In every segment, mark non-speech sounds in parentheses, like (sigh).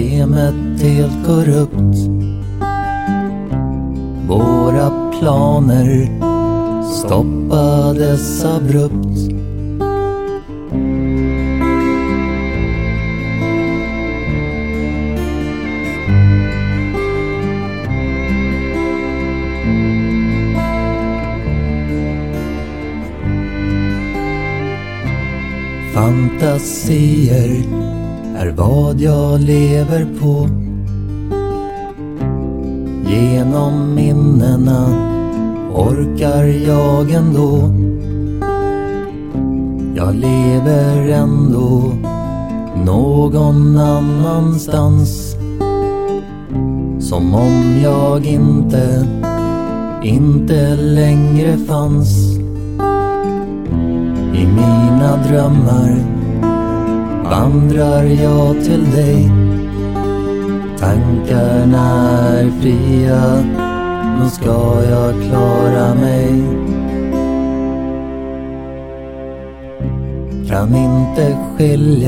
systemet helt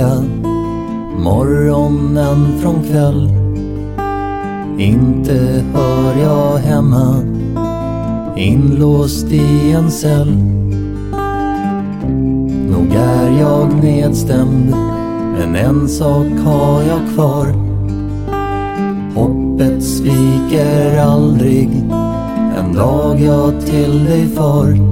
skilja morgonen från kväll. Inte hör jag hemma inlåst i en cell. Nog är jag nedstämd men en sak har jag kvar. Hoppet sviker aldrig En dag jag till dig far.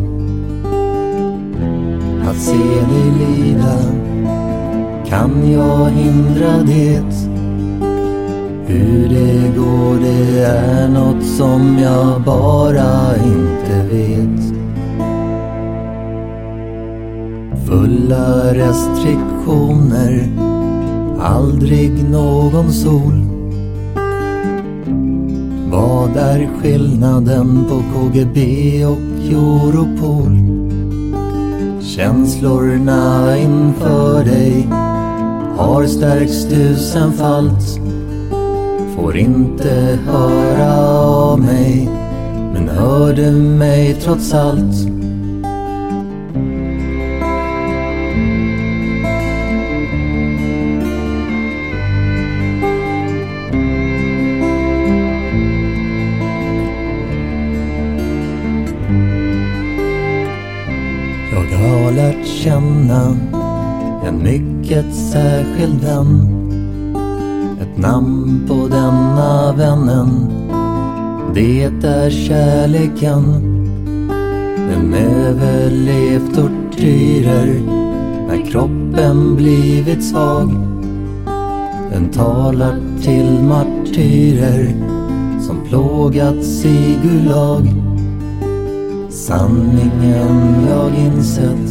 Att se dig lida kan jag hindra det? Hur det går det är nåt som jag bara inte vet Fulla restriktioner, aldrig någon sol Vad är skillnaden på KGB och Europol? Känslorna inför dig har stärkts tusenfalt Får inte höra av mig Men hör du mig trots allt? Känna en mycket särskild vän. Ett namn på denna vännen Det är kärleken. Den överlevt tortyrer När kroppen blivit svag. Den talar till martyrer Som plågats i Gulag. Sanningen jag insett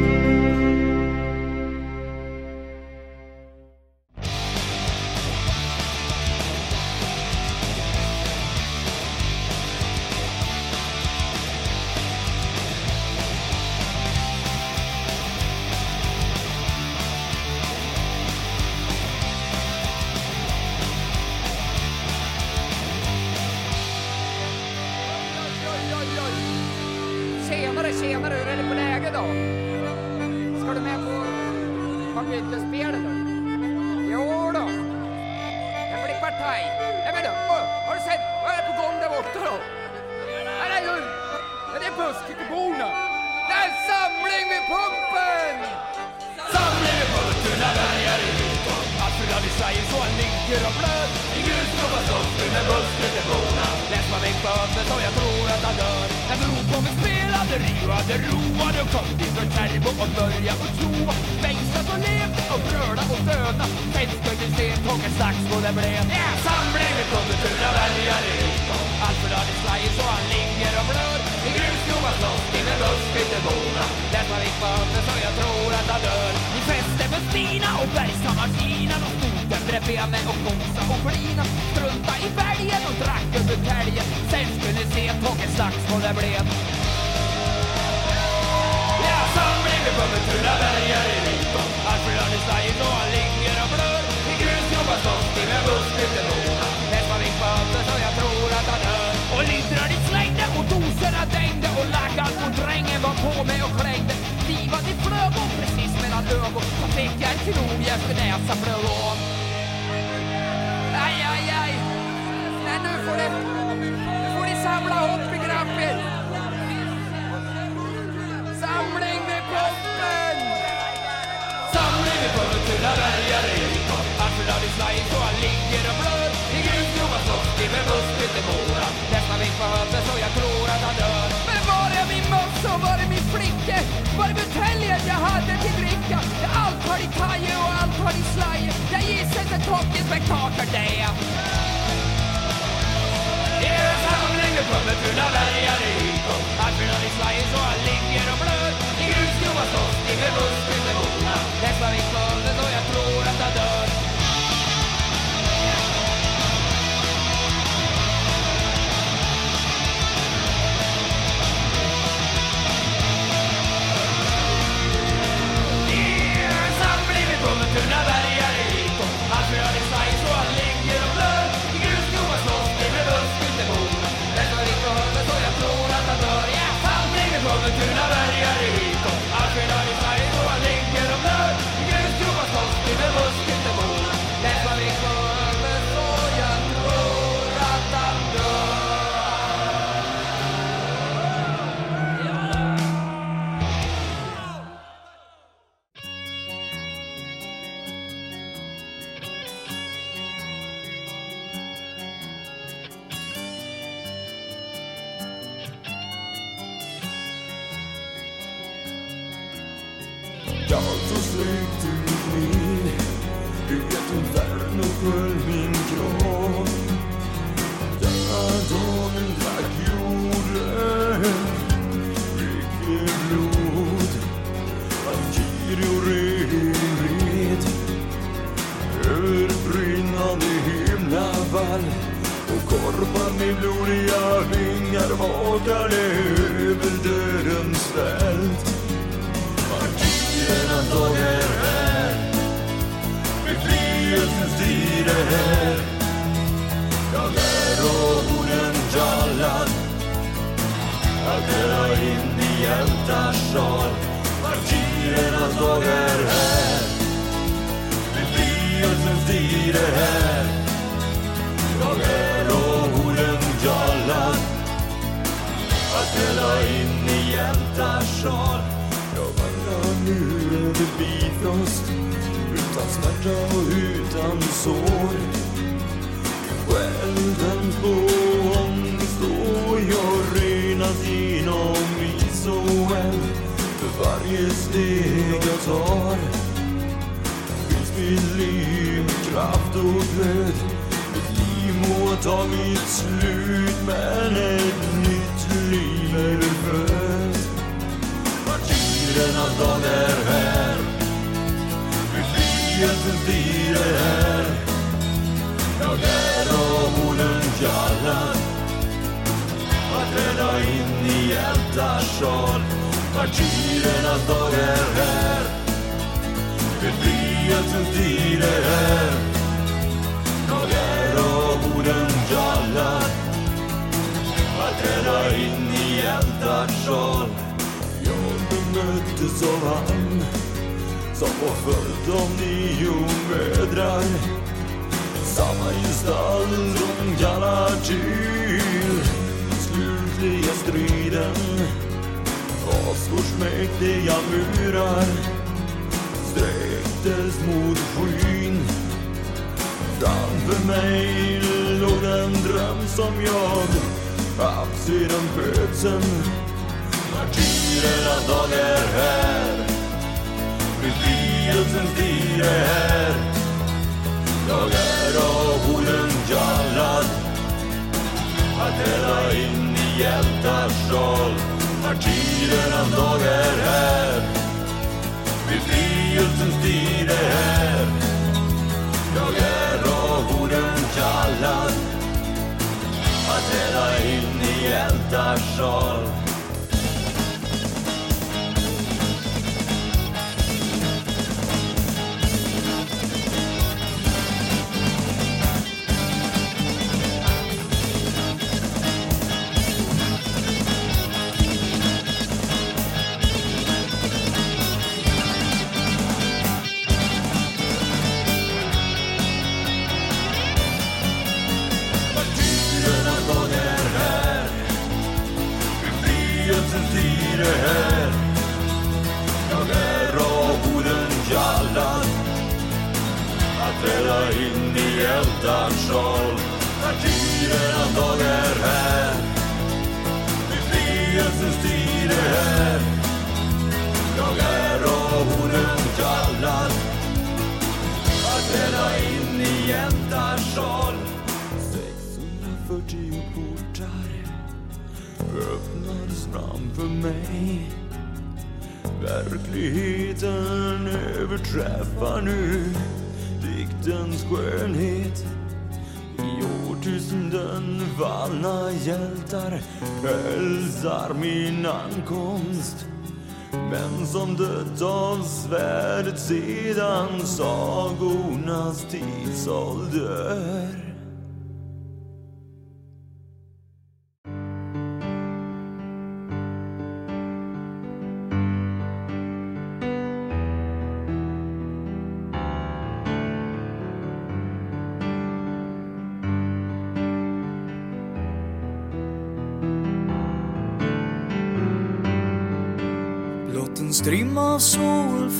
Striden. Asgårds mäktiga murar. Sträcktes mot skyn. Framför mig låg den dröm som jag haft sedan födseln. Martyrernas dag är här. Befrielsens tid är här. Jag är av orden kallad att hälla in i hjältars sal. Martyrernas dag är här. Befrielsens tid är här. Jag är av orden kallad att träda in i hjältars sal. För mig. Verkligheten överträffar nu diktens skönhet. I årtusenden fallna hjältar hälsar min ankomst. Men som dött av svärdet sedan sagornas tidsålder.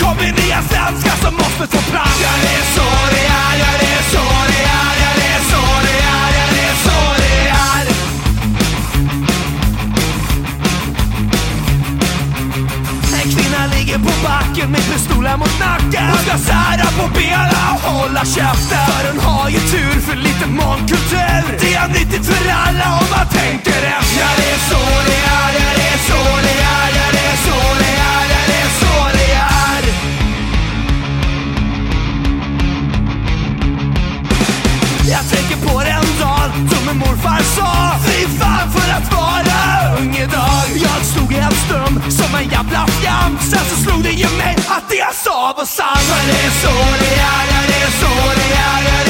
Kommer nya svenskar som måste få plats. Ja det är så det är, ja det är så det är Ja det är så det är, ja det är så det är En kvinna ligger på backen med pistolen mot nacken. Hon ska sära på benen och hålla käften. För hon har ju tur för lite mångkultur. Det är nyttigt för alla om man tänker efter. Ja det är så det är, ja det är så det är går en dal Som min morfar sa. Fy fan för att vara ung idag Jag stod i en ström som en jävla fjam. Sen så slog det ju mig att det jag sa var sant. För det är så det är, ja det är så det är, ja, det är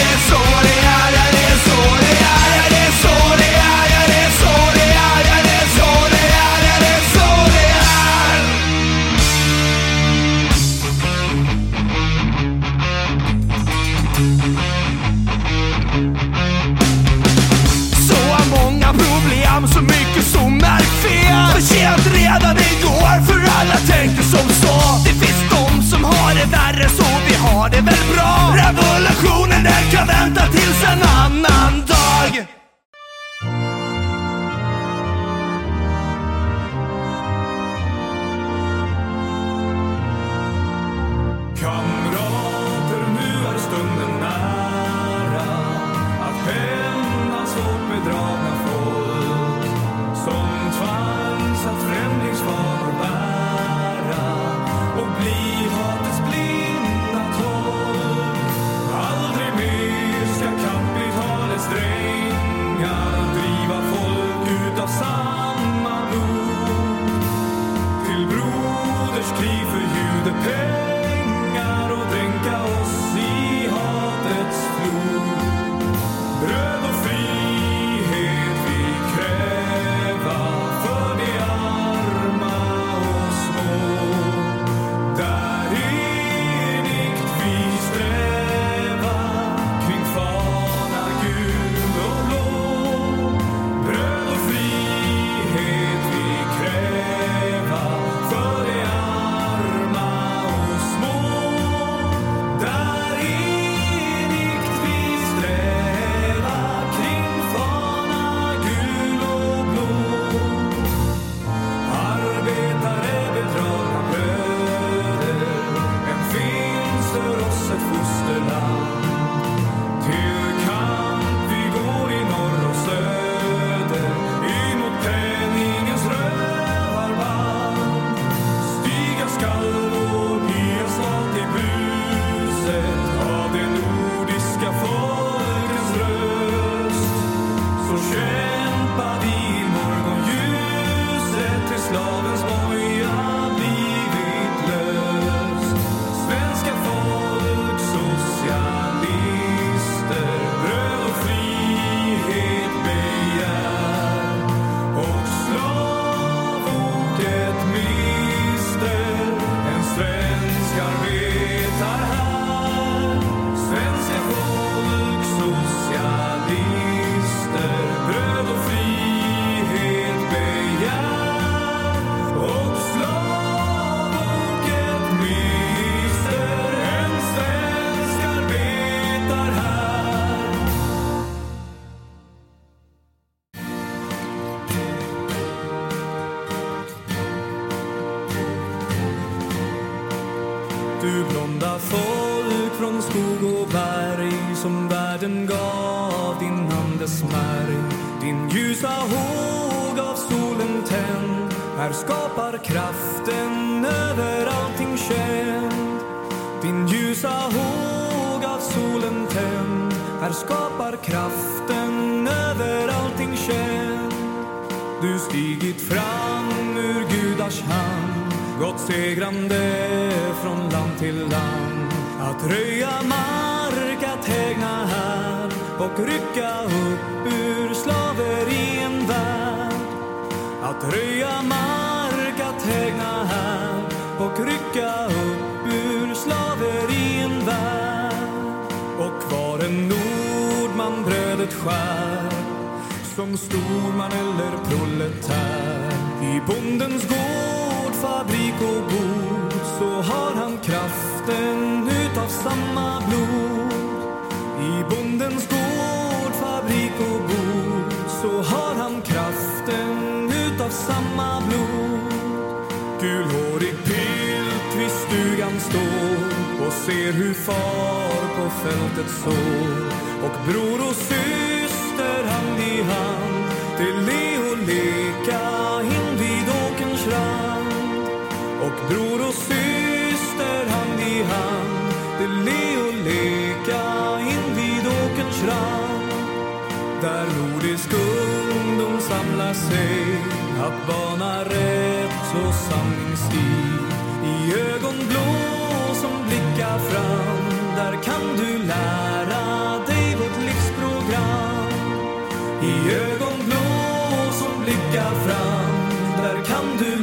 Generationen den kan vänta tills en annan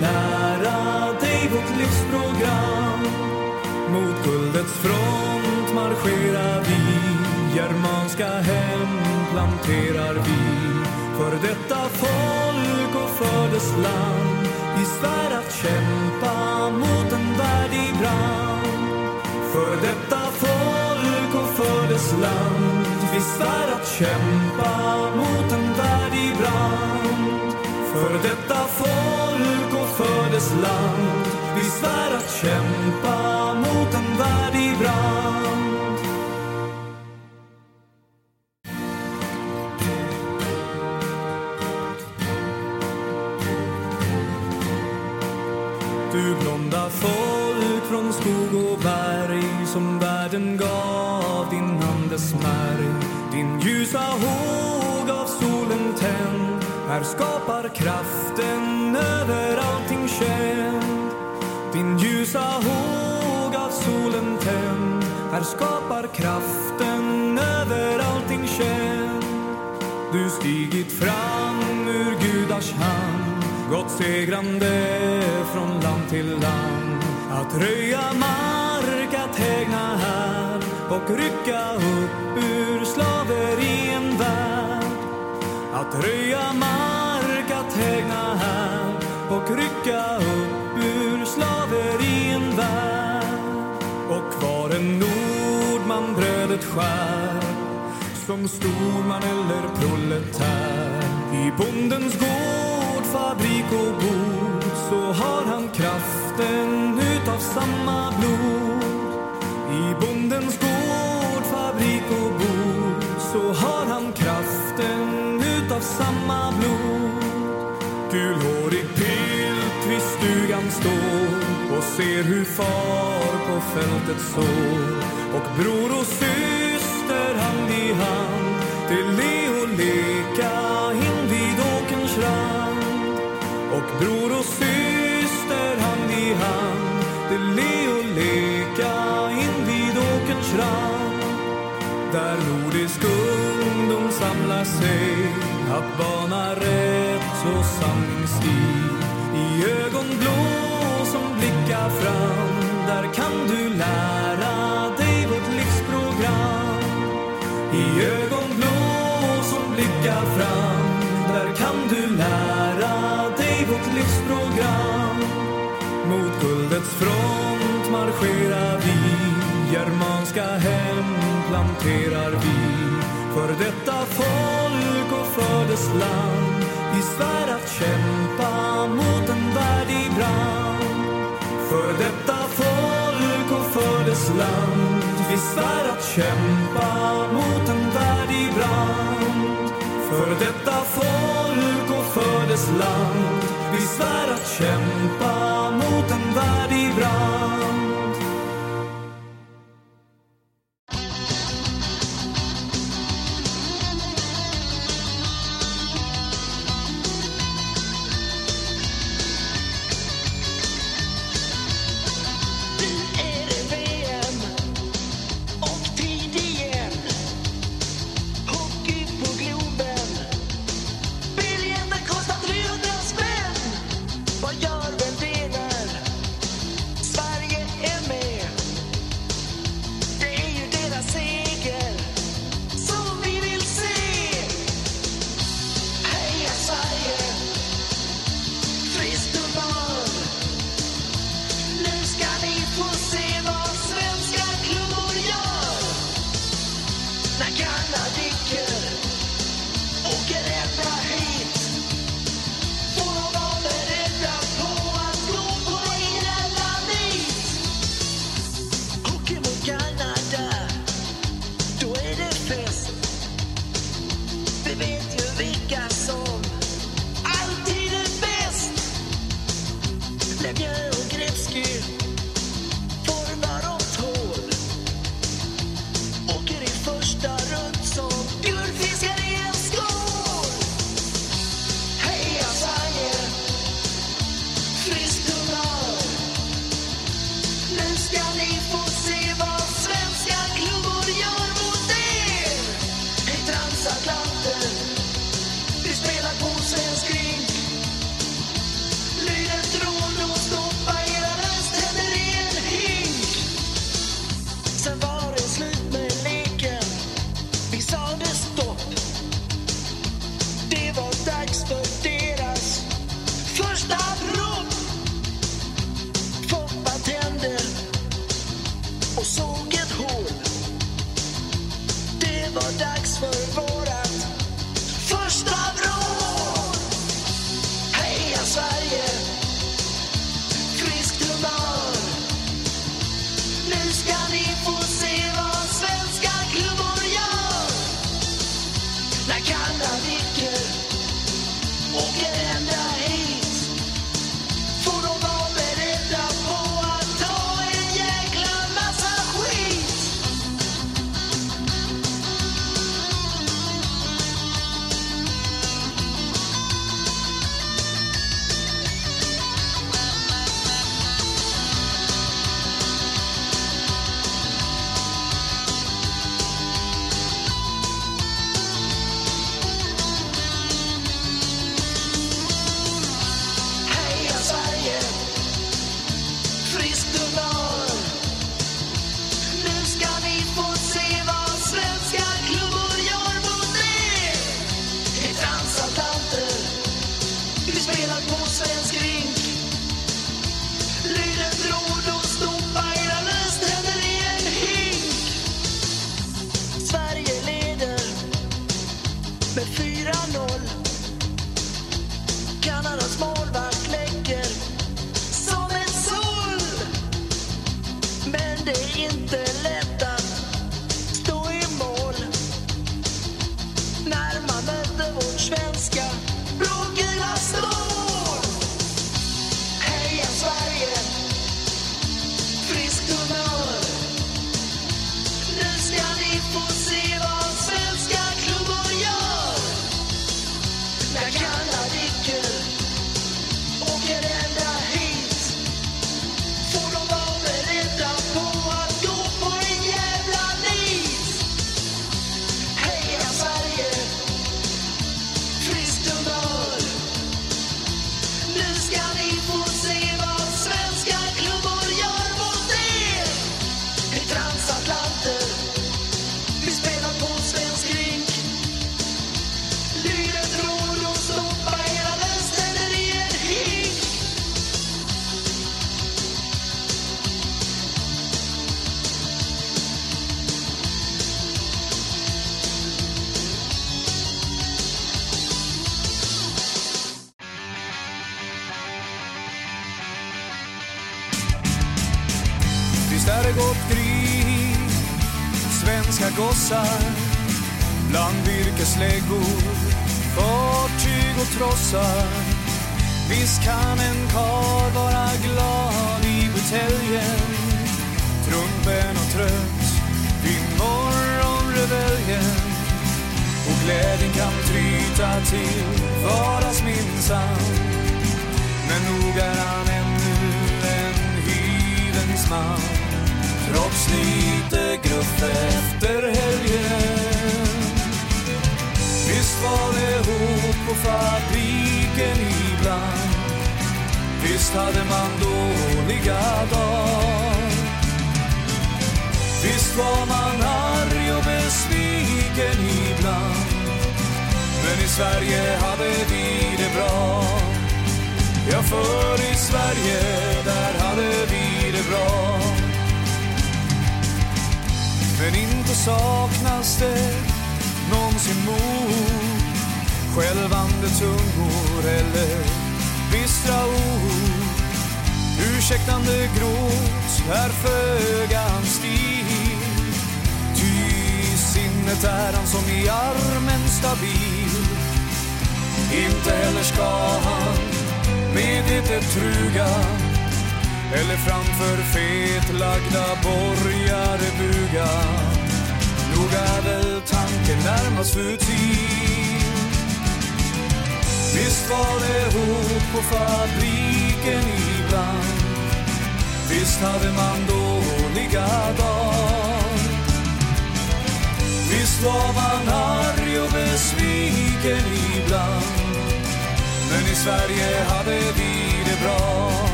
kan lära dig vårt livsprogram. Mot guldets front marscherar vi. Germanska hem planterar vi. För detta folk och för dess land. Vi svär att kämpa mot en värdig brand. För detta folk och för dess land. Vi svär att kämpa mot en värdig brand. För detta folk land. Vi svär att kämpa mot en värld i brand. Du blonda folk från skog och berg som världen gav din andes märg Din ljusa håg av solen tänd här skapar kraften överallt känd. Din ljusa håg av solen tänd. Här skapar kraften över allting känd. Du stigit fram ur gudars hand. Gått segrande från land till land. Att röja mark, att hägna här. Och rycka upp ur slaveri en värld. Att röja mark, att hägna här och rycka upp ur slaverin värld. Och var en nordman brödet skär som storman eller proletär. I bondens gård, fabrik och bod så har han kraften utav samma blod. I bondens gård, fabrik och bod så har han kraften utav samma blod. Och ser hur far på fältet sår. Och bror och syster hand i hand till le och leka invid åkerns rand. Och bror och syster hand i hand till le och leka invid åkerns rand. Där nordisk ungdom samlar sig att bara fram. Där kan du lära dig vårt livsprogram. I ögonblå som blickar fram. Där kan du lära dig vårt livsprogram. Mot guldets front marscherar vi. Germanska hem planterar vi. För detta folk och för dess land. Vi svär att kämpa mot en värdig brand. Land Vi svär att kämpa mot en värdig brand För detta folk och för dess land. Vi svär att kämpa mot en värdig brand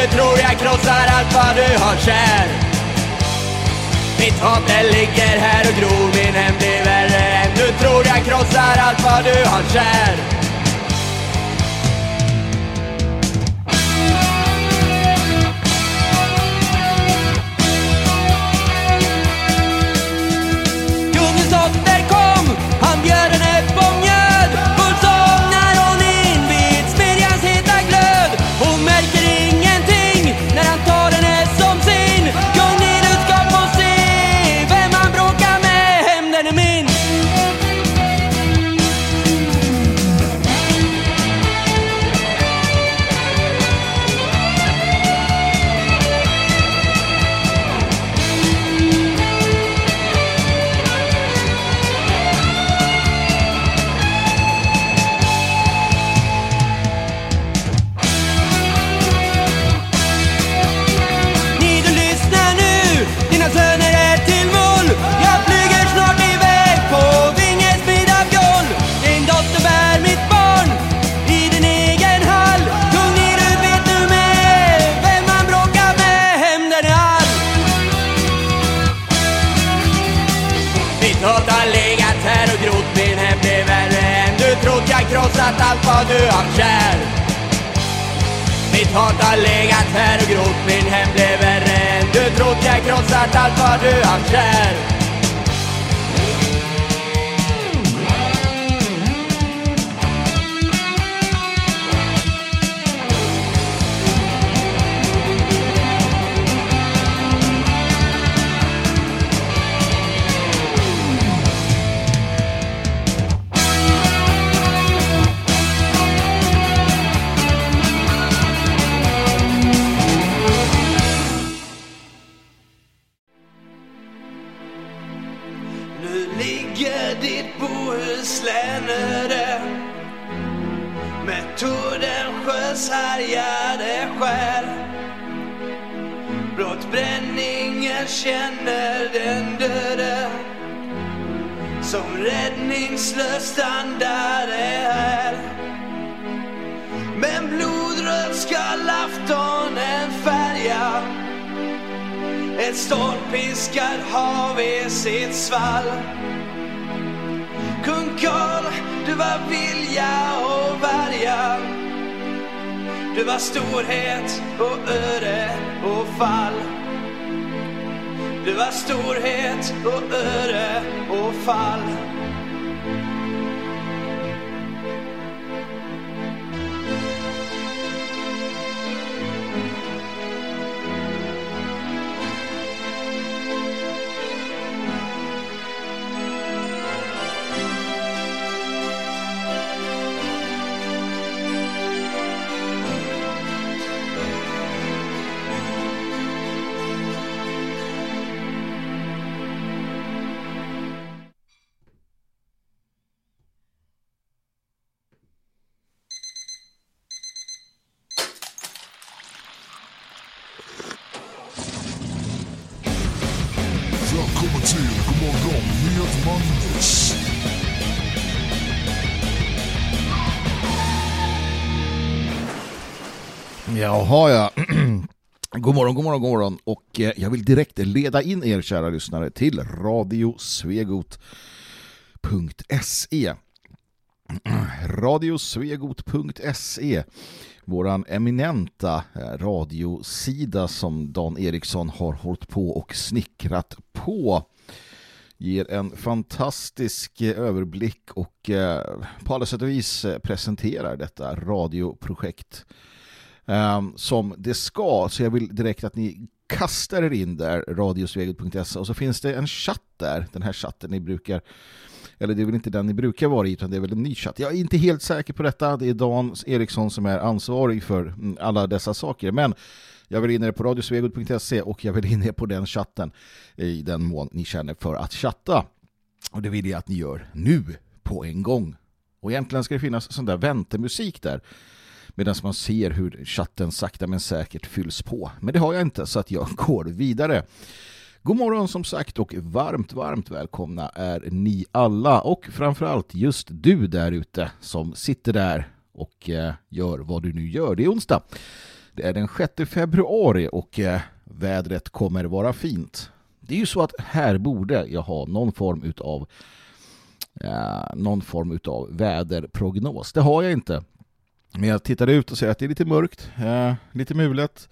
du tror jag krossar allt vad du har kär. Mitt det ligger här och gror, min hämnd är värre än du. Tror jag krossar allt vad du har kär. öar Mitt hat har legat här och grott, min hem blev värre än du trott Jag krossat allt vad du har kär Fiskar hav i sitt svall. Kung Karl, du var vilja och värja. Du var storhet och öre och fall. Du var storhet och öre och fall. Jaha ja. (clears throat) God morgon, god morgon, god morgon. Och eh, jag vill direkt leda in er kära lyssnare till radiosvegot.se (clears throat) radiosvegot.se Våran eminenta eh, radiosida som Dan Eriksson har hållit på och snickrat på ger en fantastisk eh, överblick och eh, på alla sätt och vis eh, presenterar detta radioprojekt Ehm, som det ska. Så jag vill direkt att ni kastar er in där, radiosvegot.se och så finns det en chatt där, den här chatten ni brukar eller det är väl inte den ni brukar vara i utan det är väl en ny chatt. Jag är inte helt säker på detta. Det är Dan Eriksson som är ansvarig för mm, alla dessa saker. Men jag vill in er på radiosvegot.se och jag vill in er på den chatten i den mån ni känner för att chatta. Och det vill jag att ni gör nu på en gång. Och egentligen ska det finnas sån där väntemusik där medan man ser hur chatten sakta men säkert fylls på. Men det har jag inte så att jag (laughs) går vidare. God morgon som sagt och varmt, varmt välkomna är ni alla och framförallt just du där ute som sitter där och eh, gör vad du nu gör. Det är onsdag. Det är den 6 februari och eh, vädret kommer vara fint. Det är ju så att här borde jag ha någon form utav eh, någon form utav väderprognos. Det har jag inte. Men jag tittade ut och ser att det är lite mörkt, eh, lite mulet.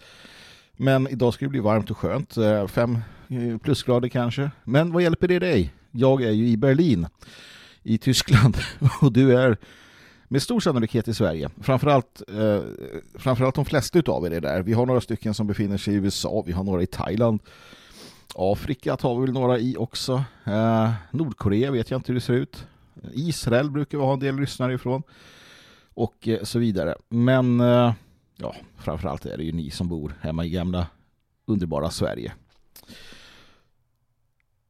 Men idag ska det bli varmt och skönt, eh, fem eh, plusgrader kanske. Men vad hjälper det dig? Jag är ju i Berlin, i Tyskland, (laughs) och du är med stor sannolikhet i Sverige. Framförallt, eh, framförallt de flesta av er är där. Vi har några stycken som befinner sig i USA, vi har några i Thailand. Afrika tar vi väl några i också. Eh, Nordkorea vet jag inte hur det ser ut. Israel brukar vi ha en del lyssnare ifrån och eh, så vidare. Men eh, ja, framförallt är det ju ni som bor hemma i gamla underbara Sverige.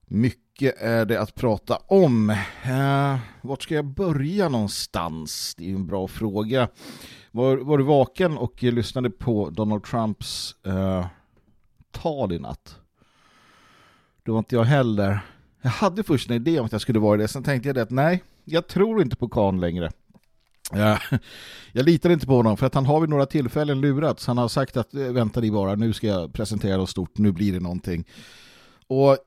Mycket är det att prata om. Eh, vart ska jag börja någonstans? Det är en bra fråga. Var, var du vaken och lyssnade på Donald Trumps eh, tal i natt? Det var inte jag heller. Jag hade först en idé om att jag skulle vara det. Sen tänkte jag det att nej, jag tror inte på Kahn längre. Jag, jag litar inte på honom för att han har vid några tillfällen lurats. Han har sagt att eh, vänta dig bara, nu ska jag presentera något stort, nu blir det någonting. Och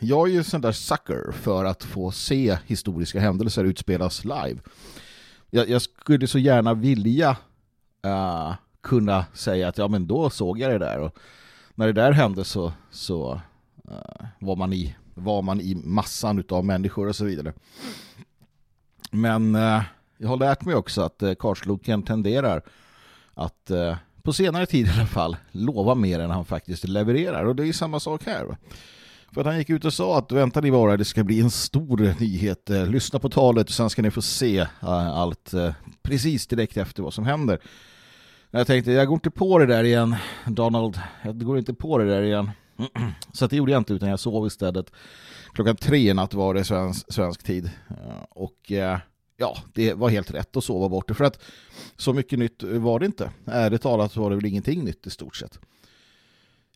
jag är ju en sån där sucker för att få se historiska händelser utspelas live. Jag, jag skulle så gärna vilja uh, kunna säga att ja men då såg jag det där och när det där hände så, så uh, var, man i, var man i massan av människor och så vidare. Men uh, jag har lärt mig också att eh, karlsloken tenderar att eh, på senare tid i alla fall lova mer än han faktiskt levererar och det är samma sak här. För att han gick ut och sa att vänta ni bara, det ska bli en stor nyhet. Eh, lyssna på talet och sen ska ni få se allt precis direkt efter vad som händer. Jag tänkte, jag går inte på det där igen, Donald. Jag går inte på det där igen. (clears throat) Så det gjorde jag inte utan jag sov istället. Klockan tre natt var det svensk, svensk tid. Och ja, det var helt rätt att sova bort det. För att så mycket nytt var det inte. Ärligt talat var det väl ingenting nytt i stort sett.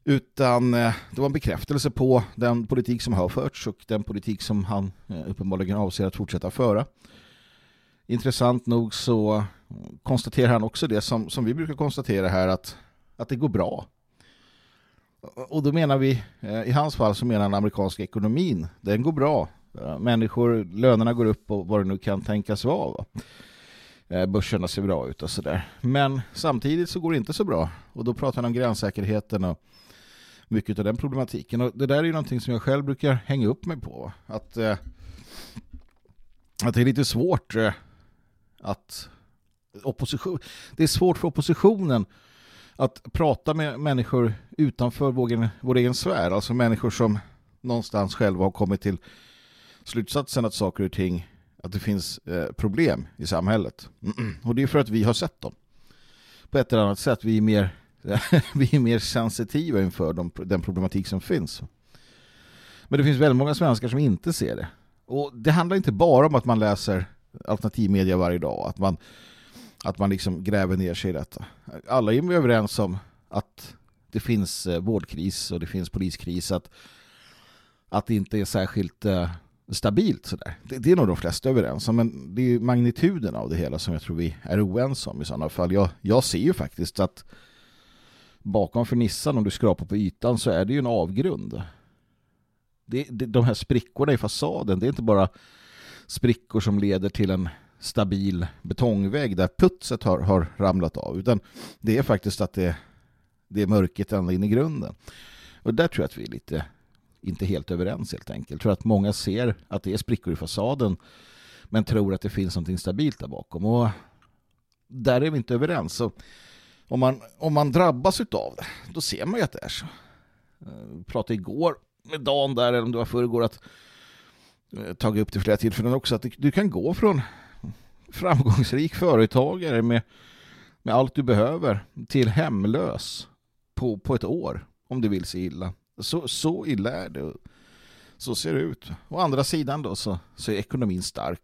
Utan eh, det var en bekräftelse på den politik som har förts och den politik som han eh, uppenbarligen avser att fortsätta föra. Intressant nog så konstaterar han också det som, som vi brukar konstatera här att, att det går bra. Och då menar vi, eh, i hans fall så menar han amerikanska ekonomin, den går bra. Eh, människor, lönerna går upp och vad det nu kan tänkas vara. Va? Eh, börserna ser bra ut och sådär. Men samtidigt så går det inte så bra. Och då pratar han om gränssäkerheten och mycket av den problematiken. Och det där är ju någonting som jag själv brukar hänga upp mig på. Att, eh, att det är lite svårt eh, att opposition, det är svårt för oppositionen att prata med människor utanför vår egen, vår egen sfär. Alltså människor som någonstans själva har kommit till slutsatsen att saker och ting att det finns eh, problem i samhället. Och det är för att vi har sett dem. På ett eller annat sätt. Vi är mer (laughs) vi är mer sensitiva inför de, den problematik som finns. Men det finns väldigt många svenskar som inte ser det. Och det handlar inte bara om att man läser alternativmedia varje dag, att man, att man liksom gräver ner sig i detta. Alla är överens om att det finns eh, vårdkris och det finns poliskris, att, att det inte är särskilt eh, stabilt. Sådär. Det, det är nog de flesta överens om, men det är magnituden av det hela som jag tror vi är oense om i sådana fall. Jag, jag ser ju faktiskt att bakom fernissan om du skrapar på ytan så är det ju en avgrund. Det, det, de här sprickorna i fasaden, det är inte bara sprickor som leder till en stabil betongvägg där putset har, har ramlat av utan det är faktiskt att det, det är mörket ända in i grunden. Och där tror jag att vi är lite inte helt överens helt enkelt. Jag tror att många ser att det är sprickor i fasaden men tror att det finns något stabilt där bakom. Och där är vi inte överens. Så om man, om man drabbas av det, då ser man ju att det är så. Eh, Jag pratade igår med Dan där, eller om det var förrgår, att eh, tagit upp det flera tillfällen också, att du kan gå från framgångsrik företagare med, med allt du behöver till hemlös på, på ett år, om du vill se illa. Så, så illa är det. Så ser det ut. Å andra sidan då så, så är ekonomin stark.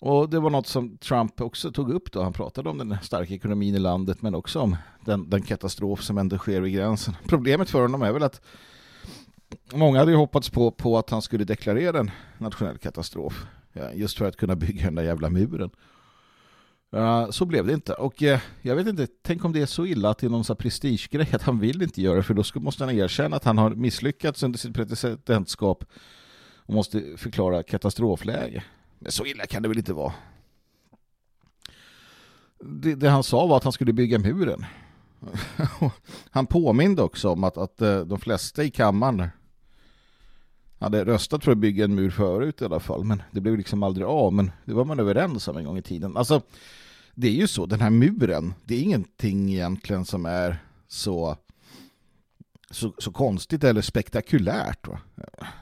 Och det var något som Trump också tog upp då. Han pratade om den starka ekonomin i landet men också om den, den katastrof som ändå sker vid gränsen. Problemet för honom är väl att många hade ju hoppats på, på att han skulle deklarera en nationell katastrof. Ja, just för att kunna bygga den där jävla muren. Uh, så blev det inte. Och uh, jag vet inte, tänk om det är så illa att det är någon sån prestigegrej att han vill inte göra det för då ska, måste han erkänna att han har misslyckats under sitt presidentskap och måste förklara katastrofläge. Men så illa kan det väl inte vara. Det, det han sa var att han skulle bygga muren. (laughs) han påminde också om att, att eh, de flesta i kammaren hade röstat för att bygga en mur förut i alla fall. Men det blev liksom aldrig av. Men det var man överens om en gång i tiden. Alltså, det är ju så. Den här muren, det är ingenting egentligen som är så så, så konstigt eller spektakulärt. Va?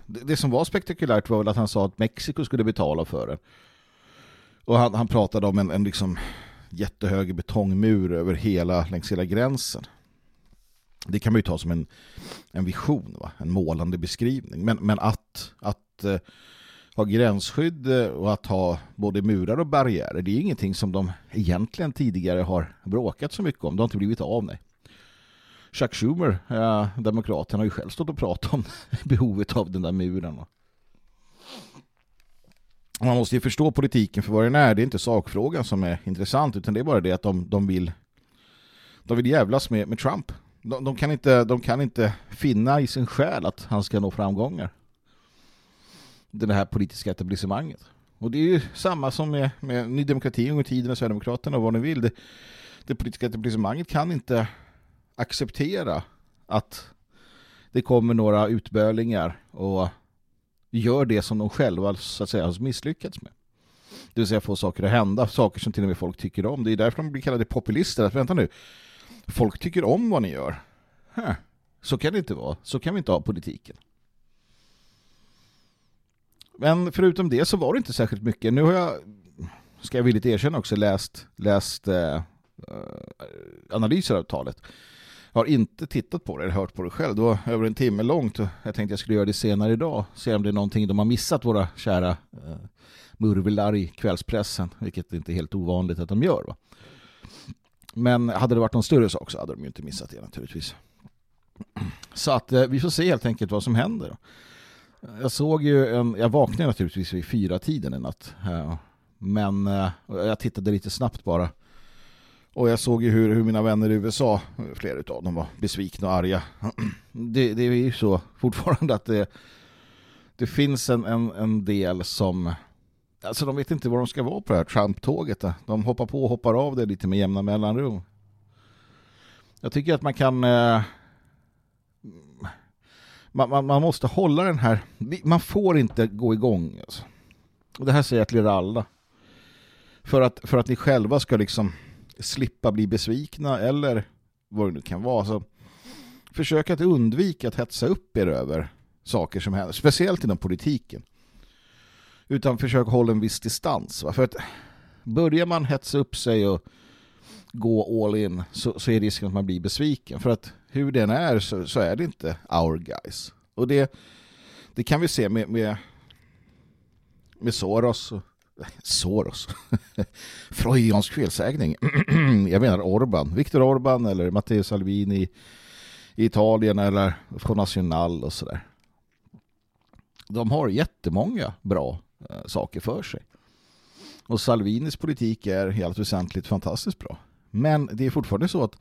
Det, det, som var spektakulärt var väl att han sa att Mexiko skulle betala för det. Och han, han pratade om en, en liksom jättehög betongmur över hela, längs hela gränsen. Det kan man ju ta som en, en vision, va? en målande beskrivning. Men, men att, att eh, ha gränsskydd eh, och att ha både murar och barriärer, det är ingenting som de egentligen tidigare har bråkat så mycket om. Det har inte blivit av, nej. Chuck Schumer, eh, demokraten, har ju själv stått och pratat om (laughs) behovet av den där muren. Man måste ju förstå politiken för vad den är. Det är inte sakfrågan som är intressant utan det är bara det att de, de vill de vill jävlas med, med Trump. De, de, kan inte, de kan inte finna i sin själ att han ska nå framgångar. Det här politiska etablissemanget. Och det är ju samma som med, med Ny Demokrati under tiden och Sverigedemokraterna och vad ni vill. Det, det politiska etablissemanget kan inte acceptera att det kommer några utbölingar och gör det som de själva så att säga har misslyckats med. Det vill säga få saker att hända, saker som till och med folk tycker om. Det är därför de blir kallade populister. Att vänta nu, folk tycker om vad ni gör. Huh. Så kan det inte vara. Så kan vi inte ha politiken. Men förutom det så var det inte särskilt mycket. Nu har jag, ska jag villigt erkänna också, läst, läst eh, eh, analyser av talet. Jag har inte tittat på det eller hört på det själv. Det var över en timme långt och jag tänkte jag skulle göra det senare idag. Se om det är någonting de har missat, våra kära eh, murvelar i kvällspressen, vilket inte är helt ovanligt att de gör. Va? Men hade det varit någon större sak så hade de ju inte missat det naturligtvis. Så att eh, vi får se helt enkelt vad som händer. Jag såg ju en, jag vaknade naturligtvis vid fyra tiden i natt. Men eh, jag tittade lite snabbt bara. Och jag såg ju hur, hur mina vänner i USA, flera av dem var besvikna och arga. (clears throat) Det, det är ju så fortfarande att det, det finns en, en, en del som alltså de vet inte var de ska vara på det här Trump-tåget. Eh. De hoppar på och hoppar av det lite med jämna mellanrum. Jag tycker att man kan eh, man, man, man, måste hålla den här man får inte gå igång alltså. och det här säger jag till er alla för att, för att ni själva ska liksom slippa bli besvikna eller vad det nu kan vara så försök att undvika att hetsa upp er över saker som händer, speciellt inom politiken utan försök hålla en viss distans va? för att börjar man hetsa upp sig och gå all in så, så är risken att man blir besviken för att hur den är så, så är det inte our guys. Och det, det kan vi se med, med, med Soros (laughs) Soros? (laughs) Freudiansk felsägning. (clears throat) Jag menar Orban. Viktor Orban eller Matteo Salvini i Italien eller från National och sådär. De har jättemånga bra äh, saker för sig. Och Salvinis politik är helt väsentligt fantastiskt bra. Men det är fortfarande så att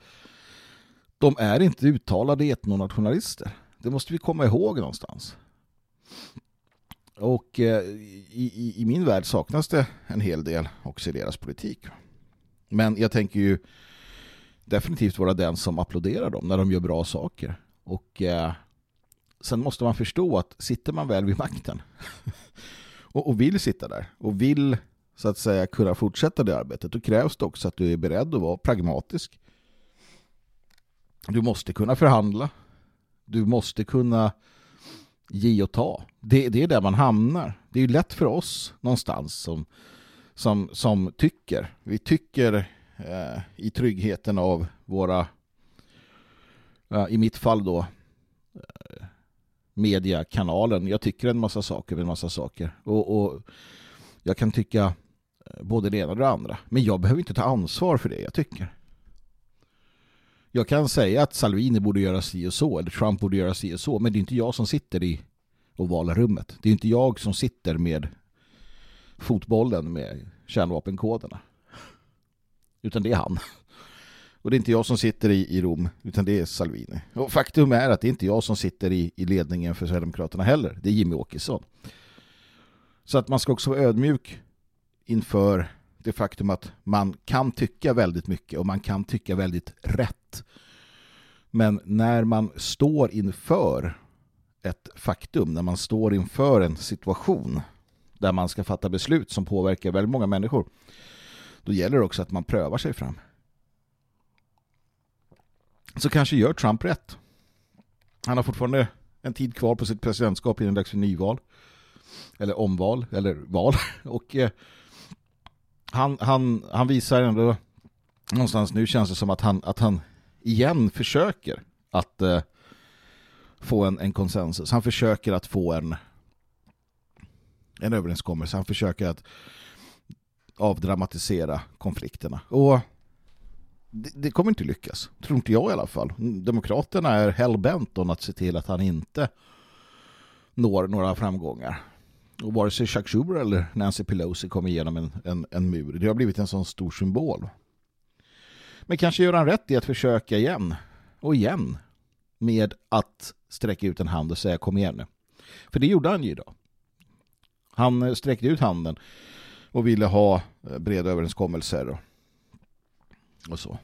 de är inte uttalade etnonationalister. Det måste vi komma ihåg någonstans. Och eh, i, i, i, min värld saknas det en hel del också i deras politik. Men jag tänker ju definitivt vara den som applåderar dem när de gör bra saker. Och eh, sen måste man förstå att sitter man väl vid makten (laughs) och, och vill sitta där och vill så att säga kunna fortsätta det arbetet då krävs det också att du är beredd att vara pragmatisk. Du måste kunna förhandla. Du måste kunna ge och ta. Det, det är där man hamnar. Det är ju lätt för oss någonstans som, som, som tycker. Vi tycker eh, i tryggheten av våra, eh, i mitt fall då, eh, mediakanalen. Jag tycker en massa saker med en massa saker. Och, och jag kan tycka eh, både det ena och det andra. Men jag behöver inte ta ansvar för det jag tycker. Jag kan säga att Salvini borde göra si och så eller Trump borde göra si och så men det är inte jag som sitter i ovala rummet. Det är inte jag som sitter med fotbollen med kärnvapenkoderna. Utan det är han. Och det är inte jag som sitter i, i Rom utan det är Salvini. Och faktum är att det är inte jag som sitter i, i ledningen för Sverigedemokraterna heller. Det är Jimmy Åkesson. Så att man ska också vara ödmjuk inför det faktum att man kan tycka väldigt mycket och man kan tycka väldigt rätt. Men när man står inför ett faktum, när man står inför en situation där man ska fatta beslut som påverkar väldigt många människor, då gäller det också att man prövar sig fram. Så kanske gör Trump rätt. Han har fortfarande en tid kvar på sitt presidentskap innan det dags för nyval. Eller omval, eller val. (laughs) Och eh, han, han, han visar ändå någonstans nu känns det som att han, att han igen försöker att eh, få en, en konsensus. Han försöker att få en en överenskommelse. Han försöker att avdramatisera konflikterna. Och det, det, kommer inte lyckas. Tror inte jag i alla fall. Demokraterna är hellbent om att se till att han inte når några framgångar. Och vare sig Chuck Schumer eller Nancy Pelosi kom igenom en, en, en mur. Det har blivit en sån stor symbol. Men kanske gör han rätt i att försöka igen och igen med att sträcka ut en hand och säga kom igen nu. För det gjorde han ju idag. Han eh, sträckte ut handen och ville ha eh, breda överenskommelser och, och så.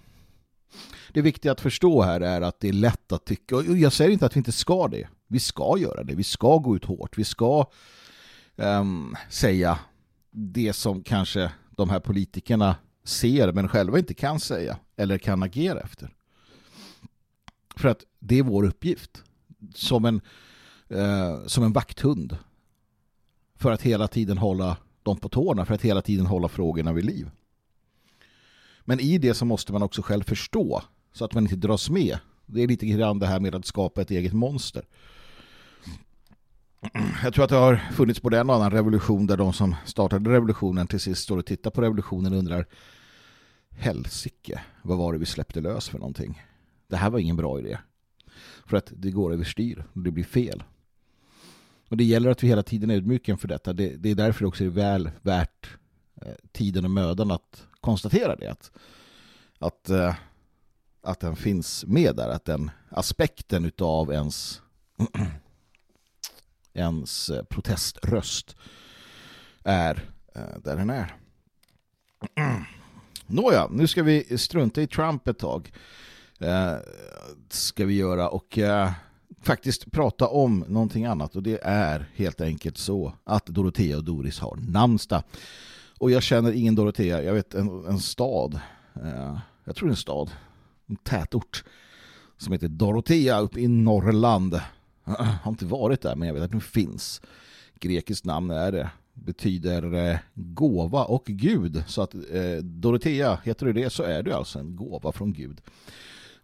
Det viktiga att förstå här är att det är lätt att tycka, och jag säger inte att vi inte ska det. Vi ska göra det, vi ska gå ut hårt, vi ska um, säga det som kanske de här politikerna ser men själva inte kan säga eller kan agera efter. För att det är vår uppgift som en, uh, som en vakthund för att hela tiden hålla dem på tårna, för att hela tiden hålla frågorna vid liv. Men i det så måste man också själv förstå så att man inte dras med. Det är lite grann det här med att skapa ett eget monster. (clears throat) Jag tror att det har funnits både en och annan revolution där de som startade revolutionen till sist står och tittar på revolutionen och undrar helsike, vad var det vi släppte lös för någonting? Det här var ingen bra idé. För att det går överstyr och det blir fel. Och det gäller att vi hela tiden är ödmjuka för detta. Det, det är därför också är väl värt eh, tiden och mödan att konstatera det. Att, att, eh, att den finns med där. Att den aspekten utav ens (clears throat) ens eh, proteströst är eh, där den är. (clears throat) Nåja, nu ska vi strunta i Trump ett tag. Eh, ska vi göra och eh, faktiskt prata om någonting annat och det är helt enkelt så att Dorotea och Doris har namnsdag. Och jag känner ingen Dorotea, jag vet en, en stad, eh, jag tror det är en stad, en tätort som heter Dorotea uppe i Norrland. Jag (clears throat) har inte varit där men jag vet att den finns. Grekiskt namn är det. Betyder eh, gåva och Gud. Så att eh, Dorotea, heter du det så är du alltså en gåva från Gud.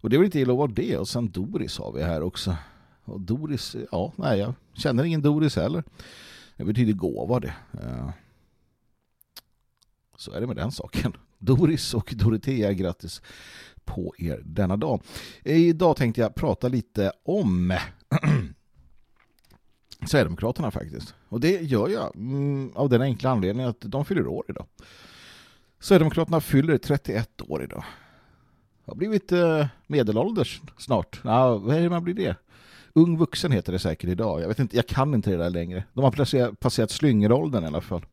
Och det är väl inte illa att vara det. Och sen Doris har vi här också. Och Doris, ja, nej, jag känner ingen Doris heller. Det betyder gåva det. Eh, så är det med den saken. (laughs) Doris och Dorotea, grattis på er denna dag. Idag tänkte jag prata lite om (clears throat) Sverigedemokraterna faktiskt. Och det gör jag mm, av den enkla anledningen att de fyller år idag. Sverigedemokraterna fyller 31 år idag. Jag har blivit eh, medelålders snart. Ja, vad är det man blir det? Ung vuxen heter det säkert idag. Jag vet inte, jag kan inte det där längre. De har passerat, passerat slyngeråldern i alla fall.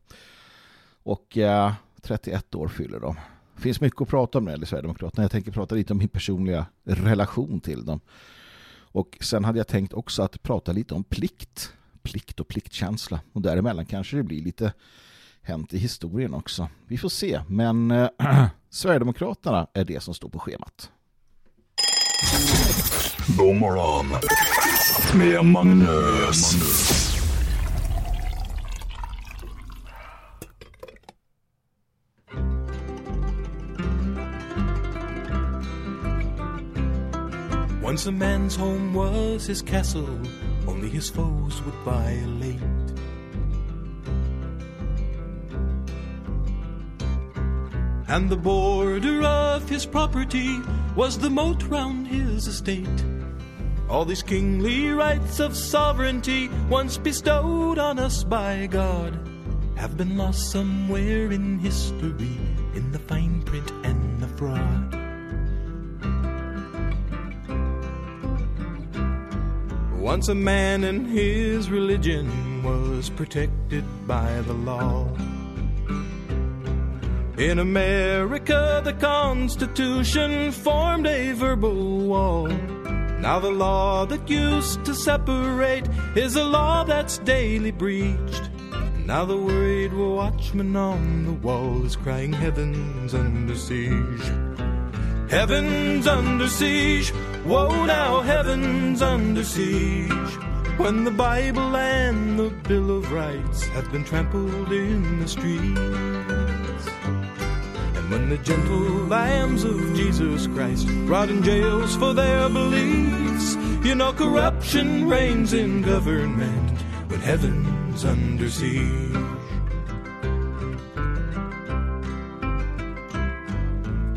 Och eh, 31 år fyller de. Det finns mycket att prata om när det gäller Sverigedemokraterna. Jag tänker prata lite om min personliga relation till dem. Och sen hade jag tänkt också att prata lite om plikt. Plikt och pliktkänsla. Och däremellan kanske det blir lite hänt i historien också. Vi får se. Men äh, (clears throat) Sverigedemokraterna är det som står på schemat. God morgon med Magnus. Once a man's home was his castle, only his foes would violate. And the border of his property was the moat round his estate. All these kingly rights of sovereignty, once bestowed on us by God, have been lost somewhere in history, in the fine print and the fraud. Once a man and his religion was protected by the law. In America, the Constitution formed a verbal wall. Now, the law that used to separate is a law that's daily breached. Now, the worried watchman on the wall is crying, Heaven's under siege. Heaven's under siege. Whoa, now heaven's under siege. When the Bible and the Bill of Rights have been trampled in the streets. And when the gentle lambs of Jesus Christ rot in jails for their beliefs, you know corruption reigns in government when heaven's under siege.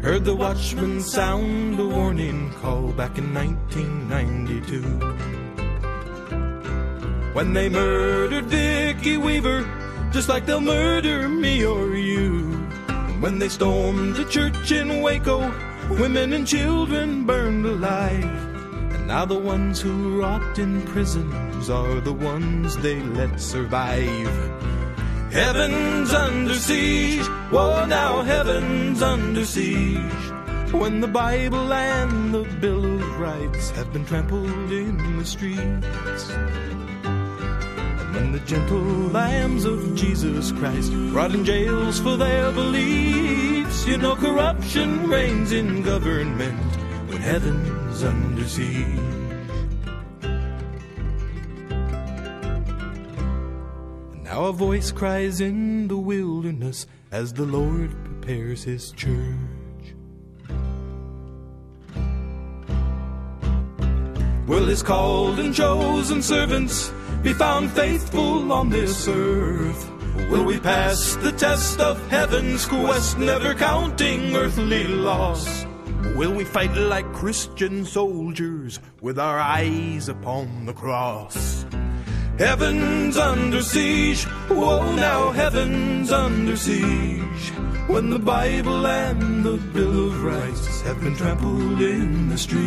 Heard the watchman sound a warning call back in 1992. When they murdered Vicky Weaver, just like they'll murder me or you. When they stormed the church in Waco, women and children burned alive. And now the ones who rot in prisons are the ones they let survive. Heaven's under siege. Whoa, now heaven's under siege. When the Bible and the Bill of Rights have been trampled in the streets. And when the gentle lambs of Jesus Christ rot in jails for their beliefs, you know corruption reigns in government when heaven's under siege. Now a voice cries in the wilderness as the Lord prepares his church. Will his called and chosen servants be found faithful on this earth? Will we pass the test of heaven's quest, never counting earthly loss? Will we fight like Christian soldiers with our eyes upon the cross? Heaven's under siege, whoa now heaven's under siege. When the Bible and the Bill of Rights have been trampled in the streets.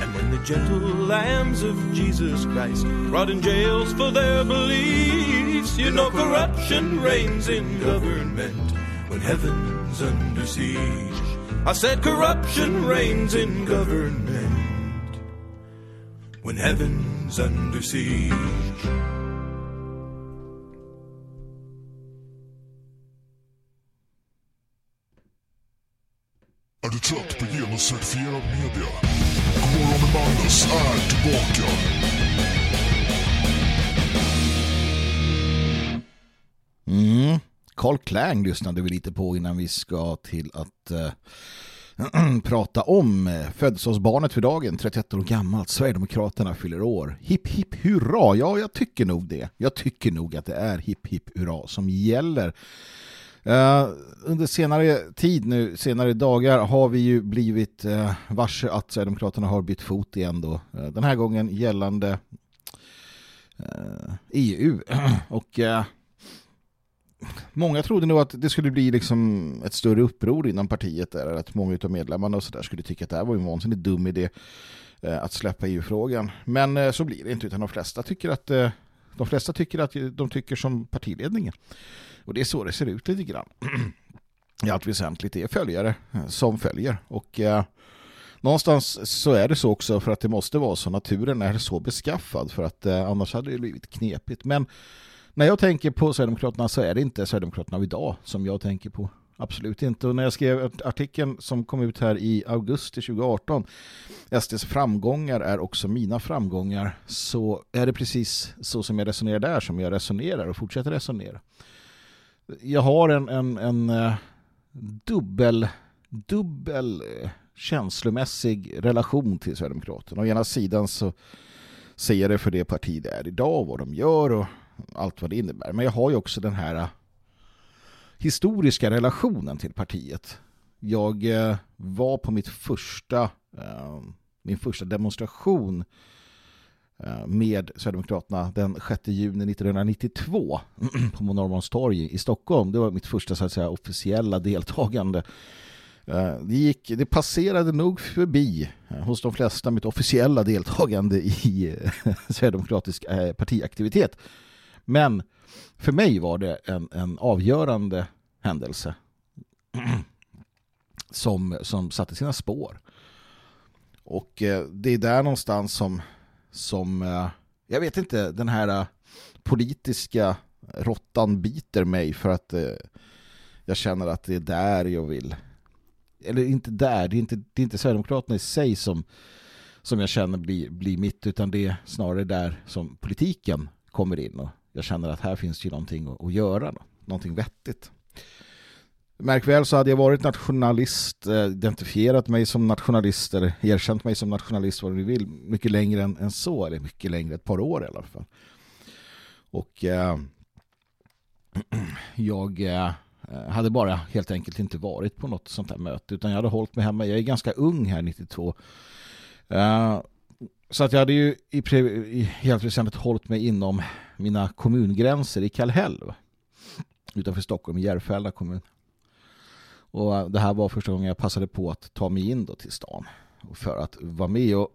And when the gentle lambs of Jesus Christ brought in jails for their beliefs, you know corruption reigns in government when heaven's under siege. I said corruption reigns in government when heaven's under siege. Är du trött på genuscertifierad media? Godmorgon med Magnus är tillbaka. Mm. Carl Klang lyssnade vi lite på innan vi ska till att eh, (clears throat) prata om eh, födelsedagsbarnet för dagen, 31 år gammalt. Sverigedemokraterna fyller år. Hipp hipp hurra! Ja, jag tycker nog det. Jag tycker nog att det är hipp hipp hurra som gäller. Uh, under senare tid nu, senare dagar har vi ju blivit uh, varse att Sverigedemokraterna har bytt fot igen då. Uh, den här gången gällande EU. (clears throat) Och många trodde nog att det skulle bli liksom ett större uppror inom partiet där, att många av medlemmarna och så där skulle tycka att det här var en vansinnigt dum idé eh, att släppa EU-frågan. Men eh, så blir det inte utan de flesta tycker att eh, de flesta tycker att de tycker som partiledningen. Och det är så det ser ut lite grann. (clears throat) I allt väsentligt är följare som följer. Och eh, någonstans så är det så också för att det måste vara så. Naturen är så beskaffad för att eh, annars hade det blivit knepigt. Men när jag tänker på Sverigedemokraterna så är det inte Sverigedemokraterna av idag som jag tänker på. Absolut inte. Och när jag skrev artikeln som kom ut här i augusti 2018 SDs framgångar är också mina framgångar så är det precis så som jag resonerar där som jag resonerar och fortsätter resonera jag har en, en, en eh, dubbel, dubbel eh, känslomässig relation till Sverigedemokraterna. Å ena sidan så säger jag det för det parti det är idag, vad de gör och allt vad det innebär. Men jag har ju också den här äh, historiska relationen till partiet. Jag äh, var på mitt första äh, min första demonstration med Sverigedemokraterna den 6 juni 1992 (clears throat) på Norrmalmstorg i Stockholm. Det var mitt första så att säga, officiella deltagande. Det, gick, det passerade nog förbi hos de flesta mitt officiella deltagande i (laughs) Sverigedemokratisk partiaktivitet. Men för mig var det en, en avgörande händelse (clears throat) som, som satte sina spår. Och eh, det är där någonstans som som, eh, jag vet inte, den här eh, politiska råttan biter mig för att eh, jag känner att det är där jag vill. Eller inte där, det är inte, det är inte Sverigedemokraterna i sig som, som jag känner blir, blir mitt utan det är snarare där som politiken kommer in och jag känner att här finns ju någonting att, att göra, någonting vettigt. Märk väl så hade jag varit nationalist, eh, identifierat mig som nationalist eller erkänt mig som nationalist vad du vill, mycket längre än, än så, eller mycket längre, ett par år i alla fall. Och eh, (clears throat) jag eh, hade bara helt enkelt inte varit på något sånt här möte utan jag hade hållit mig hemma. Jag är ganska ung här 92. Eh, så att jag hade ju i, i helt väsentligt hållit mig inom mina kommungränser i Kallhäll utanför Stockholm i Järfälla kommun. Och äh, det här var första gången jag passade på att ta mig in då till stan för att vara med och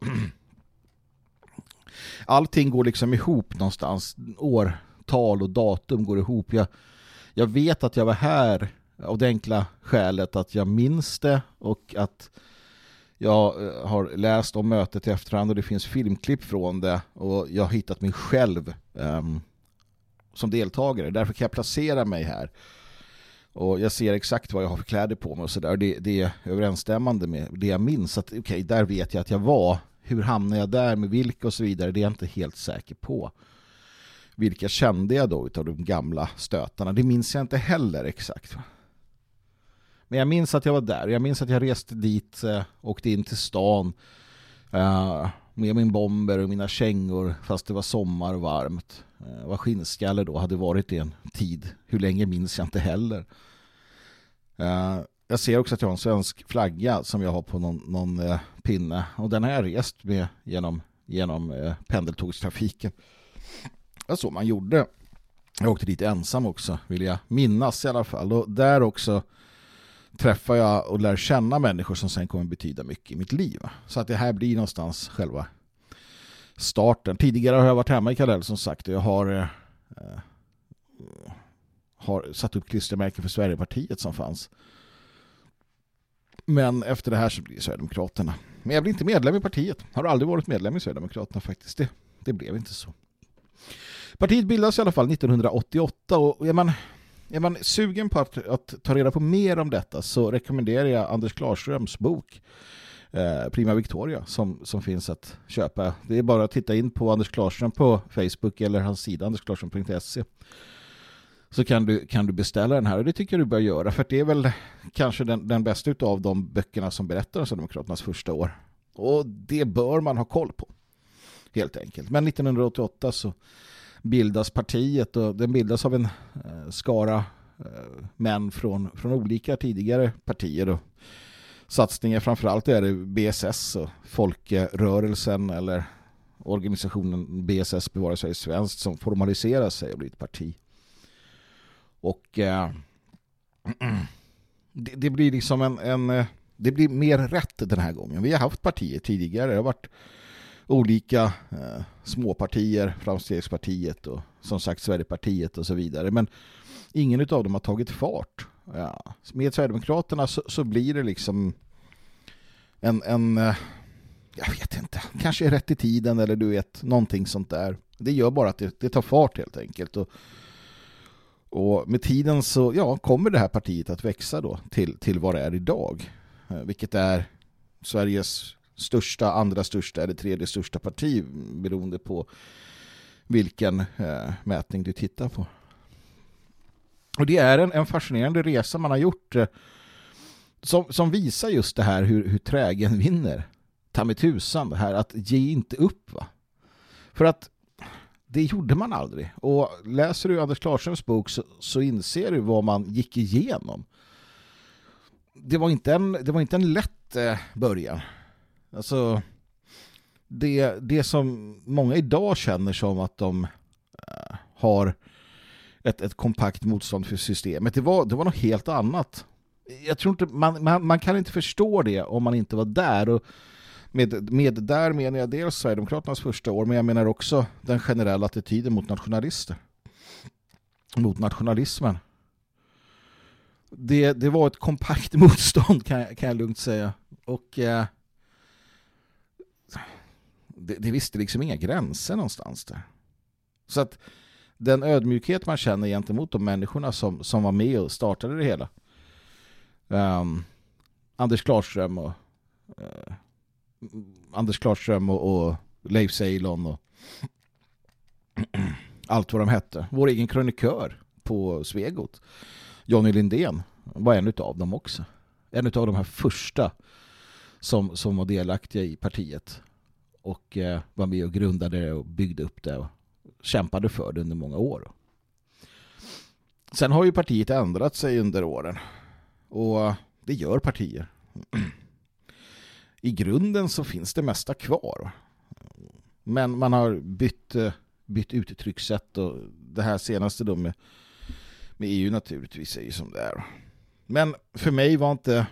(clears throat) allting går liksom ihop någonstans. Årtal och datum går ihop. Jag, jag vet att jag var här av det enkla skälet att jag minns det och att jag eh, har läst om mötet i efterhand och det finns filmklipp från det och jag har hittat mig själv um, som deltagare. Därför kan jag placera mig här och jag ser exakt vad jag har för kläder på mig och sådär. Det, det är överensstämmande med det jag minns. Att okej, okay, där vet jag att jag var. Hur hamnade jag där med vilka och så vidare. Det är jag inte helt säker på. Vilka kände jag då av de gamla stötarna? Det minns jag inte heller exakt. Men jag minns att jag var där. Jag minns att jag reste dit, och eh, åkte in till stan. Eh, med min bomber och mina kängor fast det var sommar och varmt. Eh, jag var skinnskalle då, hade varit det en tid. Hur länge minns jag inte heller. Eh, jag ser också att jag har en svensk flagga som jag har på någon, någon eh, pinne. Och den har jag rest med genom, genom eh, pendeltågstrafiken. Det var så man gjorde. Jag åkte dit ensam också, vill jag minnas i alla fall. Och där också träffar jag och lär känna människor som sen kommer betyda mycket i mitt liv. Så att det här blir någonstans själva starten. Tidigare har jag varit hemma i Kallel som sagt och jag har, eh, eh, har satt upp klistermärken för Sverigepartiet som fanns. Men efter det här så blir det Sverigedemokraterna. Men jag blir inte medlem i partiet. Har aldrig varit medlem i Sverigedemokraterna faktiskt. Det, det blev inte så. Partiet bildades i alla fall 1988 och är man, är man sugen på att, att ta reda på mer om detta så rekommenderar jag Anders Klarströms bok eh, Prima Victoria som, som finns att köpa. Det är bara att titta in på Anders Klarström på Facebook eller hans sida andersklarström.se så kan du, kan du beställa den här och det tycker jag du bör göra för det är väl kanske den, den bästa av de böckerna som berättar om Sverigedemokraternas första år. Och det bör man ha koll på helt enkelt. Men 1988 så bildas partiet och den bildas av en eh, skara eh, män från, från olika tidigare partier och satsningar framförallt är det BSS och folkrörelsen eller organisationen BSS bevarar sig svenskt som formaliserar sig och blir ett parti. Och eh, (clears throat) det, det, blir liksom en, en, eh, det blir mer rätt den här gången. Vi har haft partier tidigare. Det har varit olika eh, småpartier, Framstegspartiet och som sagt Sverigepartiet och så vidare. Men ingen av dem har tagit fart. Ja. Med Sverigedemokraterna så, så blir det liksom en, en eh, jag vet inte, kanske är rätt i tiden eller du vet, någonting sånt där. Det gör bara att det, det tar fart helt enkelt. Och och med tiden så ja, kommer det här partiet att växa då till, till vad det är idag. Eh, vilket är Sveriges största, andra största eller tredje största parti beroende på vilken eh, mätning du tittar på. Och det är en, en fascinerande resa man har gjort eh, som, som visar just det här hur, hur trägen vinner. Ta med tusan det här att ge inte upp va. För att det gjorde man aldrig. Och läser du Anders Klarströms bok så, så inser du vad man gick igenom. Det var inte en, det var inte en lätt eh, början. Alltså det, det som många idag känner som att de eh, har ett, ett kompakt motstånd för systemet. Det var, det var något helt annat. Jag tror inte, man, man, man kan inte förstå det om man inte var där och med, med där menar jag dels Sverigedemokraternas första år men jag menar också den generella attityden mot nationalister. Mot nationalismen. Det, det var ett kompakt (laughs) motstånd kan jag, kan jag lugnt säga. Och eh, det, det visste liksom inga gränser någonstans där. Så att den ödmjukhet man känner gentemot de människorna som, som var med och startade det hela. Um, Anders Klarström och uh, Anders Klarström och, och Leif Ceylon och (clears throat) allt vad de hette. Vår egen krönikör på Svegot, Johnny Lindén, var en av dem också. En av de här första som, som var delaktiga i partiet och eh, var med och grundade det och byggde upp det och kämpade för det under många år. Sen har ju partiet ändrat sig under åren och det gör partier. i grunden så finns det mesta kvar. Men man har bytt, eh, bytt uttryckssätt och det här senaste då med, med EU naturligtvis är ju som det är. Men för mig var inte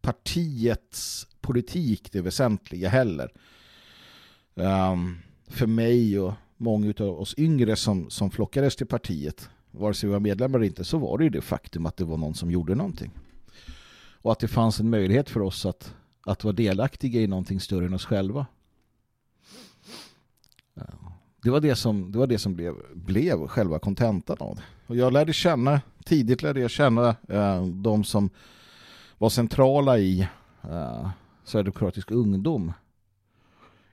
partiets politik det väsentliga heller. Um, för mig och många av oss yngre som, som flockades till partiet, vare sig vi var medlemmar eller inte, så var det ju det faktum att det var någon som gjorde någonting. Och att det fanns en möjlighet för oss att att vara delaktiga i någonting större än oss själva. Ehm, det var det som, det var det som blev, blev själva kontentan av det. Och jag lärde känna, tidigt lärde jag känna eh, de som var centrala i eh, Sverigedemokratisk ungdom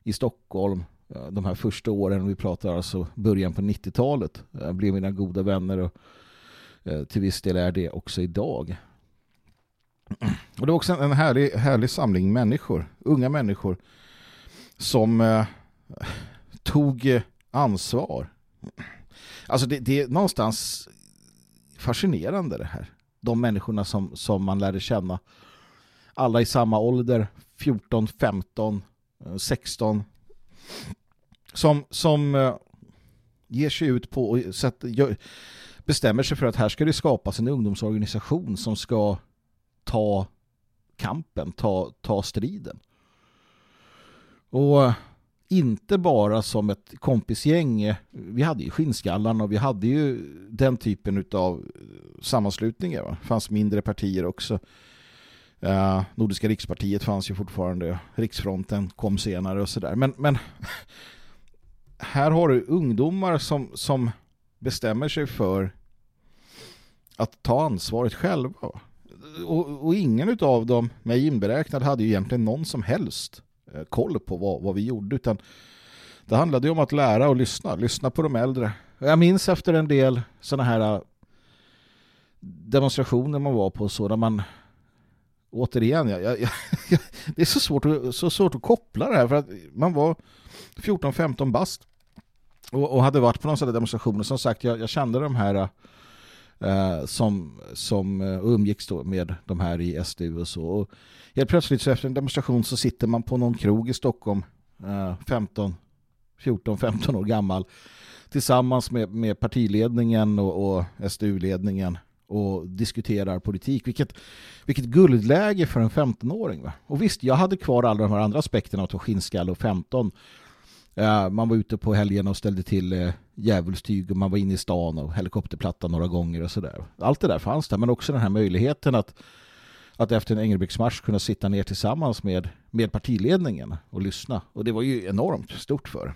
i Stockholm eh, de här första åren, vi pratar alltså början på 90-talet, Jag eh, blev mina goda vänner och eh, till viss del är det också idag. (clears throat) Och det var också en härlig, härlig samling människor, unga människor som eh, (laughs) tog ansvar. Alltså det, det är någonstans fascinerande det här. De människorna som, som man lärde känna. Alla i samma ålder, 14, 15, Eh, 16. Som, som eh, ger sig ut på och gör, bestämmer sig för att här ska det skapas en ungdomsorganisation som ska ta kampen, ta, ta striden. Och eh, inte bara som ett kompisgäng. Vi hade ju skinnskallarna och vi hade ju den typen av sammanslutningar. Det fanns mindre partier också. Eh, Nordiska rikspartiet fanns ju fortfarande. Riksfronten kom senare och sådär. Men, men (laughs) här har du ungdomar som, som bestämmer sig för att ta ansvaret själva. Och, och ingen av dem, mig inberäknad, hade ju egentligen någon som helst eh, koll på vad, vad vi gjorde. Utan det handlade ju om att lära och lyssna. Lyssna på de äldre. Jag minns efter en del sådana här eh, demonstrationer man var på så där man återigen, jag, jag, jag, det är så svårt, att, så svårt att koppla det här för att man var 14-15 bast och, och, hade varit på någon sån demonstration som sagt, jag, jag kände de här uh, som, som eh, umgicks då med de här i SDU och så. Och helt plötsligt så efter en demonstration så sitter man på någon krog i Stockholm uh, 15, 14-15 år gammal tillsammans med, med partiledningen och, och SDU-ledningen och diskuterar politik. Vilket, vilket guldläge för en 15-åring. Va? Och visst, jag hade kvar alla de här andra aspekterna av skinnskalle och 15 Uh, eh, man var ute på helgen och ställde till uh, djävulstyg och man var inne i stan och helikopterplatta några gånger och sådär. Allt det där fanns där, men också den här möjligheten att, att efter en Engelbrektsmarsch kunna sitta ner tillsammans med, med partiledningen och lyssna. Och det var ju enormt stort för en.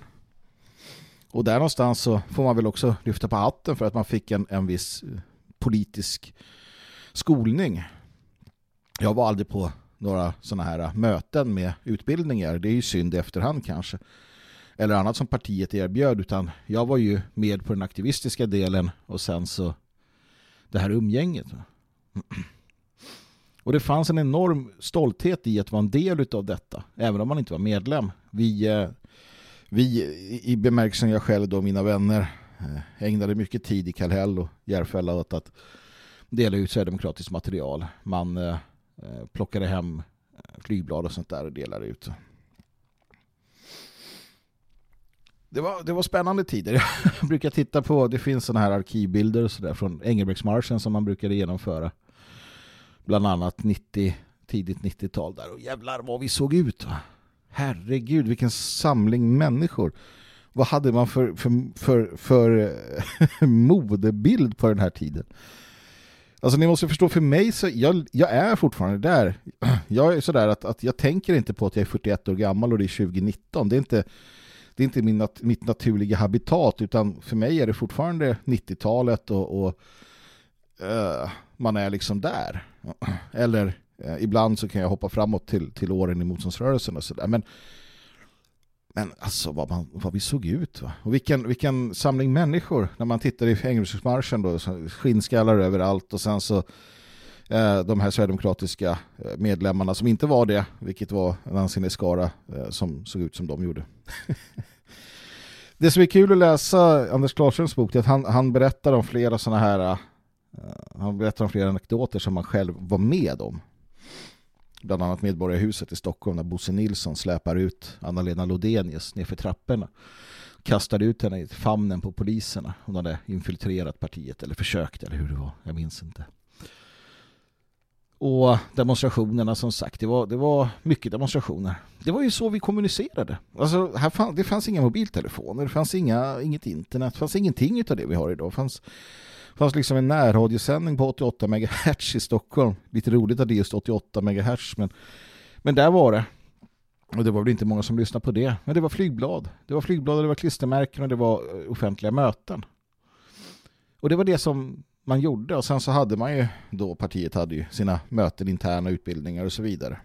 Och där någonstans så får man väl också lyfta på hatten för att man fick en, en viss politisk skolning. Jag var aldrig på några sådana här möten med utbildningar. Det är ju synd i efterhand kanske eller annat som partiet erbjöd utan jag var ju med på den aktivistiska delen och sen så det här umgänget. Och det fanns en enorm stolthet i att vara en del av detta, även om man inte var medlem. Vi, eh, vi i bemärkelsen jag själv och mina vänner Eh, ägnade mycket tid i Kallhäll och Järfälla åt att dela ut sverigedemokratiskt material. Man eh, eh plockade hem eh, flygblad och sånt där och delade ut. det var, det var spännande tider. (laughs) Jag brukar titta på, det finns sådana här arkivbilder och sådär från Engelbrektsmarschen som man brukade genomföra. Bland annat 90, tidigt 90-tal där. Och jävlar vad vi såg ut va? Herregud, vilken samling människor. Vad hade man för, för, för, för eh, (laughs) modebild på den här tiden? Alltså ni måste förstå, för mig så jag, jag är fortfarande där. (clears throat) Jag är sådär att, att jag tänker inte på att jag är 41 år gammal och det är 2019. Det är inte det är inte min nat mitt naturliga habitat utan för mig är det fortfarande 90-talet och, och uh, man är liksom där. (clears throat) Eller uh, ibland så kan jag hoppa framåt till, till åren i motståndsrörelsen och sådär. Men, men alltså vad, man, vad vi såg ut va? Och vilken, vilken samling människor när man tittar i Engelsmarschen då, skinnskallar överallt och sen så eh, de här sverigedemokratiska eh, medlemmarna som inte var det, vilket var en ansenlig skara eh, som såg ut som de gjorde. (laughs) det som är kul att läsa Anders Klarströms bok är att han, han berättar om flera sådana här eh, han berättar om flera anekdoter som han själv var med om. Bland annat Medborgarhuset i Stockholm där Bosse Nilsson släpar ut Anna-Lena Lodenius nerför trapporna. Kastar ut henne i famnen på poliserna. Hon hade infiltrerat partiet eller försökt eller hur det var. Jag minns inte. Och demonstrationerna som sagt, det var, det var mycket demonstrationer. Det var ju så vi kommunicerade. Alltså, här fann, det fanns inga mobiltelefoner, det fanns inga, inget internet, det fanns ingenting av det vi har idag. Det fanns, fanns liksom en närradiosändning på 88 MHz i Stockholm. Lite roligt att det är just 88 MHz, men, men där var det. Och det var väl inte många som lyssnade på det. Men det var flygblad. Det var flygblad och det var klistermärken och det var eh, offentliga möten. Och det var det som man gjorde och sen så hade man ju då partiet hade ju sina möten, interna utbildningar och så vidare.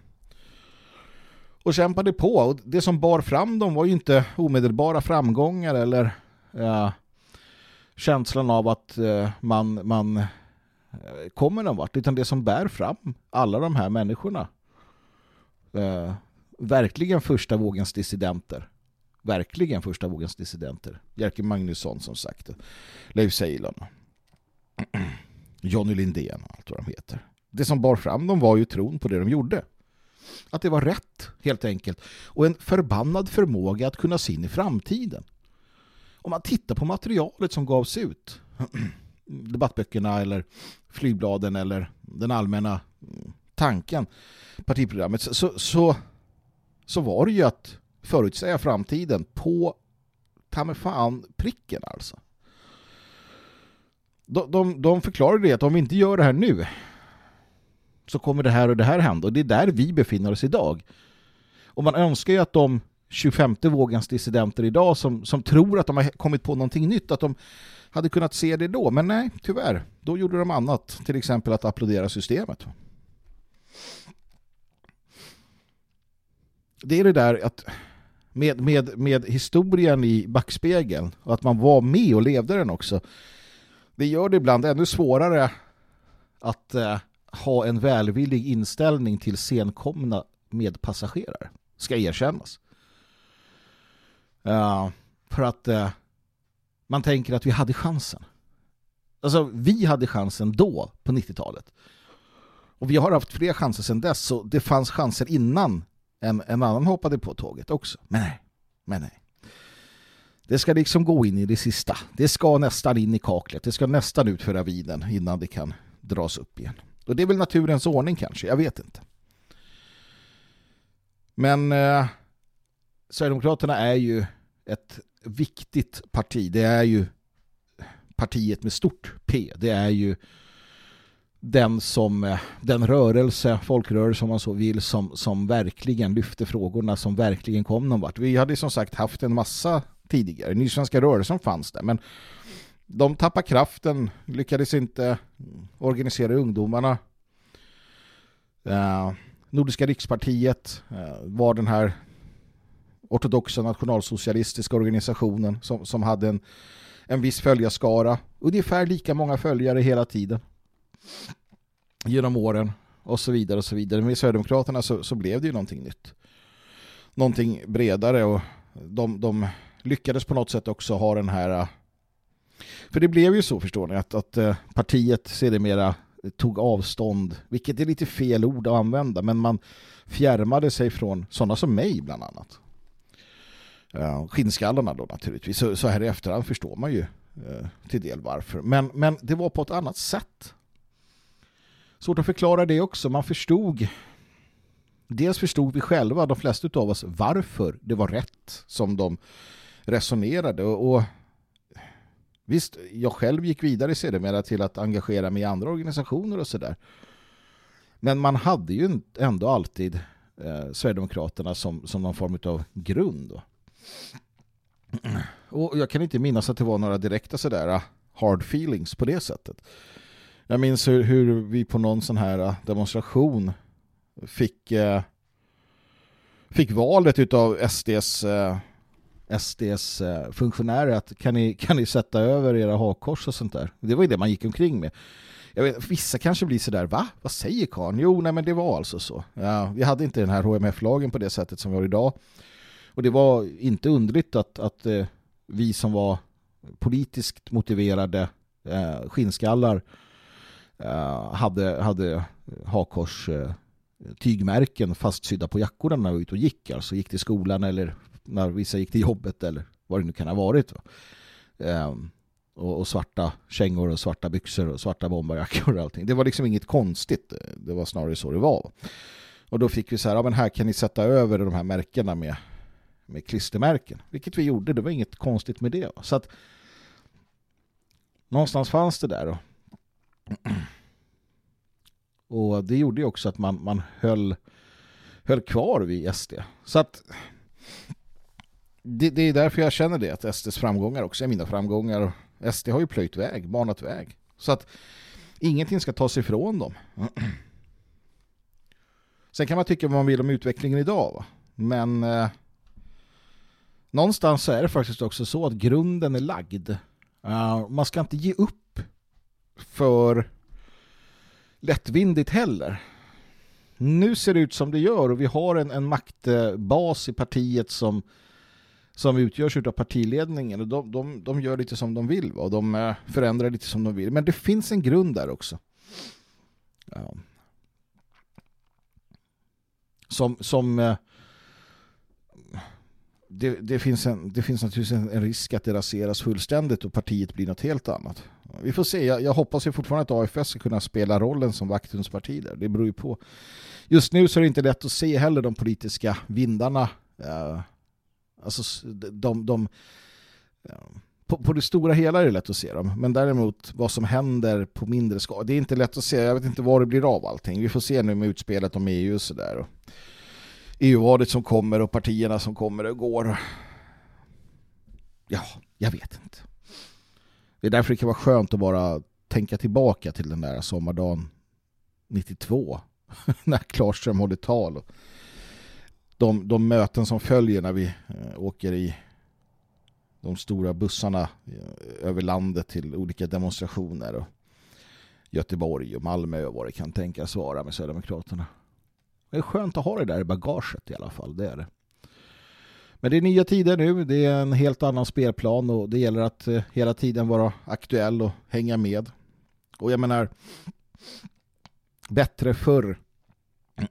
Och kämpade på och det som bar fram dem var ju inte omedelbara framgångar eller ja, känslan av att eh, man, man eh, kommer någon vart utan det som bär fram alla de här människorna eh, verkligen första vågens dissidenter. Verkligen första vågens dissidenter. Jerker Magnusson som sagt. Leif Ceylon. Johnny Lindén och allt vad de heter. Det som bar fram dem var ju tron på det de gjorde. Att det var rätt, helt enkelt. Och en förbannad förmåga att kunna se in i framtiden. Om man tittar på materialet som gavs ut, (clears throat) debattböckerna eller flygbladen eller den allmänna mm, tanken, partiprogrammet, så, så, så var det ju att förutsäga framtiden på ta med fan pricken alltså. De, de, de förklarade det att om vi inte gör det här nu så kommer det här och det här hända. Och det är där vi befinner oss idag. Och man önskar ju att de 25 vågens dissidenter idag som, som tror att de har kommit på någonting nytt, att de hade kunnat se det då. Men nej, tyvärr. Då gjorde de annat. Till exempel att applådera systemet. Det är det där att med, med, med historien i backspegeln och att man var med och levde den också. Det gör det ibland ännu svårare att eh, ha en välvillig inställning till senkomna medpassagerare. Ska erkännas. Uh, för att uh, man tänker att vi hade chansen. Alltså, vi hade chansen då, på 90-talet. Och vi har haft fler chanser sedan dess, så det fanns chanser innan en, en annan hoppade på tåget också. Men nej, men nej. Det ska liksom gå in i det sista. Det ska nästan in i kaklet. Det ska nästan ut för ravinen innan det kan dras upp igen. Och det är väl naturens ordning kanske, jag vet inte. Men eh, Sverigedemokraterna är ju ett viktigt parti. Det är ju partiet med stort P. Det är ju den som den rörelse, folkrörelse om man så vill, som, som verkligen lyfte frågorna, som verkligen kom någon vart. Vi hade som sagt haft en massa tidigare. Nysvenska rörelsen fanns där, men de tappade kraften, lyckades inte organisera ungdomarna. Eh, Nordiska rikspartiet eh, var den här ortodoxa nationalsocialistiska organisationen som, som hade en, en viss följarskara. Ungefär lika många följare hela tiden. Genom åren och så vidare och så vidare. Med Sverigedemokraterna så, så blev det ju någonting nytt. Någonting bredare och de, de lyckades på något sätt också ha den här för det blev ju så förstår ni att, att eh, partiet sedermera tog avstånd, vilket är lite fel ord att använda, men man fjärmade sig från sådana som mig bland annat. Skinnskallarna då naturligtvis. Så, så här i efterhand förstår man ju eh, till del varför. Men, men det var på ett annat sätt. Svårt att förklara det också. Man förstod dels förstod vi själva, de flesta av oss, varför det var rätt som de resonerade. Och, och visst, jag själv gick vidare sedermera till att engagera mig i andra organisationer och sådär. Men man hade ju ändå alltid eh, Sverigedemokraterna som, som någon form av grund. Då. Och jag kan inte minnas att det var några direkta sådär ah, hard feelings på det sättet. Jag minns hur, hur vi på någon sån här ah, demonstration fick eh, fick valet utav SDs eh, SDs eh, funktionärer att kan ni, kan ni sätta över era hakkors och sånt där. Det var ju det man gick omkring med. Jag vet, vissa kanske blir sådär, va? Vad säger Karn? Jo, nej men det var alltså så. Ja, vi hade inte den här HMF-lagen på det sättet som vi har idag. Och det var inte underligt att, att eh, vi som var politiskt motiverade eh, skinnskallar eh, hade, hade hakkors eh, tygmärken fastsydda på jackorna när vi ut och gick. Alltså gick till skolan eller när vissa gick till jobbet eller vad det nu kan ha varit. Ehm, och, och, svarta kängor och svarta byxor och svarta bomberjackor och allting. Det var liksom inget konstigt. Det var snarare så det var. Och då fick vi så här, ja men här kan ni sätta över de här märkena med, med klistermärken. Vilket vi gjorde, det var inget konstigt med det. Så att någonstans fanns det där. Och, (clears throat) och det gjorde ju också att man, man höll, höll kvar vid SD. Så att det, det, är därför jag känner det, att SDs framgångar också är mina framgångar. SD har ju plöjt väg, banat väg. Så att ingenting ska tas ifrån dem. (clears throat) Sen kan man tycka vad man vill om utvecklingen idag. Va? Men eh, någonstans så är det faktiskt också så att grunden är lagd. Uh, man ska inte ge upp för lättvindigt heller. nu ser det ut som det gör och vi har en, en maktbas i partiet som, som utgörs av partiledningen och de, de, de gör lite som de vill och de eh, förändrar lite som de vill. Men det finns en grund där också. Uh, Som, som eh, det, det, finns en, det finns naturligtvis en, en, risk att det raseras fullständigt och partiet blir något helt annat. Vi får se. Jag, jag hoppas ju fortfarande att AFS ska kunna spela rollen som vakthundsparti där. Det beror ju på. Just nu så är det inte lätt att se heller de politiska vindarna. Uh, alltså de, de uh, på, på, det stora hela är det lätt att se dem. Men däremot vad som händer på mindre skala. Det är inte lätt att se. Jag vet inte var det blir av allting. Vi får se nu med utspelet om EU och sådär. EU-valet som kommer och partierna som kommer och går. Ja, jag vet inte. Det är därför det kan vara skönt att bara tänka tillbaka till den där sommardagen 92 (laughs) när Klarström håller tal och de, de möten som följer när vi eh, åker i de stora bussarna eh, över landet till olika demonstrationer och Göteborg och Malmö och vad det kan tänkas vara med Sverigedemokraterna. Det är skönt att ha det där i bagaget i alla fall, det är det. Men det är nya tider nu, det är en helt annan spelplan och det gäller att eh, hela tiden vara aktuell och hänga med. Och jag menar, bättre förr, (clears throat)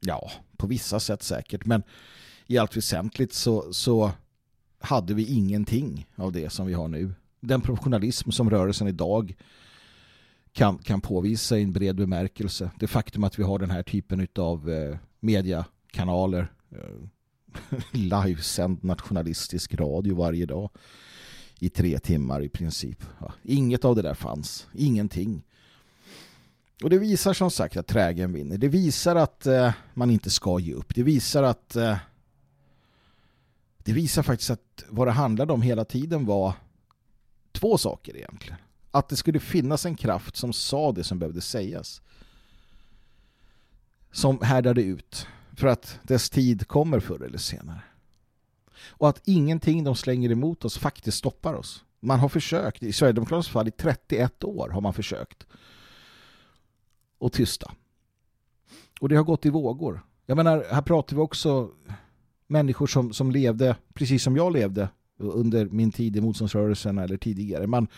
ja, på vissa sätt säkert, men i allt väsentligt så, så hade vi ingenting av det som vi har nu. Den professionalism som rörelsen idag kan, kan påvisa i en bred bemärkelse. Det faktum att vi har den här typen av eh, mediakanaler eh, (laughs) livesänd nationalistisk radio varje dag i tre timmar i princip. Ja, inget av det där fanns. Ingenting. Och det visar som sagt att trägen vinner. Det visar att eh, man inte ska ge upp. Det visar att eh, det visar faktiskt att vad det handlade om hela tiden var två saker egentligen att det skulle finnas en kraft som sa det som behövde sägas. Som härdade ut för att dess tid kommer förr eller senare. Och att ingenting de slänger emot oss faktiskt stoppar oss. Man har försökt, i Sverigedemokraternas fall i 31 år har man försökt att tysta. Och det har gått i vågor. Jag menar, här pratar vi också människor som, som levde precis som jag levde under min tid i motståndsrörelsen eller tidigare. Man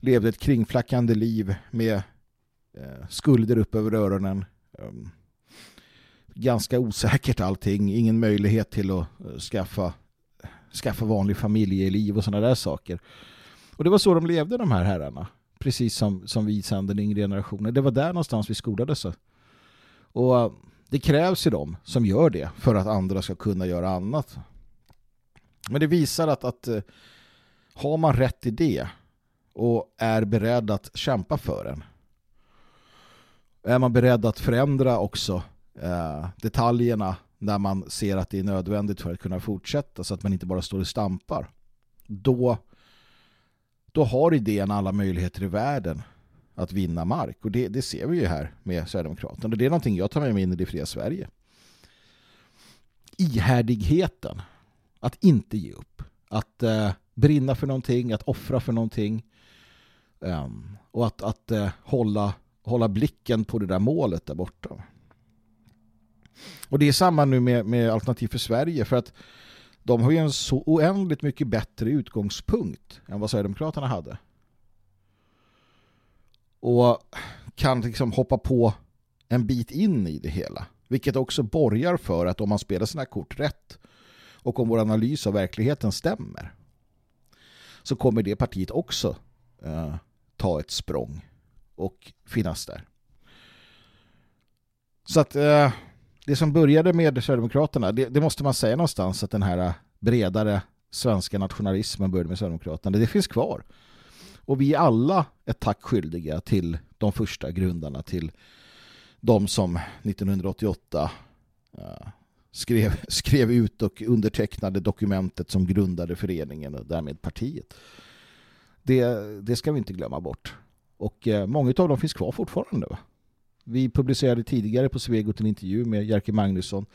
levde ett kringflackande liv med eh, skulder upp över öronen. Um, ganska osäkert allting. Ingen möjlighet till att uh, skaffa, skaffa vanlig familjeliv och sådana där saker. Och det var så de levde de här herrarna. Precis som, som vi sen den yngre generationen. Det var där någonstans vi skolades. Och uh, det krävs ju dem som gör det för att andra ska kunna göra annat. Men det visar att, att eh, har man rätt idé och är beredd att kämpa för den. Är man beredd att förändra också eh, detaljerna när man ser att det är nödvändigt för att kunna fortsätta så att man inte bara står och stampar. Då, då har idén alla möjligheter i världen att vinna mark. Och det, det ser vi ju här med Sverigedemokraterna. Och Det är någonting jag tar med mig in i det fria Sverige. Ihärdigheten. Att inte ge upp. Att eh, brinna för någonting, att offra för någonting. Um, och att, att eh, hålla, hålla blicken på det där målet där borta. Och det är samma nu med, med Alternativ för Sverige för att de har ju en så oändligt mycket bättre utgångspunkt än vad Sverigedemokraterna hade. Och kan liksom hoppa på en bit in i det hela. Vilket också borgar för att om man spelar sina kort rätt och om vår analys av verkligheten stämmer så kommer det partiet också eh, ta ett språng och finnas där. Så att eh, det som började med Sverigedemokraterna, det, det, måste man säga någonstans att den här eh, bredare svenska nationalismen började med Sverigedemokraterna. Det finns kvar. Och vi är alla ett tack skyldiga till de första grundarna, till de som 1988 eh, skrev, (laughs) skrev ut och undertecknade dokumentet som grundade föreningen och därmed partiet. Det, det ska vi inte glömma bort. Och eh, många av dem finns kvar fortfarande. Va? Vi publicerade tidigare på Svegot en intervju med Jerker Magnusson.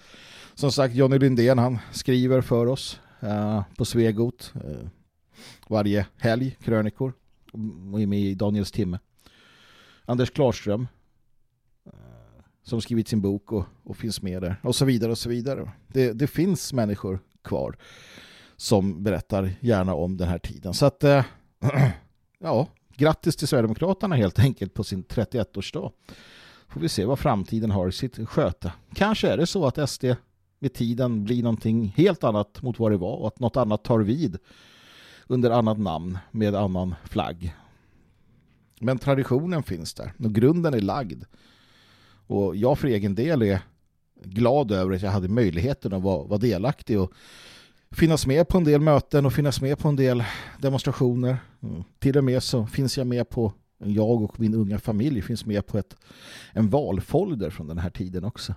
Som sagt, Johnny Lindén han skriver för oss eh, på Svegot eh, varje helg, krönikor. Och är med i Daniels timme. Anders Klarström som skrivit sin bok och, och finns med där och så vidare och så vidare. Det, det finns människor kvar som berättar gärna om den här tiden. Så att, eh, (clears throat) ja, grattis till Sverigedemokraterna helt enkelt på sin 31-årsdag. Får vi se vad framtiden har i sitt sköte. Kanske är det så att SD med tiden blir någonting helt annat mot vad det var och att något annat tar vid under annat namn med annan flagg. Men traditionen finns där och grunden är lagd. Och jag för egen del är glad över att jag hade möjligheten att vara, vara delaktig och finnas med på en del möten och finnas med på en del demonstrationer. Mm. Till och med så finns jag med på, jag och min unga familj finns med på ett, en valfolder från den här tiden också.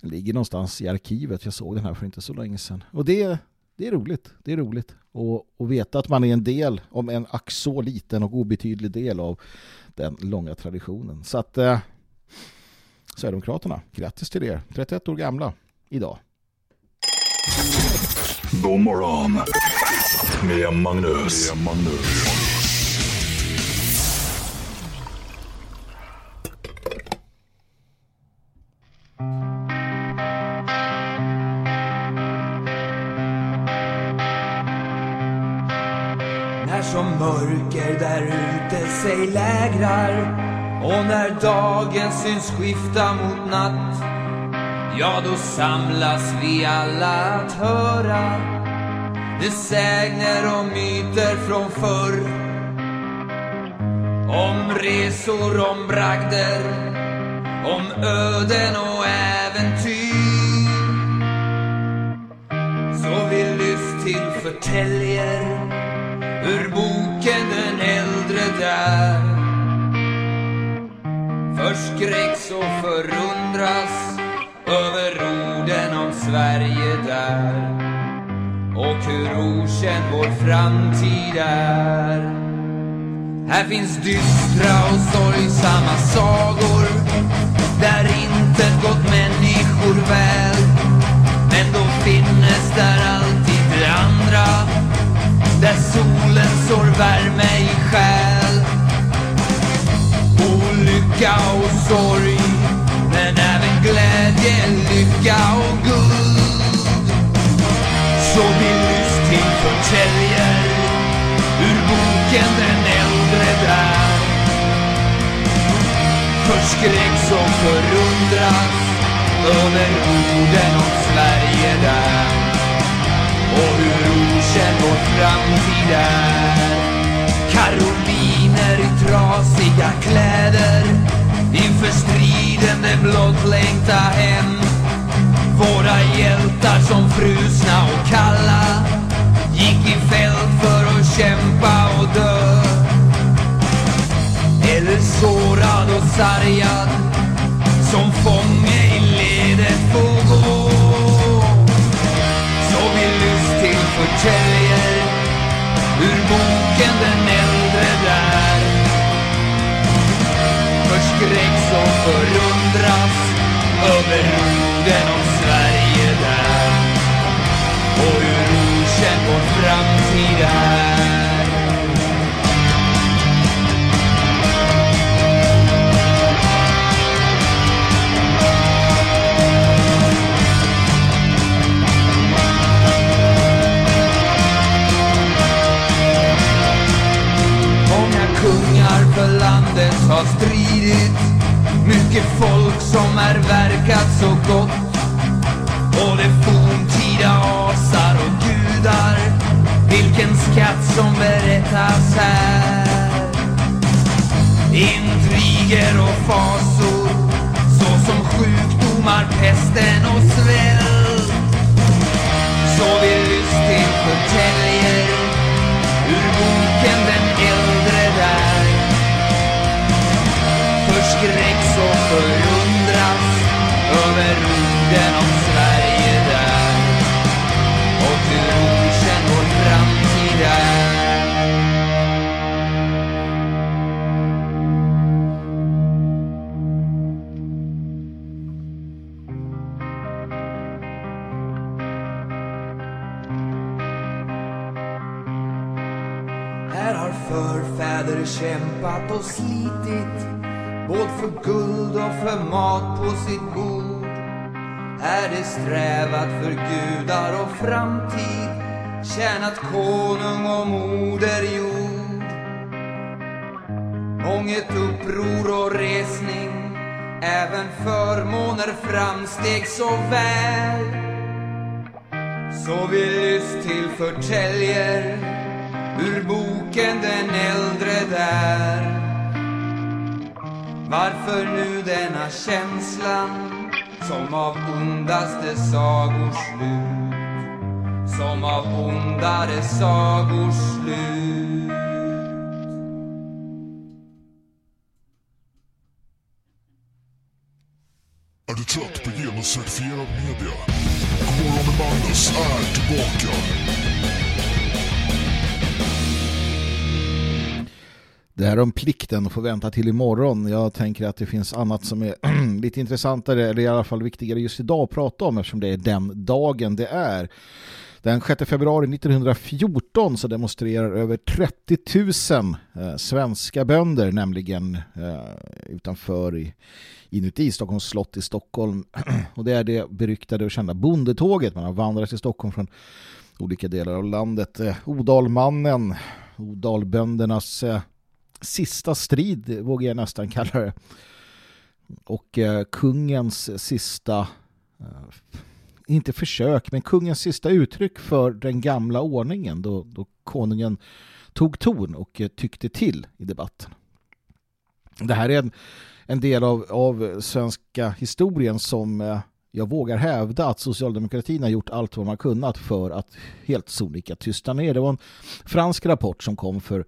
Den ligger någonstans i arkivet, jag såg den här för inte så länge sedan. Och det, det är roligt, det är roligt. Och, och veta att man är en del, om en ack så liten och obetydlig del av den långa traditionen. Så att eh, Sverigedemokraterna, grattis till er. 31 år gamla idag. God morgon med Magnus. Med Magnus. När som mörker där ute sig lägrar och när dagen syns skifta mot natt Ja, då samlas vi alla att höra. Det sägner och myter från förr Om resor, om bragder, om öden och äventyr. Så vi lyft till förtäljer ur boken den äldre där. Förskräcks och förundras över orden om Sverige där och hur okänd vår framtid är. Här finns dystra och sorgsamma sagor där inte gått människor väl. Men då finnes där alltid det andra där solen sår värme i själ. Lycka och sorg men även glädje, lycka och guld. Så min lyss till förtäljer ur boken den äldre där. Förskräcks och förundras över orden om Sverige där. Och hur okänd vår framtid är. Karoliner i trasiga kläder inför striden de blott längta hem. Våra hjältar som frusna och kalla gick i fält för att kämpa och dö. Eller sårad och sargad som fånge i ledet får gå. Så vi lyss till förtäljer ur boken förskräcks och förundras över orden om Sverige där och hur okänd vår framtid är. Många kungar för landet har blivit Mycket folk som är verkat så gott. Och det forntida asar och gudar. Vilken skatt som berättas här. Intriger och fasor. Såsom sjukdomar, pesten och svält. Så vi lyss till förtäljer. Ur boken den äldre där. Förskräcks och förundras över orden om Sverige där. Och hur okänd vår framtid är. Här har förfäder kämpat och slitit Både för guld och för mat på sitt bord. Är det strävat för gudar och framtid tjänat konung och moder jord. Månget uppror och resning även förmåner framsteg så väl. Så vi lyst till förtäljer ur boken den äldre där varför nu denna känslan som av ondaste sagors slut som av ondare sagors slut Är du trött på genuscertifierad media? Godmorgon med Magnus är tillbaka. Det här om plikten att få vänta till imorgon. Jag tänker att det finns annat som är (clears throat) lite intressantare eller i alla fall viktigare just idag att prata om eftersom det är den dagen det är. Den 6 februari 1914 så demonstrerar över 30 000 eh, svenska bönder nämligen eh, utanför i, inuti Stockholms slott i Stockholm. (clears throat) och det är det beryktade och kända bondetåget. Man har vandrat till Stockholm från olika delar av landet. Eh, Odalmannen, Odalböndernas eh, sista strid vågar jag nästan kalla det. Och eh, kungens sista eh, inte försök, men kungens sista uttryck för den gamla ordningen då, då konungen tog ton och eh, tyckte till i debatten. Det här är en, en del av, av svenska historien som eh, jag vågar hävda att socialdemokratin har gjort allt vad man kunnat för att helt sonika tysta ner. Det var en fransk rapport som kom för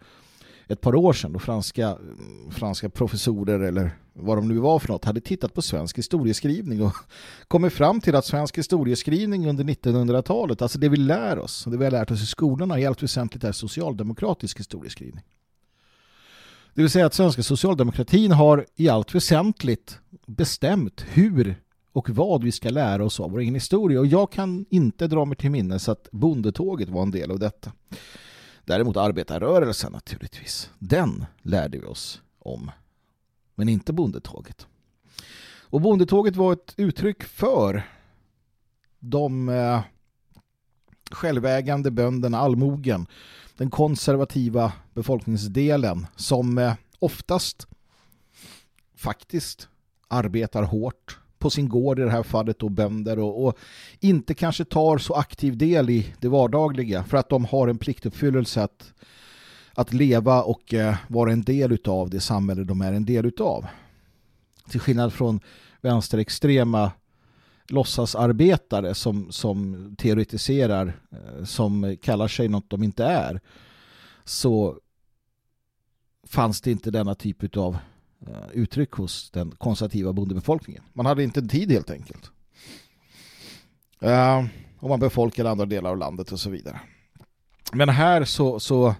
ett par år sedan då franska, mm, franska professorer eller vad de nu var för något hade tittat på svensk historieskrivning och (laughs) kommit fram till att svensk historieskrivning under 1900-talet, alltså det vi lär oss, det vi har lärt oss i skolorna i allt väsentligt är socialdemokratisk historieskrivning. Det vill säga att svenska socialdemokratin har i allt väsentligt bestämt hur och vad vi ska lära oss av vår egen historia och jag kan inte dra mig till minnes att bondetåget var en del av detta. Däremot arbetarrörelsen naturligtvis. Den lärde vi oss om. Men inte bondetåget. Och bondetåget var ett uttryck för de eh, självägande bönderna, allmogen, den konservativa befolkningsdelen som eh, oftast faktiskt arbetar hårt på sin gård i det här fallet och bönder och, och, inte kanske tar så aktiv del i det vardagliga för att de har en pliktuppfyllelse att, att leva och eh, vara en del av det samhälle de är en del av. Till skillnad från vänsterextrema låtsasarbetare som, som teoretiserar eh, som kallar sig något de inte är så fanns det inte denna typ av Eh, uttryck hos den konservativa bondebefolkningen. Man hade inte tid helt enkelt. Eh, och man befolkade andra delar av landet och så vidare. Men här så, så eh,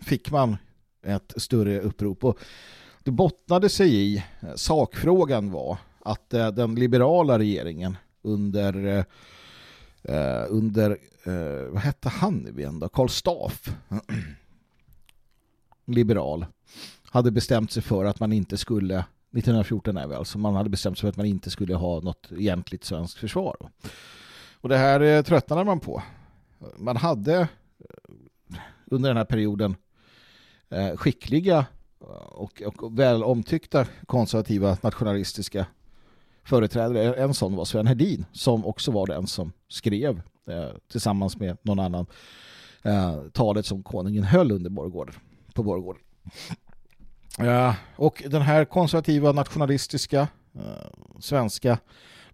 fick man ett större upprop och det bottnade sig i sakfrågan var att den liberala regeringen under under vad hette han nu igen då? Karl Staff (clears throat) liberal hade bestämt sig för att man inte skulle 1914 är vi alltså, man hade bestämt sig för att man inte skulle ha något egentligt svenskt försvar. Och det här eh, tröttnade man på. Man hade eh, under den här perioden eh, skickliga och, och väl omtyckta konservativa nationalistiska företrädare. En sån var Sven Hedin som också var den som skrev tillsammans med någon annan talet som konungen höll under Borgården, på Borgården. Ja, och den här konservativa nationalistiska eh, svenska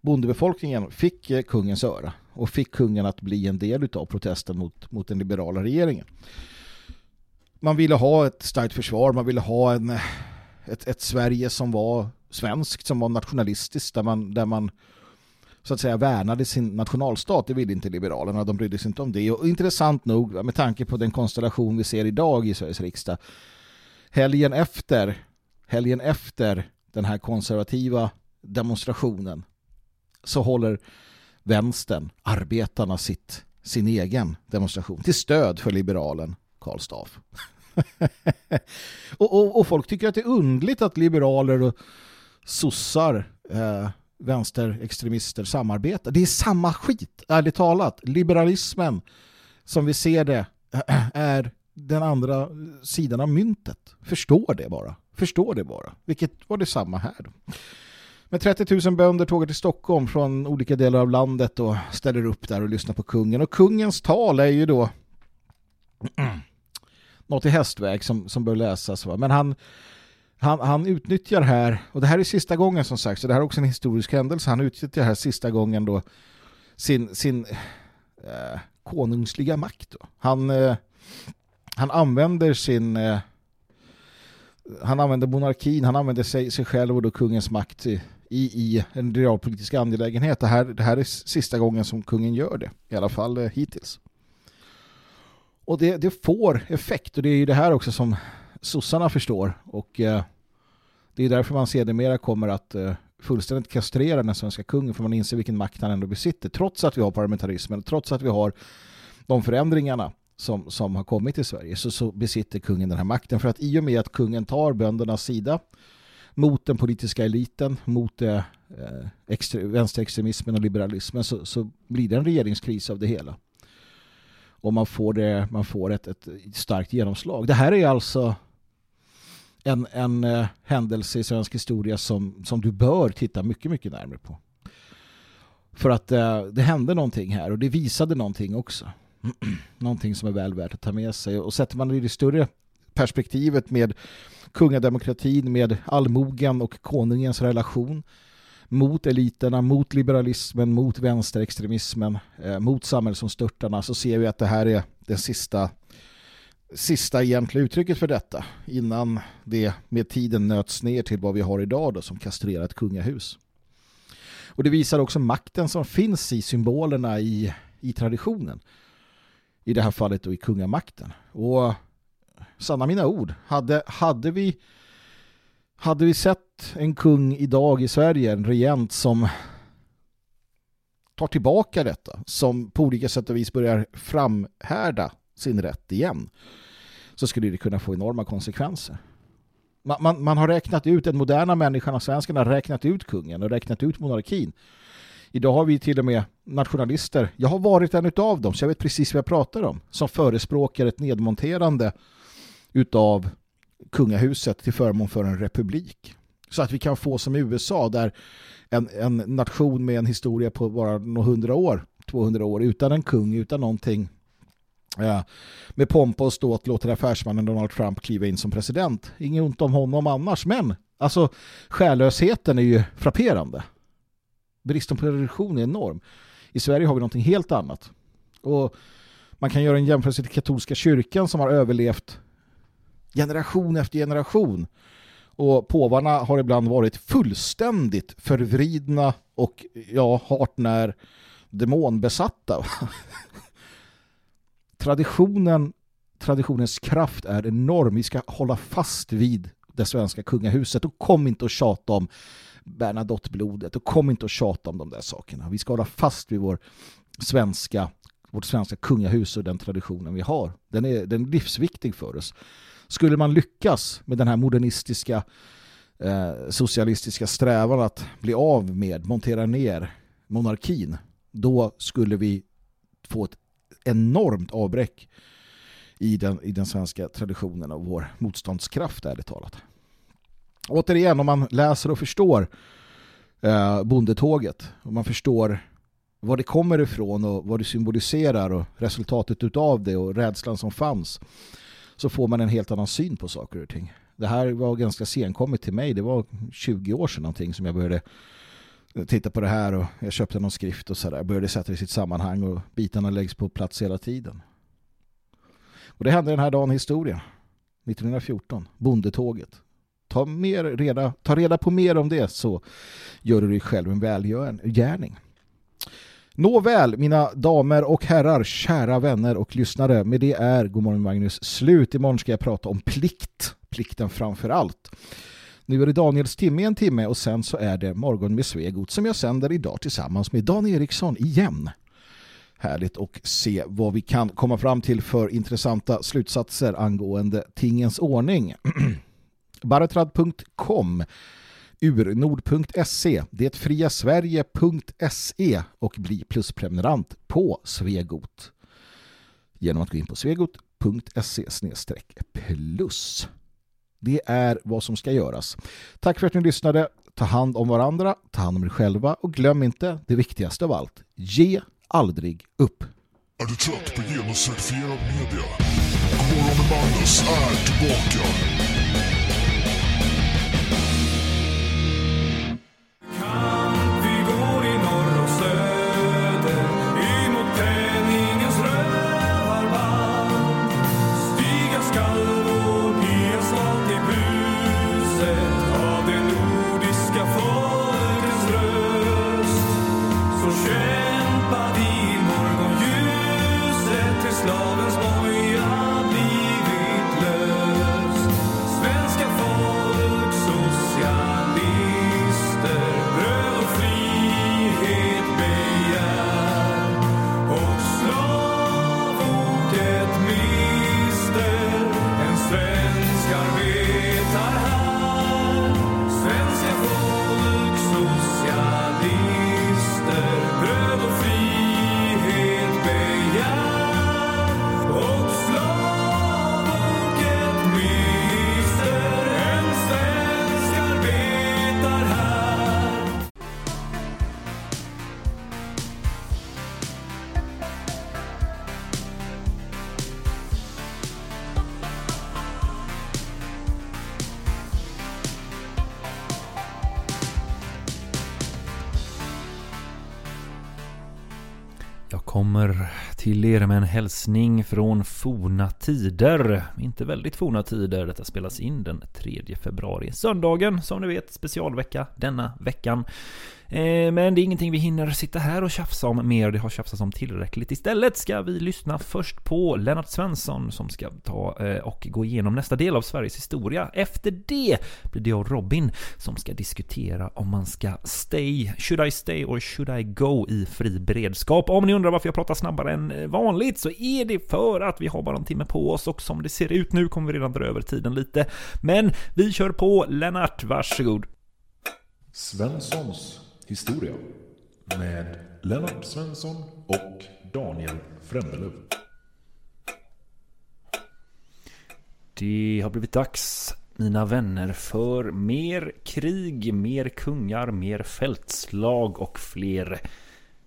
bondebefolkningen fick eh, kungens öra och fick kungen att bli en del av protesten mot, mot den liberala regeringen. Man ville ha ett starkt försvar, man ville ha en, eh, ett, ett Sverige som var svenskt, som var nationalistiskt, där man, där man så att säga värnade sin nationalstat. Det ville inte liberalerna, de brydde sig inte om det. Och intressant nog, med tanke på den konstellation vi ser idag i Sveriges riksdag, helgen efter helgen efter den här konservativa demonstrationen så håller vänstern, arbetarna sitt, sin egen demonstration till stöd för liberalen Karl Staff. (laughs) och, och, och, folk tycker att det är undligt att liberaler och sossar, eh, vänsterextremister samarbetar. Det är samma skit, ärligt talat. Liberalismen, som vi ser det, (clears throat) är den andra sidan av myntet. Förstår det bara. Förstår det bara. Vilket var det samma här då. Med 30 000 bönder tågar till Stockholm från olika delar av landet och ställer upp där och lyssnar på kungen. Och kungens tal är ju då (clears throat) något i hästväg som, som bör läsas. Va? Men han, han, han utnyttjar här, och det här är sista gången som sagt, så det här är också en historisk händelse, han utnyttjar här sista gången då sin, sin eh, konungsliga makt. Då. Han, eh, han använder sin eh, han använder monarkin, han använder sig, sig själv och då kungens makt i, i en realpolitisk angelägenhet. Det här, det här är sista gången som kungen gör det, i alla fall eh, hittills. Och det, det får effekt och det är ju det här också som sossarna förstår och eh, det är därför man sedermera kommer att eh, fullständigt kastrera den svenska kungen för man inser vilken makt han ändå besitter trots att vi har parlamentarismen, trots att vi har de förändringarna som, som har kommit till Sverige så, så besitter kungen den här makten för att i och med att kungen tar böndernas sida mot den politiska eliten, mot eh, eh extre, vänsterextremismen och liberalismen så, så blir det en regeringskris av det hela. Och man får, det, man får ett, ett starkt genomslag. Det här är alltså en, en eh, händelse i svensk historia som, som du bör titta mycket, mycket närmare på. För att eh, det hände någonting här och det visade någonting också. (clears throat) någonting som är väl värt att ta med sig. Och sätter man det i det större perspektivet med kungademokratin, med allmogen och konungens relation mot eliterna, mot liberalismen, mot vänsterextremismen, eh, mot samhällsomstörtarna så ser vi att det här är det sista sista egentliga uttrycket för detta innan det med tiden nöts ner till vad vi har idag då, som kastrerat kungahus. Och det visar också makten som finns i symbolerna i, i traditionen. I det här fallet då i kungamakten. Och sanna mina ord, hade, hade vi hade vi sett en kung idag i Sverige, en regent som tar tillbaka detta, som på olika sätt och vis börjar framhärda sin rätt igen, så skulle det kunna få enorma konsekvenser. Man, man, man har räknat ut, den moderna människan och svenskarna har räknat ut kungen och räknat ut monarkin. Idag har vi till och med nationalister, jag har varit en av dem så jag vet precis vad jag pratar om, som förespråkar ett nedmonterande utav kungahuset till förmån för en republik. Så att vi kan få som i USA där en, en nation med en historia på bara några hundra år, 200 år utan en kung, utan någonting ja, med pompa och ståt låter affärsmannen Donald Trump kliva in som president. Inget ont om honom annars, men alltså skärlösheten är ju frapperande. Bristen på reduktion är enorm. I Sverige har vi någonting helt annat. Och man kan göra en jämförelse till katolska kyrkan som har överlevt generation efter generation. Och påvarna har ibland varit fullständigt förvridna och ja, hart när demonbesatta. (laughs) Traditionen, traditionens kraft är enorm. Vi ska hålla fast vid det svenska kungahuset och kom inte att tjata om Bernadotte-blodet och kom inte att tjata om de där sakerna. Vi ska hålla fast vid vår svenska, vårt svenska kungahus och den traditionen vi har. Den är, den är livsviktig för oss skulle man lyckas med den här modernistiska eh, socialistiska strävan att bli av med, montera ner monarkin, då skulle vi få ett enormt avbräck i den, i den svenska traditionen och vår motståndskraft, ärligt talat. Återigen, om man läser och förstår eh, bondetåget, om man förstår var det kommer ifrån och vad det symboliserar och resultatet utav det och rädslan som fanns så får man en helt annan syn på saker och ting. Det här var ganska senkommet till mig. Det var 20 år sedan någonting som jag började titta på det här och jag köpte någon skrift och så där. Började sätta det i sitt sammanhang och bitarna läggs på plats hela tiden. Och det hände den här dagen i historien. 1914. Bondetåget. Ta, mer reda, ta reda på mer om det så gör du dig själv en välgärning. Nåväl, mina damer och herrar, kära vänner och lyssnare, med det är Godmorgon Magnus slut. Imorgon ska jag prata om plikt, plikten framför allt. Nu är det Daniels timme en timme och sen så är det Morgon med Svegot som jag sänder idag tillsammans med Dan Eriksson igen. härligt och se vad vi kan komma fram till för intressanta slutsatser angående tingens ordning. (clears throat) Baratrad.com urnord.se detfriasverige.se och bli plusprenumerant på Svegot genom att gå in på svegot.se plus. Det är vad som ska göras. Tack för att ni lyssnade. Ta hand om varandra, ta hand om er själva och glöm inte det viktigaste av allt. Ge aldrig upp. Är du trött på genuscertifierad media? Godmorgon med Magnus är tillbaka. Till er med en hälsning från forna tider. Inte väldigt forna tider. Detta spelas in den 3 februari. Söndagen, som ni vet, specialvecka denna veckan. Eh, men det är ingenting vi hinner sitta här och tjafsa om mer. Det har tjafsats om tillräckligt. Istället ska vi lyssna först på Lennart Svensson som ska ta eh, och gå igenom nästa del av Sveriges historia. Efter det blir det jag och Robin som ska diskutera om man ska stay, should I stay or should I go i fri beredskap. Om ni undrar varför jag pratar snabbare än eh, vanligt så är det för att vi har bara en timme på oss och som det ser ut nu kommer vi redan dra över tiden lite. Men vi kör på Lennart, varsågod. Svenssons historia med Lennart Svensson och Daniel Frändelöv. Det har blivit dags, mina vänner, för mer krig, mer kungar, mer fältslag och fler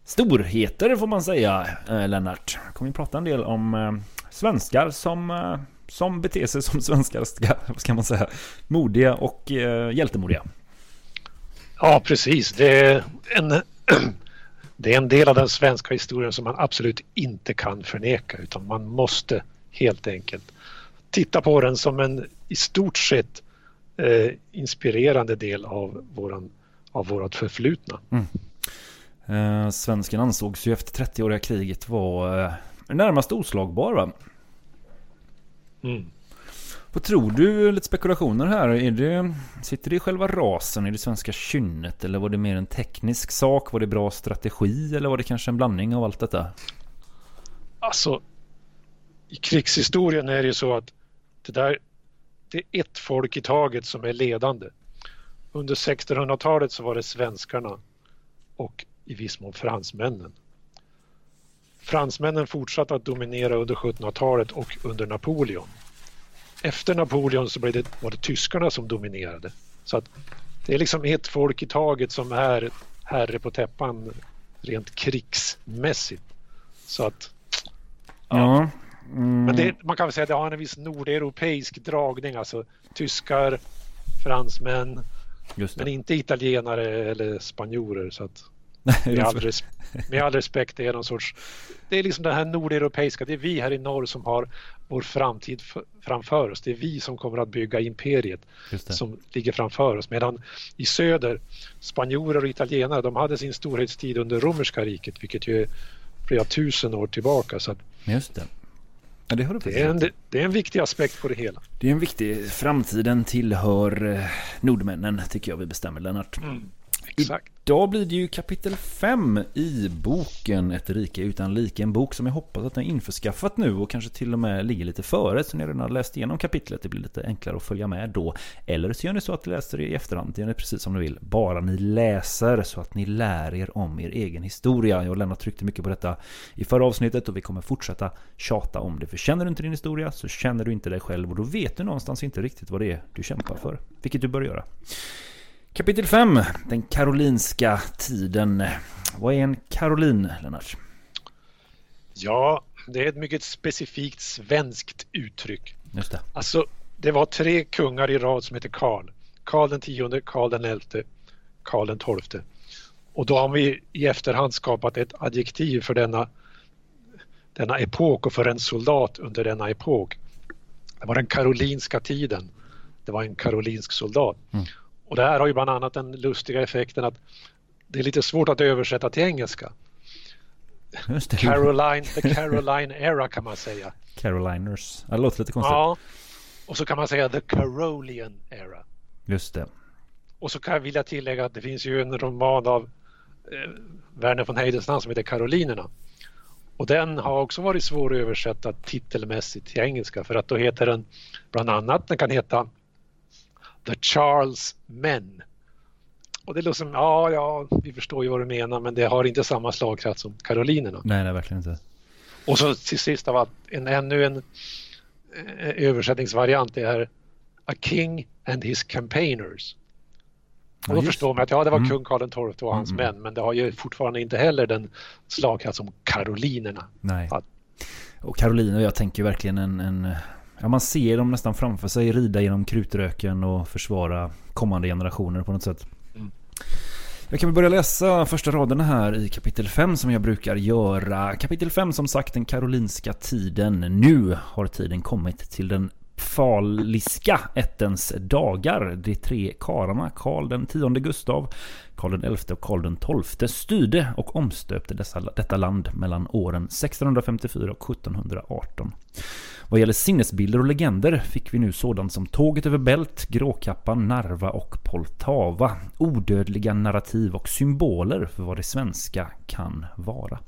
storheter får man säga, eh, Lennart. Jag kommer att prata en del om eh, svenskar som, eh, som beter sig som svenskar ska, vad ska man säga, modiga och eh, hjältemodiga. Ja, precis. Det är, en, (clears throat) det är en del av den svenska historien som man absolut inte kan förneka utan man måste helt enkelt titta på den som en i stort sett eh, inspirerande del av, våran, av vårat förflutna. Eh, svensken ansågs ju efter 30-åriga kriget vara eh, närmast oslagbar va? Mm. Vad tror du, lite spekulationer här, är det, sitter det i själva rasen i det svenska kynnet eller var det mer en teknisk sak? Var det bra strategi eller var det kanske en blandning av allt detta? Alltså, i krigshistorien är det ju så att det där, det är ett folk i taget som är ledande. Under 1600-talet så var det svenskarna och i viss mån fransmännen. Fransmännen fortsatte att dominera under 1700-talet och under Napoleon. Efter Napoleon så blev det, var det tyskarna som dominerade. Så att det är liksom ett folk i taget som är herre på täppan rent krigsmässigt. Så att Ja. Mm. men det, man kan väl säga att det har en viss nordeuropeisk dragning, alltså tyskar, fransmän, men inte italienare eller spanjorer. Så att (laughs) med, all för- res, med all respekt, det är någon sorts... Det är liksom det här nordeuropeiska, det är vi här i norr som har vår framtid framför oss. Det är vi som kommer att bygga imperiet som ligger framför oss. Medan i söder, spanjorer och italienare, de hade sin storhetstid under romerska riket, vilket ju är flera tusen år tillbaka. Så att Just det. Ja, det det, är en, det är en viktig aspekt på det hela. Det är en viktig... Framtiden tillhör eh, nordmännen, tycker jag vi bestämmer, Lennart. Exakt. Idag blir det ju kapitel 5 i boken Ett rike utan like. En bok som jag hoppas att ni har införskaffat nu och kanske till och med ligger lite före. Så ni redan har läst igenom kapitlet. Det blir lite enklare att följa med då. Eller så gör ni så att ni läser det i efterhand. Det gör ni precis som ni vill. Bara ni läser så att ni lär er om er egen historia. Jag och Lennart tryckte mycket på detta i förra avsnittet och vi kommer fortsätta tjata om det. För känner du inte din historia så känner du inte dig själv och då vet du någonstans inte riktigt vad det är du kämpar för. Vilket du bör göra. Kapitel 5. Den karolinska tiden. Vad är en karolin, Lennart? Ja, det är ett mycket specifikt svenskt uttryck. Just det. Alltså, det var tre kungar i rad som hette Karl. Karl den tionde, Karl den elfte, Karl den tolfte. Och då har vi i efterhand skapat ett adjektiv för denna, denna epok och för en soldat under denna epok. Det var den karolinska tiden. Det var en karolinsk soldat. Mm. Och det här har ju bland annat den lustiga effekten att det är lite svårt att översätta till engelska. Caroline, the (laughs) Caroline era kan man säga. Caroliners. Det låter lite konstigt. Ja. Och så kan man säga the Carolian era. Just det. Och så kan jag vilja tillägga att det finns ju en roman av eh, Werner von Heidenstam som heter Karolinerna. Och den har också varit svår att översätta titelmässigt till engelska för att då heter den bland annat, den kan heta The Charles Men. Och det låter som, ja, ja, vi förstår ju vad du menar men det har inte samma slagkraft som Karolinerna. Nej, nej, verkligen inte. Och så till sist av allt, en, ännu en eh, översättningsvariant det är A King and His Campaigners. Och Ja, då just förstår man att ja, det var Mm. kung Karl XII och hans Mm, män men det har ju fortfarande inte heller den slagkraft som Karolinerna. Nej. Ja. Och Caroline och jag tänker verkligen en, en... Ja, man ser dem nästan framför sig rida genom krutröken och försvara kommande generationer på något sätt. Mm. Jag kan väl börja läsa första raderna här i kapitel 5 som jag brukar göra. Kapitel 5 som sagt den karolinska tiden. Nu har tiden kommit till den faliska ättens dagar. De tre karlarna, Karl den tionde Gustav, Karl XI och Karl XII styrde och omstöpte dessa, detta land mellan åren 1654 och 1718. Vad gäller sinnesbilder och legender fick vi nu sådant som Tåget över Bält, Gråkappan, Narva och Poltava. Odödliga narrativ och symboler för vad det svenska kan vara.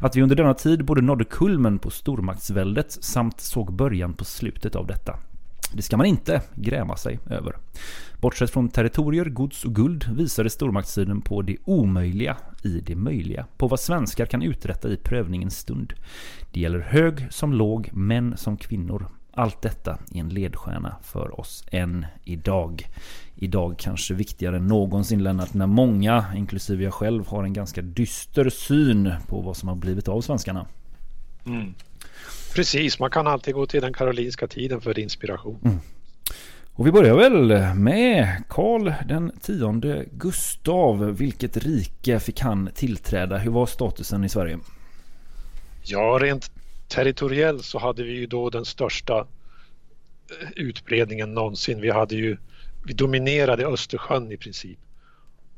Att vi under denna tid både nådde kulmen på stormaktsväldet samt såg början på slutet av detta. Det ska man inte gräma sig över. Bortsett från territorier, gods och guld visade stormaktstiden på det omöjliga i det möjliga. På vad svenskar kan uträtta i prövningens stund. Det gäller hög som låg, män som kvinnor. Allt detta är en ledstjärna för oss än idag. Idag kanske viktigare än någonsin Lennart när många, inklusive jag själv, har en ganska dyster syn på vad som har blivit av svenskarna. Mm. Precis, man kan alltid gå till den karolinska tiden för inspiration. Och vi börjar väl med Karl den tionde Gustav. Vilket rike fick han tillträda? Hur var statusen i Sverige? Ja, rent territoriellt så hade vi ju då den största eh, utbredningen någonsin. Vi hade ju, vi dominerade Östersjön i princip.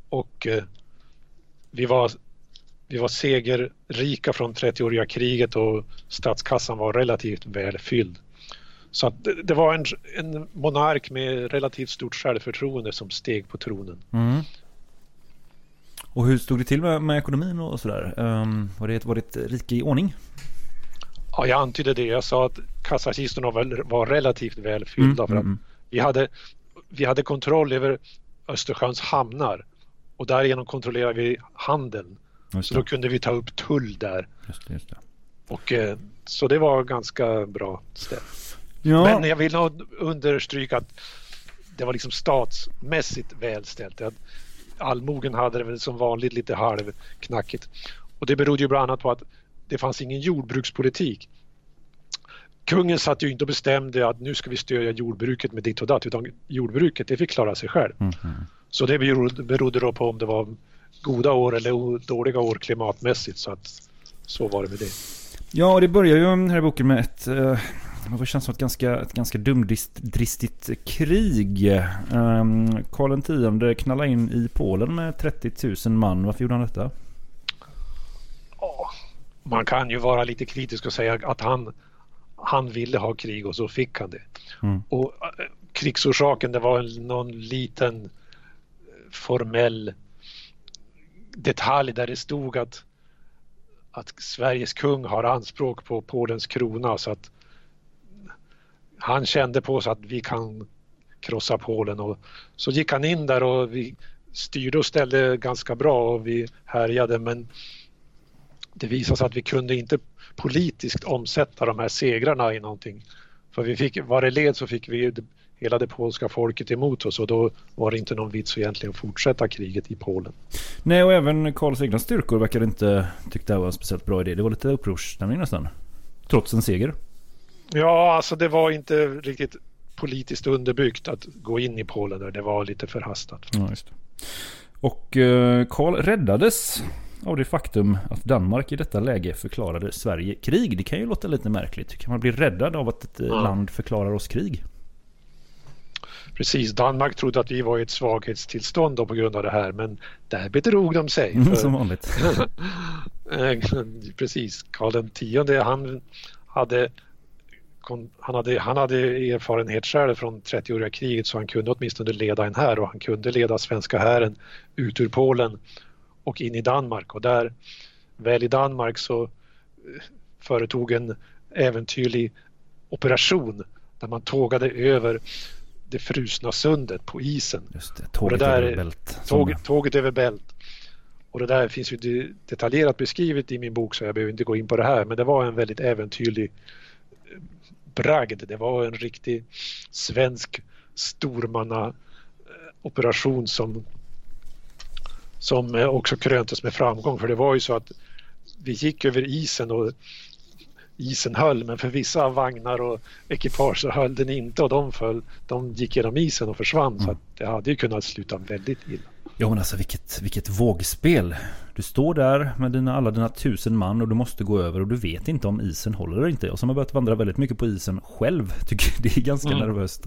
Och eh, vi var, vi var segerrika från 30-åriga kriget och statskassan var relativt väl fylld. Så att det, var en, en monark med relativt stort självförtroende som steg på tronen. Mm. Och hur stod det till med, med ekonomin och sådär? Um, var, det, var det ett rike i ordning? Ja, jag antydde det. Jag sa att kassakistorna var, var relativt väl fyllda Mm, för att mm, vi hade, vi hade kontroll över Östersjöns hamnar och därigenom kontrollerade vi handeln. Just Så det. då kunde vi ta upp tull där. Just det, just det. Och, eh, så det var ganska bra ställt. Ja. Men jag vill understryka att det var liksom statsmässigt välställt. Att Allmogen hade det väl som vanligt lite halvknackigt. Och det berodde ju bland annat på att det fanns ingen jordbrukspolitik. Kungen satt ju inte och bestämde att nu ska vi stödja jordbruket med ditt och datt utan jordbruket det fick klara sig själv. Mm, Så det berodde, berodde då på om det var goda år eller dåliga år klimatmässigt så att så var det med det. Ja, och det börjar ju den här boken med ett... Uh, det känns som ett ganska, ett ganska dumdristigt krig. Um, Karl X knallade in i Polen med 30 000 man. Varför gjorde han detta? Man kan ju vara lite kritisk och säga att han, han ville ha krig och så fick han det. Mm. Och eh, krigsorsaken det var någon liten eh, formell detalj där det stod att, att Sveriges kung har anspråk på Polens krona så att han kände på sig att vi kan krossa Polen och så gick han in där och vi styrde och ställde ganska bra och vi härjade men det visade sig att vi kunde inte politiskt omsätta de här segrarna i någonting. För vi fick, vad det led så fick vi hela det polska folket emot oss och då var det inte någon vits egentligen att fortsätta kriget i Polen. Nej, och även Karls egna styrkor verkar inte tycka det var en speciellt bra idé. Det var lite upprorsstämning nästan. Trots en seger. Ja, alltså det var inte riktigt politiskt underbyggt att gå in i Polen där. Det var lite förhastat. Ja. Och eh, Karl räddades av det faktum att Danmark i detta läge förklarade Sverige krig. Det kan ju låta lite märkligt. Hur kan man bli räddad av att ett eh, Ja. land förklarar oss krig? Precis, Danmark trodde att vi var i ett svaghetstillstånd då på grund av det här men där bedrog de sig. Mm, som vanligt. (laughs) Precis, Karl tionde han hade, han, hade, han hade erfarenhet själv från 30-åriga kriget så han kunde åtminstone leda en här och han kunde leda svenska hären ut ur Polen och in i Danmark och där, väl i Danmark så eh, företog en äventyrlig operation där man tågade över det frusna sundet på isen. Just det, tåget över Bält. Tåget, tåget över Bält. Och det där finns ju de- detaljerat beskrivet i min bok så jag behöver inte gå in på det här men det var en väldigt äventyrlig eh, bragd. Det var en riktig svensk stormanna eh, operation som som eh, också kröntes med framgång för det var ju så att vi gick över isen och isen höll men för vissa vagnar och ekipage så höll den inte och de föll. De gick genom isen och försvann så att det hade ju kunnat sluta väldigt illa. Ja men alltså vilket, vilket vågspel. Du står där med dina, alla dina tusen man och du måste gå över och du vet inte om isen håller eller inte. Jag som har börjat vandra väldigt mycket på isen själv tycker (laughs) det är ganska Mm. nervöst.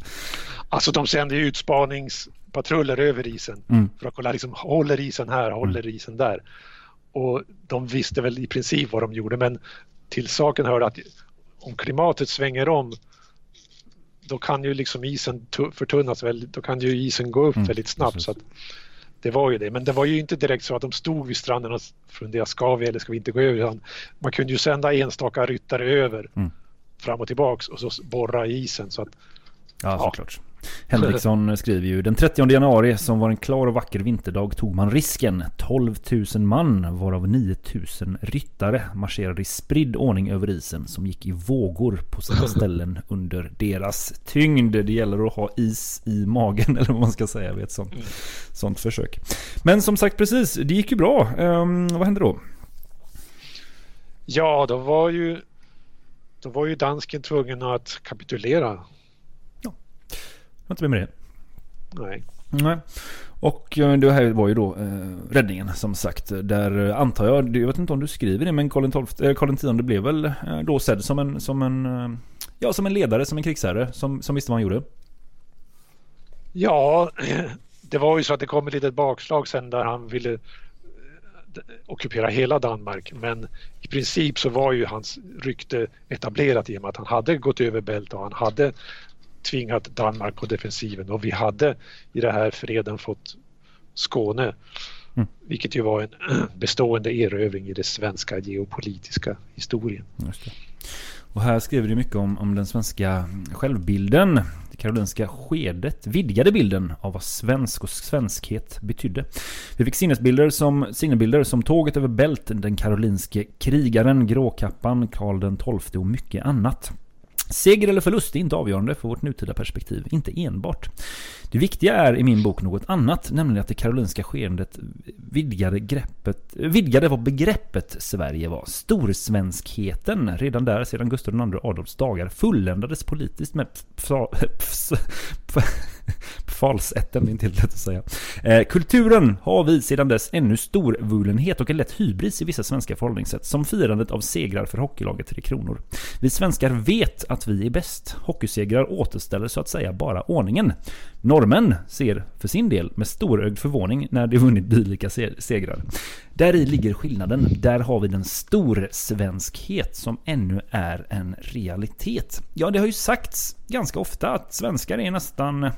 Alltså de sände ju ut spaningspatruller över isen Mm. för att kolla liksom, håller isen här, håller isen där. Och de visste väl i princip vad de gjorde men till saken hörde att om klimatet svänger om då kan ju liksom isen tu- förtunnas väldigt, då kan ju isen gå upp Mm, väldigt snabbt. Så att det var ju det, men det var ju inte direkt så att de stod vid stranden och funderade, ska vi eller ska vi inte gå över? Man kunde ju sända enstaka ryttare över Mm. fram och tillbaks och så borra i isen. Så att, Ja, såklart. Henriksson (laughs) skriver ju den 30 januari som var en klar och vacker vinterdag tog man risken. 12 000 man varav 9 000 ryttare marscherade i spridd ordning över isen som gick i vågor på sina (laughs) ställen under deras tyngd. Det gäller att ha is i magen (laughs) eller vad man ska säga vid ett sånt, sånt försök. Men som sagt precis, det gick ju bra. Ehm, vad hände då? Ja, då var ju, då var ju dansken tvungen att kapitulera. Jag har inte med mig det. Nej. Nej. Och eh, det här var ju då eh, räddningen som sagt. Där eh, antar jag, jag vet inte om du skriver det, men Karl XII, eh, Karl X blev väl eh, då sedd som en, som en, eh, ja som en ledare, som en krigsherre, som, som visste vad han gjorde. Ja, (clears throat) det var ju så att det kom ett litet bakslag sen där han ville eh, ockupera hela Danmark men i princip så var ju hans rykte etablerat i och med att han hade gått över Bält och han hade tvingat Danmark på defensiven och vi hade i det här freden fått Skåne Mm. vilket ju var en (clears throat) bestående erövring i den svenska geopolitiska historien. Och här skriver du mycket om, om den svenska självbilden. Det karolinska skedet vidgade bilden av vad svensk och svenskhet betydde. Vi fick sinnesbilder som, sinnebilder som tåget över bält, den karolinske krigaren, gråkappan, Karl XII och mycket annat. Seger eller förlust är inte avgörande för vårt nutida perspektiv, inte enbart. Det viktiga är i min bok något annat, nämligen att det karolinska skeendet vidgade, greppet, vidgade vad begreppet Sverige var. Storsvenskheten, redan där sedan Gustav II Adolfs dagar, fulländades politiskt med pfa- (laughs) (laughs) Falsätten, det är inte helt lätt att säga. Eh, kulturen har vi sedan dess ännu storvulenhet och en lätt hybris i vissa svenska förhållningssätt, som firandet av segrar för hockeylaget Tre Kronor. Vi svenskar vet att vi är bäst. Hockeysegrar återställer så att säga bara ordningen. Norrmän ser för sin del med storögd förvåning när de vunnit dylika segrar. Där i ligger skillnaden. Där har vi den storsvenskhet som ännu är en realitet. Ja, det har ju sagts ganska ofta att svenskar är nästan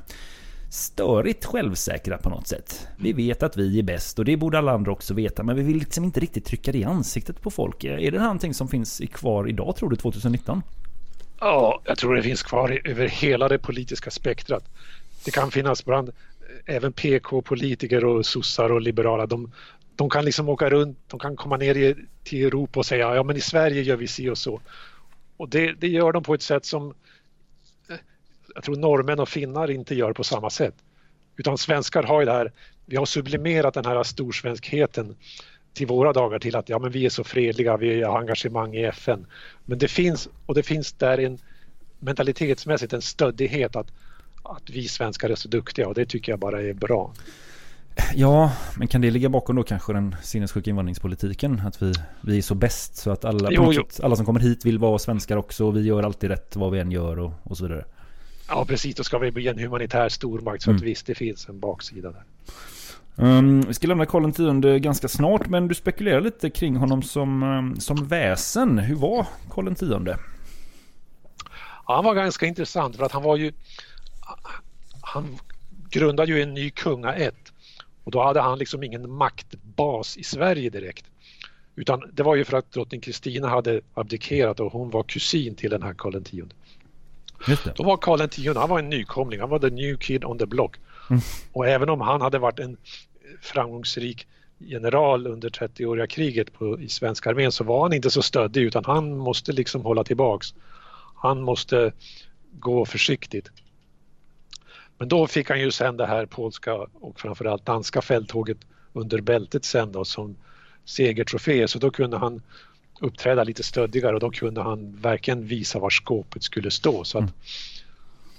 störigt självsäkra på något sätt. Vi vet att vi är bäst och det borde alla andra också veta, men vi vill liksom inte riktigt trycka det i ansiktet på folk. Är det någonting som finns kvar idag tror du, 2019? Ja, jag tror det finns kvar över hela det politiska spektrat. Det kan finnas bland även PK-politiker och sossar och liberala. De, de kan liksom åka runt, de kan komma ner i, till Europa och säga ja men i Sverige gör vi si och så. Och det, det gör de på ett sätt som eh, jag tror norrmän och finnar inte gör på samma sätt. Utan svenskar har ju det här, vi har sublimerat den här storsvenskheten till våra dagar till att ja, men vi är så fredliga, vi har engagemang i FN. Men det finns, och det finns där en mentalitetsmässigt en stöddighet att, att vi svenskar är så duktiga och det tycker jag bara är bra. Ja, men kan det ligga bakom då kanske den sinnessjuka invandringspolitiken? Att vi, vi är så bäst så att alla, Jo, jo. sätt, alla som kommer hit vill vara svenskar också och vi gör alltid rätt vad vi än gör och, och så vidare. Ja precis, då ska vi bli en humanitär stormakt så Mm. att visst det finns en baksida där. Um, vi ska lämna Karl X ganska snart, men du spekulerar lite kring honom som, um, som väsen. Hur var Karl X? Ja, han var ganska intressant för att han var ju han grundade ju en ny kungaätt och då hade han liksom ingen maktbas i Sverige direkt. Utan det var ju för att drottning Kristina hade abdikerat och hon var kusin till den här Karl X. Just det. Då var Karl X, han var en nykomling, han var the new kid on the block. Mm. Och även om han hade varit en framgångsrik general under 30-åriga kriget på, i svenska armén så var han inte så stöddig utan han måste liksom hålla tillbaks. Han måste gå försiktigt. Men då fick han ju sen det här polska och framförallt danska fälttåget under bältet sen då som segertrofé så då kunde han uppträda lite stöddigare och då kunde han verkligen visa var skåpet skulle stå. Så att,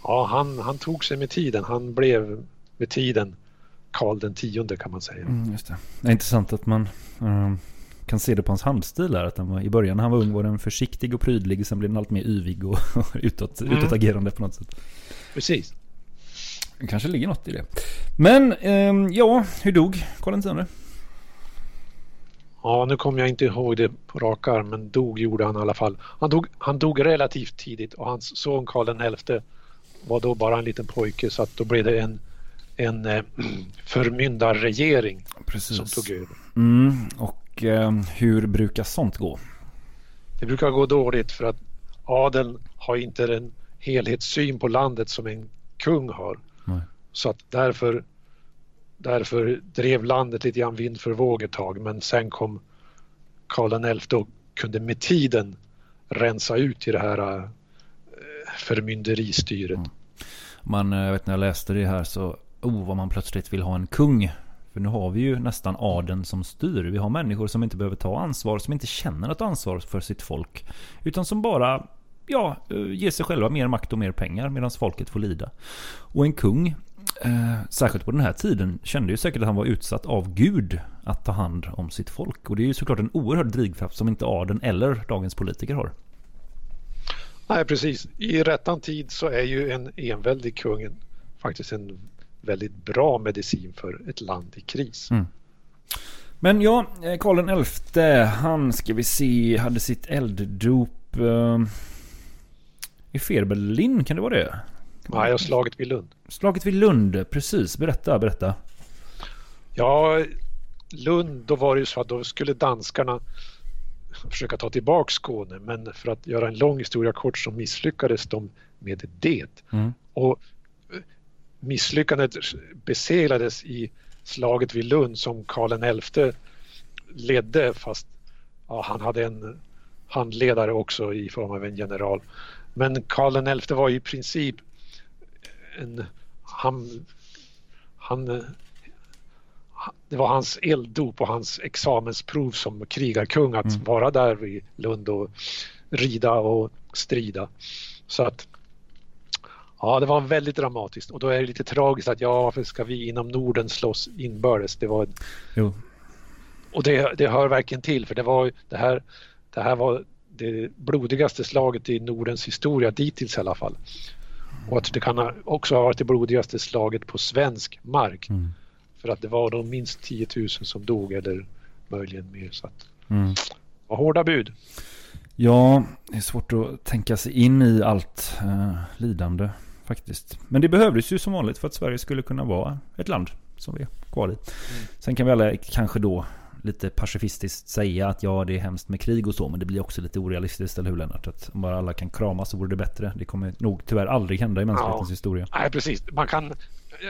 ja, han, han tog sig med tiden. Han blev med tiden Karl den tionde kan man säga. Mm, just det. det är intressant att man um, kan se det på hans handstil här. Att han var, I början när han var ung var den försiktig och prydlig. Sen blev den allt mer yvig och (laughs) utåt, Mm. utåtagerande på något sätt. Precis. Det kanske ligger något i det. Men ehm, ja, hur dog Karl X? Ja, nu kommer jag inte ihåg det på rak arm, men dog gjorde han i alla fall. Han dog, han dog relativt tidigt och hans son Karl XI var då bara en liten pojke så att då blev det en, en eh, (clears throat) förmyndarregering Precis. som tog över. Mm, och ehm, hur brukar sånt gå? Det brukar gå dåligt för att adeln har inte den helhetssyn på landet som en kung har. Så att därför, därför drev landet lite grann vind för våg ett tag men sen kom Karl XI och kunde med tiden rensa ut i det här eh, förmynderistyret. förmynderistyret. Man, eh, jag vet när jag läste det här så, oh vad man plötsligt vill ha en kung. För nu har vi ju nästan adeln som styr. Vi har människor som inte behöver ta ansvar, som inte känner något ansvar för sitt folk. Utan som bara, ja, eh, ger sig själva mer makt och mer pengar medan folket får lida. Och en kung, eh, särskilt på den här tiden, kände ju säkert att han var utsatt av Gud att ta hand om sitt folk. Och det är ju såklart en oerhörd drivkraft som inte adeln eller dagens politiker har. Nej precis, i rättan tid så är ju en enväldig kung faktiskt en väldigt bra medicin för ett land i kris. Mm. Men ja, eh, Karl XI, han ska vi se, hade sitt elddop eh, i Ferbelin, kan det vara det? Nej, och slaget vid Lund. Slaget vid Lund, precis. Berätta, berätta. Ja, Lund, då var det ju så att då skulle danskarna försöka ta tillbaka Skåne men för att göra en lång historia kort så misslyckades de med det. Mm. Och eh, misslyckandet beseglades i slaget vid Lund som Karl XI ledde fast ja, han hade en handledare också i form av en general. Men Karl XI var i princip en, han, han, det var hans elddop och hans examensprov som krigarkung att Mm. vara där vid Lund och rida och strida. Så att Ja, det var väldigt dramatiskt och då är det lite tragiskt att ja, varför ska vi inom Norden slåss inbördes? Det var, Jo. och det, det hör verkligen till för det var det här, det här var det blodigaste slaget i Nordens historia dittills i alla fall. Och att det kan också ha varit det blodigaste slaget på svensk mark. Mm. För att det var då minst 10 000 som dog eller möjligen mer. Så att, Mm. var hårda bud. Ja, det är svårt att tänka sig in i allt eh, lidande. Faktiskt. Men det behövdes ju som vanligt för att Sverige skulle kunna vara ett land som vi är kvar i. Sen kan vi alla kanske då lite pacifistiskt säga att ja, det är hemskt med krig och så, men det blir också lite orealistiskt, eller hur Lennart? Att om bara alla kan kramas så vore det bättre. Det kommer nog tyvärr aldrig hända i mänsklighetens Ja. historia. Nej, precis. Man kan eh,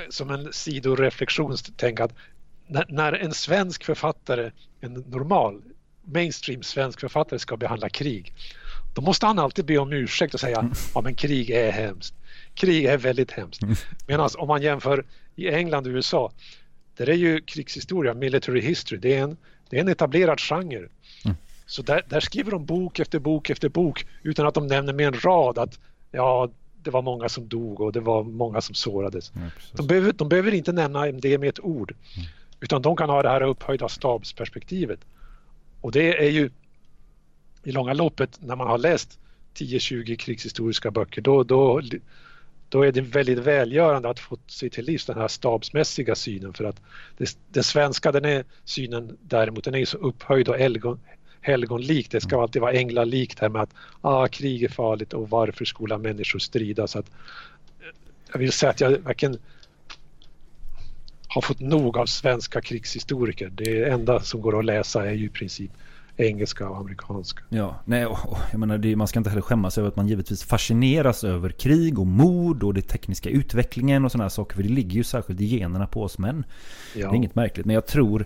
som en sidoreflektion tänka att när, när en svensk författare, en normal mainstream svensk författare ska behandla krig, då måste han alltid be om ursäkt och säga ja men krig är hemskt. Krig är väldigt hemskt. Medan om man jämför i England och USA, där är ju krigshistoria, military history, det är en, det är en etablerad genre. Så där, där skriver de bok efter bok efter bok utan att de nämner med en rad att ja, det var många som dog och det var många som sårades. De behöver, de behöver inte nämna det med ett ord. Utan de kan ha det här upphöjda stabsperspektivet. Och det är ju i långa loppet när man har läst 10-20 krigshistoriska böcker då, då, då är det väldigt välgörande att få sig till livs den här stabsmässiga synen för att det, den svenska den är, synen däremot den är så upphöjd och helgon, helgonlik. Det ska alltid vara änglalikt här med att ah, krig är farligt och varför skola människor strida. Så att, jag vill säga att jag verkligen har fått nog av svenska krigshistoriker. Det enda som går att läsa är ju i princip engelska och amerikanska. Ja, nej, och, jag menar, det, man ska inte heller skämmas över att man givetvis fascineras över krig och mord och den tekniska utvecklingen och sådana här saker. För det ligger ju särskilt i generna på oss män. Ja. Det är inget märkligt. Men jag tror...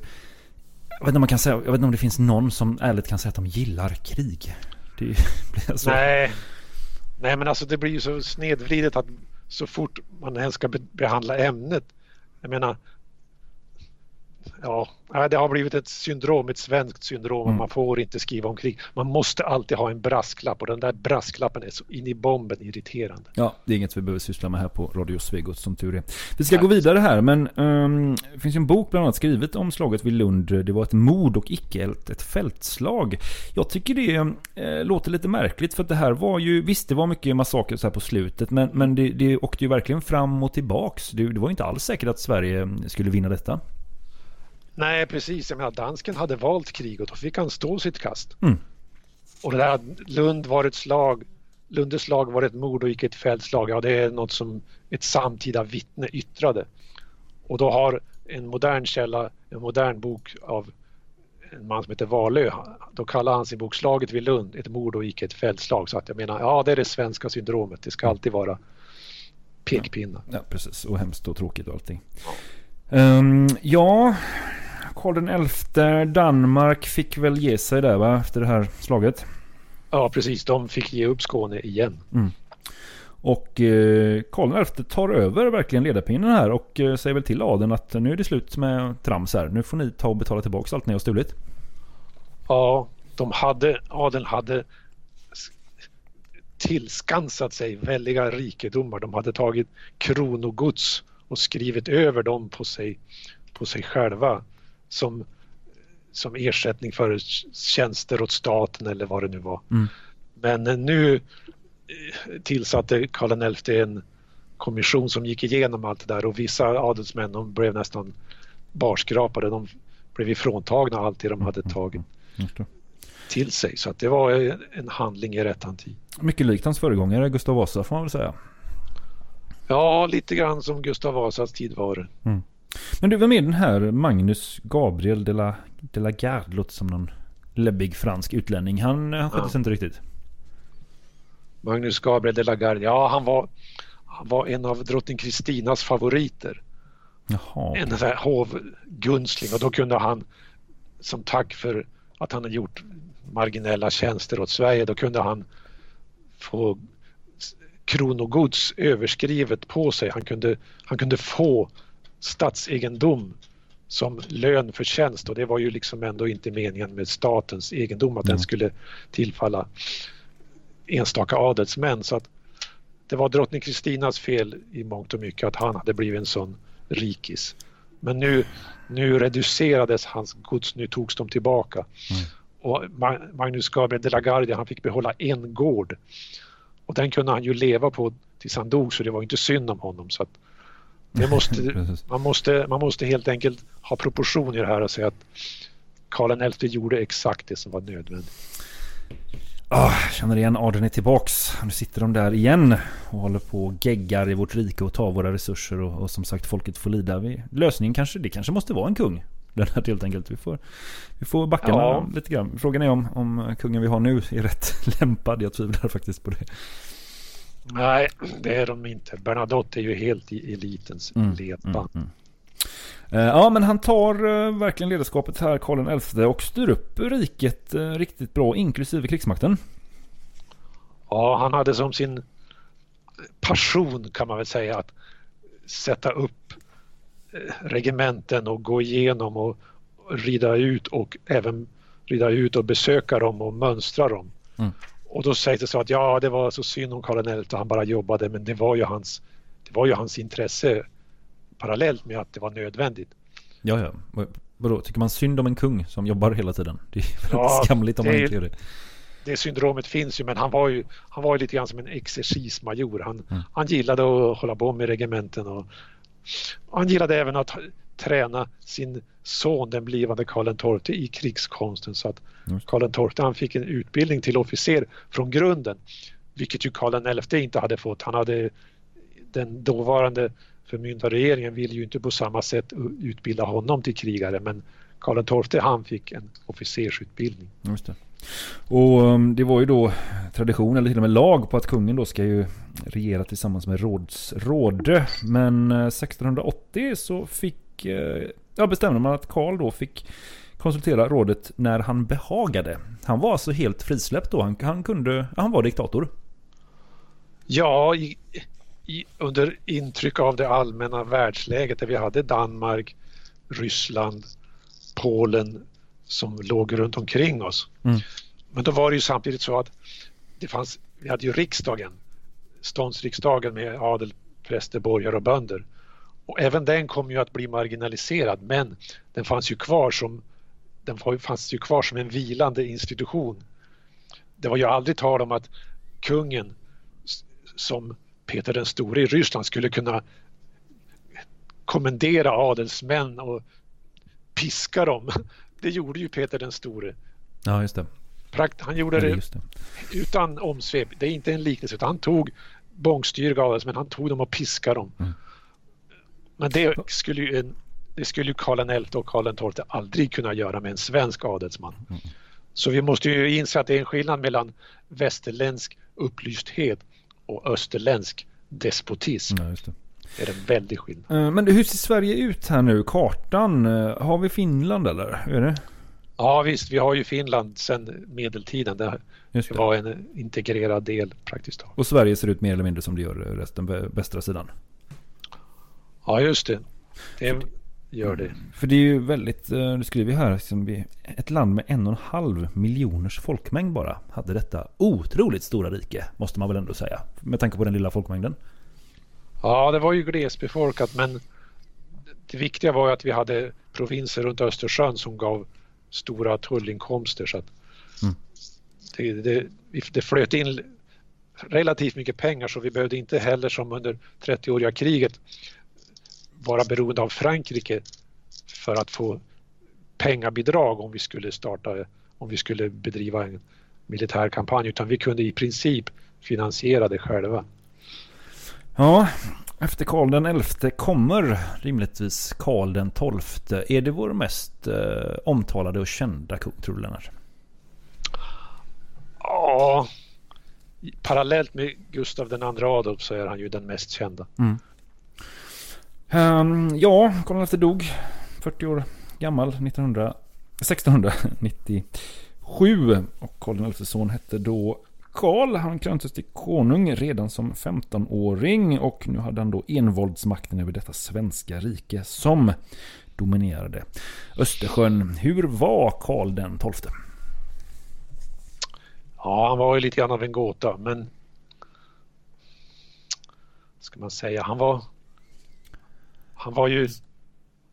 Jag vet, inte om man kan säga, jag vet inte om det finns någon som ärligt kan säga att de gillar krig. Det (laughs) blir så. Nej. Nej, men alltså det blir ju så snedvridet att så fort man ens ska be- behandla ämnet. Jag menar, ja, nej, det har blivit ett syndrom, ett svenskt syndrom. Mm. Man får inte skriva om krig. Man måste alltid ha en brasklapp och den där brasklappen är så in i bomben irriterande. Ja, det är inget vi behöver syssla med här på Radio Svegot som tur är. Vi ska gå vidare här, men ehm, det finns ju en bok bland annat skrivet om slaget vid Lund. Det var ett mord och icke ett, ett fältslag. Jag tycker det eh, låter lite märkligt för att det här var ju, visst det var mycket massakrer så här på slutet, men, men det, det åkte ju verkligen fram och tillbaks. Det, det var inte alls säkert att Sverige skulle vinna detta. Nej, precis. Jag menar, dansken hade valt krig och då fick han stå sitt kast. Mm. Och det där att Lund var ett slag, Lundes slag var ett mord och icke ett fältslag, ja det är något som ett samtida vittne yttrade. Och då har en modern källa, en modern bok av en man som heter Wahlöö, då kallar han sin bok Slaget vid Lund, ett mord och icke ett fältslag. Så att jag menar, ja det är det svenska syndromet, det ska alltid vara pekpinnar. Ja, precis. Och hemskt och tråkigt och allting. Ehm, ja, Karl elfte, Danmark fick väl ge sig där va, efter det här slaget. Ja precis, de fick ge upp Skåne igen. Mm. Och eh, Karl XI tar över verkligen ledarpinnen här och eh, säger väl till adeln att nu är det slut med trams här. Nu får ni ta och betala tillbaka allt ni har stulit. Ja, de hade, adeln hade tillskansat sig väldiga rikedomar. De hade tagit kronogods och skrivit över dem på sig, på sig själva som, som ersättning för tjänster åt staten eller vad det nu var. Mm. Men eh, nu eh, tillsatte Karl XI en kommission som gick igenom allt det där och vissa adelsmän de blev nästan barskrapade. De blev ifråntagna allt det de hade tagit det. till sig. Så att det var eh, en handling i rättan tid. Mycket likt hans föregångare Gustav Vasa får man väl säga. Ja, lite grann som Gustav Vasas tid var det. Men du, vem är den här Magnus Gabriel de la, de la Garde? Låter som någon läbbig fransk utlänning. Han, han skötte sig inte riktigt. Magnus Gabriel de la Garde, ja han var, han var en av drottning Kristinas favoriter. Jaha. En sån här hovgunstling och då kunde han som tack för att han har gjort marginella tjänster åt Sverige, då kunde han få kronogods överskrivet på sig. Han kunde, han kunde få statsegendom som lön för tjänst och det var ju liksom ändå inte meningen med statens egendom att den skulle tillfalla enstaka adelsmän. Så att det var drottning Kristinas fel i mångt och mycket att han hade blivit en sån rikis. Men nu, nu reducerades hans gods, nu togs de tillbaka. Och Ma- Magnus Gabriel de la Gardie, han fick behålla en gård. Och den kunde han ju leva på tills han dog så det var inte synd om honom. Så att måste, (laughs) man, måste, man måste helt enkelt ha proportioner här och säga att Karl XI gjorde exakt det som var nödvändigt. Ah, känner igen adeln är tillbaks. Nu sitter de där igen och håller på och geggar i vårt rike och tar våra resurser och, och som sagt folket får lida. Vi, lösningen kanske, det kanske måste vara en kung. (laughs) Lennart helt enkelt. Vi får, vi får backa Ja. lite grann. Frågan är om, om kungen vi har nu är rätt (laughs) lämpad. Jag tvivlar faktiskt på det. Nej, det är de inte. Bernadotte är ju helt i elitens Mm, ledband. Eh, Ja, men han tar eh, verkligen ledarskapet här, Karl XI, och styr upp riket eh, riktigt bra, inklusive krigsmakten. Ja, han hade som sin passion kan man väl säga att sätta upp regementen och gå igenom och rida ut och även rida ut och besöka dem och mönstra dem. Mm. Och då sägs det så att ja, det var så synd om Karl XI, han bara jobbade, men det var ju hans, det var ju hans intresse parallellt med att det var nödvändigt. Ja, ja. Vad- Vadå, tycker man synd om en kung som jobbar hela tiden? Det är väldigt Ja, skamligt om man det är- inte gör det. det syndromet finns ju men han var ju, han var ju lite grann som en exercismajor. Han, Mm. han gillade att hålla på med regementen och han gillade även att träna sin son, den blivande Karl XII, i krigskonsten så att. Karl XII han fick en utbildning till officer från grunden. Vilket ju Karl XI inte hade fått. Han hade den dåvarande förmyndarregeringen ville ju inte på samma sätt utbilda honom till krigare men Karl XII han fick en officersutbildning. Just det. Och um, det var ju då tradition eller till och med lag på att kungen då ska ju regera tillsammans med rådsråde. Men eh, 1680 så fick, eh, ja bestämde man att Karl då fick konsultera rådet när han behagade. Han var alltså helt frisläppt då. Han, han kunde, han var diktator. Ja, i, i, under intryck av det allmänna världsläget där vi hade Danmark, Ryssland, Polen som låg runt omkring oss. Mm. Men då var det ju samtidigt så att det fanns, vi hade ju riksdagen, ståndsriksdagen med adel, präster, borgare och bönder. Och även den kom ju att bli marginaliserad men den fanns ju kvar som den fanns ju kvar som en vilande institution. Det var ju aldrig tal om att kungen som Peter den store i Ryssland skulle kunna kommendera adelsmän och piska dem. (laughs) Det gjorde ju Peter den store. Ja, just det. Prakt, han gjorde det det. utan omsvep. Det är inte en liknelse utan han tog bångstyriga adelsmän, han tog dem och piskade dem. Mm. Men det skulle ju en, det skulle Karl XI och Karl XII aldrig kunna göra med en svensk adelsman. Mm. Så vi måste ju inse att det är en skillnad mellan västerländsk upplysthet och österländsk despotism. Ja, det. Det är en väldig skillnad. Eh, Men hur ser Sverige ut här nu? Kartan? eh, Har vi Finland eller? Är det? Ja visst, vi har ju Finland sedan medeltiden. Det det det. var en integrerad del praktiskt taget. Och Sverige ser ut mer eller mindre som det gör resten, vä- västra sidan. Ja just det. Det gör det. För det är ju väldigt, eh, du skriver ju här, liksom, ett land med en och en halv miljoners folkmängd bara hade detta otroligt stora rike, måste man väl ändå säga. Med tanke på den lilla folkmängden. Ja, det var ju glesbefolkat men det viktiga var ju att vi hade provinser runt Östersjön som gav stora tullinkomster så att Mm. det, det, vi- det flöt in relativt mycket pengar så vi behövde inte heller som under 30-åriga kriget vara beroende av Frankrike för att få pengabidrag om vi skulle starta, om vi skulle bedriva en militär kampanj utan vi kunde i princip finansiera det själva. Ja, efter Karl den elfte kommer rimligtvis Karl den tolfte. Är det vår mest eh, omtalade och kända kung, tror du Lennart? Ja, parallellt med Gustav den andra Adolf så är han ju den mest kända. Mm. Um, ja, Karl XI dog 40 år gammal 1900, 1697. Och Karl den son hette då Karl. Han kröntes till konung redan som 15-åring och nu hade han då envåldsmakten över detta svenska rike som dominerade Östersjön. Hur var Karl den tolfte? Ja, han var ju lite grann av en gåta men ska man säga, han var han var ju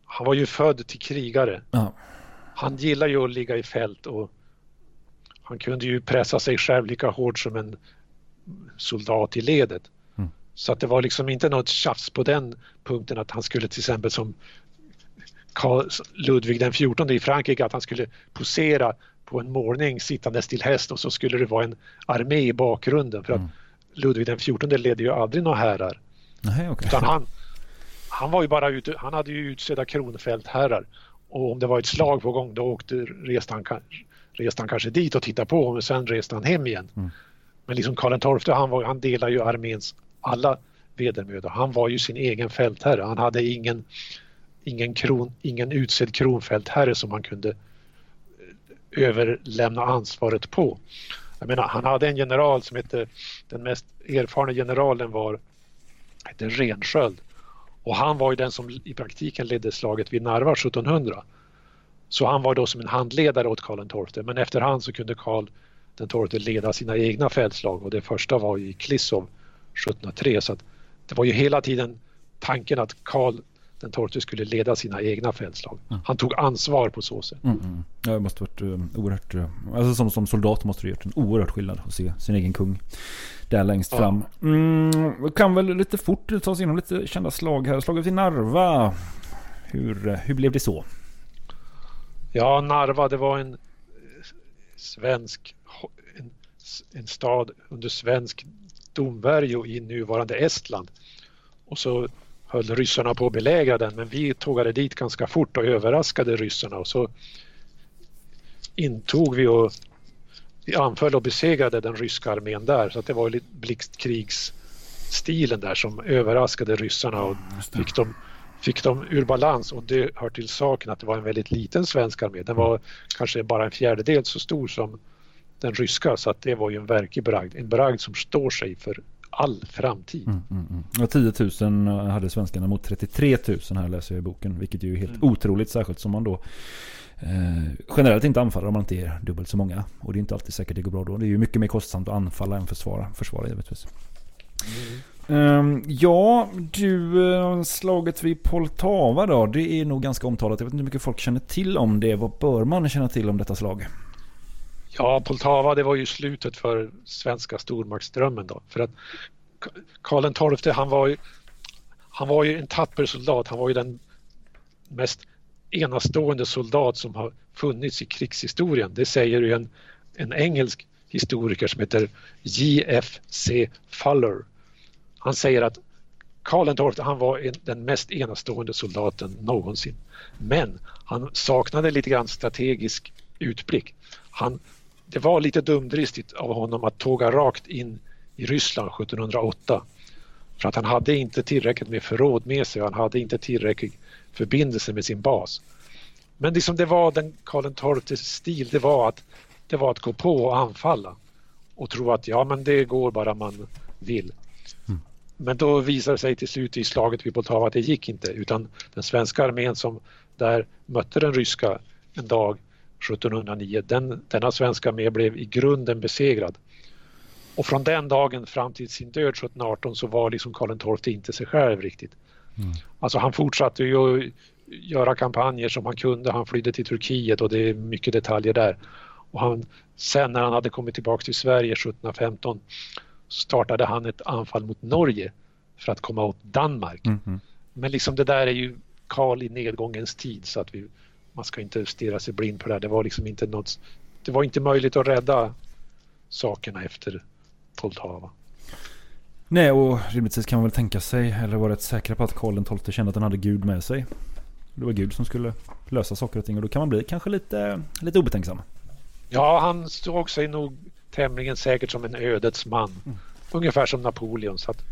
han var ju född till krigare. Ja. Han gillar ju att ligga i fält och han kunde ju pressa sig själv lika hårt som en soldat i ledet. Mm. Så att det var liksom inte något tjafs på den punkten att han skulle till exempel som Karl Ludvig den XIV i Frankrike att han skulle posera på en målning sittandes till häst och så skulle det vara en armé i bakgrunden för att Ludvig den XIV ledde ju aldrig några härar. Nej, okej. Utan han, han var ju bara ute, han hade ju utsedda kronfältherrar och om det var ett slag på gång då åkte, reste, han, reste han kanske dit och tittade på men sen reste han hem igen. Mm. Men liksom Karl XII han, var, han delade ju arméns alla vedermödor. Han var ju sin egen fältherre. Han hade ingen, ingen, kron, ingen utsedd kronfältherre som han kunde eh, överlämna ansvaret på. Jag menar, han hade en general som hette, den mest erfarna generalen var hette Rensköld. Och han var ju den som i praktiken ledde slaget vid Narva 1700. Så han var då som en handledare åt Karl XII men efterhand så kunde Karl XII leda sina egna fältslag och det första var i Klissov 1703 så det var ju hela tiden tanken att Karl XII skulle leda sina egna fältslag. Han tog ansvar på så sätt. Mm, mm. Ja, det måste varit uh, oerhört... Uh, alltså som, som soldat måste det gjort en oerhört skillnad att se sin egen kung där längst fram. Mm, kan väl lite fort ta oss igenom lite kända slag här. Slaget vid Narva. Hur, hur blev det så? Ja, Narva det var en svensk en, en stad under svensk domvärjo i nuvarande Estland. Och så höll ryssarna på att belägra den men vi tågade dit ganska fort och överraskade ryssarna och så intog vi och vi anföll och besegrade den ryska armén där så att det var lite blixtkrigsstilen där som överraskade ryssarna och fick dem, fick dem ur balans och det hör till saken att det var en väldigt liten svensk armé. Den var kanske bara en fjärdedel så stor som den ryska så att det var ju en verklig bragd. En bragd som står sig för all framtid. Mm, mm, mm. Ja, 10 000 hade svenskarna mot 33 000 här läser jag i boken. Vilket är ju helt otroligt särskilt som man då eh, generellt inte anfalla om man inte är dubbelt så många. Och det är inte alltid säkert det går bra då. Det är ju mycket mer kostsamt att anfalla än försvara, försvara givetvis. Ehm, ja, du, eh, slaget vid Poltava då. Det är nog ganska omtalat. Jag vet inte hur mycket folk känner till om det. Vad bör man känna till om detta slag? Ja, Poltava det var ju slutet för svenska stormaktsdrömmen då. För att Karl XII han var ju, han var ju en tapper soldat. Han var ju den mest enastående soldat som har funnits i krigshistorien. Det säger ju en, en engelsk historiker som heter J.F.C. Fuller. Han säger att Karl XII han var en, den mest enastående soldaten någonsin. Men han saknade lite grann strategisk utblick. Han, det var lite dumdristigt av honom att tåga rakt in i Ryssland 1708. För att han hade inte tillräckligt med förråd med sig och han hade inte tillräcklig förbindelse med sin bas. Men det som det var den Karl XIIs stil, det var att det var att gå på och anfalla och tro att ja men det går bara man vill. Men då visade det sig till slut i slaget vid Poltava att det gick inte utan den svenska armén som där mötte den ryska en dag 1709, den, denna svenska armé blev i grunden besegrad. Och från den dagen fram till sin död 1718 så var liksom Karl XII inte sig själv riktigt. Alltså han fortsatte ju att göra kampanjer som han kunde. Han flydde till Turkiet och det är mycket detaljer där. Och han, sen när han hade kommit tillbaka till Sverige 1715 startade han ett anfall mot Norge för att komma åt Danmark. Mm, Men liksom det där är ju Karl i nedgångens tid så att vi, man ska inte stirra sig blind på det här. Det var liksom inte något, det var inte möjligt att rädda sakerna efter Poltava. Nej, och rimligtvis kan man väl tänka sig, eller vara rätt säkra på att Karl XII kände att han hade Gud med sig. Det var Gud som skulle lösa saker och ting och då kan man bli kanske lite, lite obetänksam. Ja, han såg sig nog tämligen säkert som en ödets man. Ungefär som Napoleon. Så att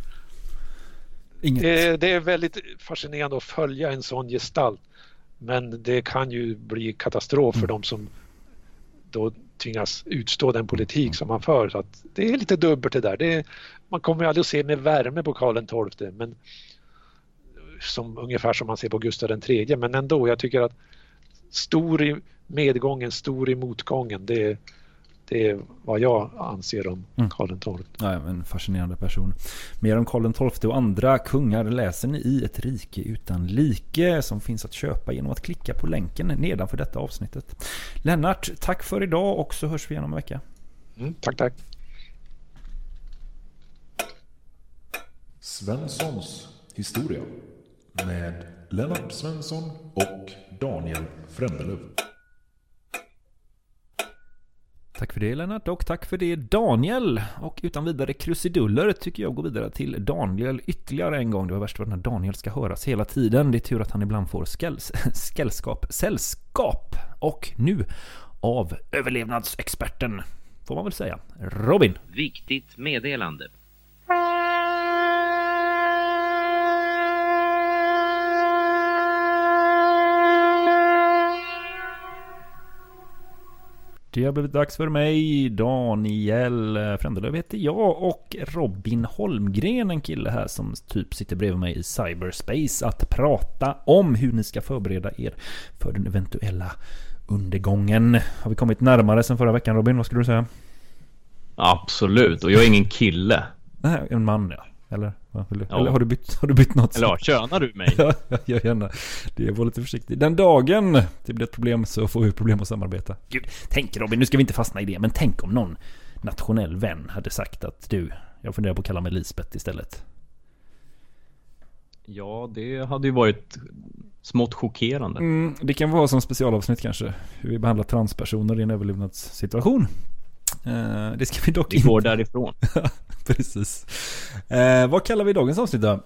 det, det är väldigt fascinerande att följa en sån gestalt. Men det kan ju bli katastrof för de som då tvingas utstå den politik som man för. Så att det är lite dubbelt det där. Det är, man kommer ju aldrig att se med värme på Karl XII. Men som, ungefär som man ser på Gustav III. Men ändå, jag tycker att stor i medgången, stor i motgången. Det, det är vad jag anser om Mm. Karl XII. Ja, en fascinerande person. Mer om Karl XII och andra kungar läser ni i Ett rike utan like som finns att köpa genom att klicka på länken nedanför detta avsnittet. Lennart, tack för idag och så hörs vi igen om en vecka. Mm, tack, tack. Svenssons historia med Lennart Svensson och Daniel Frändelöv. Tack för det Lennart och tack för det Daniel. Och utan vidare krusiduller tycker jag går vidare till Daniel ytterligare en gång. Det var värst vad den här Daniel ska höras hela tiden. Det är tur att han ibland får skällskap, sällskap. Och nu av överlevnadsexperten, får man väl säga, Robin. Viktigt meddelande. Det har blivit dags för mig, Daniel Frändelöv heter jag och Robin Holmgren, en kille här som typ sitter bredvid mig i cyberspace, att prata om hur ni ska förbereda er för den eventuella undergången. Har vi kommit närmare sen förra veckan Robin, vad skulle du säga? Absolut, och jag är ingen kille. Nej, en man ja. Eller? Du? Ja. Eller har du bytt, har du bytt något? Eller ja, könar du mig? (laughs) Ja, jag gör gärna det. Var lite försiktig. Den dagen det blir ett problem så får vi problem att samarbeta. Gud, tänk Robin, nu ska vi inte fastna i det, men tänk om någon nationell vän hade sagt att du, jag funderar på att kalla mig Lisbeth istället. Ja, det hade ju varit smått chockerande. Mm, det kan vara som specialavsnitt kanske, hur vi behandlar transpersoner i en överlevnadssituation. Eh, det ska vi dock Vi går därifrån. (laughs) Precis. Eh, vad kallar vi dagens avsnitt då?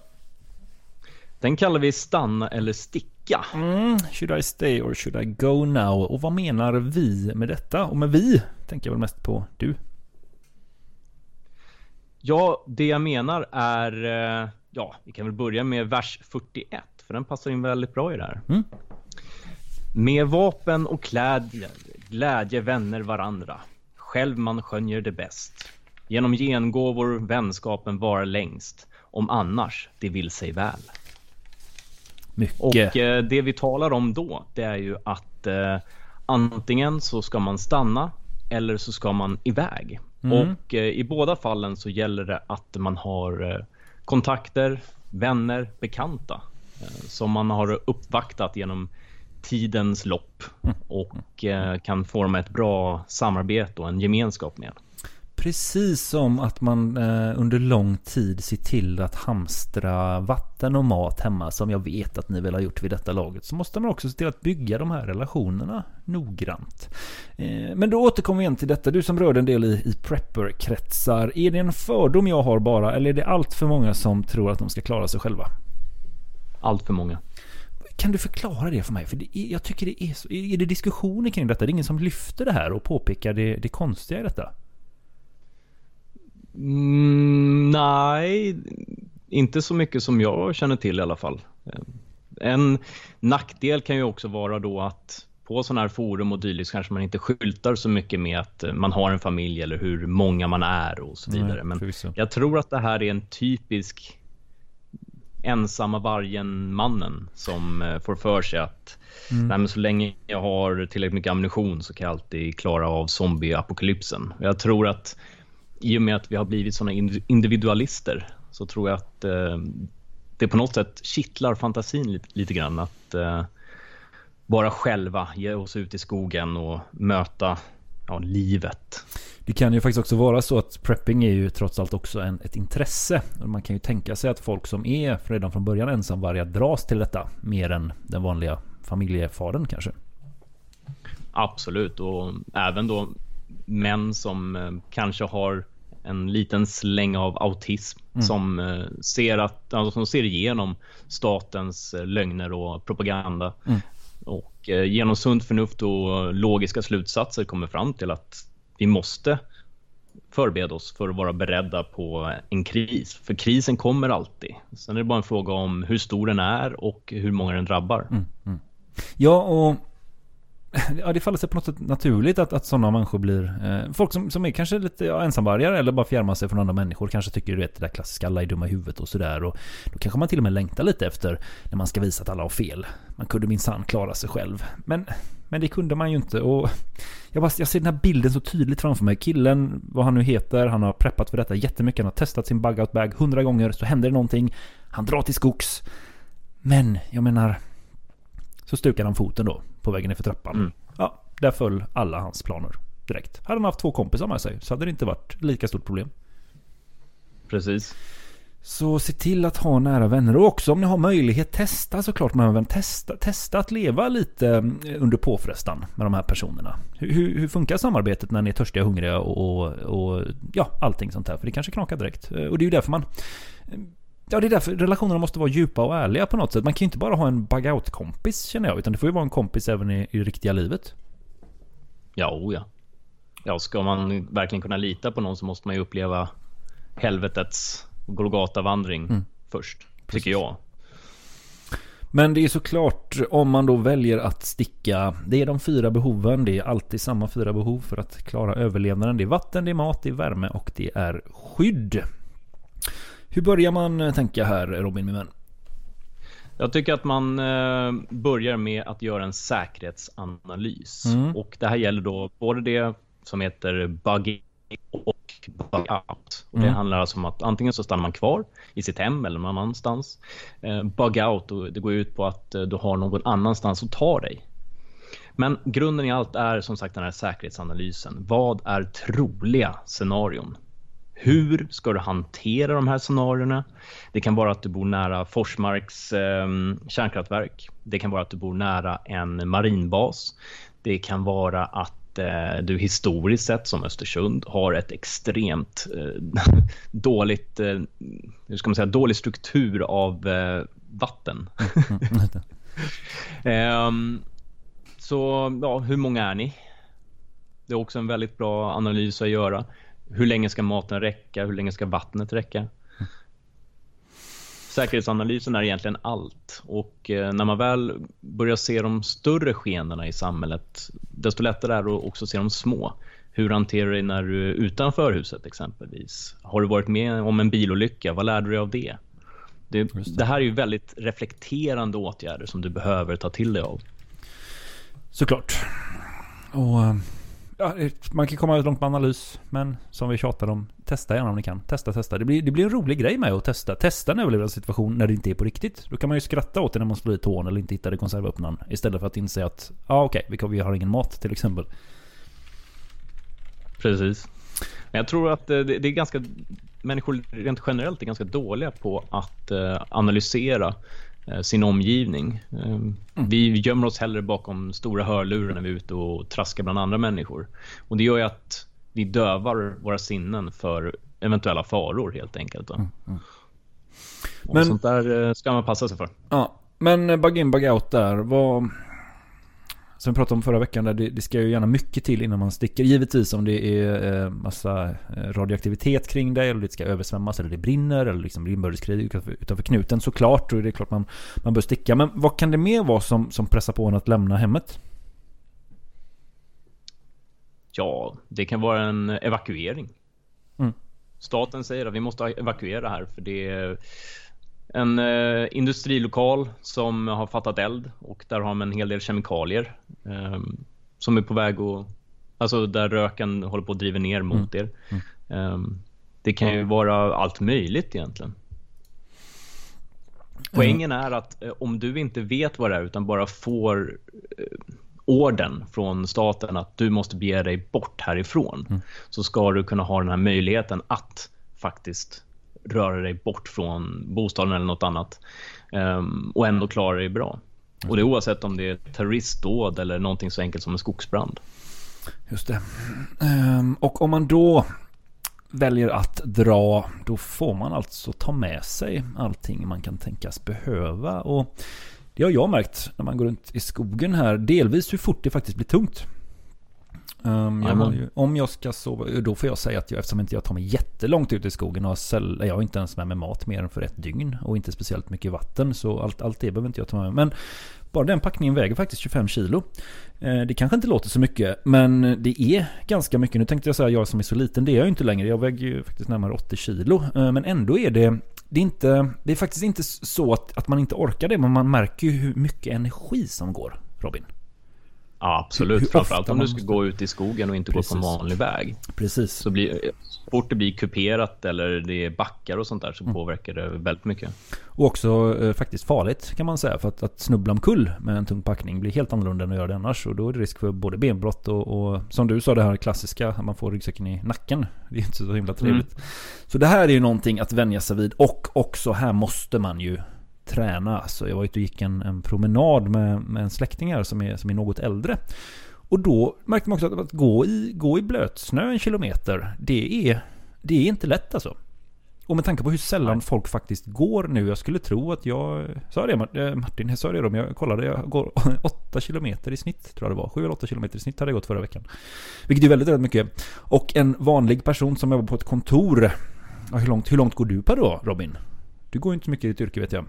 Den kallar vi stanna eller sticka. Mm, should I stay or should I go now? Och vad menar vi med detta? Och med vi tänker jag väl mest på du. Ja, det jag menar är, eh, ja, vi kan väl börja med vers 41, för den passar in väldigt bra i det här. Mm. Med vapen och klädje, glädje vänner varandra. Själv man skönjer det bäst. Genom gengåvor vänskapen varar längst. Om annars det vill sig väl. Mycket. Och eh, det vi talar om då, det är ju att eh, antingen så ska man stanna eller så ska man iväg. Mm. Och eh, i båda fallen så gäller det att man har eh, kontakter, vänner, bekanta eh, som man har uppvaktat genom tidens lopp och eh, kan forma ett bra samarbete och en gemenskap med. Precis som att man eh, under lång tid ser till att hamstra vatten och mat hemma som jag vet att ni väl har gjort vid detta laget så måste man också se till att bygga de här relationerna noggrant. Eh, men då återkommer vi igen till detta. Du som rörde en del i, i prepper-kretsar. Är det en fördom jag har bara eller är det allt för många som tror att de ska klara sig själva? Allt för många. Kan du förklara det för mig? För det är, jag tycker det är så... Är det diskussioner kring detta? Det är ingen som lyfter det här och påpekar det, det konstiga i detta? Mm, nej, inte så mycket som jag känner till i alla fall. En nackdel kan ju också vara då att på sådana här forum och dylikt kanske man inte skyltar så mycket med att man har en familj eller hur många man är och så vidare. Nej, Men jag tror att det här är en typisk ensamma vargen-mannen som eh, får för sig att Mm. Nej, men så länge jag har tillräckligt mycket ammunition så kan jag alltid klara av zombie-apokalypsen. Jag tror att i och med att vi har blivit sådana individualister så tror jag att eh, det på något sätt kittlar fantasin lite, lite grann att eh, vara själva, ge oss ut i skogen och möta ja, livet. Det kan ju faktiskt också vara så att prepping är ju trots allt också en, ett intresse. Och Man kan ju tänka sig att folk som är redan från början ensamvargar dras till detta mer än den vanliga familjefadern kanske. Absolut, och även då män som eh, kanske har en liten släng av autism Mm. som eh, ser att alltså, som ser igenom statens eh, lögner och propaganda Mm. och eh, genom sunt förnuft och logiska slutsatser kommer fram till att vi måste förbereda oss för att vara beredda på en kris. För krisen kommer alltid. Sen är det bara en fråga om hur stor den är och hur många den drabbar. Mm, Ja, och ja, det faller sig på något sätt naturligt att, att sådana människor blir... Eh, folk som, som är kanske lite ja, ensamvargare eller bara fjärmar sig från andra människor. Kanske tycker du vet det där klassiska alla är dumma i huvudet och sådär. Och då kanske man till och med längtar lite efter när man ska visa att alla har fel. Man kunde minsann klara sig själv. Men, men det kunde man ju inte. Och jag, bara, jag ser den här bilden så tydligt framför mig. Killen, vad han nu heter, han har preppat för detta jättemycket. Han har testat sin bug-out bag hundra gånger. Så händer det någonting. Han drar till skogs. Men jag menar... Så stukar han foten då på vägen ner för trappan. Mm. Ja, där föll alla hans planer direkt. Hade han haft två kompisar med sig så hade det inte varit lika stort problem. Precis. Så se till att ha nära vänner och också om ni har möjlighet testa såklart med vänner. Testa, testa att leva lite eh, under påfrestan med de här personerna. Hur, hur, funkar samarbetet när ni är törstiga och hungriga och, och, och ja, allting sånt här? För det kanske knakar direkt. Eh, Och det är ju därför man Ja, det är därför relationerna måste vara djupa och ärliga på något sätt. Man kan ju inte bara ha en bug-out-kompis känner jag, utan det får ju vara en kompis även i, i riktiga livet. Ja, o ja. Ja, ska man verkligen kunna lita på någon så måste man ju uppleva helvetets Golgata-vandring Mm. först, tycker jag. Men det är såklart om man då väljer att sticka. Det är de fyra behoven. Det är alltid samma fyra behov för att klara överlevnaden. Det är vatten, det är mat, det är värme och det är skydd. Hur börjar man eh, tänka här Robin min vän? Jag tycker att man eh, börjar med att göra en säkerhetsanalys. Mm. Och det här gäller då både det som heter bug och bug out. Och Det Mm. handlar alltså om att antingen så stannar man kvar i sitt hem eller någon annanstans. Eh, bug out, och det går ut på att du har någon annanstans att ta dig. Men grunden i allt är som sagt den här säkerhetsanalysen. Vad är troliga scenarion? Hur ska du hantera de här scenarierna? Det kan vara att du bor nära Forsmarks eh, kärnkraftverk. Det kan vara att du bor nära en marinbas. Det kan vara att eh, du historiskt sett som Östersund har ett extremt eh, (laughs) dåligt, eh, hur ska man säga, dålig struktur av vatten. (laughs) Ehm, så ja, hur många är ni? Det är också en väldigt bra analys att göra. Hur länge ska maten räcka? Hur länge ska vattnet räcka? Säkerhetsanalysen är egentligen allt och eh, när man väl börjar se de större skeendena i samhället desto lättare är det att också se de små. Hur hanterar du dig när du är utanför huset exempelvis? Har du varit med om en bilolycka? Vad lärde du dig av det? Det, det här är ju väldigt reflekterande åtgärder som du behöver ta till dig av. Såklart. Och eh, ja, man kan komma ut långt med analys. Men som vi tjatar om, testa gärna om ni kan. Testa, testa. Det blir, det blir en rolig grej med att testa. Testa en överlevnadssituation när det inte är på riktigt. Då kan man ju skratta åt det när man slår i tån eller inte hittade konservöppnaren. Istället för att inse att, ja okej, vi, vi har ingen mat till exempel. Precis. Men jag tror att eh, det, det är ganska människor rent generellt är ganska dåliga på att eh, analysera sin omgivning. Eh, Vi gömmer oss hellre bakom stora hörlurar när vi är ute och traskar bland andra människor. Och det gör ju att vi dövar våra sinnen för eventuella faror helt enkelt. Då. Och Men- sånt där eh, ska man passa sig för. Ja, men eh, bug in, bug out där. Vad... Som vi pratade om förra veckan, där det, det ska ju gärna mycket till innan man sticker. Givetvis om det är eh, massa eh, radioaktivitet kring dig, eller det ska översvämmas, eller det brinner, eller liksom inbördeskrig utanför, utanför knuten. Såklart, då är det klart man, man bör sticka. Men vad kan det mer vara som, som pressar på en att lämna hemmet? Ja, det kan vara en evakuering. Mm. Staten säger att vi måste evakuera här för det är en eh, industrilokal som har fattat eld och där har man en hel del kemikalier eh, som är på väg att... Alltså där röken håller på att driva ner mot er. Eh, det kan ju vara allt möjligt egentligen. Poängen är att eh, om du inte vet vad det är utan bara får eh, orden från staten att du måste bege dig bort härifrån så ska du kunna ha den här möjligheten att faktiskt röra dig bort från bostaden eller något annat ehm, och ändå klara dig bra. Och det är oavsett om det är terroristdåd eller någonting så enkelt som en skogsbrand. Just det. Ehm, och om man då väljer att dra, då får man alltså ta med sig allting man kan tänkas behöva. Och det har jag märkt när man går runt i skogen här, delvis hur fort det faktiskt blir tungt. Ehm, jag om jag ska sova, då får jag säga att jag, eftersom inte jag tar mig jättelångt ut i skogen och har säll, jag har inte ens med mig mat mer än för ett dygn och inte speciellt mycket vatten så allt, allt det behöver inte jag ta med mig. Men bara den packningen väger faktiskt 25 kilo. Eh, Det kanske inte låter så mycket, men det är ganska mycket. Nu tänkte jag säga jag som är så liten, det är jag ju inte längre. Jag väger ju faktiskt närmare 80 kilo. Eh, Men ändå är det, det är, inte, det är faktiskt inte så att, att man inte orkar det, men man märker ju hur mycket energi som går, Robin. Ja, absolut. hur Framförallt om du ska måste- gå ut i skogen och inte gå på en Precis. vanlig väg. Precis. Så blir, fort det blir kuperat eller det är backar och sånt där så Mm. påverkar det väldigt mycket. Och också eh, faktiskt farligt kan man säga. För att, att snubbla omkull med en tung packning blir helt annorlunda än att göra det annars. Och då är det risk för både benbrott och, och som du sa det här klassiska, att man får ryggsäcken i nacken. Det är inte så himla trevligt. Så det här är ju någonting att vänja sig vid. Och också här måste man ju träna. Alltså jag var ute och gick en, en promenad med, med en släkting här som är, som är något äldre. Och då märkte man också att, att gå, i, gå i blötsnö en kilometer, det är, det är inte lätt alltså. Och med tanke på hur sällan folk faktiskt går nu. Jag skulle tro att jag... Sa det eh, Martin? Jag sa det då, men jag kollade. Jag går (laughs) 8 kilometer i snitt tror jag det var. 7 eller 8 kilometer i snitt hade jag gått förra veckan. Vilket är väldigt, väldigt mycket. Och en vanlig person som jobbar på ett kontor. Ja, hur, långt, hur långt går du per dag Robin? Du går inte så mycket i ditt yrke vet jag.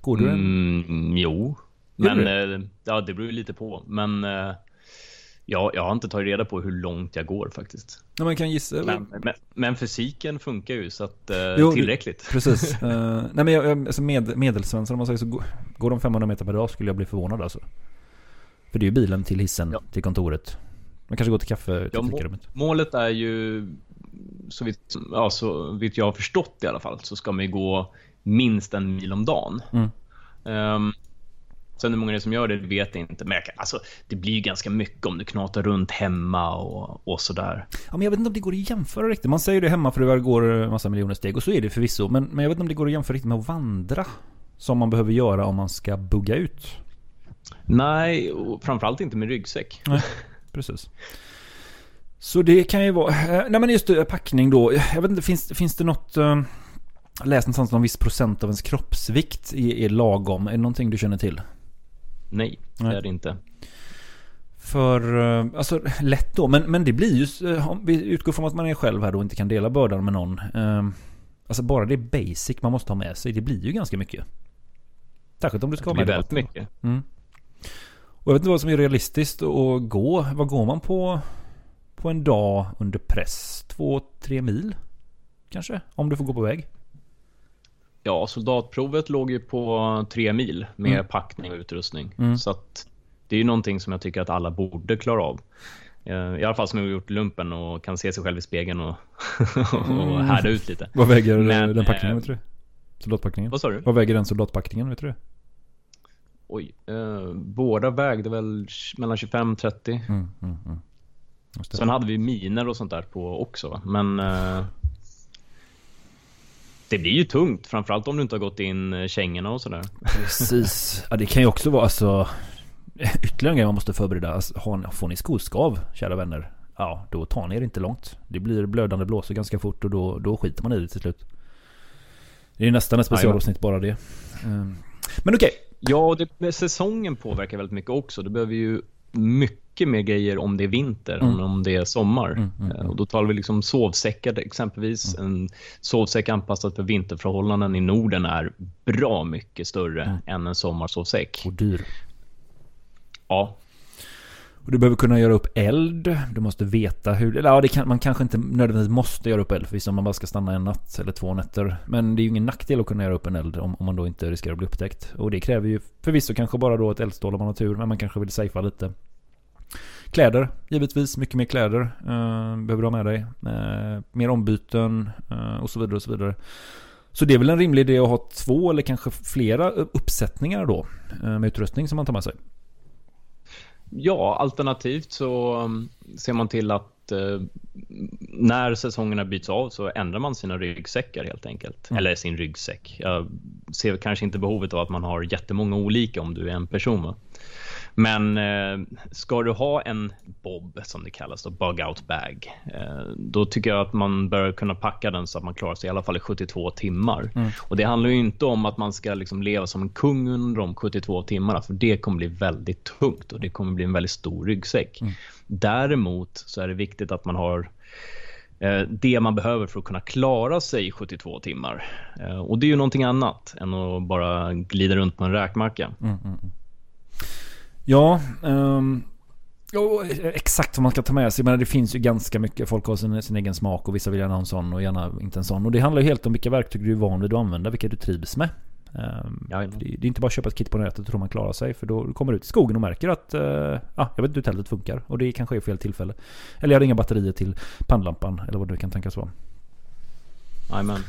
Går du en... Mm, jo, Gör men eh, ja, det beror ju lite på. Men eh, ja, jag har inte tagit reda på hur långt jag går faktiskt. Ja, man kan gissa. Men, men, men fysiken funkar ju så att eh, Jo, tillräckligt. Precis. (laughs) Eh, nej men jag, alltså med, medelsvensson om man säger så. Går, går de 500 meter per dag skulle jag bli förvånad alltså. För det är ju bilen till hissen, till kontoret. Man kanske går till kaffe Ja, till fikarummet. målet är ju, så vitt, ja, så vitt jag har förstått i alla fall, så ska man ju gå minst en mil om dagen. Mm. Ehm, sen hur många det är som gör det, det vet jag inte. Men jag kan, alltså, det blir ju ganska mycket om du knatar runt hemma och, och sådär. Ja, men jag vet inte om det går att jämföra riktigt. Man säger ju det hemmafruar går en massa miljoner steg och så är det förvisso. Men, men jag vet inte om det går att jämföra riktigt med att vandra. Som man behöver göra om man ska bugga ut. Nej, och framförallt inte med ryggsäck. Nej, precis. Så det kan ju vara... eh, Nej men just det, packning då. Jag vet inte, finns, finns det något... läste någonstans att någon viss procent av ens kroppsvikt är, är lagom. Är det någonting du känner till? Nej, Nej. det är det inte. För, eh, alltså lätt då. Men, men det blir ju, eh, om vi utgår från att man är själv här då och inte kan dela bördan med någon. eh, Alltså bara det basic man måste ha med sig, det blir ju ganska mycket. Särskilt om du ska ha med väldigt vatten. mycket. Mm. Och jag vet inte vad som är realistiskt att gå. Vad går man på på en dag under press? Två, tre mil? Kanske? Om du får gå på väg? Ja, soldatprovet låg ju på tre mil med Mm. packning och utrustning. Mm. Så det är ju någonting som jag tycker att alla borde klara av. Eh, I alla fall som har gjort lumpen och kan se sig själv i spegeln och, (laughs) och Mm. härda ut lite. Vad väger Men, den packningen, eh, vet du? Soldatpackningen? Vad sa du? Vad väger den soldatpackningen, vet du? Oj, eh, båda vägde väl mellan 25 och 30. Mm, mm, mm. Sen hade vi miner och sånt där på också. Men eh, det blir ju tungt, framförallt om du inte har gått in eh, kängorna och sådär. Precis. Ja, det kan ju också vara alltså (laughs) ytterligare en grej man måste förbereda. Alltså, har, får ni skoskav, kära vänner, ja, då tar ni er inte långt. Det blir blödande blåsor ganska fort och då, då skiter man i det till slut. Det är ju nästan ett specialavsnitt bara det. Ehm, Men okej. Ja, och det, säsongen påverkar väldigt mycket också. Du behöver ju mycket mer grejer om det är vinter Mm. än om det är sommar. Mm, mm, Eh, Och då talar vi liksom sovsäckar exempelvis. En sovsäck anpassad för vinterförhållanden i Norden är bra mycket större än en sommarsovsäck. Och dyr. Ja, Och du behöver kunna göra upp eld. Du måste veta hur... Eller ja, det kan, man kanske inte nödvändigtvis måste göra upp eld. För om man bara ska stanna en natt eller två nätter. Men det är ju ingen nackdel att kunna göra upp en eld om, om man då inte riskerar att bli upptäckt. Och det kräver ju förvisso kanske bara då ett eldstål om man har tur. Men man kanske vill safea lite. Kläder, givetvis. Mycket mer kläder eh, behöver du ha med dig. Eh, mer ombyten eh, och så vidare och så vidare. Så det är väl en rimlig idé att ha två eller kanske flera uppsättningar då. eh, Med utrustning som man tar med sig. Ja, alternativt så um, ser man till att eh, när säsongerna byts av så ändrar man sina ryggsäckar helt enkelt. Mm. Eller sin ryggsäck. Jag ser kanske inte behovet av att man har jättemånga olika om du är en person. Men eh, ska du ha en bob som det kallas, då, bug out bag, eh, då tycker jag att man bör kunna packa den så att man klarar sig i alla fall i 72 timmar. Mm. Och det handlar ju inte om att man ska liksom leva som en kung under de 72 timmarna, för det kommer bli väldigt tungt och det kommer bli en väldigt stor ryggsäck. Mm. Däremot så är det viktigt att man har eh, det man behöver för att kunna klara sig i 72 timmar. Eh, och det är ju någonting annat än att bara glida runt på en räkmacka. Mm, mm, mm. Ja, ehm, ja, exakt vad man ska ta med sig. Men det finns ju ganska mycket. Folk har sin, sin egen smak och vissa vill gärna ha en sån och gärna inte en sån. Och det handlar ju helt om vilka verktyg du är van vid att använda, vilka du trivs med. Ehm, det, det är inte bara att köpa ett kit på nätet och tro man klarar sig. För då kommer du ut i skogen och märker att uh, ah, jag vet inte hur tältet funkar. Och det kanske är fel tillfälle. Eller jag har inga batterier till pannlampan eller vad det kan tänkas vara. Jajamän.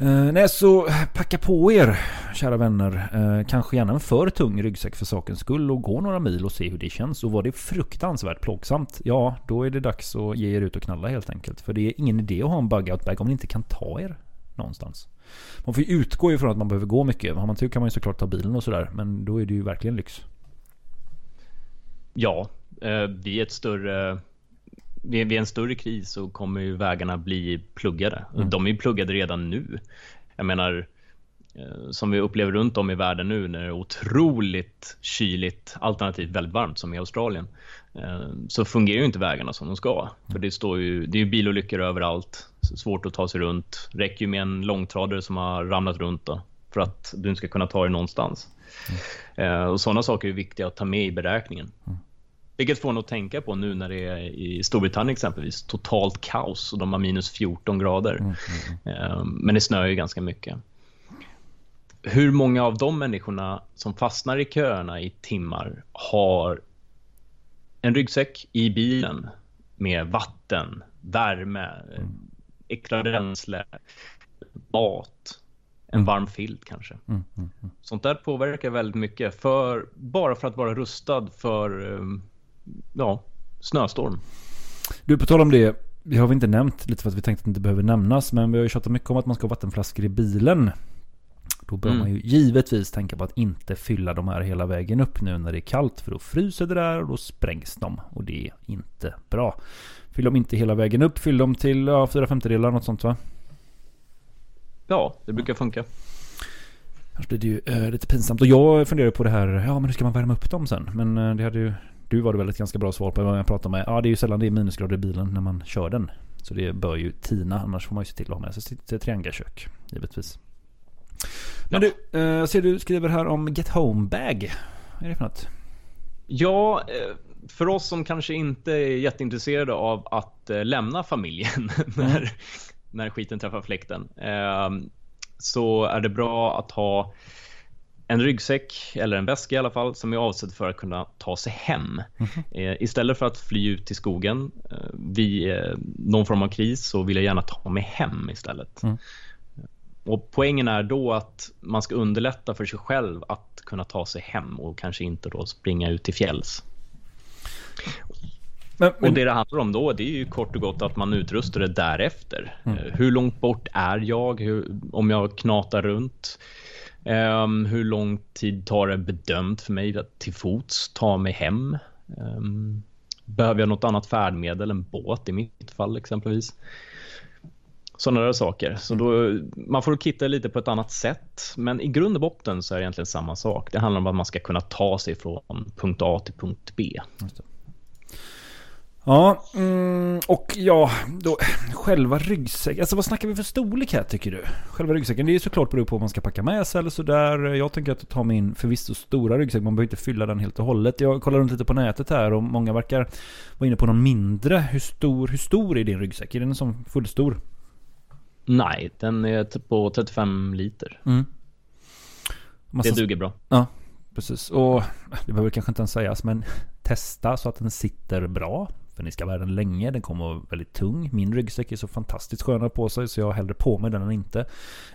Eh, nej, så packa på er, kära vänner. Eh, kanske gärna en för tung ryggsäck för sakens skull och gå några mil och se hur det känns. Och var det fruktansvärt plågsamt, ja, då är det dags att ge er ut och knalla helt enkelt. För det är ingen idé att ha en bug-out bag om ni inte kan ta er någonstans. Man får ju utgå ifrån att man behöver gå mycket. Har man tur kan man ju såklart ta bilen och sådär. Men då är det ju verkligen lyx. Ja, eh, är ett större vid en större kris så kommer ju vägarna bli pluggade. Mm. De är pluggade redan nu. Jag menar, eh, som vi upplever runt om i världen nu när det är otroligt kyligt, alternativt väldigt varmt som i Australien, eh, så fungerar ju inte vägarna som de ska. För det, står ju, det är ju bilolyckor överallt, svårt att ta sig runt. räcker ju med en långtradare som har ramlat runt då, för att du inte ska kunna ta dig någonstans. Mm. Och sådana saker är viktiga att ta med i beräkningen. Mm. Vilket får att tänka på nu när det är i Storbritannien exempelvis totalt kaos och de har minus 14 grader. Mm, mm, mm. Men det snöar ju ganska mycket. Hur många av de människorna som fastnar i köerna i timmar har en ryggsäck i bilen med vatten, värme, mm. extra bränsle, mat, en varm filt kanske. Mm, mm, mm. Sånt där påverkar väldigt mycket för, bara för att vara rustad för um, ja, snöstorm. Du, på tal om det. Vi har vi inte nämnt, lite för att vi tänkte att det inte behöver nämnas. Men vi har ju tjatat mycket om att man ska ha vattenflaskor i bilen. Då bör mm. man ju givetvis tänka på att inte fylla de här hela vägen upp nu när det är kallt. För då fryser det där och då sprängs de. Och det är inte bra. Fyll dem inte hela vägen upp. Fyll dem till ja, fyra femtedelar, något sånt va? Ja, det brukar funka. Annars blir det ju äh, lite pinsamt. Och jag funderar på det här, ja men hur ska man värma upp dem sen? Men äh, det hade ju du var det väl ett ganska bra svar på vad jag pratade med. Ja, det är ju sällan det är minusgrader i bilen när man kör den. Så det bör ju tina, annars får man ju se till att ha med sig sitt triangelkök. Givetvis. Men ja. du, jag eh, ser du skriver här om Get Home Bag. Vad är det för något? Ja, eh, för oss som kanske inte är jätteintresserade av att eh, lämna familjen (laughs) när, när skiten träffar fläkten. Så är det bra att ha en ryggsäck, eller en väska i alla fall, som är avsedd för att kunna ta sig hem. Mm. istället för att fly ut till skogen eh, vid eh, någon form av kris så vill jag gärna ta mig hem istället. Mm. Och Poängen är då att man ska underlätta för sig själv att kunna ta sig hem och kanske inte då springa ut till fjälls. Men, men... Och det det handlar om då det är ju kort och gott att man utrustar det därefter. Mm. Hur långt bort är jag? Hur, om jag knatar runt? Um, hur lång tid tar det bedömt för mig att till fots ta mig hem? Um, behöver jag något annat färdmedel, en båt i mitt fall exempelvis? Sådana där saker. Så då, man får kitta lite på ett annat sätt. Men i grund och botten så är det egentligen samma sak. Det handlar om att man ska kunna ta sig från punkt A till punkt B. Ja, mm, och ja, då, själva ryggsäcken. Alltså vad snackar vi för storlek här tycker du? Själva ryggsäcken, det är ju såklart beror på vad man ska packa med sig eller sådär. Jag tänker att ta min förvisso stora ryggsäck, man behöver inte fylla den helt och hållet. Jag kollar runt lite på nätet här och många verkar vara inne på någon mindre. Hur stor, hur stor är din ryggsäck? Är den som fullstor? Nej, den är typ på 35 liter. Mm. Massa... Det duger bra. Ja, precis. Och det behöver kanske inte ens sägas, men testa så att den sitter bra. För ni ska bära den länge, den kommer vara väldigt tung. Min ryggsäck är så fantastiskt skön på sig så jag har hellre på mig den än inte.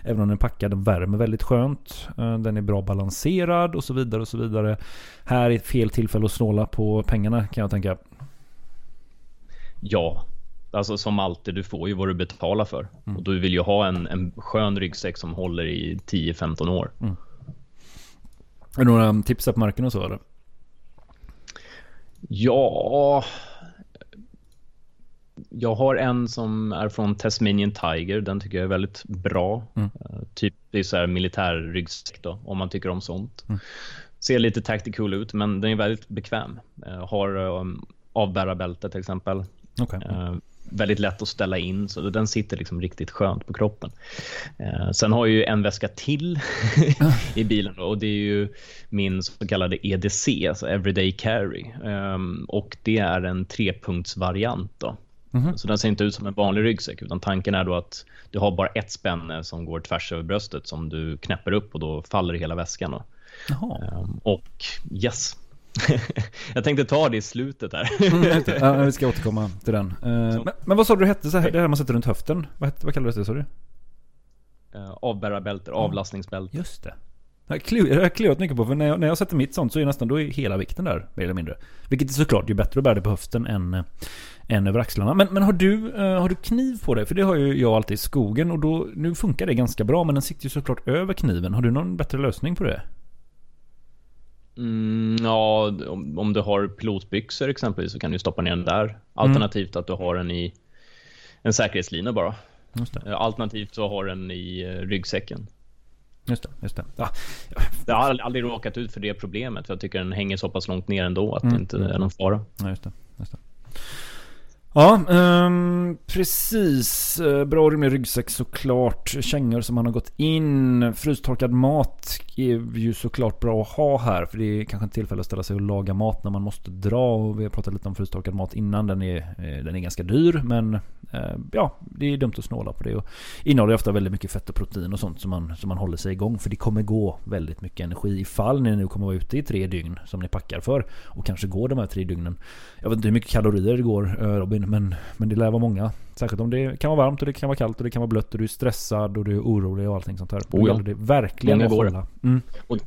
Även om den är packad, den värmer väldigt skönt. Eh, den är bra balanserad och så vidare och så vidare. Här är fel tillfälle att snåla på pengarna kan jag tänka. Ja, alltså som alltid, du får ju vad du betalar för. Mm. Och du vill ju ha en, en skön ryggsäck som håller i 10-15 år. Mm. Är det några tips på marken och så eller? Ja, jag har en som är från Tasmanian Tiger. Den tycker jag är väldigt bra. Mm. Uh, typ så här militärryggsäck då, om man tycker om sånt. Mm. Ser lite tactical ut, men den är väldigt bekväm. Uh, har um, avbärarbälte till exempel. Okay. Uh, väldigt lätt att ställa in, så den sitter liksom riktigt skönt på kroppen. Eh, sen har jag ju en väska till (laughs) i bilen då, och det är ju min så kallade EDC, alltså Everyday Carry. Um, och det är en trepunktsvariant då. Mm. Så den ser inte ut som en vanlig ryggsäck utan tanken är då att du har bara ett spänne som går tvärs över bröstet som du knäpper upp och då faller hela väskan. Då. Um, och yes. (laughs) jag tänkte ta det i slutet här. mm, ja, vi ska (laughs) återkomma till den. Uh, men, men, vad sa du det hette? Så här, det här man sätter runt höften. Vad, vad kallar du det? Sa du? Uh, avbärarbälter, avlastningsbälter. Just det. Jag har klurat mycket på för när jag, när jag sätter mitt sånt så är nästan då är hela vikten där mer eller mindre. Vilket är såklart är bättre att bära det på höften än, än över axlarna. Men, men har, du, uh, har du kniv på dig? För det har ju jag alltid i skogen och då, nu funkar det ganska bra men den sitter ju såklart över kniven. Har du någon bättre lösning på det? Mm, ja, om, om, du har pilotbyxor exempelvis så kan du stoppa ner den där. Alternativt mm. att du har den i en säkerhetslina bara. Alternativt så har den i ryggsäcken. Just det, just det. Ja. Jag har aldrig råkat ut för det problemet. För jag tycker den hänger så pass långt ner ändå att mm. det inte är någon fara. Ja, just det, just det. Ja, um, precis. Eh, bra bra med ryggsäck såklart. Kängor som man har gått in. Frystorkad mat är ju såklart bra att ha här. För det är kanske ett tillfälle att ställa sig och laga mat när man måste dra. Och vi har pratat lite om frystorkad mat innan. Den är, eh, den är ganska dyr. Men uh, ja, det är dumt att snåla på det. Och innehåller ofta väldigt mycket fett och protein och sånt som man, som man håller sig igång. För det kommer gå väldigt mycket energi ifall ni nu kommer vara ute i tre dygn som ni packar för. Och kanske går de här tre dygnen. Jag vet inte hur mycket kalorier det går Robin. Men, men det lär vara många. Särskilt om det kan vara varmt och det kan vara kallt och det kan vara blött och du är stressad och du är orolig och allting sånt här. Då oh ja. gäller det verkligen Många att går. hålla. Mm. Och,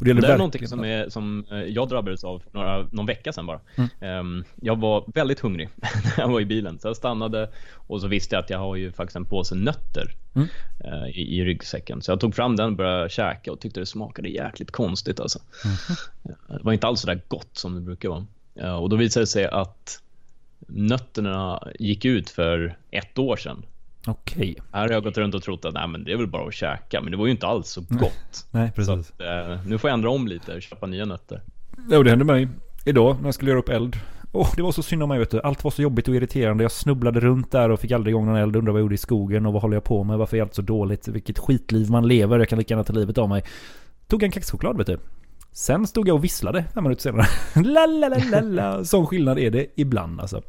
och det, det är någonting som, är, som eh, jag drabbades av några, någon vecka sedan bara. Mm. Um, jag var väldigt hungrig (laughs) när jag var i bilen. Så jag stannade och så visste jag att jag har ju faktiskt en påse nötter mm. uh, i, i, ryggsäcken. Så jag tog fram den och började käka och tyckte det smakade jäkligt konstigt alltså. Mm. Det var inte alls så där gott som det brukar vara. Uh, och då visade det sig att nötterna gick ut för ett år sedan. Okej. Här har jag gått runt och trott att nej, men det är väl bara att käka, men det var ju inte alls så gott. (laughs) Nej, precis. Så att, eh, nu får jag ändra om lite och köpa nya nötter. Ja, det hände mig idag när jag skulle göra upp eld. Oh, det var så synd om mig vet du. Allt var så jobbigt och irriterande. Jag snubblade runt där och fick aldrig igång någon eld. Undrade vad jag gjorde i skogen och vad håller jag på med? Varför är allt så dåligt? Vilket skitliv man lever. Jag kan lika gärna ta livet av mig. Tog en kexchoklad vet du. Sen stod jag och visslade fem minuter senare. (laughs) la, la, la, la. Sån skillnad är det ibland alltså.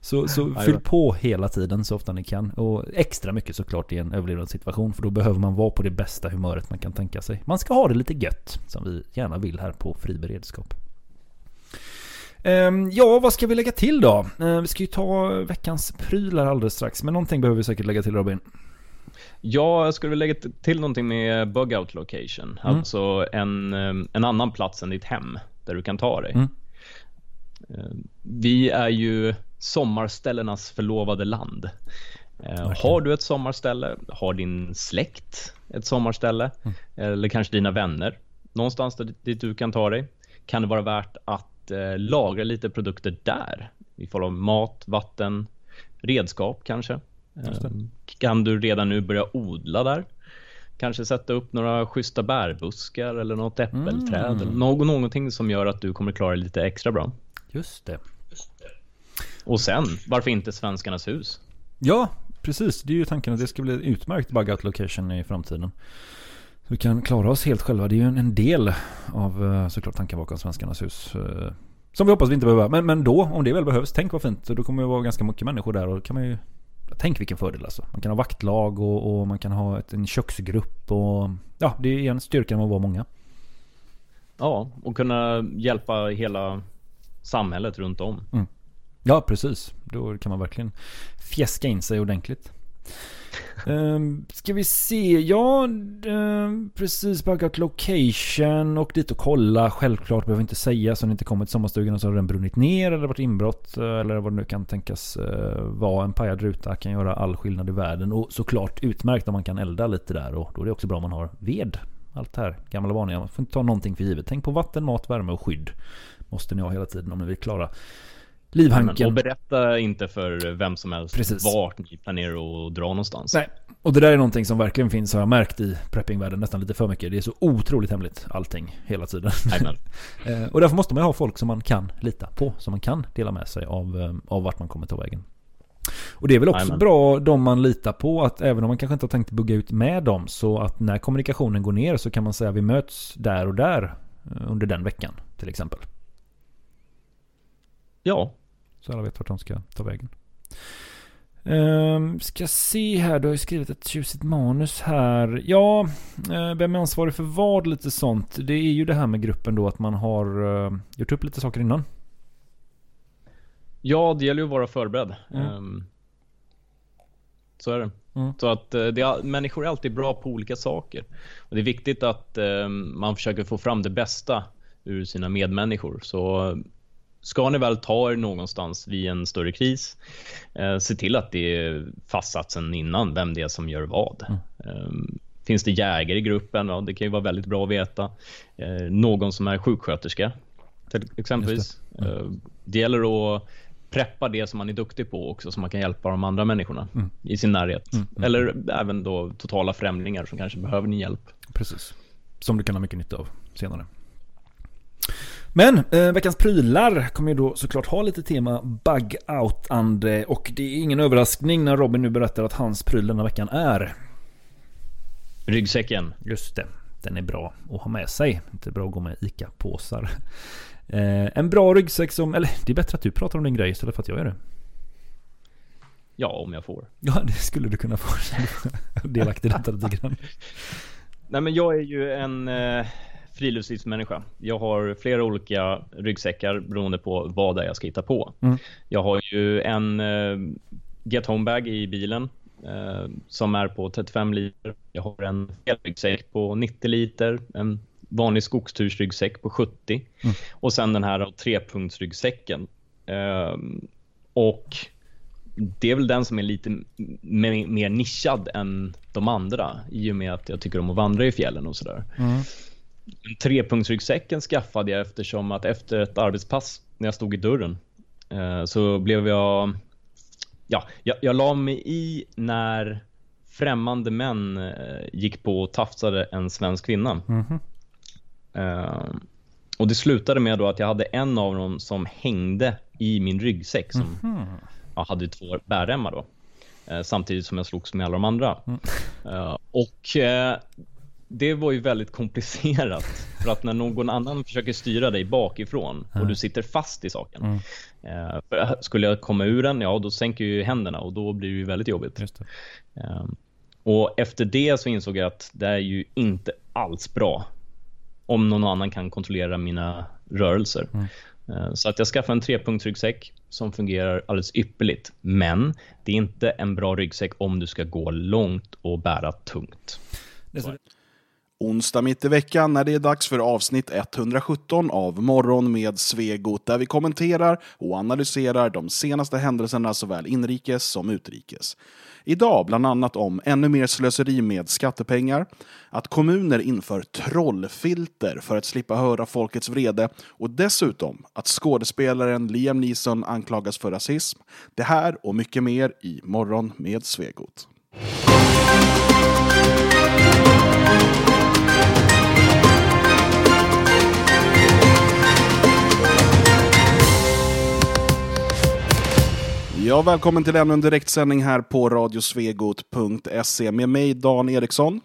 Så, så fyll på hela tiden så ofta ni kan. Och extra mycket såklart i en överlevnadssituation. För då behöver man vara på det bästa humöret man kan tänka sig. Man ska ha det lite gött. Som vi gärna vill här på fri beredskap. Ehm, ja, vad ska vi lägga till då? Ehm, vi ska ju ta veckans prylar alldeles strax. Men någonting behöver vi säkert lägga till Robin. Ja, jag skulle vilja lägga till någonting med bug out location. Mm. Alltså en, en annan plats än ditt hem där du kan ta dig. Mm. Vi är ju sommarställenas förlovade land. Okay. Har du ett sommarställe, har din släkt ett sommarställe mm. eller kanske dina vänner någonstans dit du kan ta dig kan det vara värt att eh, lagra lite produkter där i form av mat, vatten, redskap kanske. Kan du redan nu börja odla där? Kanske sätta upp några schyssta bärbuskar eller något äppelträd mm. eller någon, någonting som gör att du kommer klara dig lite extra bra. Just det. Och sen, varför inte Svenskarnas hus? Ja, precis. Det är ju tanken att det ska bli en utmärkt bug-out location i framtiden. Så vi kan klara oss helt själva. Det är ju en del av eh, såklart tanken bakom Svenskarnas hus. Eh, som vi hoppas vi inte behöver. Men, men då, om det väl behövs, tänk vad fint. Då kommer det vara ganska mycket människor där och då kan man ju Tänk vilken fördel alltså. Man kan ha vaktlag och, och man kan ha ett, en köksgrupp och ja, det är en styrka med att vara många. Ja, och kunna hjälpa hela samhället runt om. Mm. Ja, precis. Då kan man verkligen fjäska in sig ordentligt. Um, ska vi se, ja um, precis buggat location och dit och kolla. Självklart behöver inte säga så ni inte kommer till sommarstugan och så har den brunnit ner eller varit inbrott eh, eller vad det nu kan tänkas uh, vara. En pajad ruta kan göra all skillnad i världen och såklart utmärkt om man kan elda lite där och då är det också bra om man har ved. Allt det här gamla vanliga. Man får inte ta någonting för givet. Tänk på vatten, mat, värme och skydd. Måste ni ha hela tiden om ni vill klara livhanken. Och berätta inte för vem som helst Precis. vart ni planerar att dra någonstans. Nej, och det där är någonting som verkligen finns har jag märkt i preppingvärlden nästan lite för mycket. Det är så otroligt hemligt allting hela tiden. (laughs) Eh, och därför måste man ha folk som man kan lita på. Som man kan dela med sig av, eh, av vart man kommer ta vägen. Och det är väl också Amen. bra de man litar på att även om man kanske inte har tänkt bugga ut med dem så att när kommunikationen går ner så kan man säga vi möts där och där eh, under den veckan till exempel. Ja. Så alla vet vart de ska ta vägen. Ehm, ska se här, du har ju skrivit ett tjusigt manus här. Ja, eh, vem är ansvarig för vad? Lite sånt. Det är ju det här med gruppen då att man har eh, gjort upp lite saker innan. Ja, det gäller ju att vara förberedd. Mm. Ehm, så är det. Mm. Så att eh, det är, människor är alltid bra på olika saker. Och det är viktigt att ehm, man försöker få fram det bästa ur sina medmänniskor. Så ska ni väl ta er någonstans vid en större kris, eh, se till att det är fastsatt sedan innan vem det är som gör vad. Ehm, Finns det jägare i gruppen? Ja, det kan ju vara väldigt bra att veta. Eh, någon som är sjuksköterska till exempelvis. Det. det gäller att preppa det som man är duktig på också så man kan hjälpa de andra människorna Mm. i sin närhet. Mm, mm. Eller även då totala främlingar som kanske behöver din hjälp. Precis. Som du kan ha mycket nytta av senare. Men eh, veckans prylar kommer ju då såklart ha lite tema bug-out-ande och det är ingen överraskning när Robin nu berättar att hans pryl den här veckan är Ryggsäcken. Just det. Den är bra att ha med sig. Inte bra att gå med ICA-påsar. Eh, en bra ryggsäck som, eller det är bättre att du pratar om din grej istället för att jag gör det. Ja, om jag får. Ja, det skulle du kunna få. (laughs) Delaktig i detta lite grann. Nej, men jag är ju en eh, friluftslivsmänniska. Jag har flera olika ryggsäckar beroende på vad det är jag ska hitta på. Mm. Jag har ju en eh, Get Home Bag i bilen eh, som är på 35 liter. Jag har en ryggsäck på 90 liter, en vanlig skogstursryggsäck på 70 Mm. och sen den här trepunktsryggsäcken. Eh, och det är väl den som är lite mer nischad än de andra i och med att jag tycker om att vandra i fjällen och sådär. Mm. Trepunktsryggsäcken skaffade jag eftersom att efter ett arbetspass när jag stod i dörren eh, så blev jag... Ja, jag, jag la mig i när främmande män eh, gick på och tafsade en svensk kvinna. Mhm. Eh, och det slutade med då att jag hade en av dem som hängde i min ryggsäck som Mhm. jag hade två bärremmar då. Eh, samtidigt som jag slogs med alla de andra. Mm. Eh, och det var ju väldigt komplicerat. (laughs) För att när någon annan försöker styra dig bakifrån och du sitter fast i saken. Mm. Eh, för skulle jag komma ur den, ja då sänker ju händerna och då blir det ju väldigt jobbigt. Eh, och efter det så insåg jag att det är ju inte alls bra om någon annan kan kontrollera mina rörelser. Mm. Eh, Så att jag skaffade en trepunktsryggsäck som fungerar alldeles ypperligt. Men det är inte en bra ryggsäck om du ska gå långt och bära tungt. Onsdag mitt i veckan när det är dags för avsnitt 117 av Morgon med Svegot där vi kommenterar och analyserar de senaste händelserna såväl inrikes som utrikes. Idag bland annat om ännu mer slöseri med skattepengar, att kommuner inför trollfilter för att slippa höra folkets vrede och dessutom att skådespelaren Liam Neeson anklagas för rasism. Det här och mycket mer i Morgon med Svegot. Ja, välkommen till ännu en direktsändning här på radiosvegot.se med mig Dan Eriksson.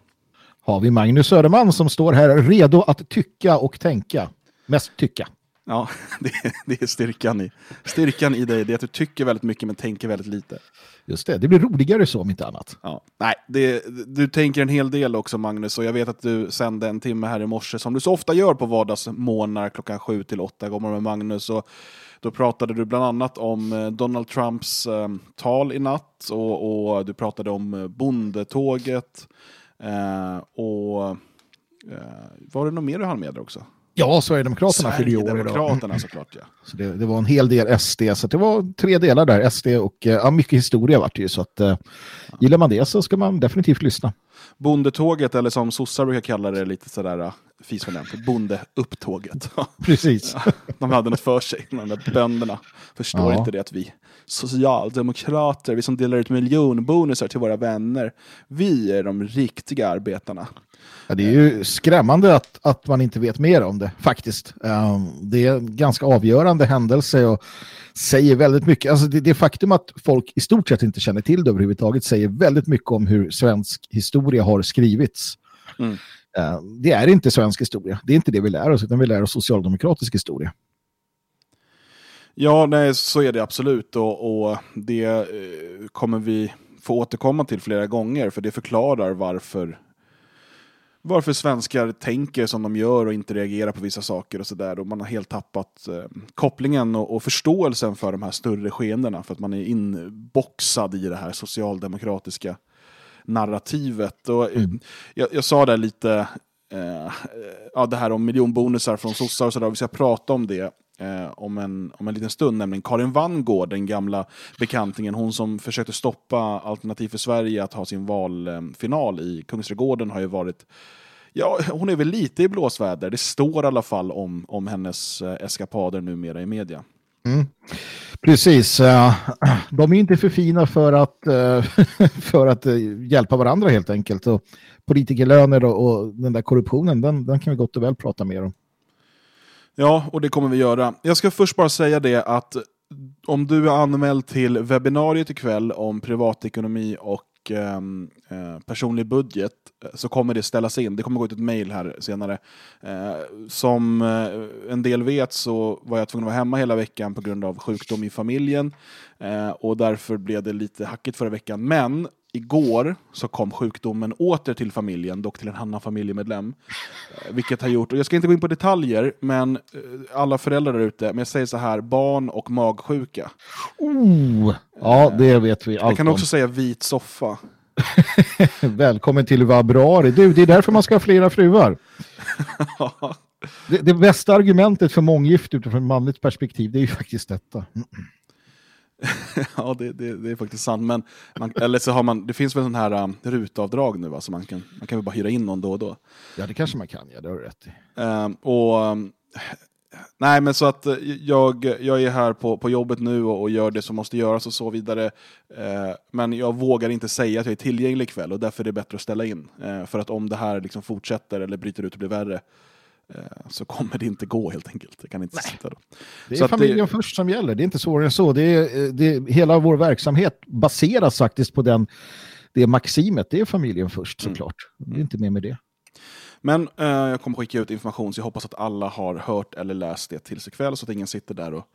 Har vi Magnus Söderman som står här redo att tycka och tänka. Mest tycka. Ja, (laughs) det, det är styrkan i, styrkan i dig. Det är att du tycker väldigt mycket men tänker väldigt lite. Just det, det blir roligare så om inte annat. Ja. Nej, det, du tänker en hel del också Magnus och jag vet att du sände en timme här i morse som du så ofta gör på vardagsmorgnar klockan sju till åtta går med Magnus. Och då pratade du bland annat om eh, Donald Trumps eh, tal i natt och, och du pratade om eh, bondetåget. Eh, och eh, var det något mer du hann med där också? Ja, Sverigedemokraterna fyller ju år. Sverigedemokraterna såklart ja. Så det, det var en hel del SD, så det var tre delar där. SD och eh, ja, mycket historia vart det ju. Så att, eh, gillar man det så ska man definitivt lyssna. Bondetåget, eller som sossar brukar kalla det lite sådär uh, fisförnämnt, bondeupptåget. (laughs) Precis. Ja, de hade något för sig, de där bönderna. Förstår Ja. inte det att vi socialdemokrater, vi som delar ut miljonbonusar till våra vänner, vi är de riktiga arbetarna. Ja, det är ju skrämmande att, att man inte vet mer om det, faktiskt. Um, det är en ganska avgörande händelse och säger väldigt mycket. Alltså det, det faktum att folk i stort sett inte känner till det överhuvudtaget säger väldigt mycket om hur svensk historia har skrivits. Mm. Uh, det är inte svensk historia. Det är inte det vi lär oss, utan vi lär oss socialdemokratisk historia. Ja, nej, så är det absolut. Och, och det eh, kommer vi få återkomma till flera gånger, för det förklarar varför varför svenskar tänker som de gör och inte reagerar på vissa saker och sådär. Man har helt tappat eh, kopplingen och, och förståelsen för de här större skeendena för att man är inboxad i det här socialdemokratiska narrativet. Och, eh, jag, jag sa det lite, eh, ja, det här om miljonbonusar från sossar och sådär, vi ska prata om det eh, om, en, om en liten stund, nämligen Karin Vangård, den gamla bekantingen, hon som försökte stoppa Alternativ för Sverige att ha sin valfinal i Kungsträdgården har ju varit Ja, hon är väl lite i blåsväder. Det står i alla fall om, om hennes eh, eskapader numera i media. Mm. Precis. Eh, de är inte för fina för att, eh, (laughs) för att hjälpa varandra helt enkelt. Och politikerlöner och, och den där korruptionen, den, den kan vi gott och väl prata mer om. Ja, och det kommer vi göra. Jag ska först bara säga det att om du är anmäld till webbinariet ikväll om privatekonomi och ehm, eh, personlig budget eh, så kommer det ställas in. Det kommer gå ut ett mejl här senare. Eh, som eh, en del vet så var jag tvungen att vara hemma hela veckan på grund av sjukdom i familjen. Eh, och därför blev det lite hackigt förra veckan. Men igår så kom sjukdomen åter till familjen, dock till en annan familjemedlem. Eh, Vilket har gjort, och jag ska inte gå in på detaljer, men eh, alla föräldrar där ute, men jag säger så här, barn och magsjuka. Oh, ja, det vet vi allt Jag kan om. också säga vit soffa. (laughs) Välkommen till februari. Du, det är därför man ska ha flera fruar. (laughs) Det, det bästa argumentet för månggifte utifrån ett manligt perspektiv, det är ju faktiskt detta. (laughs) ja, det, det, det är faktiskt sant. Men man, eller så har man, det finns väl sån här um, rutavdrag nu, va? så man kan, man kan väl bara hyra in någon då och då. Ja, det kanske man kan, ja, det har du rätt i. Ehm, och, um, nej, men så att eh, jag, jag är här på, på jobbet nu och, och gör det som måste göras och så vidare. Eh, men jag vågar inte säga att jag är tillgänglig ikväll och därför är det bättre att ställa in. Eh, för att om det här liksom fortsätter eller bryter ut och blir värre så kommer det inte gå helt enkelt. Jag kan inte sitta då. Det är Så familjen först som gäller, det är inte svårare än så. Det är, eh, det är, hela vår verksamhet baseras faktiskt på den, det maximet. Det är familjen först Mm. såklart. Det är inte mer med det. Men eh, jag kommer skicka ut information så jag hoppas att alla har hört eller läst det tills ikväll så att ingen sitter där och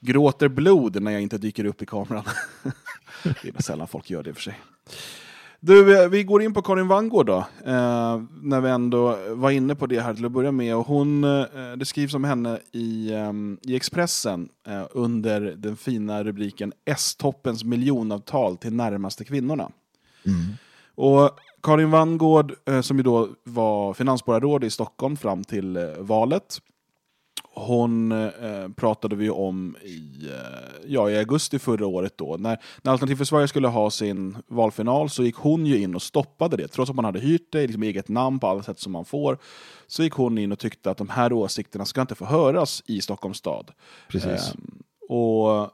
gråter blod när jag inte dyker upp i kameran. (laughs) det är sällan folk gör det i och för sig. Du, eh, vi går in på Karin Vangård då, eh, när vi ändå var inne på det här till att börja med. Och hon, eh, det skrivs om henne i, eh, i Expressen eh, under den fina rubriken S-toppens miljonavtal till närmaste kvinnorna. Och Karin Vangård, eh, som ju då var finansborgarråd i Stockholm fram till valet, hon eh, pratade vi om i, eh, ja, i augusti förra året. då. När, när Alternativ för Sverige skulle ha sin valfinal så gick hon ju in och stoppade det. Trots att man hade hyrt det i liksom eget namn på alla sätt som man får, så gick hon in och tyckte att de här åsikterna ska inte få höras i Stockholms stad. Precis. Ehm, och eh,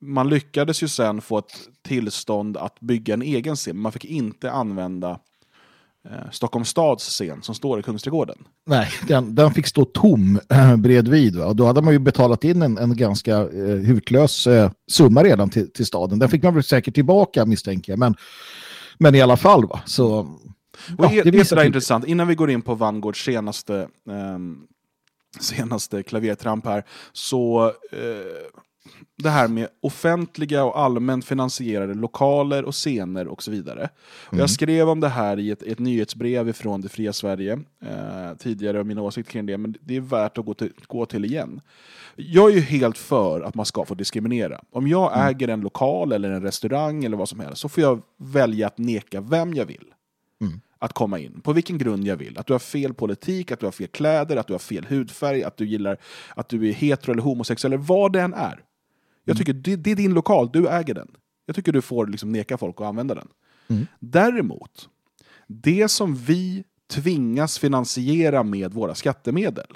man lyckades ju sen få ett tillstånd att bygga en egen scen. Man fick inte använda eh, Stockholms stads scen som står i Kungsträdgården. Nej, den, den fick stå tom äh, bredvid. Va? Och då hade man ju betalat in en, en ganska eh, hutlös eh, summa redan till, till staden. Den fick man väl säkert tillbaka misstänker jag. Men, men i alla fall va. Så, ja, är, det är sådär intressant, innan vi går in på Vangårds senaste, ehm, senaste klavertramp här, så eh, det här med offentliga och allmänt finansierade lokaler och scener och så vidare. Och Mm. jag skrev om det här i ett, ett nyhetsbrev ifrån Det fria Sverige eh, tidigare, och min åsikt kring det, men det är värt att gå till, gå till igen. Jag är ju helt för att man ska få diskriminera. Om jag Mm. äger en lokal eller en restaurang eller vad som helst så får jag välja att neka vem jag vill att komma in. På vilken grund jag vill. Att du har fel politik, att du har fel kläder, att du har fel hudfärg, att du gillar att du är hetero eller homosexuell, eller vad det än är. Jag tycker det, det är din lokal, du äger den. Jag tycker du får liksom neka folk att använda den. Däremot, det som vi tvingas finansiera med våra skattemedel,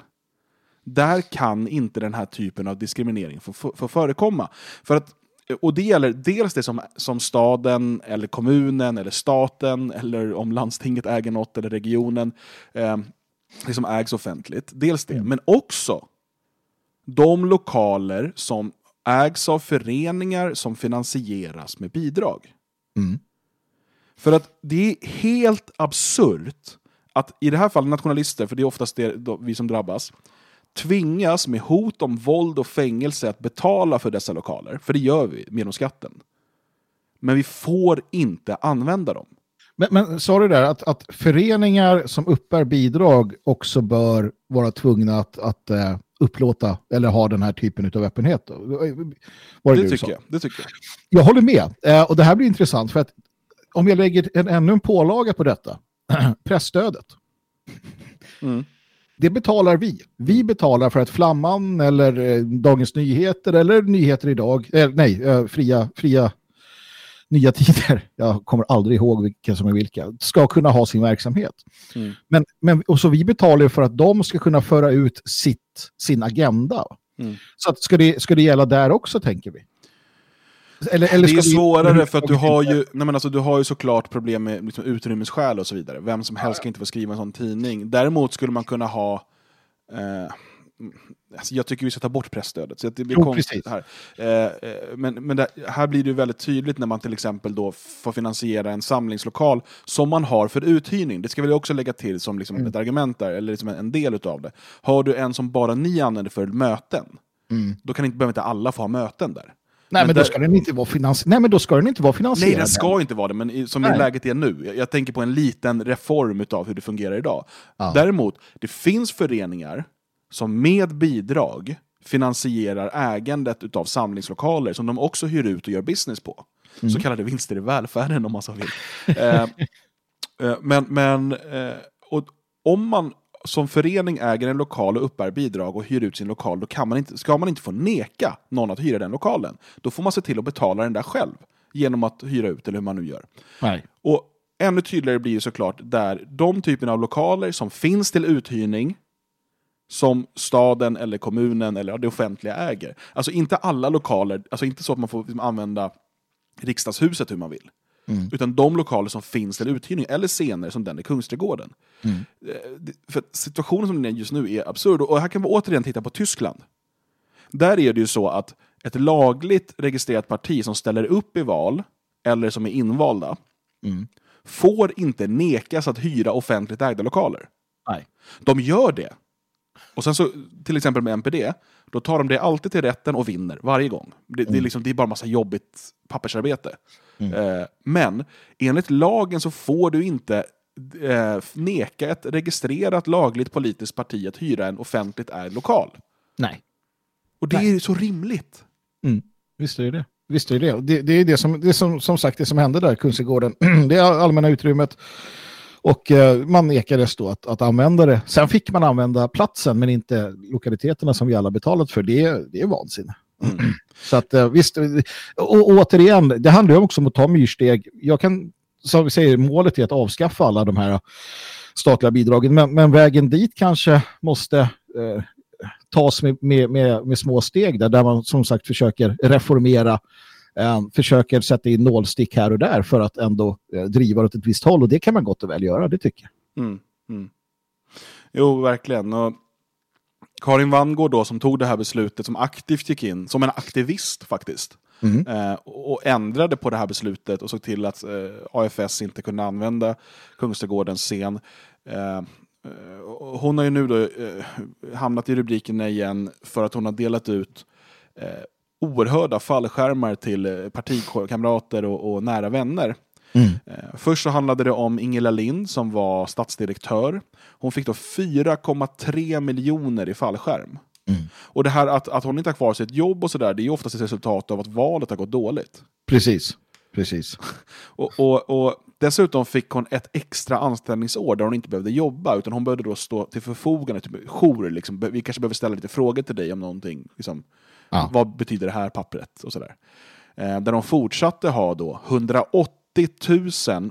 där kan inte den här typen av diskriminering få, få, få förekomma. För att, och det gäller dels det som, som staden, eller kommunen, eller staten, eller om landstinget äger något, eller regionen, eh, det som ägs offentligt. Dels det, men också de lokaler som ägs av föreningar som finansieras med bidrag. För att det är helt absurt att i det här fallet nationalister, för det är oftast det, då, vi som drabbas, tvingas med hot om våld och fängelse att betala för dessa lokaler, för det gör vi genom skatten. Men vi får inte använda dem. Men, men sa du där att, att föreningar som uppbär bidrag också bör vara tvungna att, att uh, upplåta eller ha den här typen av öppenhet? Var Det, du tycker jag, det tycker jag. Jag håller med. Eh, och det här blir intressant för att om jag lägger en, ännu en pålaga på detta, (clears throat) pressstödet, Mm. det betalar vi. Vi betalar för att Flamman eller eh, Dagens Nyheter eller Nyheter idag, eh, nej, eh, fria, fria nya tider, jag kommer aldrig ihåg vilka som är vilka, ska kunna ha sin verksamhet. Mm. Men, men, och så vi betalar för att de ska kunna föra ut sitt, sin agenda. Mm. Så att ska, det, ska det gälla där också, tänker vi? Eller, eller det är vi- svårare för att du har ju, nej men alltså, du har ju såklart problem med liksom, utrymmesskäl och så vidare. Vem som helst ska inte få skriva en sån tidning. Däremot skulle man kunna ha eh, alltså jag tycker vi ska ta bort pressstödet. Så det blir Jo, konstigt här. Eh, eh, men men det, här blir det väldigt tydligt när man till exempel då får finansiera en samlingslokal som man har för uthyrning. Det ska vi också lägga till som liksom Mm. ett argument där, eller liksom en, del utav det. Har du en som bara ni använder för möten, Mm. då kan inte, behöver inte alla få ha möten där. Nej, men, där- då ska den inte vara finans- Nej, men då ska den inte vara finansierad. Nej, den ska inte vara det, men i- som Nej. läget är nu. Jag, jag tänker på en liten reform av hur det fungerar idag. Ja. Däremot, det finns föreningar som med bidrag finansierar ägandet av samlingslokaler som de också hyr ut och gör business på. Mm. Så kallade vinster i välfärden om man så vill. eh, eh, men men eh, och om man som förening äger en lokal och uppbär bidrag och hyr ut sin lokal, då kan man inte, ska man inte få neka någon att hyra den lokalen. Då får man se till att betala den där själv genom att hyra ut eller hur man nu gör. Nej. Och ännu tydligare blir ju såklart där de typerna av lokaler som finns till uthyrning som staden eller kommunen eller det offentliga äger. Alltså inte alla lokaler, alltså inte så att man får liksom använda riksdagshuset hur man vill. Mm. Utan de lokaler som finns till uthyrning, eller scener som den i Kungsträdgården. Mm. Eh, För situationen som den är just nu är absurd. Och här kan vi återigen titta på Tyskland. Där är det ju så att ett lagligt registrerat parti som ställer upp i val, eller som är invalda, Mm. får inte nekas att hyra offentligt ägda lokaler. Nej. De gör det. Och sen så, till exempel med NPD, då tar de det alltid till rätten och vinner varje gång. Det, det, är, liksom, det är bara massa jobbigt pappersarbete. Eh, men enligt lagen så får du inte eh, neka ett registrerat lagligt politiskt parti att hyra en offentligt ägd lokal. Nej. Och det är ju så rimligt. Mm. Visst är det. Visst är det det. Det, är det som, det är som, som sagt det som hände där Kungsträdgården. (clears throat) det är allmänna utrymmet. Och eh, man nekades då att, att använda det. Sen fick man använda platsen men inte lokaliteterna som vi alla betalat för. Det, det är vansinne. Så att eh, visst, och, återigen, det handlar ju också om att ta myrsteg. Jag kan, som vi säger, målet är att avskaffa alla de här statliga bidragen. Men, men vägen dit kanske måste eh, tas med, med, med, med små steg där, där man som sagt försöker reformera, försöker sätta in nålstick här och där för att ändå eh, driva åt ett visst håll. Och det kan man gott och väl göra, det tycker jag. Mm, mm. Jo, verkligen. Och Karin Vangård då, som tog det här beslutet, som aktivt gick in, som en aktivist faktiskt, Mm. eh, och ändrade på det här beslutet och såg till att eh, AFS inte kunde använda Kungsträdgårdens scen. Hon har ju nu då hamnat i rubrikerna igen för att hon har delat ut oerhörda fallskärmar till eh, partikamrater och, och nära vänner. Eh, Först så handlade det om Ingela Lind som var stadsdirektör. Hon fick då 4,3 miljoner i fallskärm. Och det här att, att hon inte har kvar sitt jobb och sådär, det är ju oftast ett resultat av att valet har gått dåligt. Precis. Precis. (laughs) Och, och, och dessutom fick hon ett extra anställningsår där hon inte behövde jobba, utan hon behövde då stå till förfogande, typ jour, liksom. vi kanske behöver ställa lite frågor till dig om någonting. Liksom. Ja. Vad betyder det här pappret? Och sådär. Eh, där de fortsatte ha då 180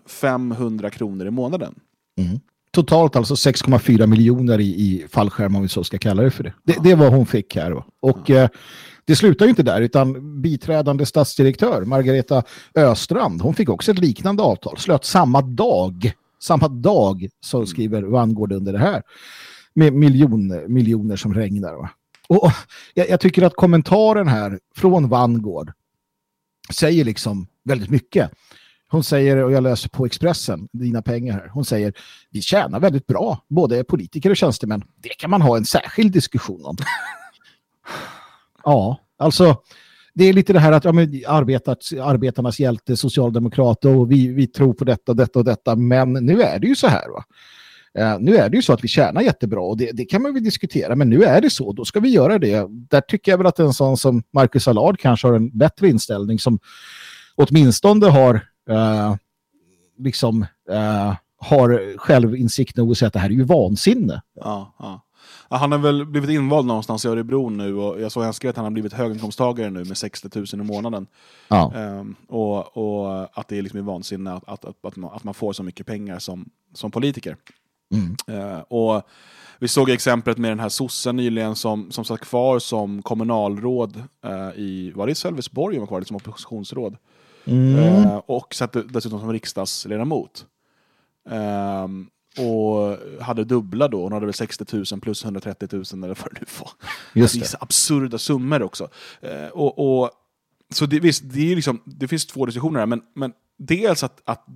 500 kronor i månaden. Mm. Totalt alltså 6,4 miljoner i, i fallskärm om vi så ska kalla det för det. Det, det var hon fick här. Då. Och eh, det slutar ju inte där utan biträdande stadsdirektör Margareta Östrand, hon fick också ett liknande avtal. Slöt samma dag, samma dag så skriver Vangård under det här. Med miljon, miljoner som regnar. Va? Och, jag, jag tycker att kommentaren här från Vangård säger liksom väldigt mycket. Hon säger, och jag läser på Expressen, dina pengar här. Hon säger, vi tjänar väldigt bra, både politiker och tjänstemän. Det kan man ha en särskild diskussion om. (laughs) ja, alltså det är lite det här att ja, men, arbetat, arbetarnas hjälte, socialdemokrat och vi, vi tror på detta, detta och detta. Men nu är det ju så här va. Eh, nu är det ju så att vi tjänar jättebra och det, det kan man väl diskutera. Men nu är det så, då ska vi göra det. Där tycker jag väl att en sån som Marcus Allard kanske har en bättre inställning som åtminstone har eh, liksom eh, har självinsikt nog att säga att det här är ju vansinne. Ja, ja. Han har väl blivit invald någonstans i Örebro nu och jag såg han skrev att han har blivit höginkomsttagare nu med 60 000 i månaden. Ja. Ehm, och, och att det är liksom vansinne att, att, att, att man får så mycket pengar som, som politiker. Mm. Eh, och vi såg exemplet med den här sossen nyligen som, som satt kvar som kommunalråd eh, i, var det i Sölvesborg hon var kvar, som oppositionsråd? Mm. Eh, och satt dessutom som riksdagsledamot. Ehm, och hade dubbla då, hon hade väl 60 000 plus 130 000 eller vad det nu var. Just det. absurda summor också. Eh, och, och, så det, visst, det, är liksom, det finns två diskussioner här, men, men dels att, att,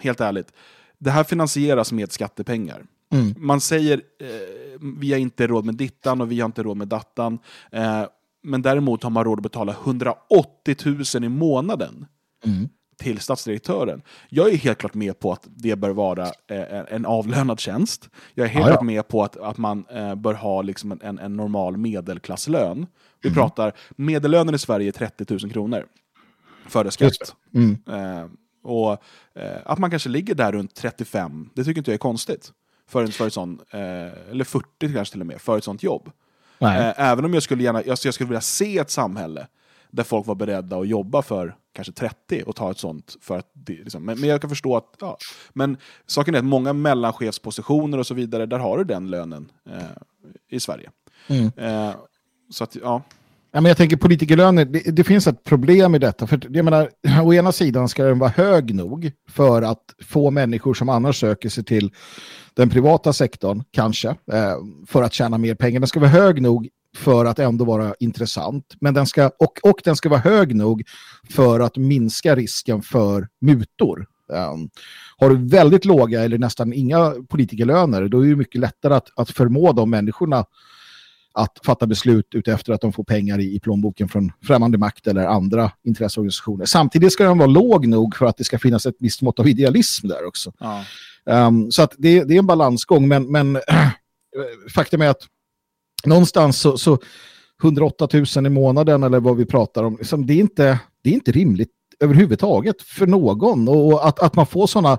helt ärligt, det här finansieras med skattepengar. Mm. Man säger eh, vi har inte råd med dittan och vi har inte råd med dattan. Eh, men däremot har man råd att betala 180 000 i månaden Mm. till statsdirektören. Jag är helt klart med på att det bör vara eh, en avlönad tjänst. Jag är helt Ja, ja. klart med på att, att man eh, bör ha liksom en, en, normal medelklasslön. Vi Mm. pratar, medellönen i Sverige är 30 000 kronor före skatt. Mm. Och eh, att man kanske ligger där runt 35, det tycker inte jag är konstigt. För, en, för ett sånt, eh, eller 40 kanske till och med, för ett sånt jobb. Eh, även om jag skulle, gärna, jag, jag skulle vilja se ett samhälle där folk var beredda att jobba för kanske 30 och ta ett sånt. För att det, liksom, men, men jag kan förstå att, ja. Men saken är att många mellanchefspositioner och så vidare, där har du den lönen eh, i Sverige. Mm. Eh, så att, ja. Ja, men jag tänker politikerlöner, det, det finns ett problem i detta. För jag menar, å ena sidan ska den vara hög nog för att få människor som annars söker sig till den privata sektorn, kanske, eh, för att tjäna mer pengar. Den ska vara hög nog för att ändå vara intressant. Men den ska, och, och den ska vara hög nog för att minska risken för mutor. Um, har du väldigt låga eller nästan inga politikerlöner, då är det mycket lättare att, att förmå de människorna att fatta beslut utefter att de får pengar i, i plånboken från främmande makt eller andra intresseorganisationer. Samtidigt ska den vara låg nog för att det ska finnas ett visst mått av idealism där också. ja. Um, så att det, det är en balansgång, men, men (clears throat) faktum är att någonstans så, så 108 000 i månaden eller vad vi pratar om, liksom, det, är inte, det är inte rimligt överhuvudtaget för någon. Och att, att man får sådana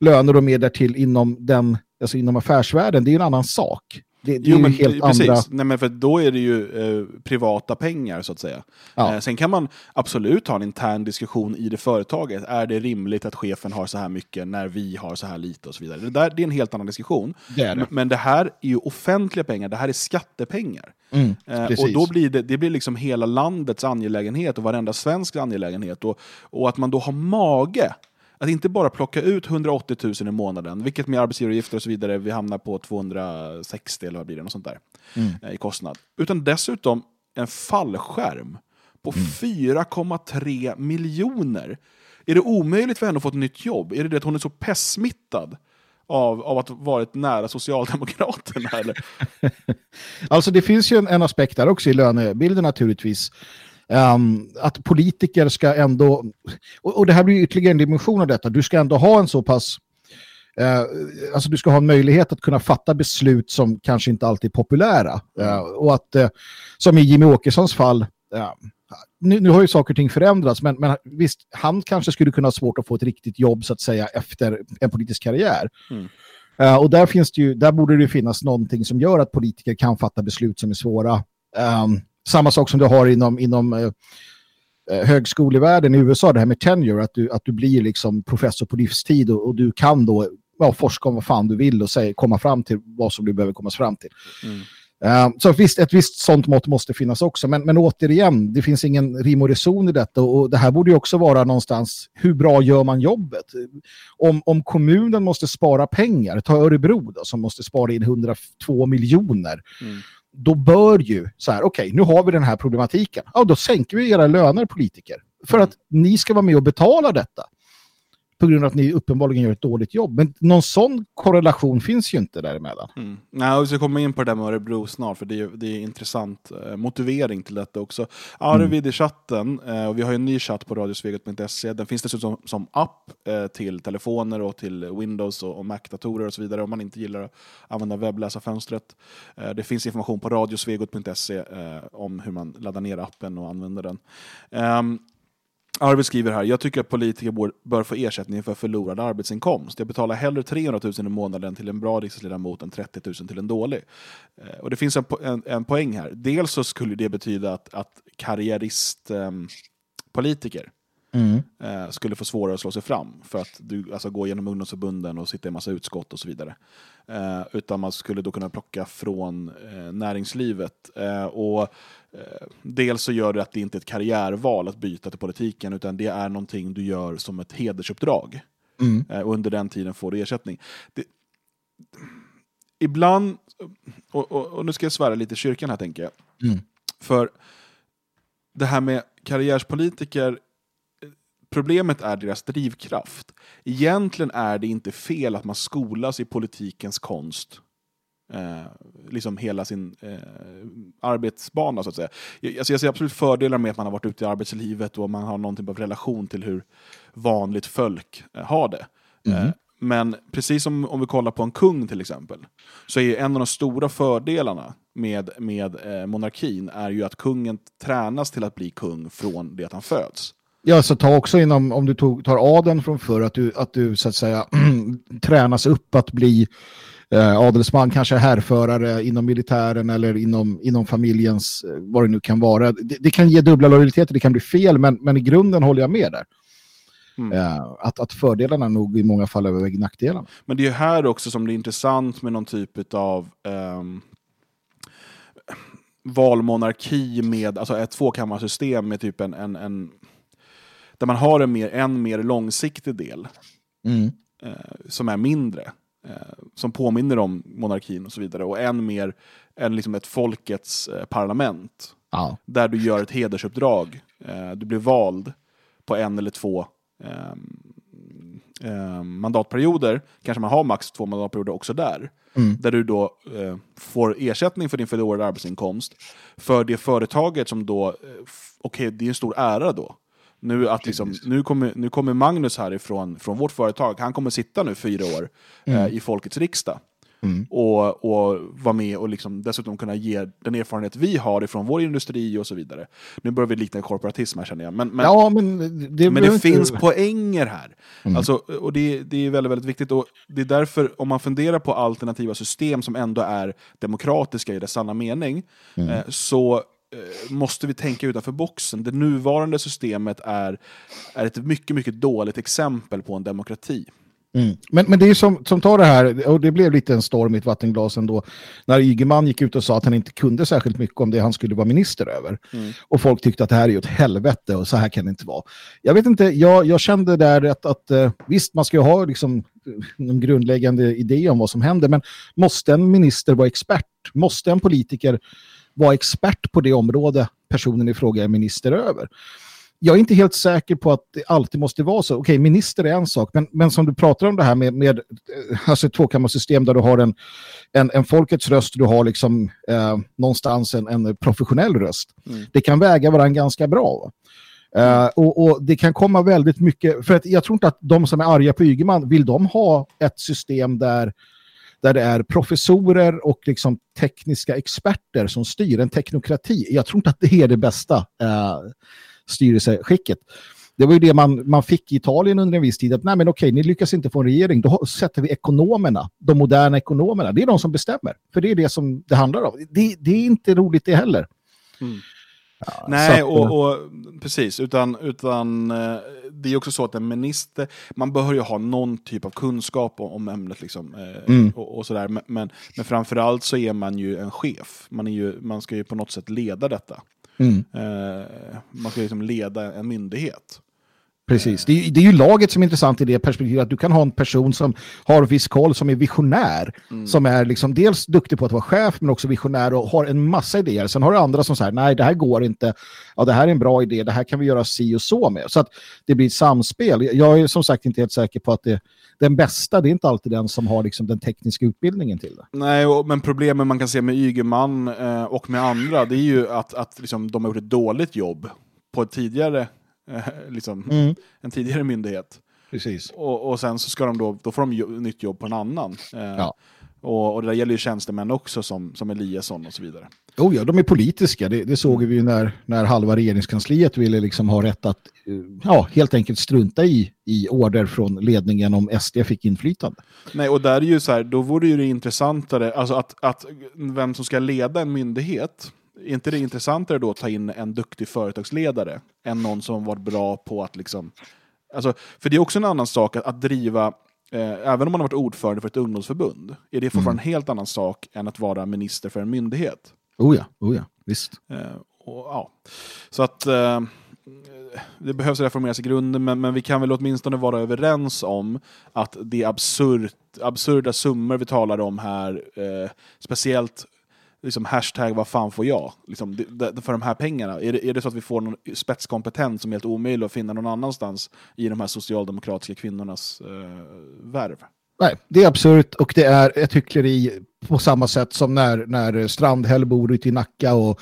löner och mer därtill inom, den, alltså inom affärsvärlden, det är en annan sak. Det, det är Jo, ju men helt precis. andra... Nej, men för då är det ju eh, privata pengar, så att säga. Ja. Eh, sen kan man absolut ha en intern diskussion i det företaget. Är det rimligt att chefen har så här mycket när vi har så här lite och så vidare. Det, där, det är en helt annan diskussion. Det är det. Men, men det här är ju offentliga pengar, det här är skattepengar. Mm, Eh, och då blir det, det blir liksom hela landets angelägenhet och varenda svensk angelägenhet. Och, och att man då har mage att inte bara plocka ut 180 000 i månaden, vilket med arbetsgivaravgifter och så vidare vi hamnar på 260 eller vad blir det, något sånt där, Mm. eh, i kostnad. Utan dessutom en fallskärm på Mm. 4,3 miljoner. Är det omöjligt för henne att få ett nytt jobb? Är det det att hon är så pestsmittad av, av att varit nära Socialdemokraterna? Eller? (laughs) Alltså det finns ju en, en aspekt där också i lönebilden naturligtvis. Ehm, att politiker ska ändå, och, och det här blir ytterligare en dimension av detta, du ska ändå ha en så pass, eh, alltså du ska ha en möjlighet att kunna fatta beslut som kanske inte alltid är populära. Eh, och att, eh, som i Jimmy Åkessons fall, nu, nu har ju saker och ting förändrats, men, men visst, han kanske skulle kunna ha svårt att få ett riktigt jobb så att säga efter en politisk karriär. Mm. Eh, och där, finns det ju, där borde det finnas någonting som gör att politiker kan fatta beslut som är svåra. Ehm, samma sak som du har inom, inom eh, eh, högskolevärlden i USA, det här med tenure, att du, att du blir liksom professor på livstid och, och du kan då ja, forska om vad fan du vill och säga, komma fram till vad som du behöver komma fram till. Mm. Eh, så visst, ett visst sånt mått måste finnas också, men, men återigen, det finns ingen rim och reson i detta och det här borde ju också vara någonstans, hur bra gör man jobbet? Om, om kommunen måste spara pengar, ta Örebro då, som måste spara in 102 miljoner, Mm. Då bör ju så här, okej, nu har vi den här problematiken. Ja, då sänker vi era löner politiker. För att ni ska vara med och betala detta. På grund av att ni uppenbarligen gör ett dåligt jobb. Men någon sån korrelation finns ju inte däremellan. Mm. Nej, vi ska komma in på det där med Örebro snart, för det är, det är intressant eh, motivering till detta också. Arvid i chatten, eh, och vi har en ny chatt på radiosvegot.se, den finns dessutom som app eh, till telefoner och till Windows och, och Mac-datorer och så vidare om man inte gillar att använda webbläsarfönstret. Eh, det finns information på radiosvegot.se eh, om hur man laddar ner appen och använder den. Ehm, Arvid skriver här, jag tycker att politiker bör, bör få ersättning för förlorad arbetsinkomst. Jag betalar hellre 300 000 i månaden till en bra riksdagsledamot än 30 000 till en dålig. Eh, och det finns en, en, en poäng här. Dels så skulle det betyda att, att karriäristpolitiker Mm. eh, skulle få svårare att slå sig fram för att du alltså, gå igenom ungdomsförbunden och sitta i en massa utskott och så vidare. Eh, utan man skulle då kunna plocka från eh, näringslivet. Eh, och eh, Dels så gör det att det inte är ett karriärval att byta till politiken utan det är någonting du gör som ett hedersuppdrag. Mm. Eh, och under den tiden får du ersättning. Det, ibland, och, och, och nu ska jag svära lite i kyrkan här tänker jag. Mm. För det här med karriärspolitiker, problemet är deras drivkraft. Egentligen är det inte fel att man skolas i politikens konst. Eh, liksom hela sin eh, arbetsbana så att säga. Jag, alltså jag ser absolut fördelar med att man har varit ute i arbetslivet och man har någon typ av relation till hur vanligt folk eh, har det. Eh, Mhm. men precis som om vi kollar på en kung till exempel, så är en av de stora fördelarna med, med eh, monarkin är ju att kungen tränas till att bli kung från det att han föds. Ja, så ta också inom, om du tog, tar adeln från förr, att du, att du så att säga (clears throat) tränas upp att bli eh, adelsman, kanske härförare inom militären eller inom, inom familjens, eh, vad det nu kan vara. Det, det kan ge dubbla lojaliteter, det kan bli fel, men, men i grunden håller jag med där. Eh, att, att fördelarna nog i många fall överväger nackdelarna. Men det är ju här också som det är intressant med någon typ av ehm, valmonarki med, alltså ett tvåkammarsystem med typ en, en, en där man har en mer, en mer långsiktig del Mm. eh, som är mindre, eh, som påminner om monarkin och så vidare, och en mer än liksom ett folkets eh, parlament. Ja. Där du gör ett hedersuppdrag, eh, du blir vald på en eller två ehm, ehm, mandatperioder, kanske man har max två mandatperioder också där, Mm. där du då eh, får ersättning för din förlorade arbetsinkomst för det företaget som då, eh, okej det är en stor ära då, nu, att liksom, nu, kommer, nu kommer Magnus härifrån från vårt företag, han kommer sitta nu fyra år Mm. eh, i folkets riksdag. Mm. Och, och vara med och liksom dessutom kunna ge den erfarenhet vi har ifrån vår industri och så vidare. Nu börjar vi likna korporatism här känner jag. Men, men, Ja, men det men det inte- finns poänger här. Mm. Alltså, och det, det är väldigt, väldigt viktigt. Och det är därför, om man funderar på alternativa system som ändå är demokratiska i dess sanna mening, Mm. eh, så eh, måste vi tänka utanför boxen. Det nuvarande systemet är, är ett mycket, mycket dåligt exempel på en demokrati. Mm. Men, men det är som, som tar det här, och det blev lite en storm i ett vattenglas ändå, när Ygeman gick ut och sa att han inte kunde särskilt mycket om det han skulle vara minister över. Mm. Och folk tyckte att det här är ju ett helvete och så här kan det inte vara. Jag vet inte, jag, jag kände där att, att eh, visst, man ska ju ha liksom, en grundläggande idé om vad som händer, men måste en minister vara expert? Måste en politiker vara expert på det område personen i fråga är minister över? jag är inte helt säker på att det alltid måste vara så. Okej, minister är en sak, men, men som du pratar om det här med, med eh, alltså ett tvåkammarsystem där du har en, en, en folkets röst, du har liksom eh, någonstans en, en professionell röst. Mm. Det kan väga varandra ganska bra. Va? Eh, och, och det kan komma väldigt mycket, för att jag tror inte att de som är arga på Ygeman, vill de ha ett system där där det är professorer och liksom tekniska experter som styr en teknokrati. Jag tror inte att det är det bästa eh, styrelseskicket. Det var ju det man, man fick i Italien under en viss tid. Att nej men okej, ni lyckas inte få en regering. Då sätter vi ekonomerna, de moderna ekonomerna. Det är de som bestämmer. För det är det som det handlar om. Det, det är inte roligt det heller. Mm så Nej, att, och, och precis. Utan, utan eh, det är också så att en minister, man bör ju ha någon typ av kunskap om, om ämnet. Liksom, eh, Mm. och, och sådär. Men, men, men framförallt så är man ju en chef. Man, är ju, man ska ju på något sätt leda detta. Mm. Eh, man ska liksom leda en myndighet. Precis, det är, det är ju laget som är intressant i det perspektivet att du kan ha en person som har viss koll, som är visionär, Mm. som är liksom dels duktig på att vara chef men också visionär och har en massa idéer. Sen har du andra som säger nej det här går inte, ja det här är en bra idé, det här kan vi göra si och så med. Så att det blir ett samspel. Jag är som sagt inte helt säker på att det, den bästa, det är inte alltid den som har liksom den tekniska utbildningen till det. Nej, och, men problemet man kan se med Ygeman eh, och med andra, det är ju att, att liksom, de har gjort ett dåligt jobb på ett tidigare, (laughs) liksom, Mm. en tidigare myndighet. Precis. Och, och sen så ska de då, då får de jo, nytt jobb på en annan. Eh, Ja. och, och det där gäller ju tjänstemän också som, som Eliasson och så vidare. Oh ja, de är politiska. Det, det såg vi ju när, när halva regeringskansliet ville liksom ha rätt att eh, ja, helt enkelt strunta i, i order från ledningen om SD fick inflytande. Nej, och där är ju så här, då vore ju det intressantare, alltså att, att vem som ska leda en myndighet, är inte det intressantare då att ta in en duktig företagsledare än någon som varit bra på att liksom... Alltså, för det är också en annan sak att, att driva, eh, även om man har varit ordförande för ett ungdomsförbund, är det fortfarande en helt annan sak än att vara minister för en myndighet. Oh ja, oh ja, visst. Eh, och, ja. Så att eh, det behövs reformeras i grunden, men, men vi kan väl åtminstone vara överens om att det är absurt, absurda summor vi talar om här, eh, speciellt liksom hashtag vad fan får jag? Liksom, det, det, för de här pengarna. Är det, är det så att vi får någon spetskompetens som är helt omöjlig att finna någon annanstans i de här socialdemokratiska kvinnornas eh, värv? Nej, det är absurt och det är ett hyckleri på samma sätt som när, när Strandhäll bor ute i Nacka och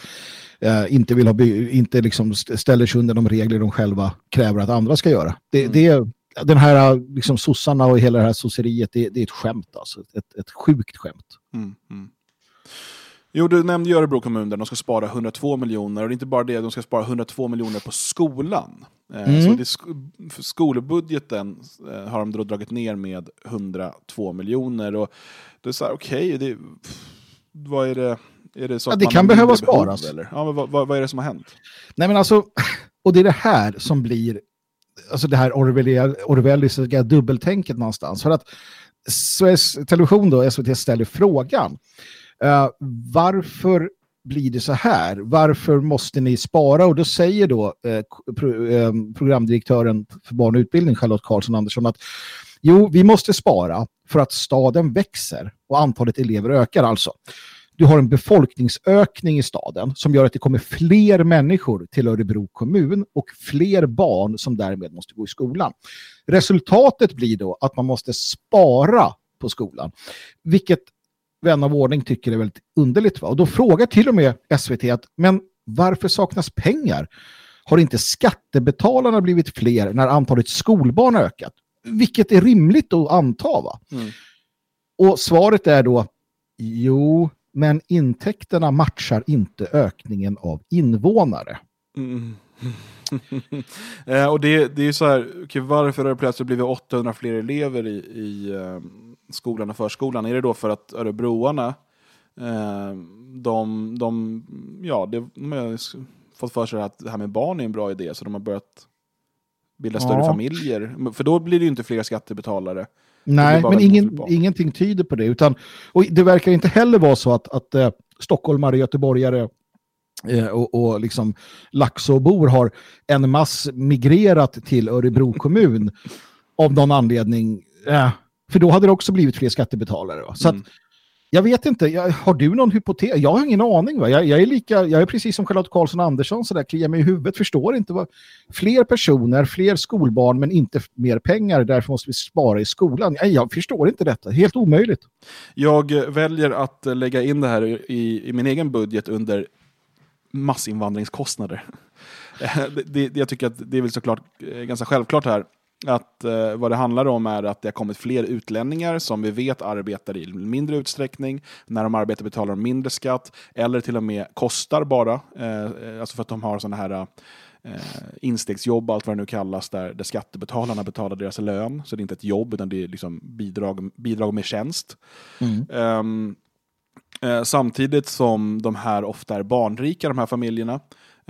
eh, inte, vill ha inte liksom st- ställer sig under de regler de själva kräver att andra ska göra. Det, det är, den här liksom sossarna och hela det här sosseriet, det, det är ett skämt alltså. Ett, ett sjukt skämt. Mm, mm. Jo, du nämnde Örebro kommun där de ska spara 102 miljoner. Och det är inte bara det, de ska spara 102 miljoner på skolan. Eh, Mm. Så det sk- för skolbudgeten eh, har de då dragit ner med 102 miljoner. Och det är så här, okej, det, vad är det? Är det så Ja, att det kan behöva behov, sparas. Eller? Ja, men vad, vad, vad är det som har hänt? Nej men alltså, och det är det här som blir alltså det här orwelliska dubbeltänket någonstans. För att Sveriges Television då, SVT, ställer frågan. Uh, varför blir det så här? Varför måste ni spara? Och då säger då eh, pro, eh, programdirektören för barn och utbildning, Charlotte Karlsson Andersson, att jo, vi måste spara för att staden växer och antalet elever ökar alltså. Du har en befolkningsökning i staden som gör att det kommer fler människor till Örebro kommun och fler barn som därmed måste gå i skolan. Resultatet blir då att man måste spara på skolan, vilket vän av ordning tycker är väldigt underligt. Va? Och då frågar till och med SVT att men varför saknas pengar? Har inte skattebetalarna blivit fler när antalet skolbarn har ökat? Vilket är rimligt att anta. Va? Mm. Och svaret är då jo, men intäkterna matchar inte ökningen av invånare. Mm. (laughs) eh, och det, det är så här, okej, varför har det plötsligt blivit 800 fler elever i, i eh, skolan och förskolan? Är det då för att örebroarna, eh, de, de, ja, det, de har fått för sig att det här med barn är en bra idé, så de har börjat bilda Ja. större familjer. För då blir det ju inte fler skattebetalare. Nej, men ingen, ingenting tyder på det. Utan, och det verkar inte heller vara så att, att eh, stockholmare, göteborgare och, och liksom Laxåbor har en mass migrerat till Örebro (laughs) kommun av någon anledning. Eh, för då hade det också blivit fler skattebetalare. Va? Så Mm. att, jag vet inte, jag, har du någon hypotes? Jag har ingen aning. Va? Jag, jag, är lika, jag är precis som Charlotte Karlsson Andersson, så där, kliar mig i huvudet, förstår inte vad... Fler personer, fler skolbarn, men inte mer pengar, därför måste vi spara i skolan. Jag, jag förstår inte detta, helt omöjligt. Jag eh, väljer att eh, lägga in det här i, i min egen budget under massinvandringskostnader. (laughs) Det, det, jag tycker att det är väl såklart eh, ganska självklart här att eh, vad det handlar om är att det har kommit fler utlänningar som vi vet arbetar i mindre utsträckning. När de arbetar betalar de mindre skatt eller till och med kostar bara. Eh, alltså för att de har sådana här eh, instegsjobb, allt vad det nu kallas, där, där skattebetalarna betalar deras lön. Så det är inte ett jobb, utan det är liksom bidrag, bidrag med tjänst. Ehm, eh, samtidigt som de här ofta är barnrika, de här familjerna.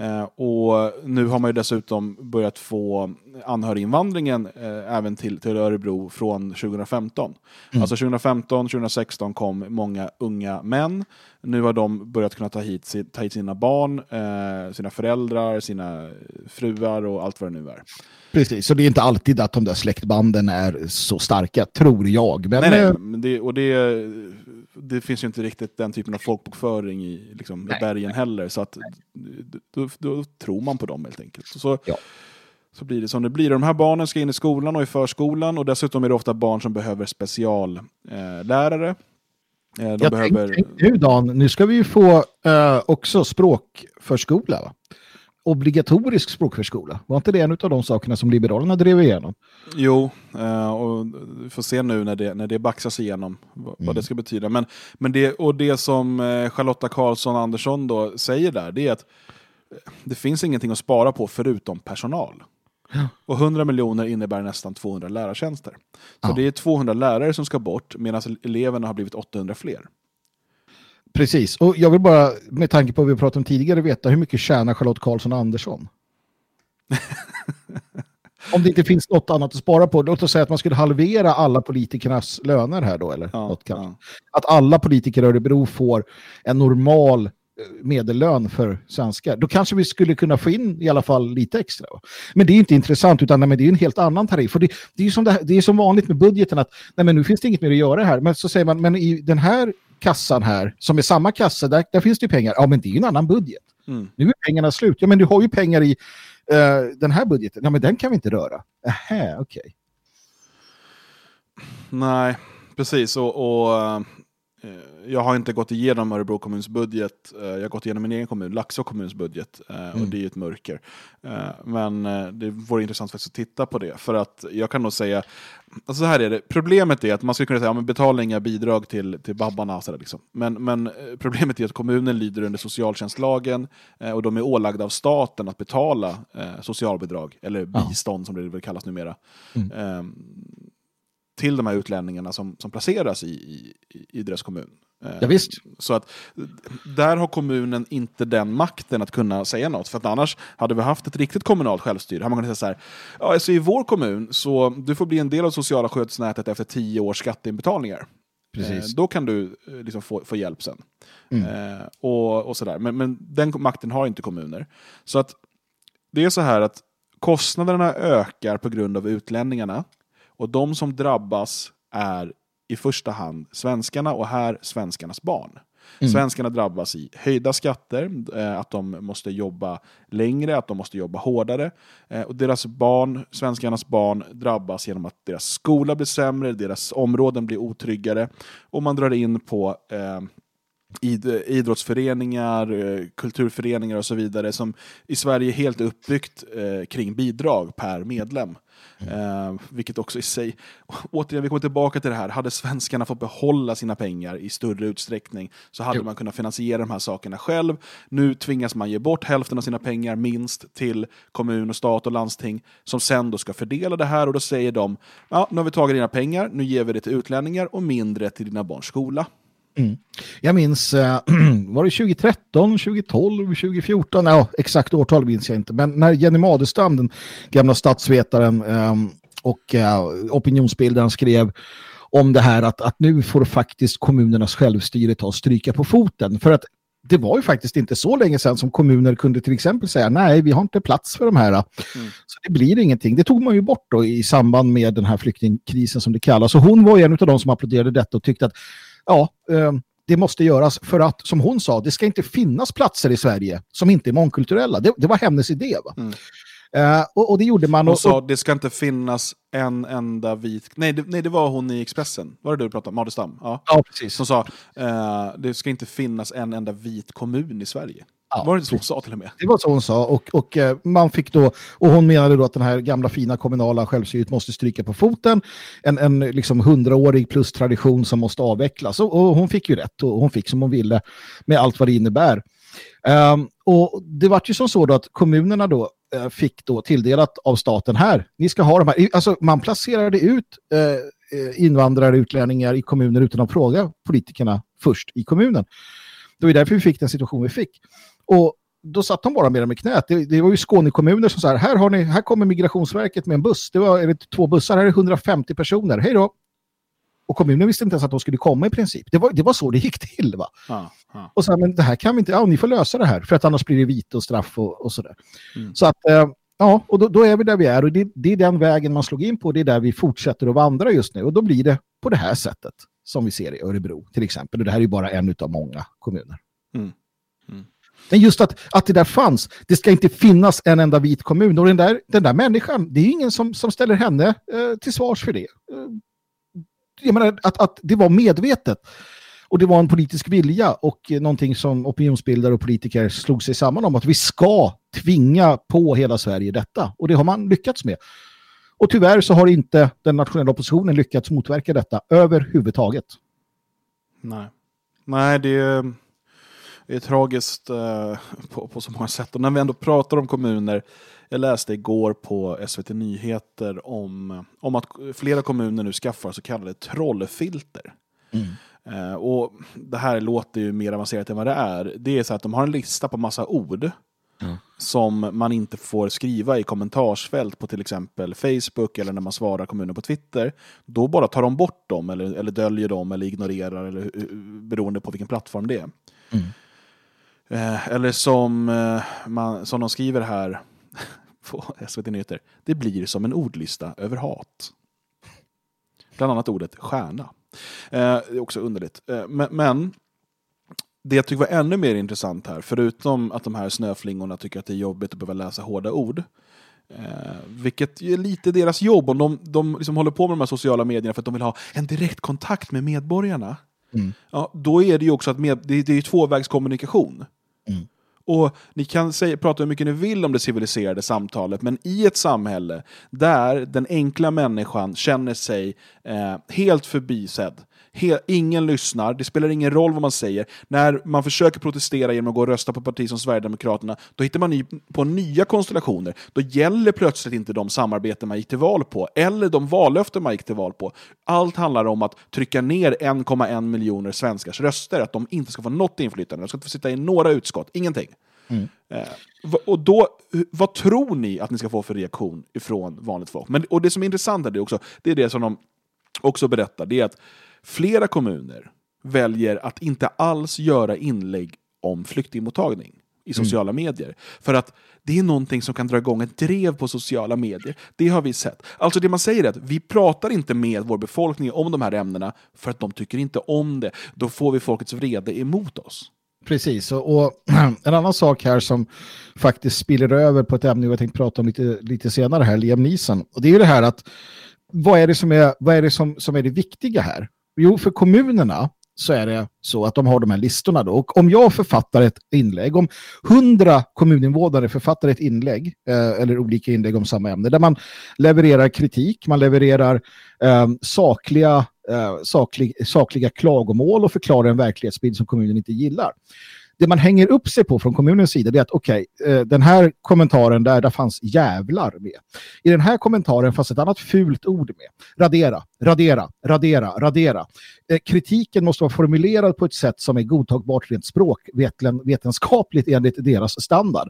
Eh, och nu har man ju dessutom börjat få anhöriginvandringen eh, även till, till Örebro från 2015. Mm. Alltså 2015, 2016 kom många unga män. Nu har de börjat kunna ta hit, ta hit sina barn, eh, sina föräldrar, sina fruar och allt vad det nu är. Precis, så det är inte alltid att de där släktbanden är så starka, tror jag. Men, nej, nej, eh, det, och det, det finns ju inte riktigt den typen av folkbokföring i, liksom, i bergen heller. Så att, då, då tror man på dem helt enkelt. Så, så blir det som det blir. De här barnen ska in i skolan och i förskolan och dessutom är det ofta barn som behöver speciallärare. Eh, eh, de jag behöver... tänker nu Dan, nu ska vi ju få eh, också språkförskola. Va? Obligatorisk språkförskola. Var inte det en av de sakerna som Liberalerna drev igenom? Jo, eh, och vi får se nu när det, när det baxas igenom vad, vad det ska betyda. Men, men det, och det som eh, Charlotta Karlsson Andersson då säger där, det är att eh, det finns ingenting att spara på förutom personal. Och 100 miljoner innebär nästan 200 lärartjänster. Så det är 200 lärare som ska bort medan eleverna har blivit 800 fler. Precis, och jag vill bara med tanke på vad vi pratade om tidigare veta hur mycket tjänar Charlotte Karlsson Andersson? (laughs) om det inte finns något annat att spara på, låt oss säga att man skulle halvera alla politikernas löner här då, eller något kanske. Att alla politiker i Örebro får en normal eh, medellön för svenskar. Då kanske vi skulle kunna få in i alla fall lite extra. Men det är inte intressant, utan nej, det är en helt annan tariff. Och det, det, är som det, här- det är som vanligt med budgeten, att nej, men nu finns det inget mer att göra här. Men så säger man, men i den här kassan här, som är samma kassa, där, där finns det ju pengar. Ja, men det är ju en annan budget. Mm. Nu är pengarna slut. Ja, men du har ju pengar i eh, den här budgeten. Ja, men den kan vi inte röra. Nähä, okej. Nej, precis. Och, och eh, jag har inte gått igenom Örebro kommuns budget. Eh, Jag har gått igenom min egen kommun, Laxå kommuns budget. eh, Och Mm. det är ju ett mörker. Eh, Men eh, det vore intressant faktiskt att titta på det. För att jag kan nog säga, alltså så här är det. Problemet är att man skulle kunna säga, ja, men betala inga bidrag till, till babbarna och sådär. Liksom. Men, men eh, problemet är att kommunen lyder under socialtjänstlagen eh, och de är ålagda av staten att betala eh, socialbidrag, eller bistånd som det väl kallas numera. Mm. Till de här utlänningarna som, som placeras i, i, i deras kommun. Eh, Ja, visst. Så att eh, där har kommunen inte den makten att kunna säga något. För att annars hade vi haft ett riktigt kommunalt självstyre. Hade man kunnat säga så här, ja, alltså i vår kommun, så du får bli en del av sociala skyddsnätet efter tio års skatteinbetalningar. Precis. Eh, då kan du eh, liksom få, få hjälp sen. Mm. Eh, och, och sådär. Men, men den makten har inte kommuner. Så att det är så här att kostnaderna ökar på grund av utlänningarna. Och de som drabbas är i första hand svenskarna och här svenskarnas barn. Mm. Svenskarna drabbas i höjda skatter, eh, att de måste jobba längre, att de måste jobba hårdare. Eh, och deras barn, svenskarnas barn, drabbas genom att deras skola blir sämre, deras områden blir otryggare. Och man drar in på eh, id- idrottsföreningar, eh, kulturföreningar och så vidare som i Sverige är helt uppbyggt eh, kring bidrag per medlem. Eh, vilket också i sig, återigen vi kommer tillbaka till det här, hade svenskarna fått behålla sina pengar i större utsträckning så hade man kunnat finansiera de här sakerna själv. Nu tvingas man ge bort hälften av sina pengar minst till kommun och stat och landsting som sen då ska fördela det här och då säger de, ja nu har vi tagit dina pengar, nu ger vi det till utlänningar och mindre till dina barns skola. Mm. Jag minns, eh, (clears throat) var det 2013, 2012, 2014? Ja, exakt årtal minns jag inte. Men när Jenny Madestam, den gamla statsvetaren ehm, och eh, opinionsbildaren skrev om det här att, att nu får faktiskt kommunernas självstyre ta stryka på foten. För att det var ju faktiskt inte så länge sedan som kommuner kunde till exempel säga nej, vi har inte plats för de här. Så det blir ingenting. Det tog man ju bort då i samband med den här flyktingkrisen som det kallas. Och hon var ju en av de som applåderade detta och tyckte att ja, eh, det måste göras för att, som hon sa, det ska inte finnas platser i Sverige som inte är mångkulturella. Det, det var hennes idé. Va? Eh, och, och det gjorde man. Hon Och, sa och, det ska inte finnas en enda vit... Nej det, nej, det var hon i Expressen. Var det du pratade om? Madestam? Ja. ja, precis. Som sa eh, det ska inte finnas en enda vit kommun i Sverige. Var det inte så hon sa till och med? Det var så hon sa och, och eh, man fick då, och hon menade då att den här gamla fina kommunala självstyret måste stryka på foten. En, en liksom hundraårig plus tradition som måste avvecklas. Och, och hon fick ju rätt och hon fick som hon ville med allt vad det innebär. Ehm, och det var ju som så då att kommunerna då eh, fick då tilldelat av staten här, ni ska ha de här, alltså man placerade ut eh, invandrare, utlänningar i kommuner utan att fråga politikerna först i kommunen. Det var därför vi fick den situation vi fick. Och då satt de bara med dem i knät. Det, det var ju Skånekommuner som sa här, här, har ni, här kommer Migrationsverket med en buss. Det var är det två bussar, här är 150 personer. Hej då! Och kommunen visste inte ens att de skulle komma i princip. Det var, det var så det gick till. va? Ja, ja. Och så här, men det här kan vi inte, ja ni får lösa det här. För att annars blir det vite och straff och, och sådär. Mm. Så att, eh, ja, och då, då är vi där vi är. Och det, det är den vägen man slog in på. Det är där vi fortsätter att vandra just nu. Och då blir det på det här sättet. Som vi ser i Örebro till exempel. Och det här är ju bara en av många kommuner. Mm. Men just att, att det där fanns, det ska inte finnas en enda vit kommun. Och den där, den där människan, det är ju ingen som, som ställer henne eh, till svars för det. Eh, jag menar att, att det var medvetet. Och det var en politisk vilja och någonting som opinionsbildare och politiker slog sig samman om att vi ska tvinga på hela Sverige detta. Och det har man lyckats med. Och tyvärr så har inte den nationella oppositionen lyckats motverka detta överhuvudtaget. Nej, Nej det, är, det är tragiskt eh, på, på så många sätt. Och när vi ändå pratar om kommuner, jag läste igår på SVT Nyheter om, om att flera kommuner nu skaffar så kallade trollfilter. Eh, och det här låter ju mer avancerat än vad det är. Det är så att de har en lista på massa ord som man inte får skriva i kommentarsfält på till exempel Facebook eller när man svarar kommuner på Twitter. Då bara tar de bort dem eller, eller döljer dem eller ignorerar eller, hu- beroende på vilken plattform det är. Eh, eller som, eh, man, som de skriver här (laughs) på SVT Nyheter. Det blir som en ordlista över hat. Bland annat ordet stjärna. Eh, det är också underligt. Eh, men, men det jag tycker var ännu mer intressant här, förutom att de här snöflingorna tycker att det är jobbigt att behöva läsa hårda ord, eh, vilket är lite deras jobb, om de, de liksom håller på med de här sociala medierna för att de vill ha en direkt kontakt med medborgarna, ja, då är det ju också att med, det, det är tvåvägskommunikation. Och ni kan säga, prata hur mycket ni vill om det civiliserade samtalet, men i ett samhälle där den enkla människan känner sig eh, helt förbisedd, he, ingen lyssnar, det spelar ingen roll vad man säger. När man försöker protestera genom att gå och rösta på parti som Sverigedemokraterna, då hittar man ny, på nya konstellationer. Då gäller plötsligt inte de samarbeten man gick till val på, eller de vallöften man gick till val på. Allt handlar om att trycka ner 1,1 miljoner svenskars röster, att de inte ska få något inflytande, de ska inte få sitta i några utskott, ingenting. Eh, va- och då, vad tror ni att ni ska få för reaktion ifrån vanligt folk? Men, och det som är intressant är det också, det är det som de också berättar, det är att flera kommuner väljer att inte alls göra inlägg om flyktingmottagning i sociala medier. För att det är någonting som kan dra igång ett drev på sociala medier. Det har vi sett. Alltså det man säger är att vi pratar inte med vår befolkning om de här ämnena för att de tycker inte om det. Då får vi folkets vrede emot oss. Precis, och, och (clears throat) en annan sak här som faktiskt spiller över på ett ämne jag tänkte prata om lite, lite senare här, Liam Neeson. Och det är ju det här att vad är det som är, vad är, det som, som är det viktiga här? Jo, för kommunerna så är det så att de har de här listorna då. Och om jag författar ett inlägg, om hundra kommuninvånare författar ett inlägg, eh, eller olika inlägg om samma ämne, där man levererar kritik, man levererar eh, sakliga, eh, saklig, sakliga klagomål och förklarar en verklighetsbild som kommunen inte gillar. Det man hänger upp sig på från kommunens sida är att okej, eh, den här kommentaren där, där fanns jävlar med. I den här kommentaren fanns ett annat fult ord med. Radera, radera, radera, radera. Eh, kritiken måste vara formulerad på ett sätt som är godtagbart rent språkvetenskapligt enligt deras standard.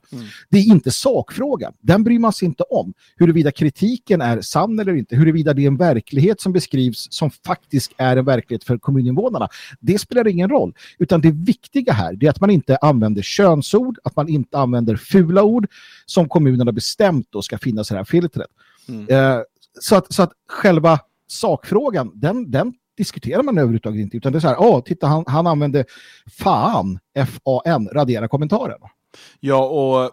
Det är inte sakfrågan. Den bryr man sig inte om. Huruvida kritiken är sann eller inte, huruvida det är en verklighet som beskrivs som faktiskt är en verklighet för kommuninvånarna, det spelar ingen roll. Utan det viktiga här är att man inte använder könsord, att man inte använder fula ord som kommunerna bestämt då ska finnas i det här filtret. Eh, så, att, så att själva sakfrågan, den, den diskuterar man överhuvudtaget inte. Utan det är så här, åh, titta han, han använde fan, F-A-N, radera kommentaren. Ja, och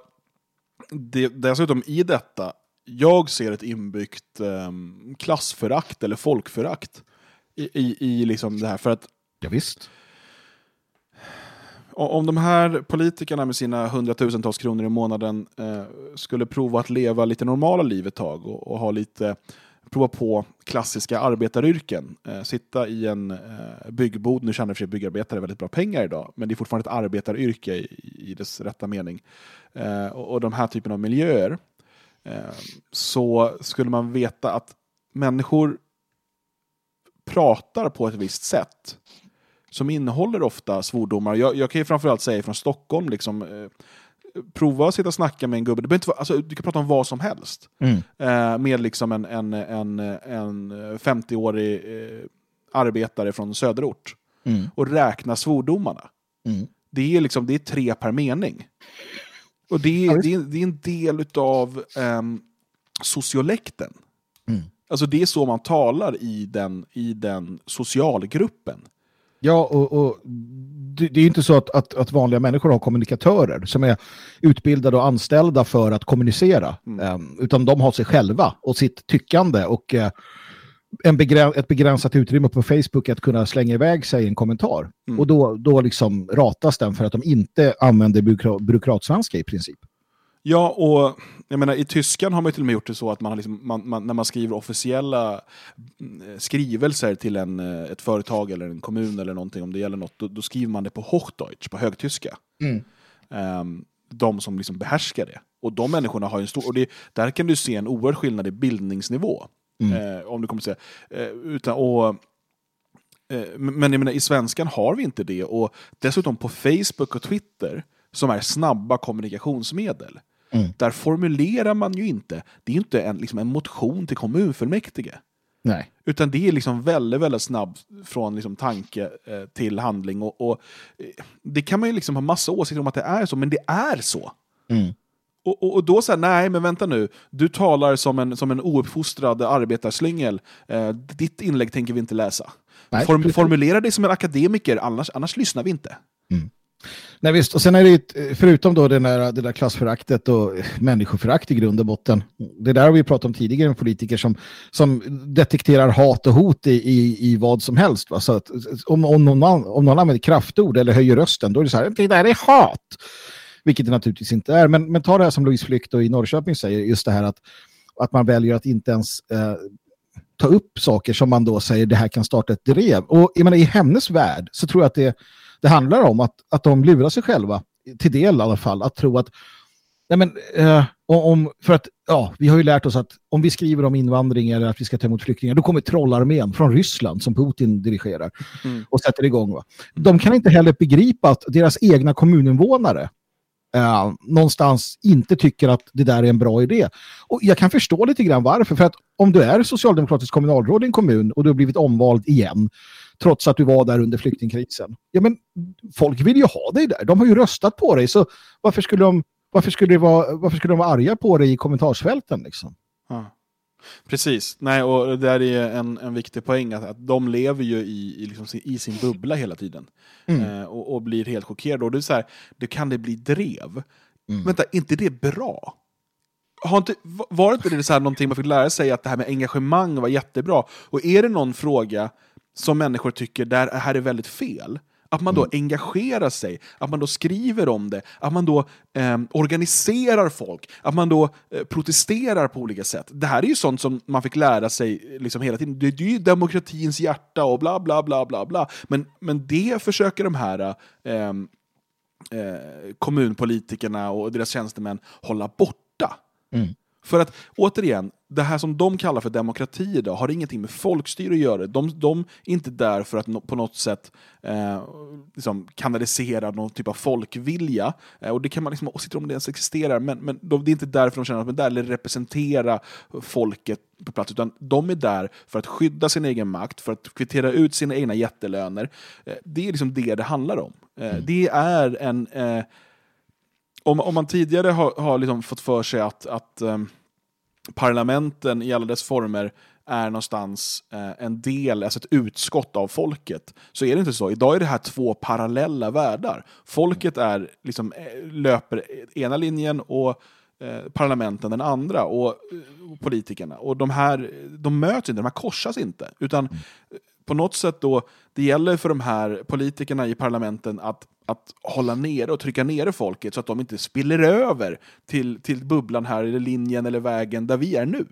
det, dessutom i detta, jag ser ett inbyggt um, klassförakt eller folkförakt i, i, i liksom det här. För att, ja, visst. Om de här politikerna med sina hundratusentals kronor i månaden eh, skulle prova att leva lite normala liv ett tag och, och ha lite prova på klassiska arbetaryrken. Eh, sitta i en eh, byggbod, nu tjänar i och för sig byggarbetare väldigt bra pengar idag, men det är fortfarande ett arbetaryrke i, i dess rätta mening. Eh, och, och de här typen av miljöer, eh, så skulle man veta att människor pratar på ett visst sätt som innehåller ofta svordomar. Jag, jag kan ju framförallt säga från Stockholm, liksom, eh, prova att sitta och snacka med en gubbe. Det behöver inte alltså, du kan prata om vad som helst. Mm. Eh, med liksom en, en, en, en 50-årig eh, arbetare från söderort. Mm. Och räkna svordomarna. Mm. Det, är liksom, det är tre per mening. Och det, är, det, är, det är en del av um, sociolekten. Mm. Alltså det är så man talar i den, i den socialgruppen. Ja, och, och det, det är inte så att, att, att vanliga människor har kommunikatörer som är utbildade och anställda för att kommunicera. Ehm, utan de har sig själva och sitt tyckande och eh, en begrä ett begränsat utrymme på Facebook att kunna slänga iväg sig en kommentar. Mm. Och då, då liksom ratas den för att de inte använder byråkra byråkratsvenska i princip. Ja, och jag menar, i tyskan har man ju till och med gjort det så att man, har liksom, man, man när man skriver officiella mm, skrivelser till en, eh, ett företag eller en kommun eller någonting, om det gäller något, då, då skriver man det på Hochdeutsch, på högtyska. Mm. Ehm, de som liksom behärskar det. Och de människorna har ju en stor... Och det, där kan du se en oerhörd skillnad i bildningsnivå. Mm. Eh, om du kommer säga. Eh, utan, och, eh, men jag menar, i svenskan har vi inte det. Och dessutom på Facebook och Twitter, som är snabba kommunikationsmedel, Mm. där formulerar man ju inte, det är ju inte en, liksom en motion till kommunfullmäktige. Nej. Utan det är liksom väldigt, väldigt snabbt från liksom tanke eh, till handling. Och, och eh, Det kan man ju liksom ha massa åsikter om att det är så, men det är så. Mm. Och, och, och då säger nej men vänta nu, du talar som en, som en ouppfostrad arbetarslyngel. Eh, ditt inlägg tänker vi inte läsa. Nej, Form, formulera dig som en akademiker, annars, annars lyssnar vi inte. Nej, visst. Och sen är det ju, förutom då det där, det där klassföraktet och människoförakt i grund och botten. Det där har vi pratat om tidigare med politiker som, som detekterar hat och hot i, i, i vad som helst. Va? Så att, om, om, någon, om någon använder kraftord eller höjer rösten, då är det så här, det där är hat. Vilket det naturligtvis inte är. Men, men ta det här som Louise Flykt och i Norrköping säger, just det här att, att man väljer att inte ens eh, ta upp saker som man då säger det här kan starta ett drev. Och jag menar, i hennes värld så tror jag att det, det handlar om att, att de lurar sig själva, till del i alla fall, att tro att Nej, men, eh, om, för att, ja, vi har ju lärt oss att om vi skriver om invandring eller att vi ska ta emot flyktingar, då kommer trollarmén från Ryssland som Putin dirigerar Mm. och sätter igång. Va? De kan inte heller begripa att deras egna kommuninvånare eh, någonstans inte tycker att det där är en bra idé. Och jag kan förstå lite grann varför. För att om du är socialdemokratisk kommunalråd i en kommun och du har blivit omvald igen, trots att du var där under flyktingkrisen. Ja, men folk vill ju ha dig där. De har ju röstat på dig. Så varför skulle de, varför skulle det vara, varför skulle de vara arga på dig i kommentarsfälten? Liksom? Ja. Precis, Nej, och det där är en, en viktig poäng, att, att de lever ju i, i, liksom sin, i sin bubbla hela tiden. Mm. Eh, och, och blir helt chockerade. Och det är så här, det kan det bli drev. Mm. Vänta, inte det bra? Har inte, va- var det inte det så här någonting man fick lära sig, att det här med engagemang var jättebra? Och är det någon fråga som människor tycker där här är väldigt fel, att man då Mm. engagerar sig, att man då skriver om det, att man då eh, organiserar folk, att man då eh, protesterar på olika sätt. Det här är ju sånt som man fick lära sig liksom hela tiden. Det, det är ju demokratins hjärta och bla bla bla bla bla. Men, men det försöker de här eh, eh, kommunpolitikerna och deras tjänstemän hålla borta. Mm. För att återigen, det här som de kallar för demokrati idag har ingenting med folkstyre att göra. De, de är inte där för att no, på något sätt eh, liksom kanalisera någon typ av folkvilja. Eh, och det kan man liksom åsikter om det ens existerar, men, men de, det är inte därför de känner att de är där eller representera folket på plats, utan de är där för att skydda sin egen makt, för att kvittera ut sina egna jättelöner. Eh, det är liksom det det handlar om. Eh, Det är en... Eh, om, om man tidigare har, har liksom fått för sig att, att ehm, parlamenten i alla dess former är någonstans eh, en del, alltså ett utskott av folket, så är det inte så. Idag är det här två parallella världar. Folket är, liksom, eh, löper ena linjen och eh, parlamenten den andra, och, eh, och politikerna. Och de här de möts inte, de här korsas inte. Utan på något sätt då, det gäller för de här politikerna i parlamenten att, att hålla nere och trycka nere folket så att de inte spiller över till, till bubblan här, eller linjen eller vägen där vi är nu.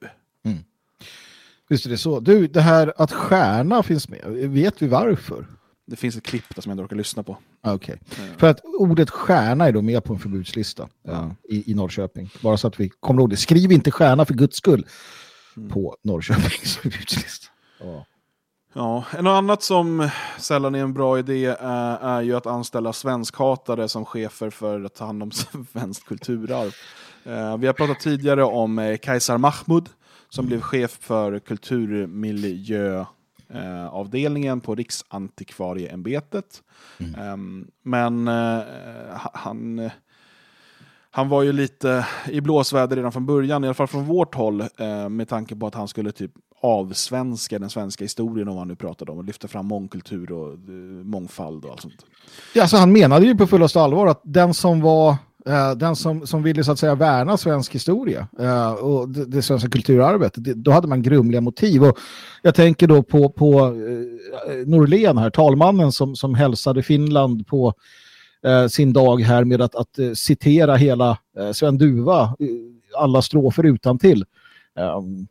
Visst är det så. Du, det här att stjärna finns med, vet vi varför? Det finns ett klipp där som jag inte orkar lyssna på. Okej. För att ordet stjärna är då med på en förbudslista eh, i, i Norrköping. Bara så att vi kommer ihåg det. Skriv inte stjärna för guds skull på Norrköpings (laughs) förbudslista. Ja. Ja, en annat som sällan är en bra idé är, är ju att anställa svenskhatare som chefer för att ta hand om (laughs) svenskt kulturarv. Eh, vi har pratat tidigare om eh, Kajsar Mahmud som blev chef för kulturmiljöavdelningen på Riksantikvarieämbetet. Ehm, men eh, ha- han, han var ju lite i blåsväder redan från början, i alla fall från vårt håll, eh, med tanke på att han skulle typ avsvenska den svenska historien, om vad han nu pratade om, och lyfta fram mångkultur och eh, mångfald och allt sånt. Ja, så han menade ju på fullaste allvar att den som var eh, den som, som ville så att säga värna svensk historia eh, och det, det svenska kulturarvet, det, då hade man grumliga motiv. Och jag tänker då på, på eh, Norlén här, talmannen som, som hälsade Finland på eh, sin dag här med att, att eh, citera hela eh, Sven Duva, eh, alla strofer utan till. Ehm,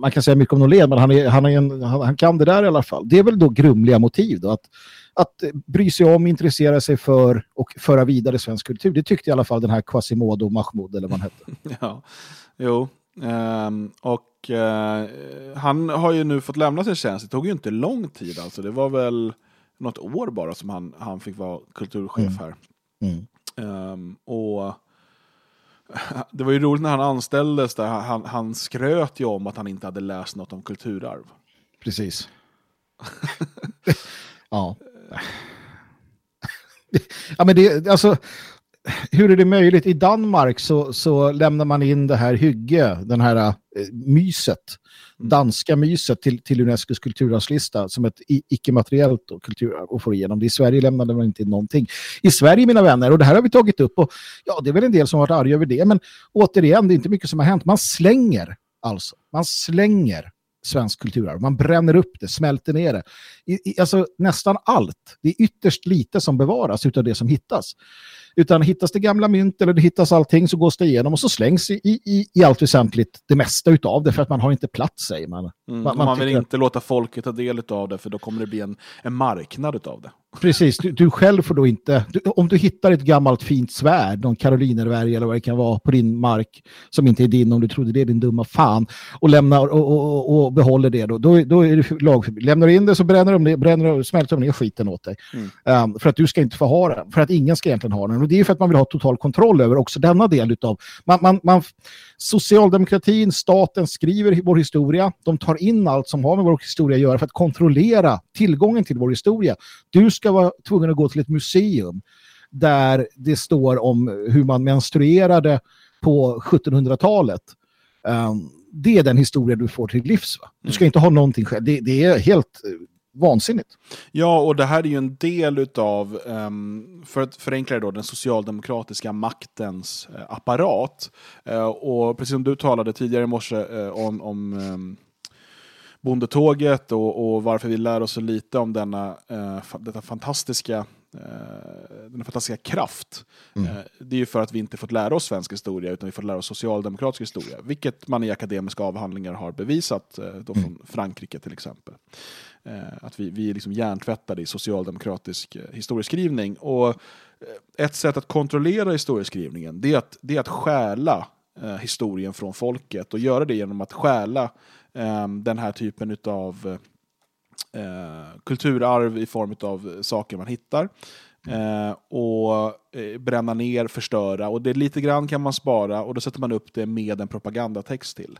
man kan säga mycket om Norlén, men han, är, han, är en, han, han kan det där i alla fall. Det är väl då grumliga motiv då, att, att eh, bry sig om, intressera sig för och föra vidare svensk kultur. Det tyckte i alla fall den här Quasimodo Mahmoud eller vad han hette. (laughs) Ja, jo. Um, och uh, han har ju nu fått lämna sin tjänst. Det tog ju inte lång tid alltså. Det var väl något år bara som han, han fick vara kulturchef Mm. här. Mm. Ehm, och (laughs) det var ju roligt när han anställdes där. Han, han skröt ju om att han inte hade läst något om kulturarv. Precis. (laughs) ja. ja, men det, alltså, hur är det möjligt? I Danmark så, så lämnar man in det här hygge, den här eh, myset, Mm. danska myset till, till Unescos kulturarvslista som ett icke-materiellt kulturarv och får igenom det. I Sverige lämnade man inte in någonting. I Sverige, mina vänner, och det här har vi tagit upp, och ja, det är väl en del som har varit arga över det, men återigen, det är inte mycket som har hänt. Man slänger alltså, man slänger svensk kulturarv. Man bränner upp det, smälter ner det. I, i, alltså nästan allt. Det är ytterst lite som bevaras utav det som hittas. Utan hittas det gamla mynt eller det hittas allting så gås det igenom och så slängs i, i, i allt väsentligt det mesta utav det för att man har inte plats säger man. Mm, man, man, vill tycker- inte låta folket ta del av det för då kommer det bli en, en marknad av det. Precis, du, du själv får då inte, du, om du hittar ett gammalt fint svärd, någon karolinervärg eller vad det kan vara på din mark som inte är din om du trodde det, din dumma fan, och lämnar och, och, och, behåller det då, då, då är det lagförbud. Lämnar du in det så bränner de, ner- bränner, smälter de ner skiten åt dig. Mm. Um, för att du ska inte få ha den, för att ingen ska egentligen ha den. Och det är för att man vill ha total kontroll över också denna del utav, man, man, man, socialdemokratin, staten skriver vår historia, de tar in allt som har med vår historia att göra för att kontrollera tillgången till vår historia. Du ska vara tvungen att gå till ett museum där det står om hur man menstruerade på 1700-talet. Um, det är den historia du får till livs. Va? Du ska inte ha någonting själv. Det, det är helt vansinnigt. Ja, och det här är ju en del utav, um, för att förenkla det då, den socialdemokratiska maktens eh, apparat. Eh, och precis som du talade tidigare i morse eh, om, om um, bondetåget och, och varför vi lär oss så lite om denna, detta fantastiska denna fantastiska kraft. Mm. Det är ju för att vi inte fått lära oss svensk historia utan vi fått lära oss socialdemokratisk historia. Vilket man i akademiska avhandlingar har bevisat, då från Frankrike till exempel. Eh, att vi, vi är liksom hjärntvättade i socialdemokratisk eh, historieskrivning. Och eh, ett sätt att kontrollera historieskrivningen det är att, det är att stjäla historien från folket och göra det genom att stjäla ehm, den här typen av kulturarv i form av saker man hittar. Eh, och eh, bränna ner, förstöra. Och det lite grann kan man spara och då sätter man upp det med en propagandatext till.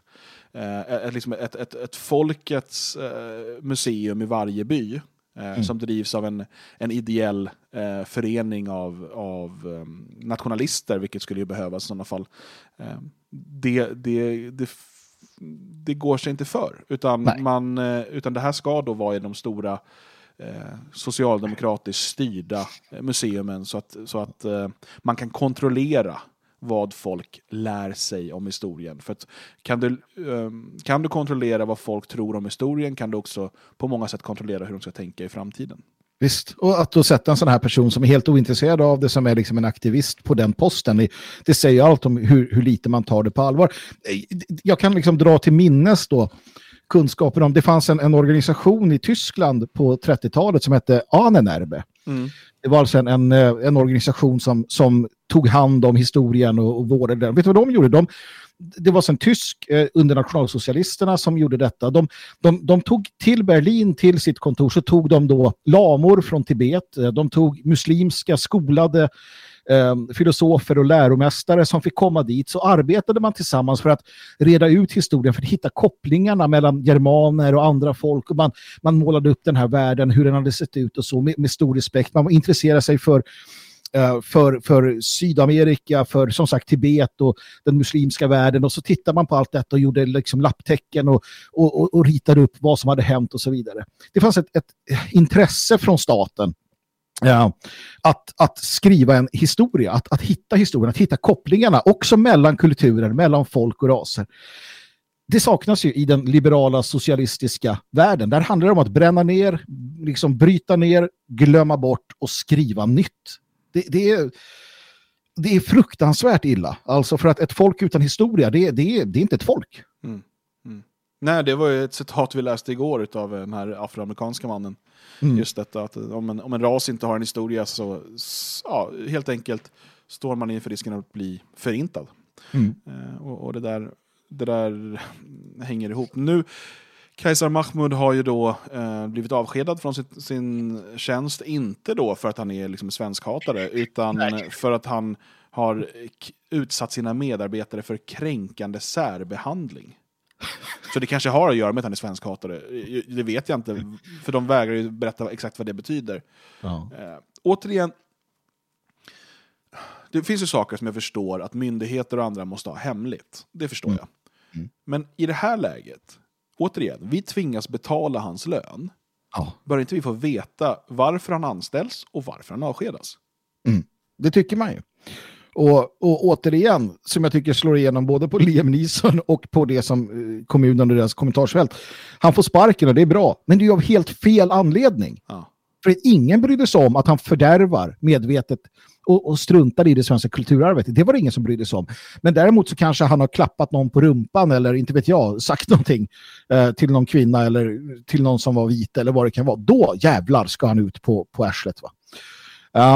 Eh, ett, liksom ett, ett, ett folkets eh, museum i varje by. Eh, Mm. Som drivs av en, en ideell eh, förening av, av em, nationalister, vilket skulle ju behövas i sådana fall. Eh, det, det, det, det går sig inte för. Utan, Nej. man, utan det här ska då vara i de stora Eh, socialdemokratiskt styrda eh, museumen så att, så att eh, man kan kontrollera vad folk lär sig om historien. För att kan, du, eh, kan du kontrollera vad folk tror om historien kan du också på många sätt kontrollera hur de ska tänka i framtiden. Visst, och att då sätta en sån här person som är helt ointresserad av det, som är liksom en aktivist på den posten, det, säger allt om hur, hur lite man tar det på allvar. Eh, jag kan liksom dra till minnes då kunskapen om, det fanns en, en organisation i Tyskland på 30-talet som hette Ahnenerbe. Mm. Det var alltså en, en, eh, en organisation som, som tog hand om historien och, och vårdade den. Vet du vad de gjorde? De, det var sen tysk eh, under nationalsocialisterna som gjorde detta. De, de, de tog till Berlin, till sitt kontor, så tog de då lamor från Tibet. De tog muslimska skolade eh, filosofer och läromästare som fick komma dit. Så arbetade man tillsammans för att reda ut historien, för att hitta kopplingarna mellan germaner och andra folk. Och man, man målade upp den här världen, hur den hade sett ut och så med, med stor respekt. Man intresserade sig för eh, för, för Sydamerika, för som sagt Tibet och den muslimska världen och så tittar man på allt detta och gjorde liksom lapptäcken och, och, och, och ritade upp vad som hade hänt och så vidare. Det fanns ett, ett intresse från staten Ja, att, att skriva en historia, att, att hitta historien, att hitta kopplingarna också mellan kulturer, mellan folk och raser. Det saknas ju i den liberala socialistiska världen. Där handlar det om att bränna ner, liksom bryta ner, glömma bort och skriva nytt. Det, det, är, det är fruktansvärt illa. Alltså för att ett folk utan historia, det, det, det är inte ett folk. Mm. Nej, det var ju ett citat vi läste igår av den här afroamerikanska mannen. Mm. Just detta att om en, om en ras inte har en historia så, ja, helt enkelt står man inför risken att bli förintad. Mm. Eh, och, och det där, det där (laughs) hänger ihop. Nu, Kajsar Mahmud har ju då eh, blivit avskedad från sitt, sin tjänst, inte då för att han är liksom svenskhatare, utan för att han har k- utsatt sina medarbetare för kränkande särbehandling. Så det kanske har att göra med att han är svenskhatare. Det vet jag inte, för de vägrar ju berätta exakt vad det betyder. Ja. Eh, återigen, det finns ju saker som jag förstår att myndigheter och andra måste ha hemligt. Det förstår jag. Men i det här läget, återigen, vi tvingas betala hans lön. Ja. Bör inte vi få veta varför han anställs och varför han avskedas? Det tycker man ju. Och, och återigen, som jag tycker slår igenom både på (laughs) Liam Neeson och på det som eh, kommunen och deras kommentarsfält. Han får sparken och det är bra, men det är av helt fel anledning. Ja. För att ingen brydde sig om att han fördärvar medvetet och, och struntar i det svenska kulturarvet. Det var det ingen som brydde sig om. Men däremot så kanske han har klappat någon på rumpan eller inte vet jag, sagt någonting eh, till någon kvinna eller till någon som var vit eller vad det kan vara. Då jävlar ska han ut på, på arslet. Va?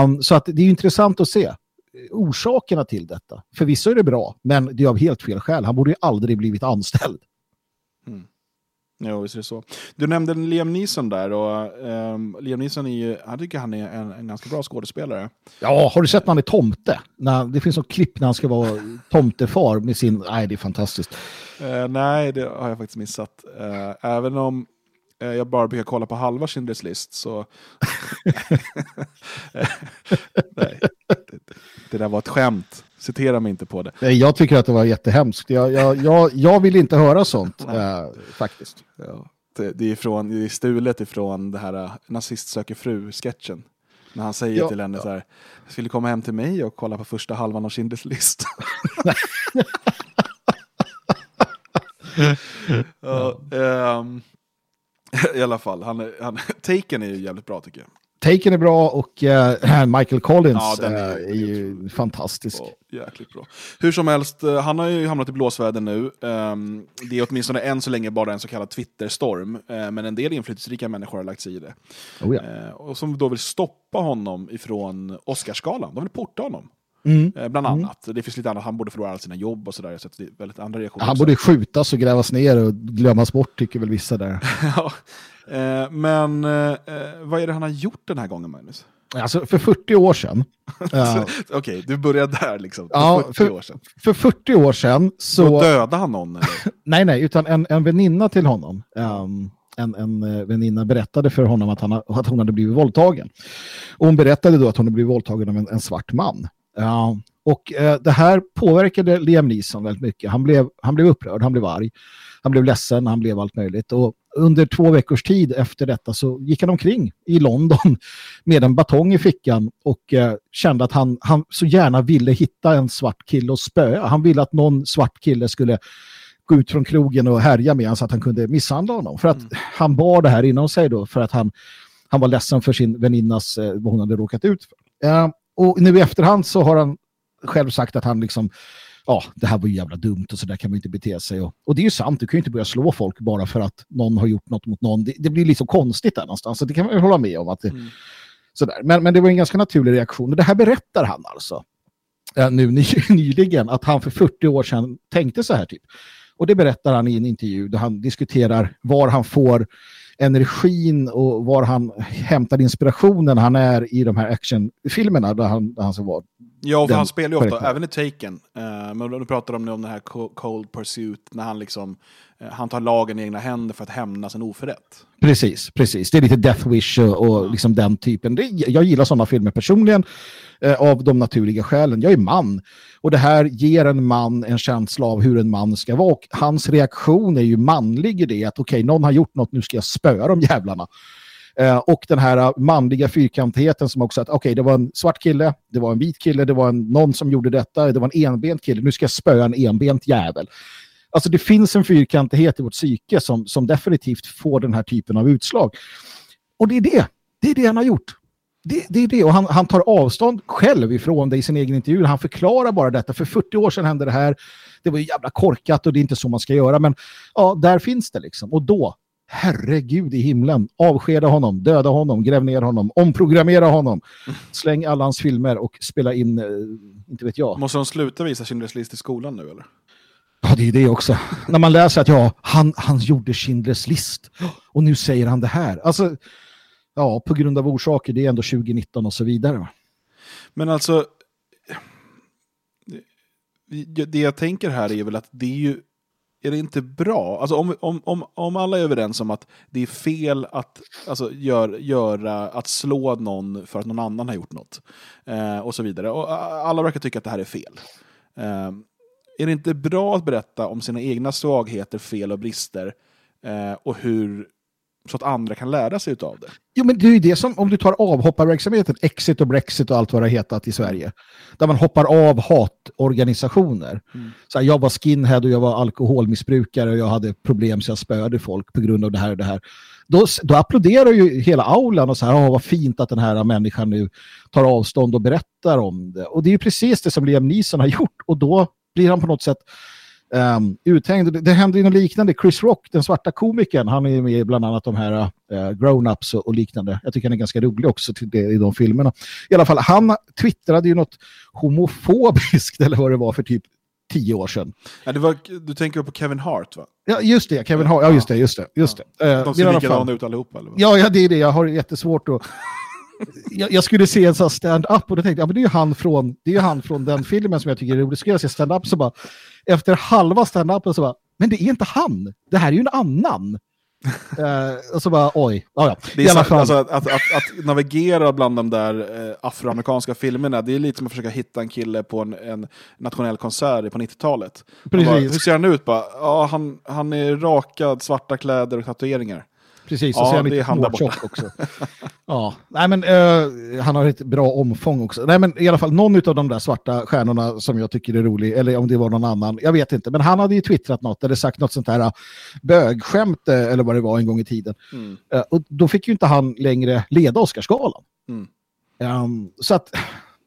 Um, så att det är intressant att se orsakerna till detta. Förvisso är det bra, men det är av helt fel skäl. Han borde ju aldrig blivit anställd. Jo, visst är det så. Du nämnde Liam Neeson där och ehm, Liam Neeson är ju, jag tycker han är en, en ganska bra skådespelare. Ja, har du sett när han är tomte? När, det finns något klipp när han ska vara tomtefar med sin... Nej, det är fantastiskt. Eh, nej, det har jag faktiskt missat. Eh, även om jag bara brukar kolla på halva Schindler's list så... (laughs) nej, det, där var ett skämt. Citera mig inte på det. Nej, Jag tycker att det var jättehemskt. Jag, jag, jag, jag vill inte höra sånt, eh, faktiskt. Ja, det, det, är från, det är stulet ifrån det här uh, Nazist söker fru-sketchen. När han säger Ja, till henne så här, vill du komma hem till mig och kolla på första halvan av Schindler's list? (laughs) (laughs) ja, ehm, (laughs) I alla fall, han, är- han, (laughs) Taken är ju jävligt bra tycker jag. Taken är bra och eh, (clears throat) Michael Collins Ja, är ju- är ju fantastisk. Jäkligt bra. Hur som helst, eh, han har ju hamnat i blåsväder nu. Ehm, Det är åtminstone än så länge bara en så kallad Twitterstorm, eh, men en del inflytelserika människor har lagt sig i det. Oh ja. Och som då vill stoppa honom ifrån Oscarsgalan. De vill porta honom. Mm. Eh, Bland Mm. annat. Det finns lite annat, han borde förlora alla sina jobb och sådär. Så det är väldigt andra reaktioner. Han borde skjutas och grävas ner och glömmas bort, tycker väl vissa där. (laughs) ja. eh, Men eh, vad är det han har gjort den här gången, Magnus? Alltså, för 40 år sedan... (laughs) Okej, du började där liksom. För Ja, 40 för, år sedan. för 40 år sedan så... Då dödade han någon? (laughs) Nej, nej, utan en, en väninna till honom. ehm, en, en väninna berättade för honom att, han, ha- att hon hade blivit våldtagen. Och hon berättade då att hon hade blivit våldtagen av en, en svart man. Ja, och eh, det här påverkade Liam Neeson väldigt mycket. Han blev, han blev upprörd, han blev arg, han blev ledsen, han blev allt möjligt. Och under två veckors tid efter detta så gick han omkring i London (laughs) med en batong i fickan och eh, kände att han, han så gärna ville hitta en svart kille och spöa. Han ville att någon svart kille skulle gå ut från krogen och härja med honom så att han kunde misshandla honom. För att han bar det här inom sig då för att han, han var ledsen för sin väninnas, eh, vad hon hade råkat ut för. Eh, och nu i efterhand så har han själv sagt att han liksom, ja, det här var ju jävla dumt och så där kan man inte bete sig. Och, och det är ju sant, du kan ju inte börja slå folk bara för att någon har gjort något mot någon. Det, det blir liksom konstigt där någonstans, så det kan man ju hålla med om. att det, sådär. Men, men det var en ganska naturlig reaktion. Och det här berättar han alltså. eh, nu ny, (laughs) nyligen att han för 40 år sedan tänkte så här typ. Och det berättar han i en intervju där han diskuterar var han får energin och var han hämtar inspirationen han är i de här actionfilmerna där han, där han så var. Ja, för han spelar ju ofta, karaktären. även i Taken, eh, men nu pratar de nu om den här Co- Cold Pursuit, när han liksom, eh, han tar lagen i egna händer för att hämnas en oförrätt. Precis, precis. Det är lite Death Wish och, och liksom den typen. Det, jag gillar sådana filmer personligen Eh, av de naturliga skälen. Jag är man och det här ger en man en känsla av hur en man ska vara. Och hans reaktion är ju manlig i det att okej, någon har gjort något, nu ska jag spöa de jävlarna. Eh, och den här manliga fyrkantigheten som också att okej, det var en svart kille, det var en vit kille, det var en, någon som gjorde detta, det var en enbent kille, nu ska jag spöa en enbent jävel. Alltså det finns en fyrkantighet i vårt psyke som, som definitivt får den här typen av utslag. Och det är det. Det är det han har gjort. Det, det är det. Och han, han tar avstånd själv ifrån det i sin egen intervju. Han förklarar bara detta. För 40 år sedan hände det här. Det var ju jävla korkat och det är inte så man ska göra. Men ja, där finns det liksom. Och då, herregud i himlen, avskeda honom, döda honom, gräv ner honom, omprogrammera honom, släng alla hans filmer och spela in, eh, inte vet jag. Måste de sluta visa Schindler's list i skolan nu eller? Ja, det är det också. När man läser att ja, han, han gjorde Schindler's list och nu säger han det här. Alltså, ja, på grund av orsaker, det är ändå 2019 och så vidare. Men alltså, det- jag tänker här är väl att det är ju, är det inte bra? Alltså om, om, om, om alla är överens om att det är fel att alltså, gör, göra, att slå någon för att någon annan har gjort något, eh, och så vidare. Och alla verkar tycka att det här är fel. Eh, är det inte bra att berätta om sina egna svagheter, fel och brister, eh, och hur, så att andra kan lära sig utav det? Jo, men det är ju det som, om du tar avhopparverksamheten, Exit och Brexit och allt vad det har hetat i Sverige, där man hoppar av hatorganisationer. Så här, jag var skinhead och jag var alkoholmissbrukare och jag hade problem så jag spöade folk på grund av det här och det här. Då, då applåderar ju hela aulan och så här, "Åh, vad fint att den här människan nu tar avstånd och berättar om det. Och det är ju precis det som Liam Neeson har (laughs) gjort och då blir han på något sätt um, uthängd. Det, det händer ju något liknande. Chris Rock, den svarta komikern, han är med i bland annat de här uh, grown-ups och, och liknande. Jag tycker han är ganska rolig också till det, i de filmerna. I alla fall, han twittrade ju något homofobiskt (laughs) eller vad det var för typ tio år sedan. Ja, var, du tänker på Kevin Hart va? Ja, just det. Kevin Hart. Ja, just det. Just det, just det. Eh, De ser likadana ut allihopa eller? Ja, ja, det är det. Jag har jättesvårt att... Jag, jag skulle se en sån stand-up och då tänkte jag, ja, men det är ju han från, det är han från den filmen som jag tycker är rolig. Skulle jag se stand-up så bara, efter halva stand-upen så bara, men det är inte han. Det här är ju en annan. (laughs) Eh, och så bara, oj. Ja, ja. Det är så, alltså, att, att, att, navigera bland de där eh, afroamerikanska filmerna, det är lite som att försöka hitta en kille på en, en nationell konsert på 90-talet. Man Precis. Bara, Hur ser han ut? Bara, ja, han, han är rakad, svarta kläder och tatueringar. Precis, och så är han lite småtjock också. Ja, nej men eh, han har ett bra omfång också. Nej men i alla fall någon av de där svarta stjärnorna som jag tycker är rolig, eller om det var någon annan, jag vet inte. Men han hade ju twittrat något eller sagt något sånt här eh, bögskämt eh, eller vad det var en gång i tiden. Mm. Eh, och då fick ju inte han längre leda Oscarsgalan. Mm. Ehm, så att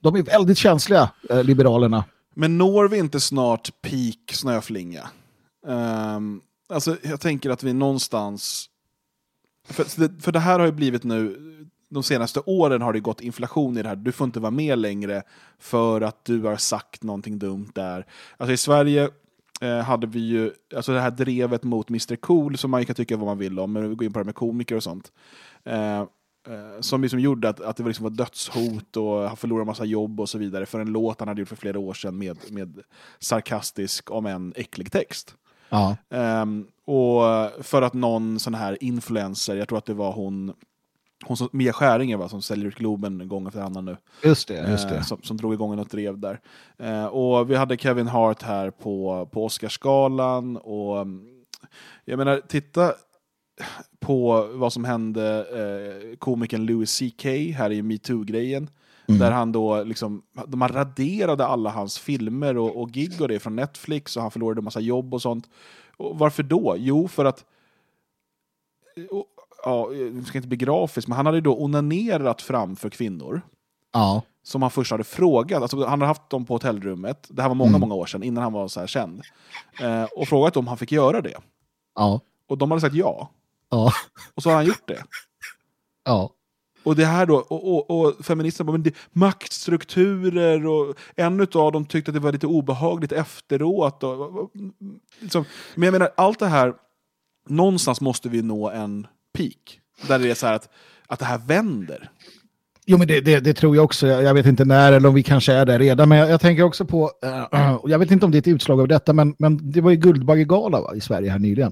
de är väldigt känsliga, eh, liberalerna. Men når vi inte snart peak snöflinga? Ehm, alltså, jag tänker att vi någonstans... För för det här har ju blivit nu, de senaste åren har det gått inflation i det här. Du får inte vara med längre för att du har sagt någonting dumt där. Alltså i Sverige eh, hade vi ju alltså det här drevet mot Mr Cool som man kan tycka vad man vill om, men vi går in på det med komiker och sånt. Eh, eh, som liksom gjorde att, att det var, liksom var dödshot och han förlorade massa jobb och så vidare för en låt han hade gjort för flera år sedan med, med sarkastisk, om en äcklig text. Ja. Ehm, och för att någon sån här influencer, jag tror att det var hon, hon som, Mia Skäringer va, som säljer ut Globen gång efter annan nu. Just det, just det. Eh, som, som drog igång något drev där. Eh, och vi hade Kevin Hart här på, på Oscarsgalan och jag menar, titta på vad som hände eh, komikern Louis CK här i metoo-grejen. Mm. Där han då liksom, man raderade alla hans filmer och, och gig och det från Netflix och han förlorade en massa jobb och sånt. Och varför då? Jo, för att och, ja, jag ska inte bli grafisk, men han hade då onanerat framför kvinnor. Ja. Som han först hade frågat. Alltså, han hade haft dem på hotellrummet. Det här var många, Mm. många år sedan, innan han var så här känd. Eh, och frågat om han fick göra det. Ja. Och de hade sagt ja. Ja. Och så har han gjort det. Ja. Och det här då, och, och, och feministerna bara, men det, maktstrukturer och en av dem tyckte att det var lite obehagligt efteråt. Och, och, liksom. Men jag menar, allt det här, någonstans måste vi nå en peak. Där det är så här att, att det här vänder. Jo, men det, det, det tror jag också. Jag, vet inte när eller om vi kanske är där redan. Men jag, jag tänker också på, eh, (clears throat) jag vet inte om det är ett utslag av detta, men, men det var ju Guldbaggegala va, i Sverige här nyligen.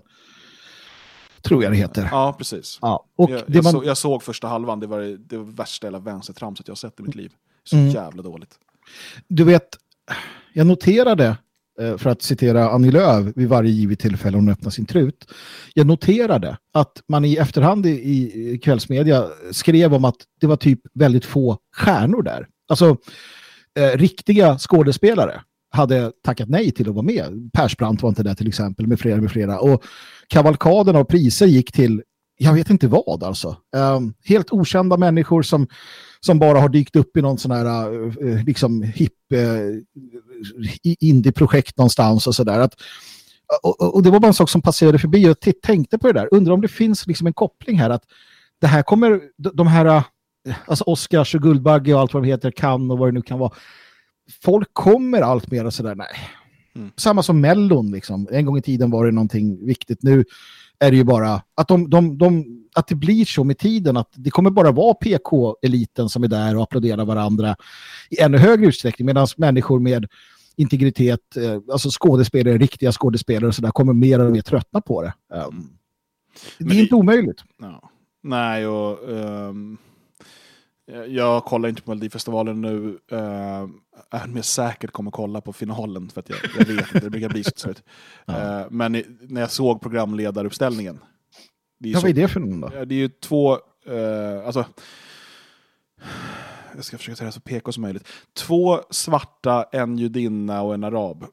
Tror jag det heter. Ja, precis. Ja, och jag, jag, man- såg, jag såg första halvan, det var det, det var värsta jävla vänstertramset jag har sett i mitt liv. Så Mm. jävla dåligt. Du vet, jag noterade, eh, för att citera Annie Lööf vid varje givet tillfälle hon öppnar sin trut, jag noterade att man i efterhand i, i kvällsmedia skrev om att det var typ väldigt få stjärnor där. Alltså, eh, riktiga skådespelare hade tackat nej till att vara med. Persbrandt var inte där till exempel, med flera med flera. Och kavalkaden av priser gick till, jag vet inte vad alltså. Um, helt okända människor som, som bara har dykt upp i någon sån här uh, liksom hipp uh, indieprojekt någonstans och sådär. Och, och, och det var bara en sak som passerade förbi och jag t- tänkte på det där. Undrar om det finns liksom en koppling här att det här kommer, de, de här, alltså Oscars och Guldbagge och allt vad de heter, kan och vad det nu kan vara. Folk kommer allt mer och sådär, nej. Samma som Mellon, liksom. en gång i tiden var det någonting viktigt. Nu är det ju bara att, de, de, de, att det blir så med tiden att det kommer bara vara PK-eliten som är där och applåderar varandra i ännu högre utsträckning medan människor med integritet, eh, alltså skådespelare, riktiga skådespelare och sådär kommer mer och mer tröttna på det. Um, det är inte omöjligt. Ja. Nej, och ehm, jag kollar inte på Melodifestivalen nu. Uh, är mer säkert kommer kolla på finalen för att jag, jag vet inte, det brukar bli så. så uh, (laughs) men i, när jag såg programledaruppställningen. Det är Ja, så- vad är det för någon då? Det är ju två, eh, alltså, jag ska försöka säga det så PK som möjligt. Två svarta, en judinna och en arab.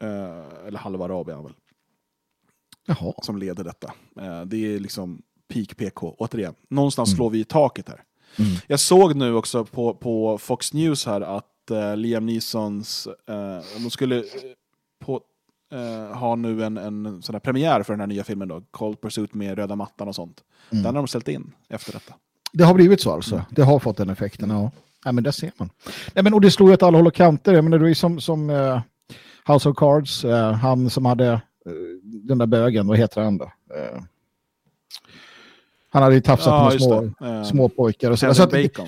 Eh, eller halvarab är han väl. Jaha. Som leder detta. Eh, det är liksom peak PK. Återigen, någonstans Mm. slår vi i taket här. Jag såg nu också på, på Fox News här att eh, Liam Neesons, eh, de skulle eh, på, eh, ha nu en, en sån premiär för den här nya filmen då, Cold Pursuit med röda mattan och sånt. Mm. Den har de ställt in efter detta. Det har blivit så alltså. Det har fått den effekten, ja. ja men det ser man. Nej, men, och det ju åt alla håll och kanter. Jag menar, det är som, som eh, House of Cards, eh, han som hade eh, den där bögen, vad heter han då? Han hade ju tafsat Ja, på små, det. Eh, små pojkar. Och så. Kevin så att, Bacon.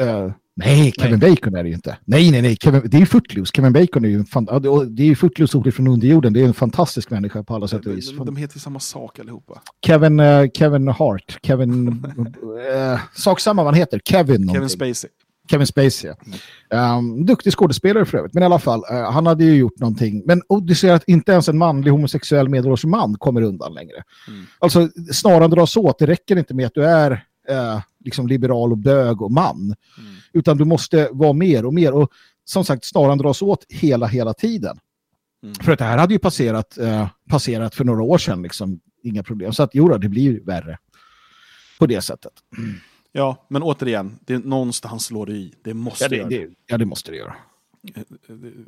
Eh, nej, Kevin Bacon är det ju inte. Nej, nej, nej. Kevin, det är ju Footloose. Kevin Bacon är ju en fan, ja, det- är ju Footloose ordet från underjorden. Det är en fantastisk människa på alla sätt och vis. De, de heter ju samma sak allihopa. Kevin, eh, Kevin Hart. Kevin... (laughs) eh, sak samma vad han heter. Kevin någonting. Kevin Spacey. Kevin Spacey. Um, duktig skådespelare för övrigt. Men i alla fall, eh, han hade ju gjort någonting. Men och du ser att inte ens en manlig homosexuell medelålders man kommer undan längre. Alltså, snaran dras åt. Det räcker inte med att du är eh, liksom liberal och bög och man. Utan du måste vara mer och mer. Och som sagt, snaran dras åt hela, hela tiden. För att det här hade ju passerat, eh, passerat för några år sedan. Liksom, inga problem. Så att jo, då, det blir värre. På det sättet. Ja, men återigen, det är någonstans slår det i. Det måste Ja, det- göra det- ja, det måste det göra. Det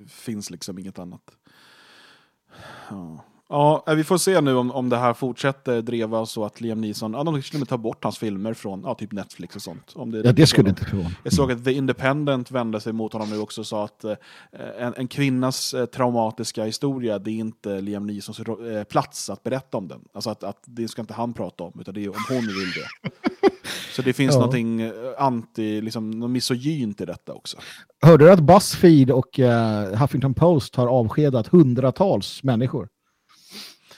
finns liksom inget annat. Ja. Ja, eh, vi får se nu om, om det här fortsätter dreva så att Liam Neeson, ja, de med tar bort hans filmer från ja, typ Netflix och sånt. Om Ja, det skulle inte förvåna. Jag såg att The Independent vände sig mot honom nu också och sa att eh, en, en kvinnas eh, traumatiska historia, det är inte Liam Neesons eh, plats att berätta om den. Alltså att, att det ska inte han prata om, utan det är om hon vill det. (laughs) Så det finns Ja. någonting eh, anti, liksom, något misogynt i detta också. Hörde du att Buzzfeed och eh, Huffington Post har avskedat hundratals människor?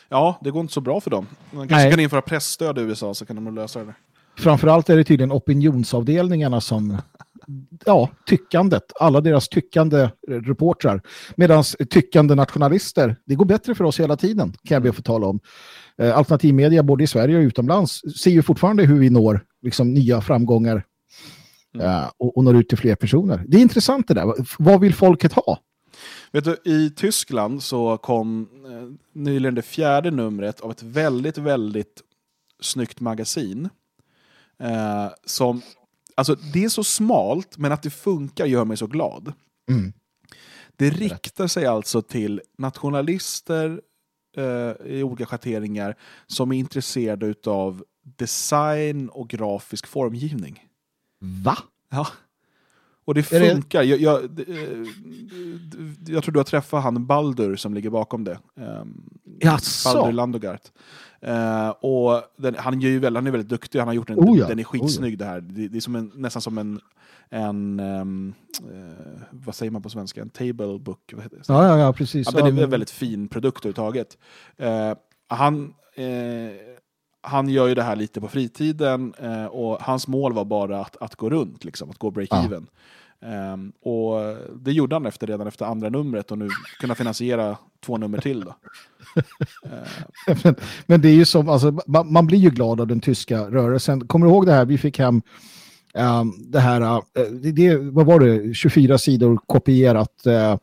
Ja, det går inte så bra för dem. Man kanske Nej. kan införa pressstöd i USA så kan de lösa det. Framförallt är det tydligen opinionsavdelningarna som, (laughs) ja, tyckandet, alla deras tyckande reportrar. Medan tyckande nationalister, det går bättre för oss hela tiden, kan jag be att få tala om. Eh, alternativmedia både i Sverige och utomlands ser ju fortfarande hur vi når liksom, nya framgångar eh, och, och når ut till fler personer. Det är intressant det där. Vad vill folket ha? Vet du, i Tyskland så kom eh, nyligen det fjärde numret av ett väldigt, väldigt snyggt magasin. Eh, som, alltså det är så smalt, men att det funkar gör mig så glad. Mm. Det riktar sig alltså till nationalister eh, i olika schatteringar som är intresserade av design och grafisk formgivning. Va? Ja. Och det Är det- funkar. Jag, jag, eh, jag tror du har träffat han Baldur som ligger bakom det. Um, Jaså? Baldur Landogart. Eh, och den, han, gör ju väl, han är väldigt duktig, han har gjort en, Oh ja, den är oh ja. skitsnygg det här. Det, det är som en, nästan som en, en ehm, eh, vad säger man på svenska, en table book. Vad heter det? Ja, ja, ja, precis. Ja, det är en väldigt fin produkt överhuvudtaget. Eh, han, eh, han gör ju det här lite på fritiden eh, och hans mål var bara att, att gå runt, liksom, att gå break-even. Ehm, och det gjorde han efter, redan efter andra numret och nu kunna finansiera två nummer till. Då. (laughs) men, men det är ju som, alltså, man, man blir ju glad av den tyska rörelsen. Kommer du ihåg det här? Vi fick hem ehm, det här, eh, det, det, vad var det, 24 sidor kopierat, eh,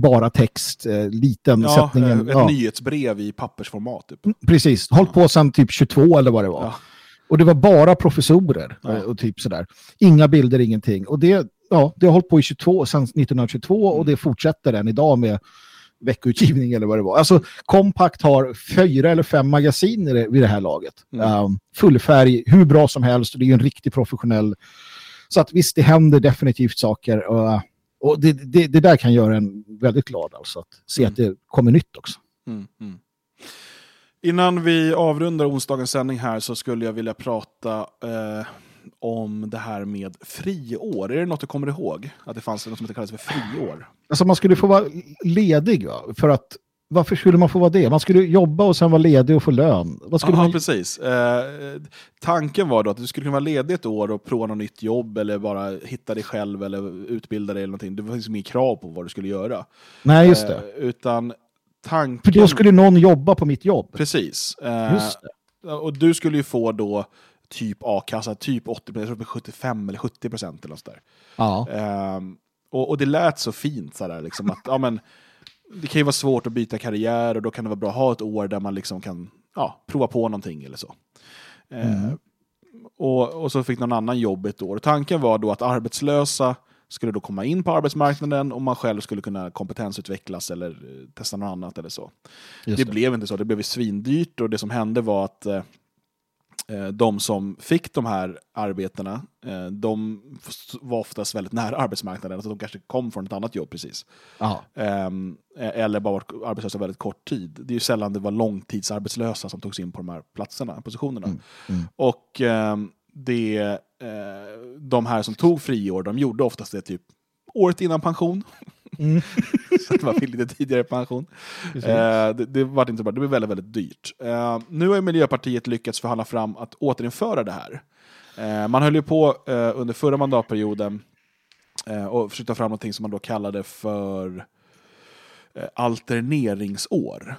bara text, eh, liten Ja, sättningen. eh, ett ja. nyhetsbrev i pappersformat. Typ. Precis, hållit på sedan typ 22 eller vad det var. Och det var bara professorer Ja. eh, och typ sådär. Inga bilder, ingenting. Och det, ja, det har hållit på i 22, sedan 1922 och det fortsätter än idag med veckoutgivning eller vad det var. Alltså Compact har fyra eller fem magasin i det, vid det här laget. Um, fullfärg, hur bra som helst och det är ju en riktigt professionell. Så att visst, det händer definitivt saker. Och, och det, det, det där kan göra en väldigt glad alltså, att se att det kommer nytt också. Mm, mm. Innan vi avrundar onsdagens sändning här så skulle jag vilja prata eh, om det här med friår. Är det något du kommer ihåg? Att det fanns något som kallades för friår? Alltså man skulle få vara ledig va? för att varför skulle man få vara det? Man skulle jobba och sen vara ledig och få lön. Vad skulle Ja, man... precis. Eh, tanken var då att du skulle kunna vara ledig ett år och prova något nytt jobb eller bara hitta dig själv eller utbilda dig eller någonting. Det var liksom inget krav på vad du skulle göra. Nej, just det. Eh, utan tanken... För då skulle någon jobba på mitt jobb. Precis. Eh, Just Och du skulle ju få då typ a-kassa, typ 80 jag tror det var 75 eller 70 procent eller något där. Ja. Ehm, och, och det lät så fint sådär, liksom, att ja, men, det kan ju vara svårt att byta karriär och då kan det vara bra att ha ett år där man liksom kan ja, prova på någonting eller så. Ehm, Mm. och, och så fick någon annan jobb ett år. Tanken var då att arbetslösa skulle då komma in på arbetsmarknaden och man själv skulle kunna kompetensutvecklas eller eh, testa något annat eller så. Det, det. blev inte så, det blev svindyrt och det som hände var att eh, eh, de som fick de här arbetena, eh, de var oftast väldigt nära arbetsmarknaden, alltså de kanske kom från ett annat jobb precis. Ja. Ehm, eh, eller bara varit arbetslösa väldigt kort tid. Det är ju sällan det var långtidsarbetslösa som togs in på de här platserna, positionerna. mm. Och ehm, det, eh, de här som tog friår, de gjorde oftast det typ året innan pension. Mm. (laughs) så att man fick lite tidigare pension. Eh, det, det var inte så bra, det blev väldigt, väldigt dyrt. Eh, nu har Miljöpartiet lyckats förhandla fram att återinföra det här. Eh, man höll ju på eh, under förra mandatperioden eh, och försökte ta fram något som man då kallade för eh, alterneringsår.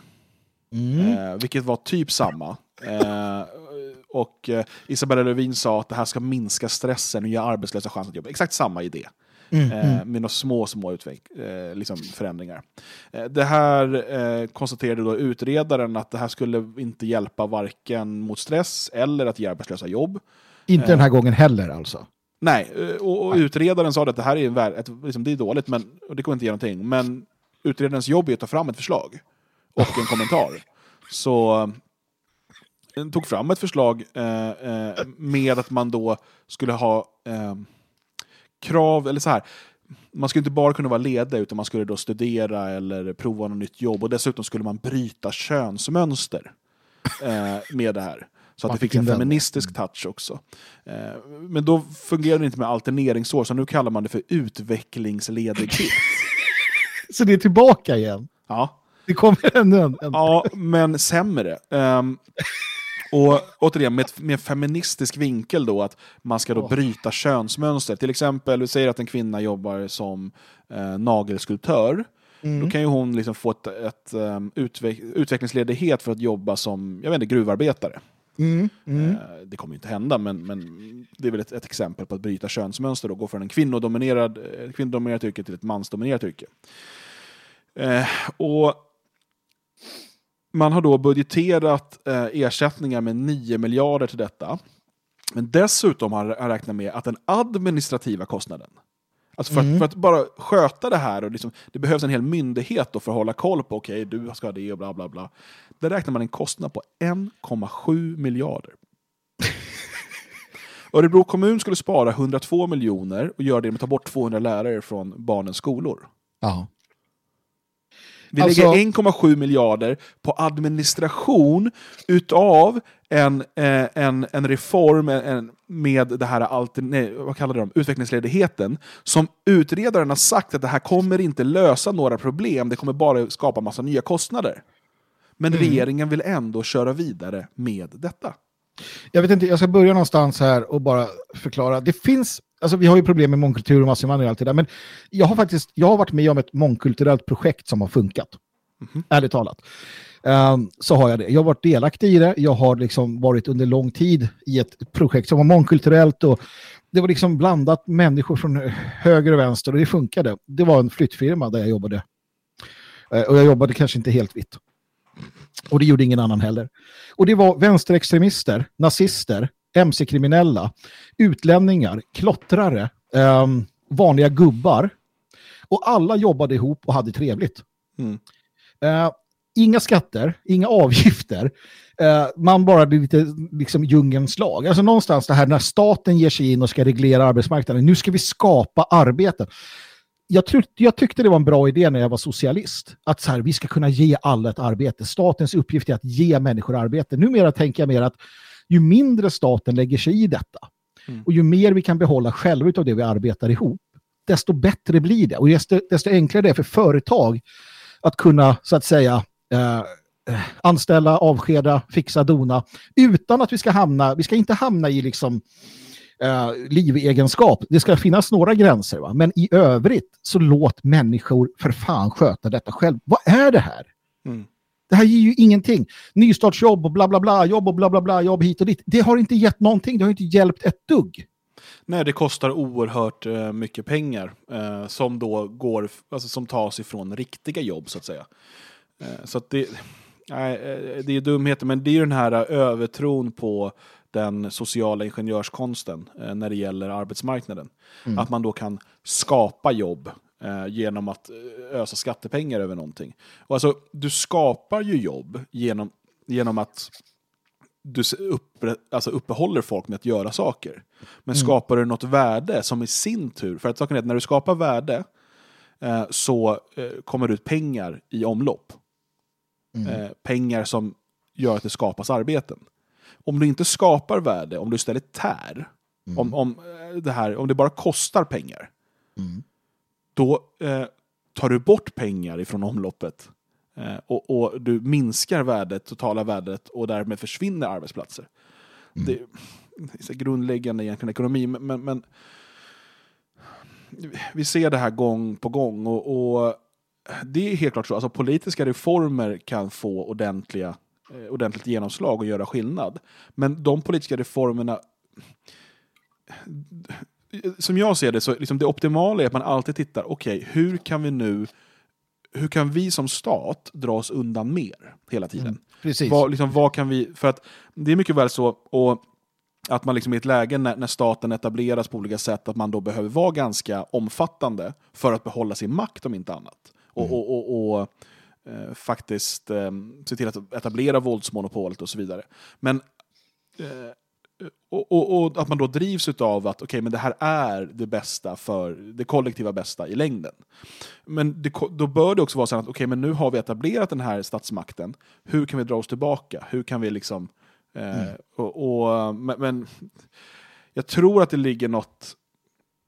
Eh, vilket var typ samma. Och Isabella Lövin sa att det här ska minska stressen och ge arbetslösa chans att jobba. Exakt samma idé. Mm, Eh, mm. med några små, små utveck- eh, liksom förändringar. Eh, det här eh, konstaterade då utredaren att det här skulle inte hjälpa varken mot stress eller att ge arbetslösa jobb. Inte den här gången heller alltså. Nej, eh, och, och utredaren sa att det här är, vär- ett, liksom, det är dåligt men, och det kommer inte ge någonting. Men utredarens jobb är att ta fram ett förslag och en kommentar. Så eh, tog fram ett förslag eh, eh, med att man då skulle ha eh, krav, eller så här. Man skulle inte bara kunna vara ledig utan man skulle då studera eller prova något nytt jobb och dessutom skulle man bryta könsmönster (laughs) eh, med det här. Så att det fick en feministisk touch också. Eh, men då fungerar det inte med alterneringsår, så nu kallar man det för utvecklingsledighet. (laughs) Så det är tillbaka igen? Ja. Det kommer ännu en. Ja, men sämre. Ehm, och återigen, med, med en feministisk vinkel då, att man ska då Åh. bryta könsmönster. Till exempel, vi säger att en kvinna jobbar som eh, nagelskulptör. Mm. Då kan ju hon liksom få ett, ett um, utveck, utvecklingsledighet för att jobba som jag vet inte, gruvarbetare. Mm. Mm. Eh, Det kommer ju inte hända, men, men det är väl ett, ett exempel på att bryta könsmönster och gå från en kvinnodominerad, eh, kvinnodominerat yrke till ett mansdominerat yrke. Eh, och man har då budgeterat eh, ersättningar med 9 miljarder till detta. Men dessutom har han räknat med att den administrativa kostnaden, alltså för, att, för att bara sköta det här, och liksom, det behövs en hel myndighet för att hålla koll på, okej, du ska ha det och bla bla bla. Där räknar man en kostnad på 1,7 miljarder. (laughs) Örebro kommun skulle spara 102 miljoner och göra det med att ta bort 200 lärare från barnens skolor. Ja. Vi Alltså- lägger 1,7 miljarder på administration utav en, eh, en, en reform en, med det här alterne, vad kallar de, utvecklingsledigheten som utredaren har sagt att det här kommer inte lösa några problem, det kommer bara skapa massa nya kostnader. Men Mm. regeringen vill ändå köra vidare med detta. Jag vet inte, jag ska börja någonstans här och bara förklara. Det finns, alltså vi har ju problem med mångkultur och massinvandring och allt det där, men jag har faktiskt, jag har varit med om ett mångkulturellt projekt som har funkat. Ärligt talat. Ehm, så har jag det. Jag har varit delaktig i det. Jag har liksom varit under lång tid i ett projekt som var mångkulturellt och det var liksom blandat människor från höger och vänster och det funkade. Det var en flyttfirma där jag jobbade. Eh, och jag jobbade kanske inte helt vitt. Och det gjorde ingen annan heller. Och det var vänsterextremister, nazister, mc-kriminella, utlänningar, klottrare, ehm, vanliga gubbar. Och alla jobbade ihop och hade trevligt. Mm. Eh, inga skatter, inga (laughs) avgifter. Eh, man bara blir lite liksom djungelns lag. Alltså någonstans det här när staten ger sig in och ska reglera arbetsmarknaden. Nu ska vi skapa arbeten. Jag, tro, jag tyckte det var en bra idé när jag var socialist. Att så här, vi ska kunna ge alla ett arbete. Statens uppgift är att ge människor arbete. Numera tänker jag mer att ju mindre staten lägger sig i detta och ju mer vi kan behålla själva av det vi arbetar ihop, desto bättre blir det. Och desto, desto enklare det är för företag att kunna, så att säga, eh, eh, anställa, avskeda, fixa, dona, utan att vi ska hamna, vi ska inte hamna i liksom eh, livegenskap. Det ska finnas några gränser, va? men i övrigt så låt människor för fan sköta detta själv. Vad är det här? Mm. Det här ger ju ingenting. Nystartsjobb och bla bla bla, jobb och bla bla bla, jobb hit och dit. Det har inte gett någonting, det har inte hjälpt ett dugg. Nej, det kostar oerhört eh, mycket pengar eh, som då går, alltså, som tas ifrån riktiga jobb så att säga. Eh, så att det, nej, eh, det är dumheter, men det är ju den här eh, övertron på den sociala ingenjörskonsten eh, när det gäller arbetsmarknaden. Mm. Att man då kan skapa jobb eh, genom att eh, ösa skattepengar över någonting. Och alltså, du skapar ju jobb genom, genom att du uppre, alltså uppehåller folk med att göra saker. Men Mm. skapar du något värde som i sin tur, för att saken är att när du skapar värde eh, så eh, kommer det ut pengar i omlopp. Mm. Eh, pengar som gör att det skapas arbeten. Om du inte skapar värde, om du istället tär, om, om, eh, det här, om det bara kostar pengar, då eh, tar du bort pengar ifrån omloppet. Eh, och, och du minskar värdet, totala värdet och därmed försvinner arbetsplatser. Det, det är grundläggande egentligen ekonomi, men, men, vi ser det här gång på gång och, och det är helt klart så. Alltså, politiska reformer kan få ordentliga, ordentligt genomslag och göra skillnad. Men de politiska reformerna som jag ser det, så liksom det optimala är att man alltid tittar, okej, hur kan vi nu, hur kan vi som stat dra oss undan mer hela tiden? Mm, precis. Vad, liksom, vad kan vi, för att det är mycket väl så, och att man liksom i ett läge när, när staten etableras på olika sätt, att man då behöver vara ganska omfattande för att behålla sin makt om inte annat. Och, Mm. och, och, och eh, faktiskt eh, se till att etablera våldsmonopolet och så vidare. Men eh, och, och, och att man då drivs av att okej, men det här är det bästa för det kollektiva bästa i längden. Men det, då bör det också vara så att okej, men nu har vi etablerat den här statsmakten. Hur kan vi dra oss tillbaka? Hur kan vi liksom... Eh, och, och, men, men jag tror att det ligger något...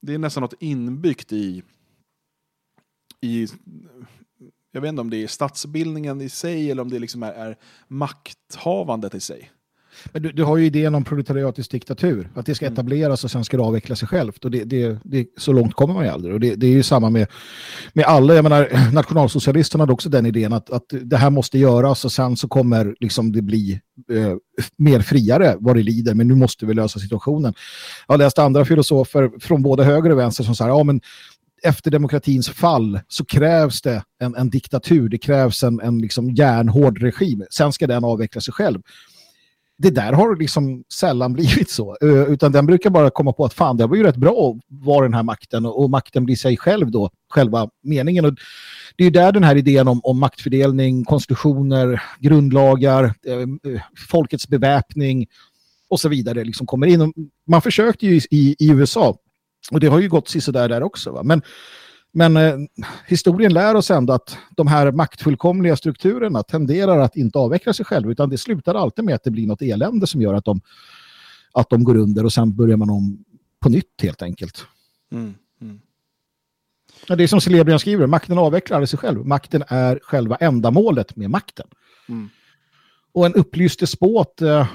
Det är nästan något inbyggt i... i jag vet inte om det är statsbildningen i sig eller om det liksom är, är makthavandet i sig. Men du, du har ju idén om proletariatisk diktatur, att det ska etableras och sen ska det avveckla sig självt. Och det, det, det, så långt kommer man ju aldrig. Och det, det är ju samma med, med alla, jag menar, (clears throat) nationalsocialisterna hade också den idén att, att det här måste göras och sen så kommer liksom det bli eh, mer friare vad det lider, men nu måste vi lösa situationen. Jag har läst andra filosofer från både höger och vänster som säger, ja men efter demokratins fall så krävs det en, en diktatur, det krävs en, en liksom järnhård regim. Sen ska den avveckla sig själv det där har liksom sällan (laughs) blivit så. Utan den brukar bara komma på att fan, det var ju rätt bra att vara den här makten och, och makten blir sig själv då, själva meningen. Och det är ju där den här idén om, om maktfördelning, konstitutioner, grundlagar, eh, eh folkets beväpning och så vidare liksom kommer in. Man försökte ju i, i USA och det har ju gått sådär där också. Va? Men, men eh, historien lär oss ändå att de här maktfullkomliga strukturerna tenderar att inte avveckla sig själva utan det slutar alltid med att det blir något elände som gör att de, att de går under och sen börjar man om på nytt helt enkelt. Mm. Mm. Ja, det är som Celebrian skriver, makten avvecklar sig själv. Makten är själva ändamålet med makten. Mm. Och en upplyst despot eh,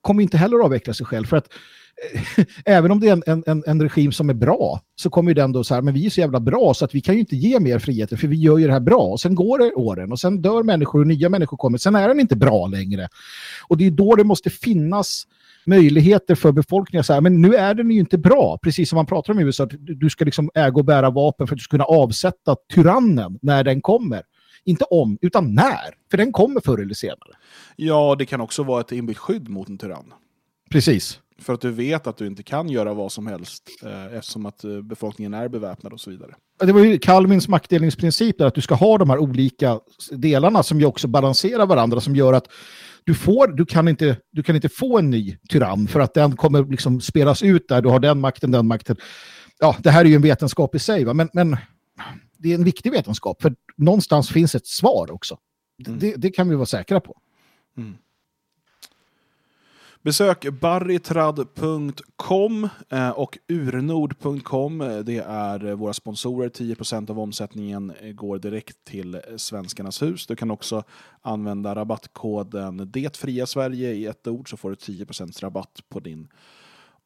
kommer inte heller avveckla sig själv. För att (laughs) även om det är en, en- en, regim som är bra så kommer ju den då så här, men vi är så jävla bra så att vi kan ju inte ge mer friheter för vi gör ju det här bra. Och sen går det åren och sen dör människor och nya människor kommer. Sen är den inte bra längre. Och det är då det måste finnas möjligheter för befolkningen. Så här, men nu är den ju inte bra, precis som man pratar om i USA. att Du du ska liksom äga och bära vapen för att du ska kunna avsätta tyrannen när den kommer. Inte om, utan när. För den kommer förr eller senare. Ja, det kan också vara ett inbyggt skydd mot en tyrann. Precis. För att du vet att du inte kan göra vad som helst eh, eftersom att eh, befolkningen är beväpnad och så vidare. Det var ju Calvins maktdelningsprincip där att du ska ha de här olika delarna som ju också balanserar varandra som gör att du, får, du, kan inte, du kan inte få en ny tyrann för att den kommer liksom spelas ut där. Du har den makten, den makten. Ja, det här är ju en vetenskap i sig, va? Men, men det är en viktig vetenskap för någonstans finns ett svar också. Det, det kan vi vara säkra på. Besök barritrad.com eh, och urnord.com. Eh, det är eh, våra sponsorer. 10% av omsättningen går direkt till Svenskarnas hus. Du kan också använda rabattkoden Det fria Sverige i ett ord så får du 10% rabatt på din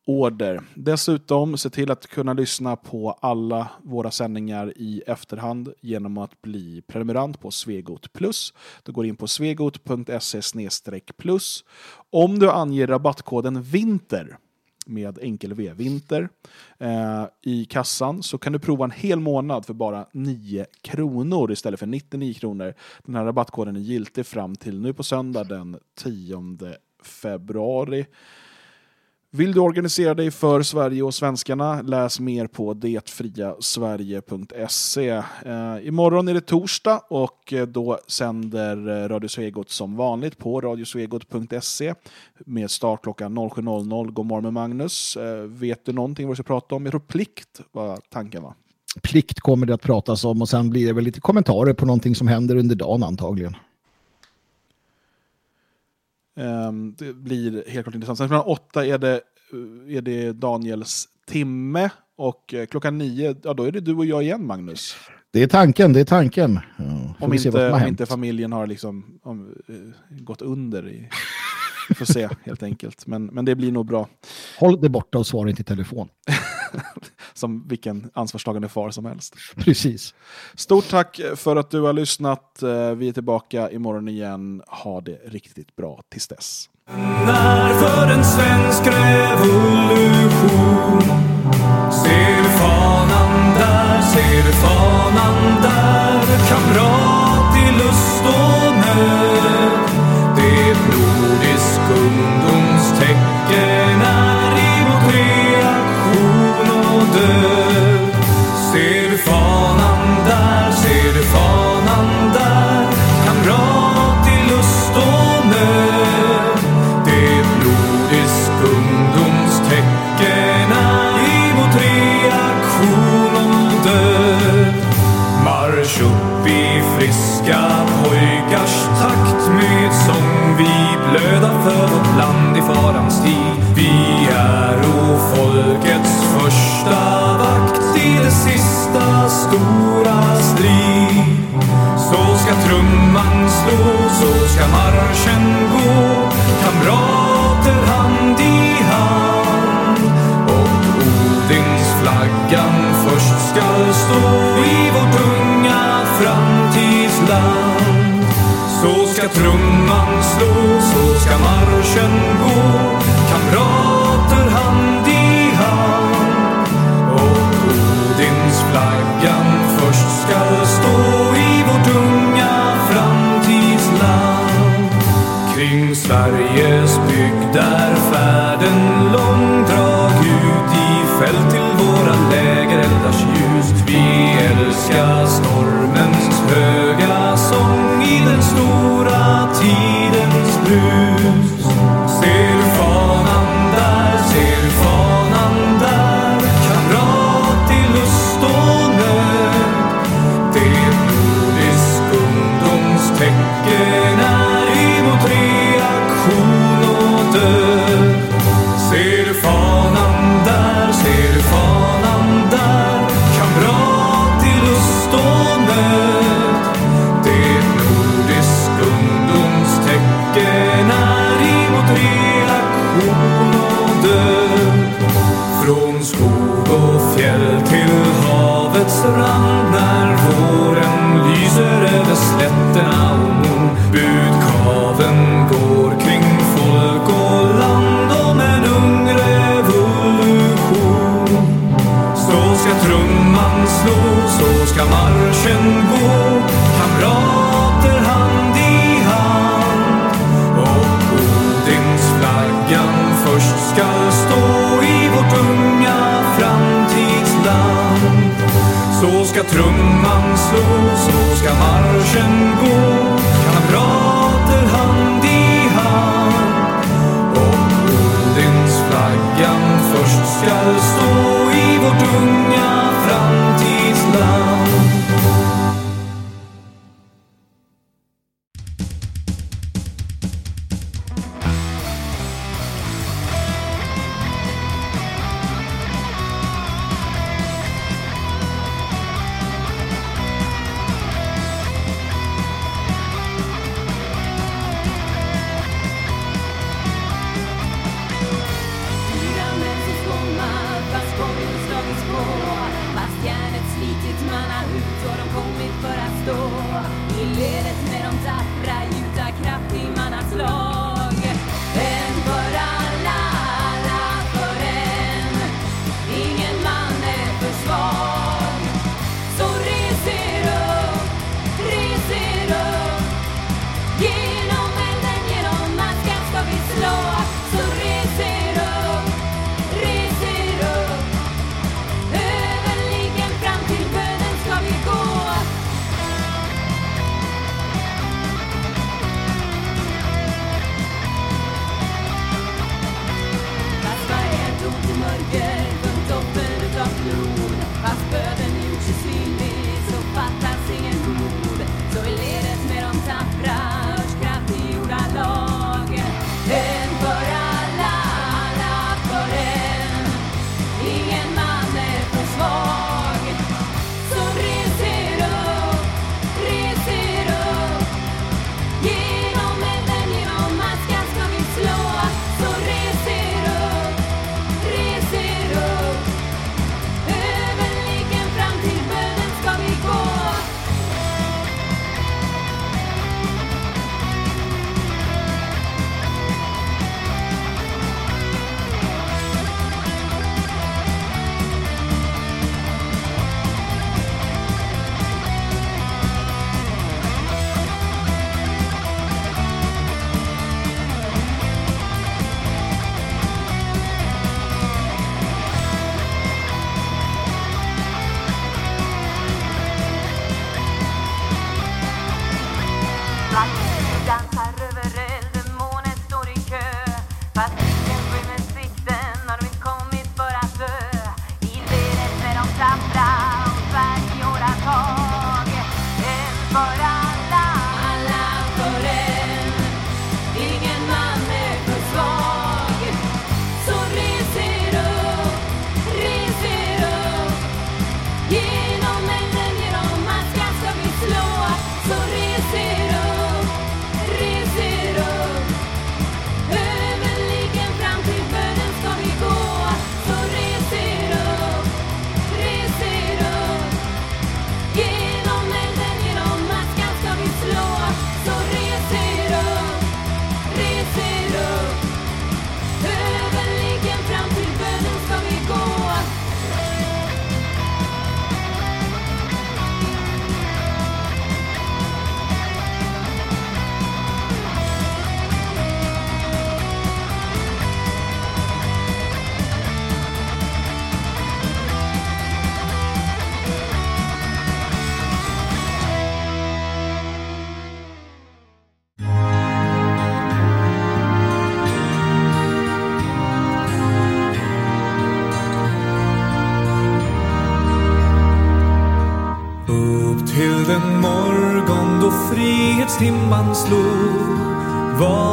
order. Dessutom se till att kunna lyssna på alla våra sändningar i efterhand genom att bli prenumerant på Svegot Plus. Du går in på svegot.se plus. Om du anger rabattkoden VINTER med enkel V, vinter, eh, i kassan så kan du prova en hel månad för bara 9 kronor istället för 99 kronor. Den här rabattkoden är giltig fram till nu på söndag den 10 februari. Vill du organisera dig för Sverige och svenskarna? Läs mer på detfriasverige.se. Eh, imorgon är det torsdag och eh, då sänder eh, Radio Svegot som vanligt på radiosvegot.se med start klockan 07.00. God morgon med Magnus. Eh, vet du någonting vad vi ska prata om? Jag tror plikt var tanken va? Plikt kommer det att pratas om och sen blir det väl lite kommentarer på någonting som händer under dagen antagligen. Ehm, det blir helt klart intressant. Sen klockan åtta är det, eh, är det Daniels timme och eh, klockan nio, ja då är det du och jag igen Magnus. Det är tanken, det är tanken. Ja, Om inte, om inte familjen har liksom, om, eh, gått under. I, får se (laughs) helt enkelt. Men, men det blir nog bra. Håll det borta och svara inte i telefon. (laughs) (laughs) Som vilken ansvarstagande far som helst. Precis. Stort tack för att du har lyssnat. Eh, Vi är tillbaka imorgon igen. Ha det riktigt bra tills dess. När för en svensk revolution Ser du fanan där, ser du fanan där Kamrat i lust och nöd Det är ett nordisk ungdomstecken Ser du fanan där, ser du fanan där? Kamrat i lust och nöd Det är ett nordiskt ungdomstecken emot reaktion och död. Marsch upp i friska pojkars takt med sång. Vi blöda för vårt land i farans tid. Vi är o folkets stora strid. Så ska trumman slå, så ska marschen gå. Kamrater hand i hand. Och Odinsflaggan först skall stå i vårt unga framtidsland. Så ska trumman slå, så ska marschen gå. Kamrater Kring ska trumman slå, så ska marschen gå. Frihetstimman slog.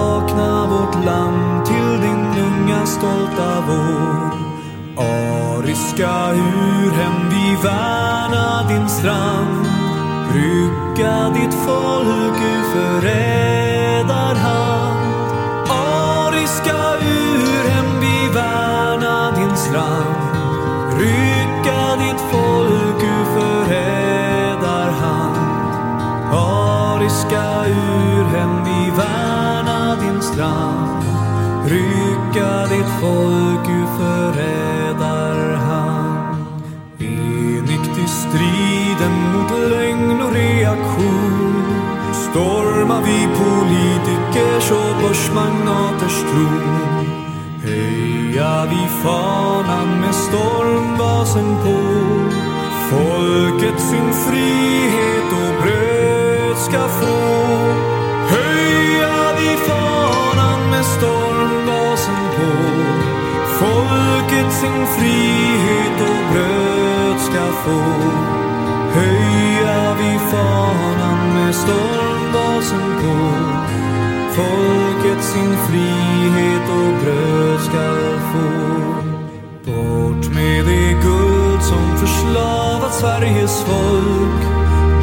Sin frihet och bröd ska få. Höja vi fanan med stormbasen på. Folket sin frihet och bröd ska få. Höja vi fanan med stormbasen på. Folket sin frihet och bröd ska få. Sveriges folk.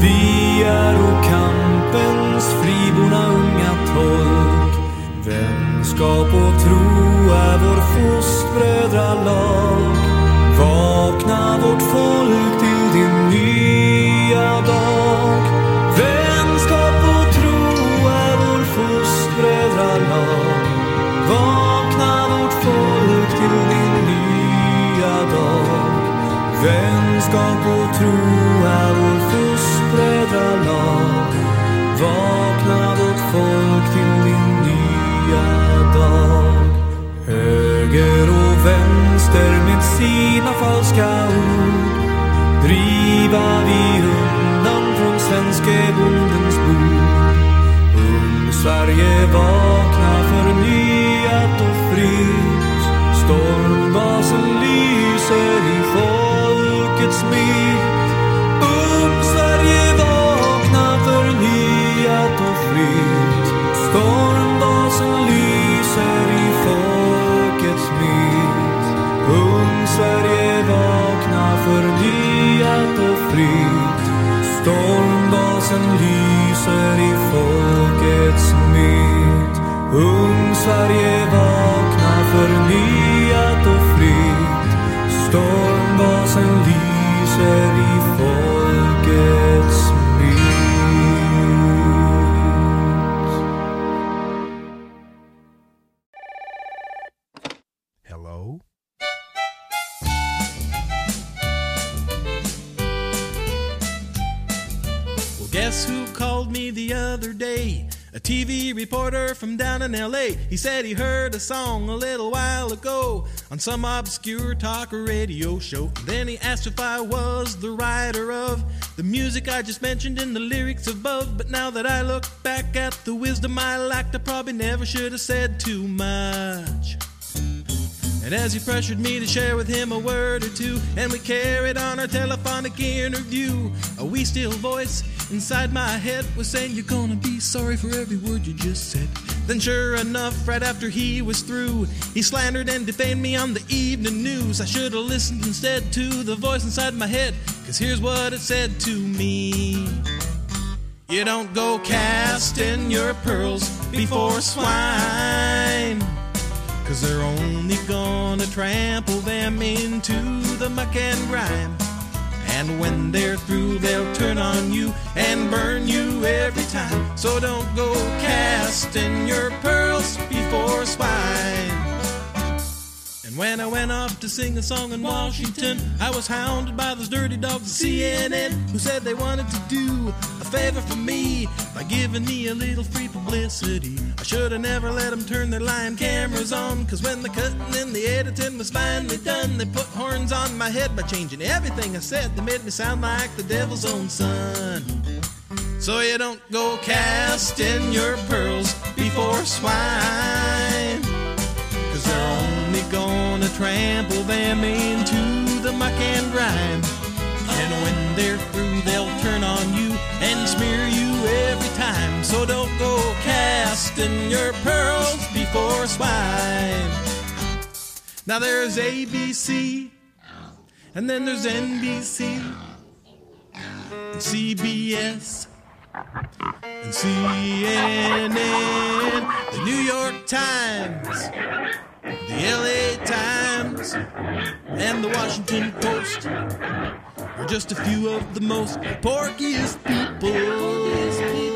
Vi är och kampens friborna unga tolk. Vänskap och tro är vår fostbrödralag. Vakna vårt folk till din nya dag. Vänskap och tro är vår fostbrödralag. Vakna vårt folk till din nya dag. Vänskap och tro är vår fostbrödralag. Vakna vårt folk till din nya dag. Höger och vänster med sina falska ord driva vi undan från svenske bondens bord. Ung Sverige vakna förnyat och fritt. Stormbasen lyser i Ung said he heard a song a little while ago on some obscure talk radio show. Then he asked if I was the writer of the music I just mentioned in the lyrics above. But now that I look back at the wisdom I lacked, I probably never should have said too much. And as he pressured me to share with him a word or two, and we carried on our telephonic interview, a wee still voice inside my head was saying, You're gonna be sorry for every word you just said. Then, sure enough, right after he was through, he slandered and defamed me on the evening news. I should have listened instead to the voice inside my head, cause here's what it said to me. You don't go casting your pearls before swine. Cause they're only gonna trample them into the muck and grime. And when they're through, they'll turn on you and burn you every time. So don't go casting your pearls before swine. When I went off to sing a song in Washington, I was hounded by those dirty dogs at CNN who said they wanted to do a favor for me by giving me a little free publicity. I should have never let them turn their lying cameras on, cause when the cutting and the editing was finally done, they put horns on my head by changing everything I said. They made me sound like the devil's own son. So you don't go casting your pearls before swine. Only gonna trample them into the muck and grime. And when they're through, they'll turn on you and smear you every time. So don't go casting your pearls before swine. Now there's ABC, and then there's NBC, and CBS, and CNN, the New York Times, the LA Times, and the Washington Post are just a few of the most porkiest people.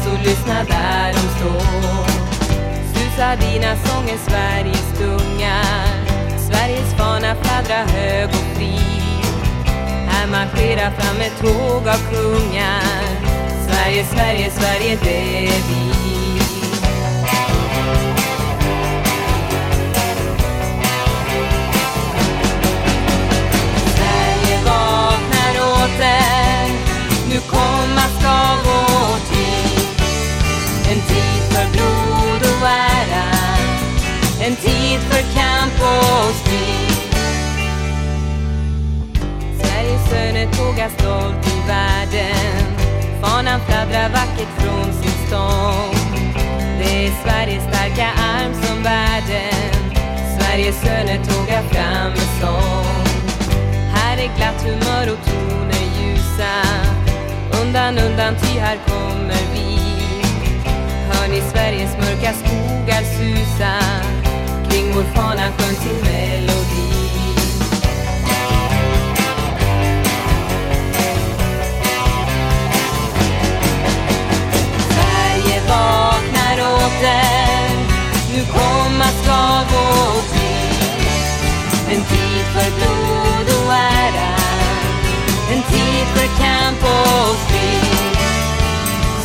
Gatans lyssna där de står. Susar dina sånger Sveriges tungar. Sveriges fana fladdrar hög och fri. Här marscherar fram ett tåg av kungar. Sverige, Sverige, Sverige det är vi. Sverige vaknar åter. Nu komma ska för blod och ära En tid för kamp och strid. Sveriges söner tågar stolt i världen. Fanan fladdrar vackert från sin stång Det är Sveriges starka arm som världen. Sveriges söner tågar fram med sång. Här är glatt humör och toner ljusa. Undan, undan, ty här kommer i Sveriges mörka skogar susa kring vår fana sjön till melodi. Sverige vaknar åter, nu komma skall och krig. En tid för blod och ära, en tid för kamp och strid.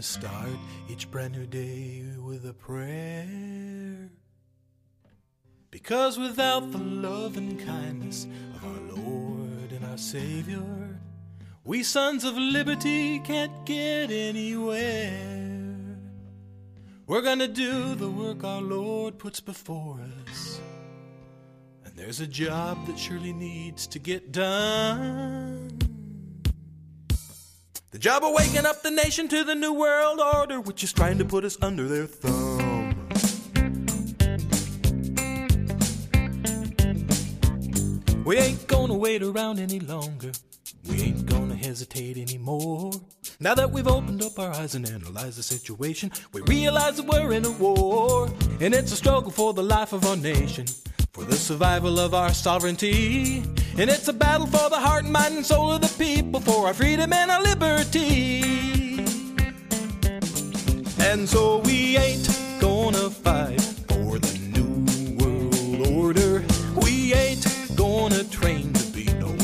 gonna start each brand new day with a prayer. Because without the love and kindness of our Lord and our Savior, we sons of liberty can't get anywhere. We're gonna do the work our Lord puts before us. And there's a job that surely needs to get done. The job of waking up the nation to the New World Order, which is trying to put us under their thumb. We ain't gonna wait around any longer. We ain't gonna hesitate anymore. Now that we've opened up our eyes and analyzed the situation, we realize that we're in a war. And it's a struggle for the life of our nation, for the survival of our sovereignty. And it's a battle for the heart, mind, and soul of the people, for our freedom and our liberty. And so we ain't gonna fight for the new world order. We ain't gonna train to be no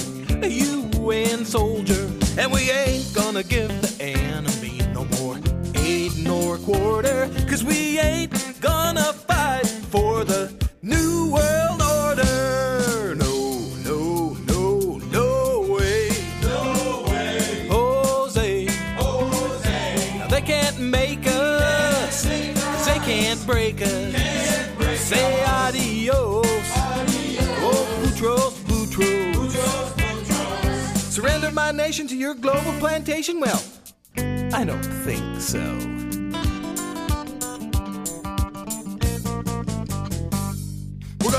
UN soldier. And we ain't gonna give the enemy no more aid nor quarter. Cause we ain't gonna fight for the new world order. No, no, no, no way. No way. Jose. Jose. Now they can't make us. Cause they can't break us. Say adios. Oh, Boutros, Boutros. Surrender my nation to your global plantation? Well, I don't think so.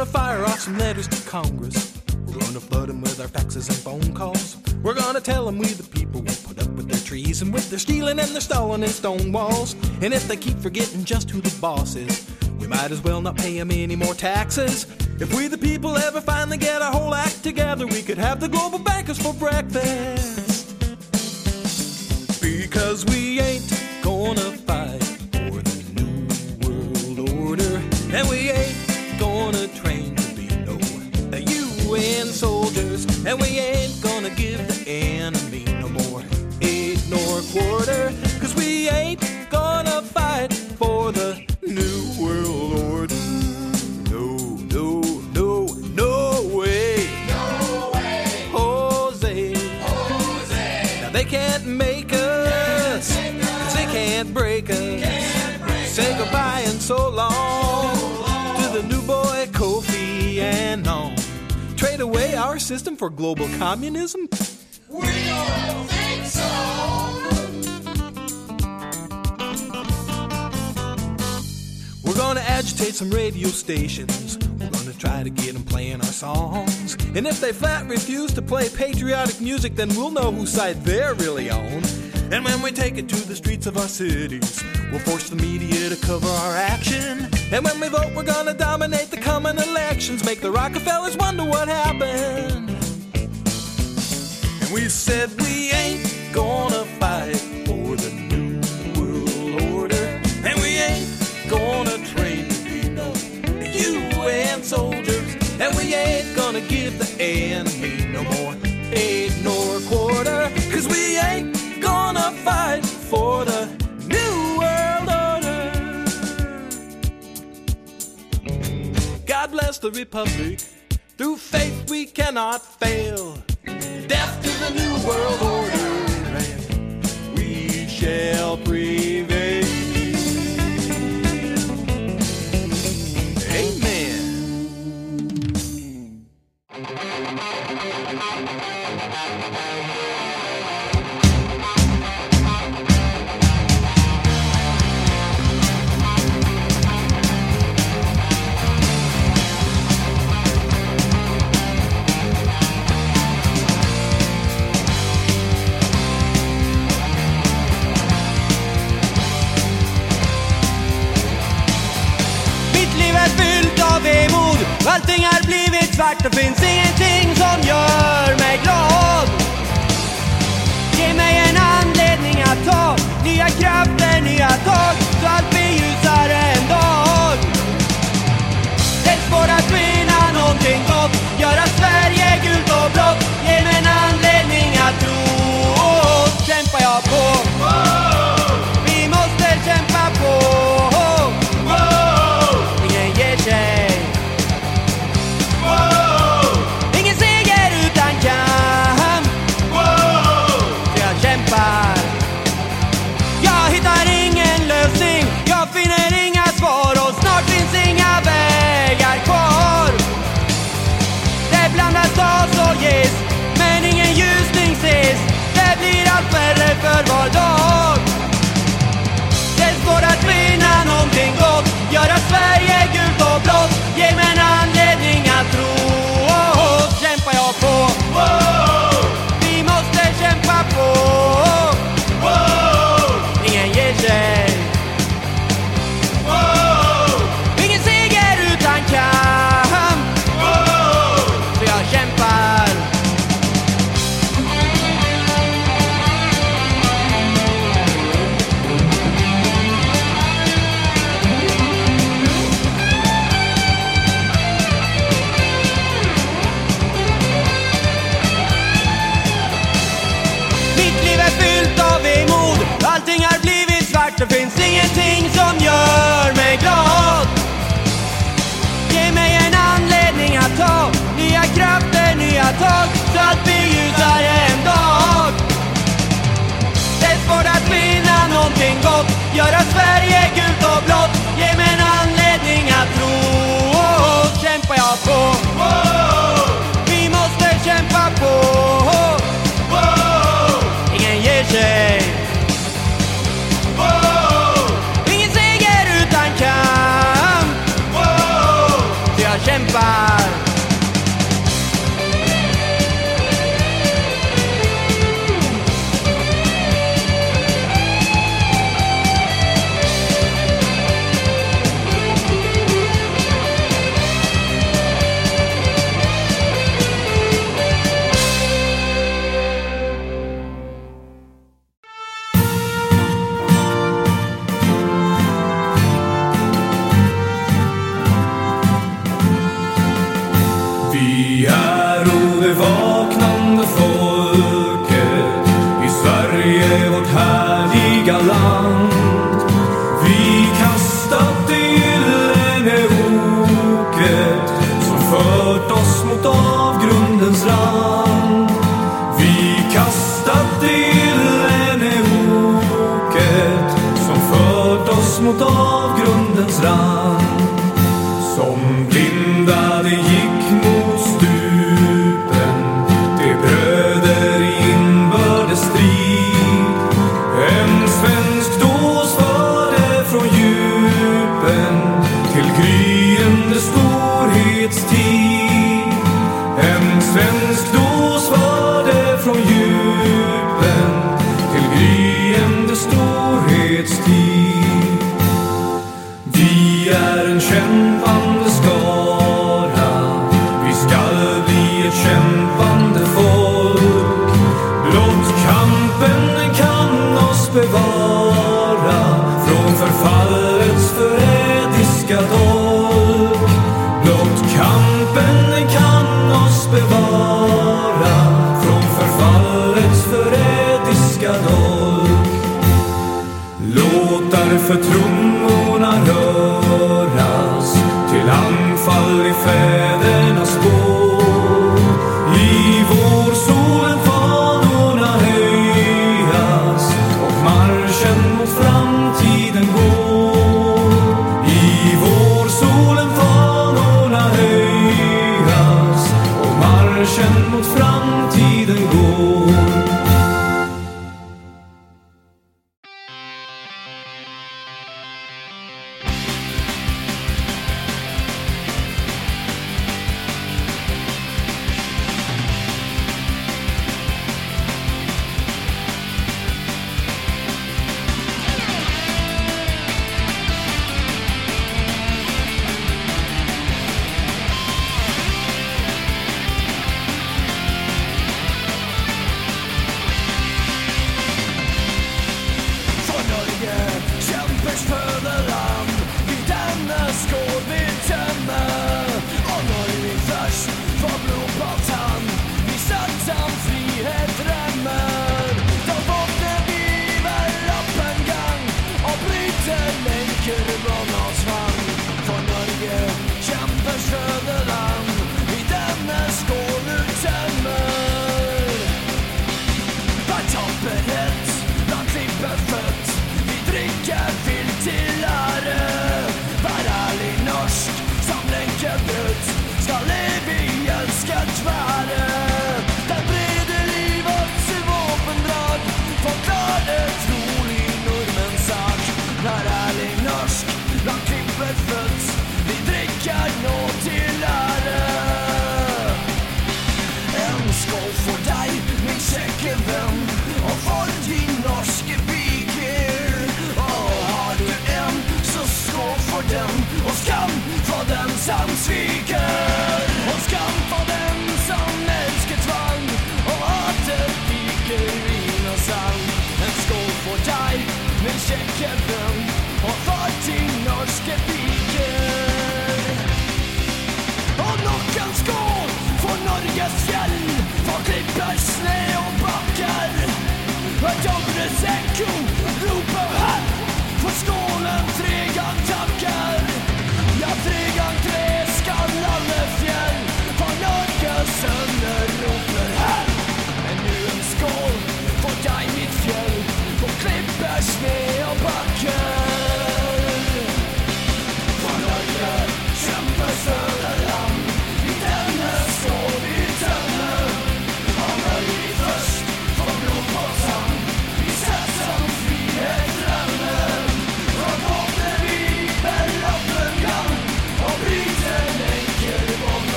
Gonna fire off some letters to Congress. We're gonna flood them with our faxes and phone calls. We're gonna tell them we the people won't put up with their treason, with their stealing and their stalling and stone walls. And if they keep forgetting just who the boss is, we might as well not pay them any more taxes. If we the people ever finally get our whole act together, we could have the global bankers for breakfast. Because we ain't gonna fight and we ain't gonna give the enemy no more aid nor quarter, cause we ain't gonna fight for the new world order. No, no, no, no way. No way. Jose. Jose. Now they can't make us. Cause they can't break us. Say goodbye and so long Trade away our system for global communism? We don't think so. We're gonna agitate some radio stations. We're gonna try to get them playing our songs. And if they flat refuse to play patriotic music, then we'll know whose side they're really on. And when we take it to the streets of our cities, we'll force the media to cover our action. And when we vote, we're gonna dominate the coming elections, make the Rockefellers wonder what happened. And we said we ain't gonna fight for the new world order. And we ain't gonna train to be UN soldiers. And we ain't gonna give the enemy no more aid nor quarter. Cause we ain't gonna fight for the new world order. God bless the Republic. Through faith we cannot fail. Death to the new world order. We shall prevail. Allting har blivit svart och finns ingenting som gör mig glad. Ge mig en anledning att ta nya krafter, nya tag så allt blir ljusare en dag. Ett spår att finna någonting gott, göra Sverige gult och blått. Ge mig en anledning att tro, kämpar jag på. your door. Göra Sverige gult och blått.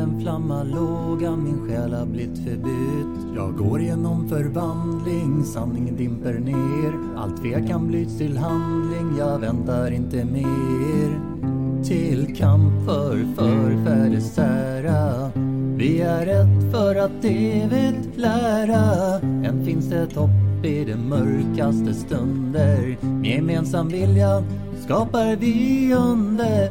Den flamma låga min själ har blivit förbytt. Jag går genom förvandling, sanningen dimper ner. Allt tvekan blyts till handling, jag väntar inte mer. Till kamp för förfäders ära Vi är ett för att evigt lära. Än finns det hopp i de mörkaste stunder. Med gemensam vilja skapar vi under.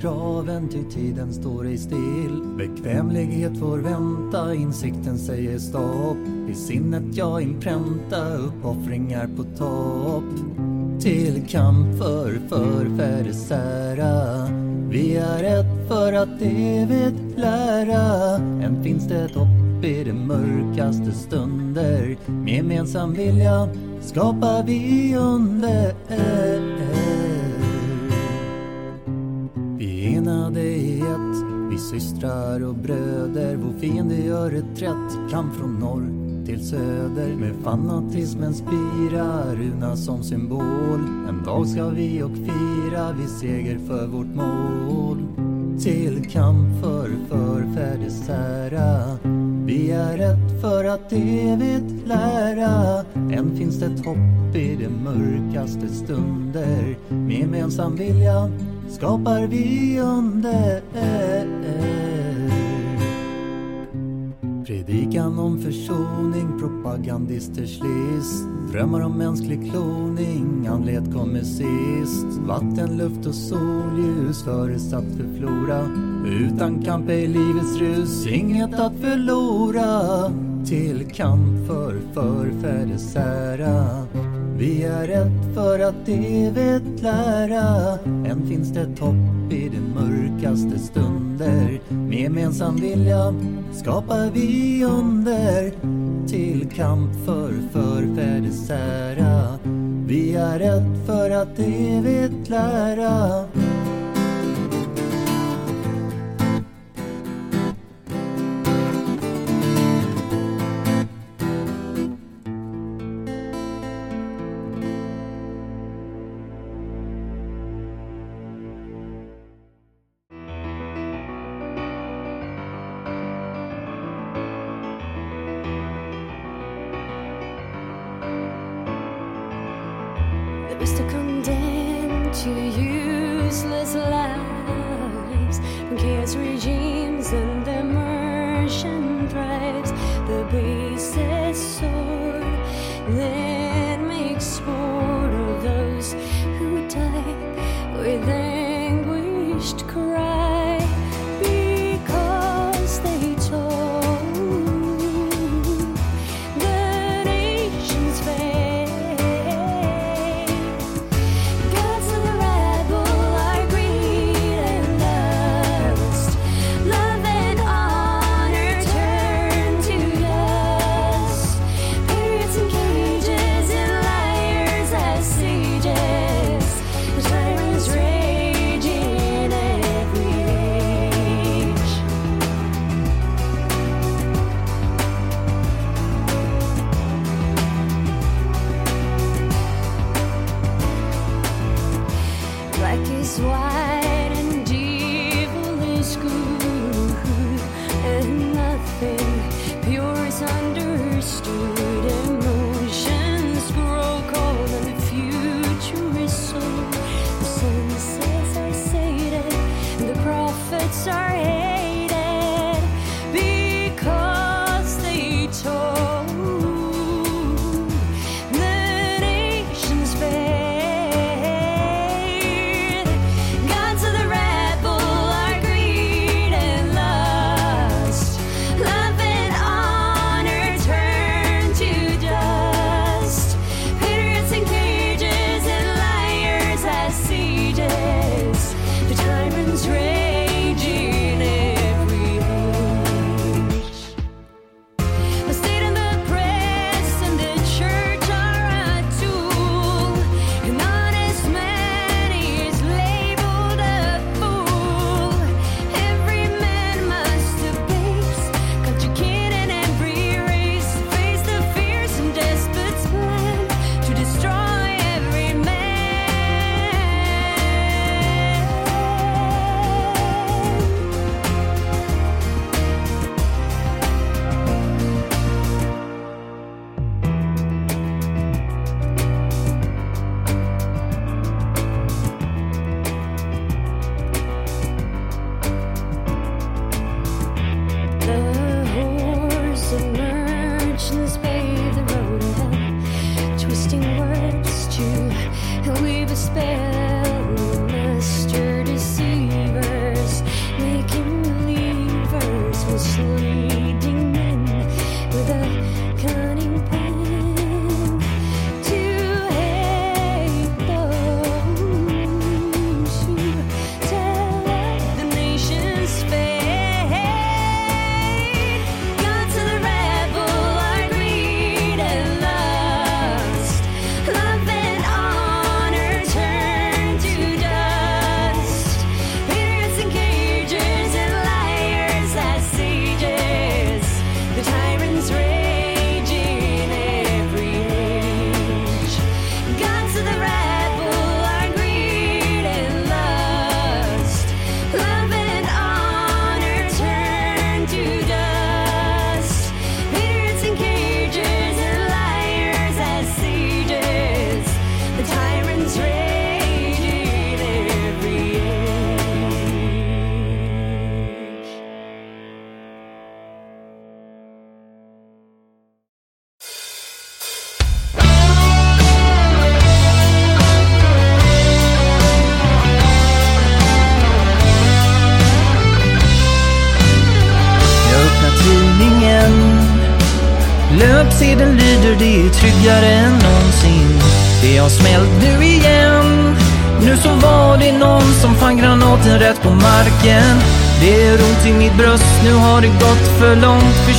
Kraven, ty tiden står ej still. Bekvämlighet får vänta, insikten säger stopp. I sinnet jag inpränta uppoffringar på topp. Till kamp för förfäders ära Vi är ett för att evigt lära. Än finns det hopp i de mörkaste stunder. Med gemensam vilja skapar vi under. Fiende gör reträtt, kamp från norr till söder Med fanatismen spira, runa som symbol En dag ska vi och fira, vi seger för vårt mål. Till kamp för förfäders ära Vi är ett för att evigt lära. Än finns det hopp i de mörkaste stunder. Med gemensam vilja skapar vi under. Predikan om försoning, propagandisters list. Drömmar om mänsklig kloning, andlighet kommer sist. Vatten, luft och solljus förutsatt för flora. Utan kamp är livets rus, inget att förlora. Till kamp för förfäders ära vi är ett för att evigt lära. Än finns det topp hopp i de mörkaste stunder. Med gemensam vilja skapar vi under. Till kamp för förfäders ära Vi är ett för att evigt lära.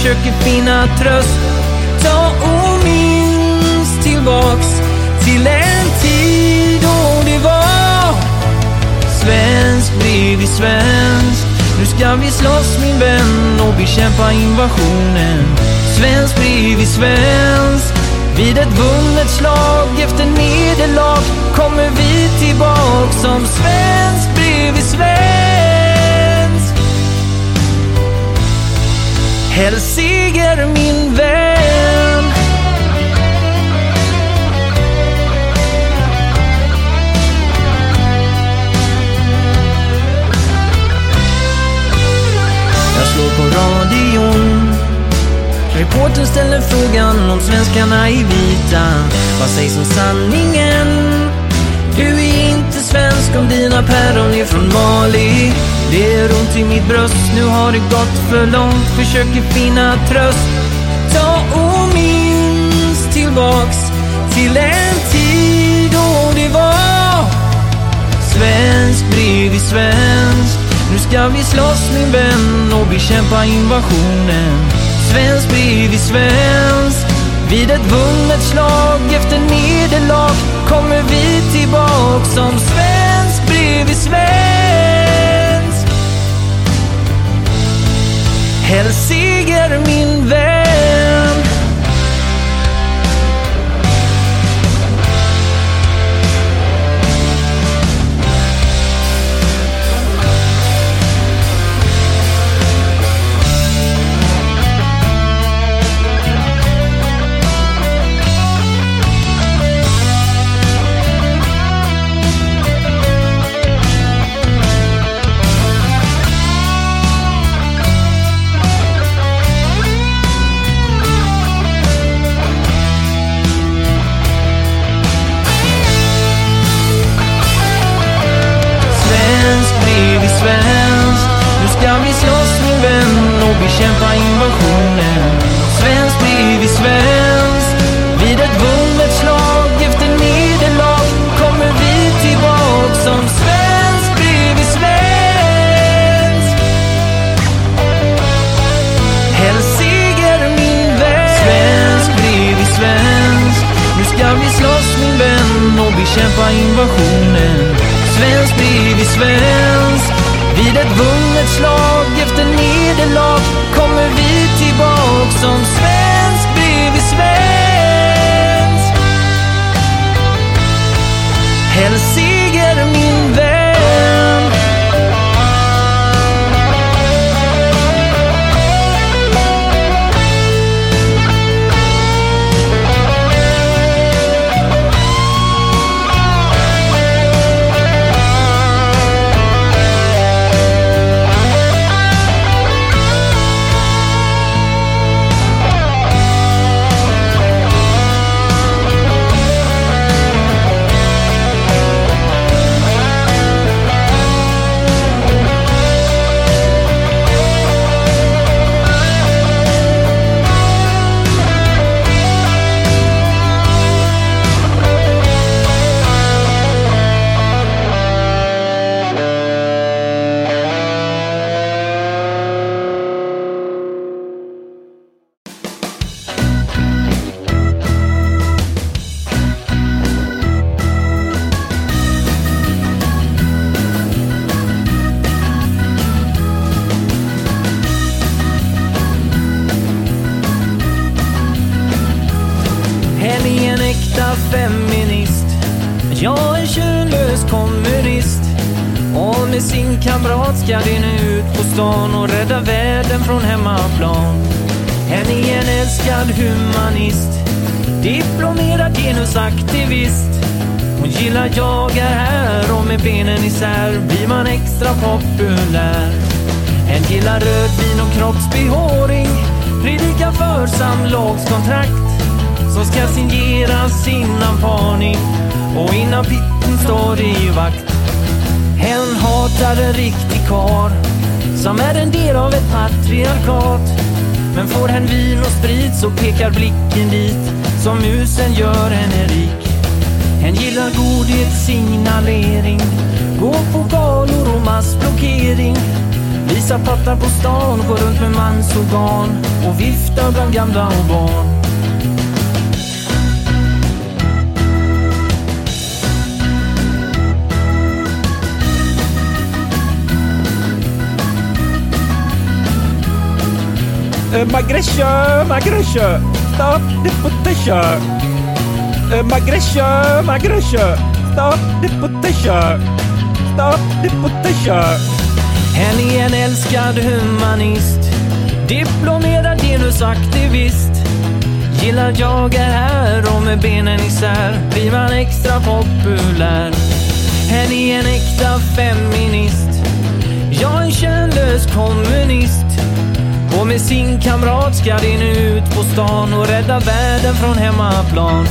försöker finna tröst. sig som sanningen. Du är inte svensk om dina päron är från Mali. Det är ont i mitt bröst, nu har det gått för långt. Försöker finna tröst. Ta och minns tillbaks till en tid då det var svensk bredvid svensk. Nu ska vi slåss min vän och bekämpa invasionen. Svensk bredvid svensk. Vid ett vunnet slag efter nederlag kommer vi tillbaks som svensk bredvid svensk. Hells seger min vän. bekämpa invasionen. Svensk blir vi svensk. Vid ett vunnet slag efter nederlag kommer vi tillbaks som svensk blir vi svensk. Hälsa Stop the potential. Uh, migration. Stop the potential. Stop the potential. Hen är en älskad humanist. Diplomerad genusaktivist. Gillar jag är här och med benen isär blir man extra populär. Hen är en äkta feminist. Jag är en könlös kommunist med sin kamrat ska in ut på stan och rädda världen från hemmaplan.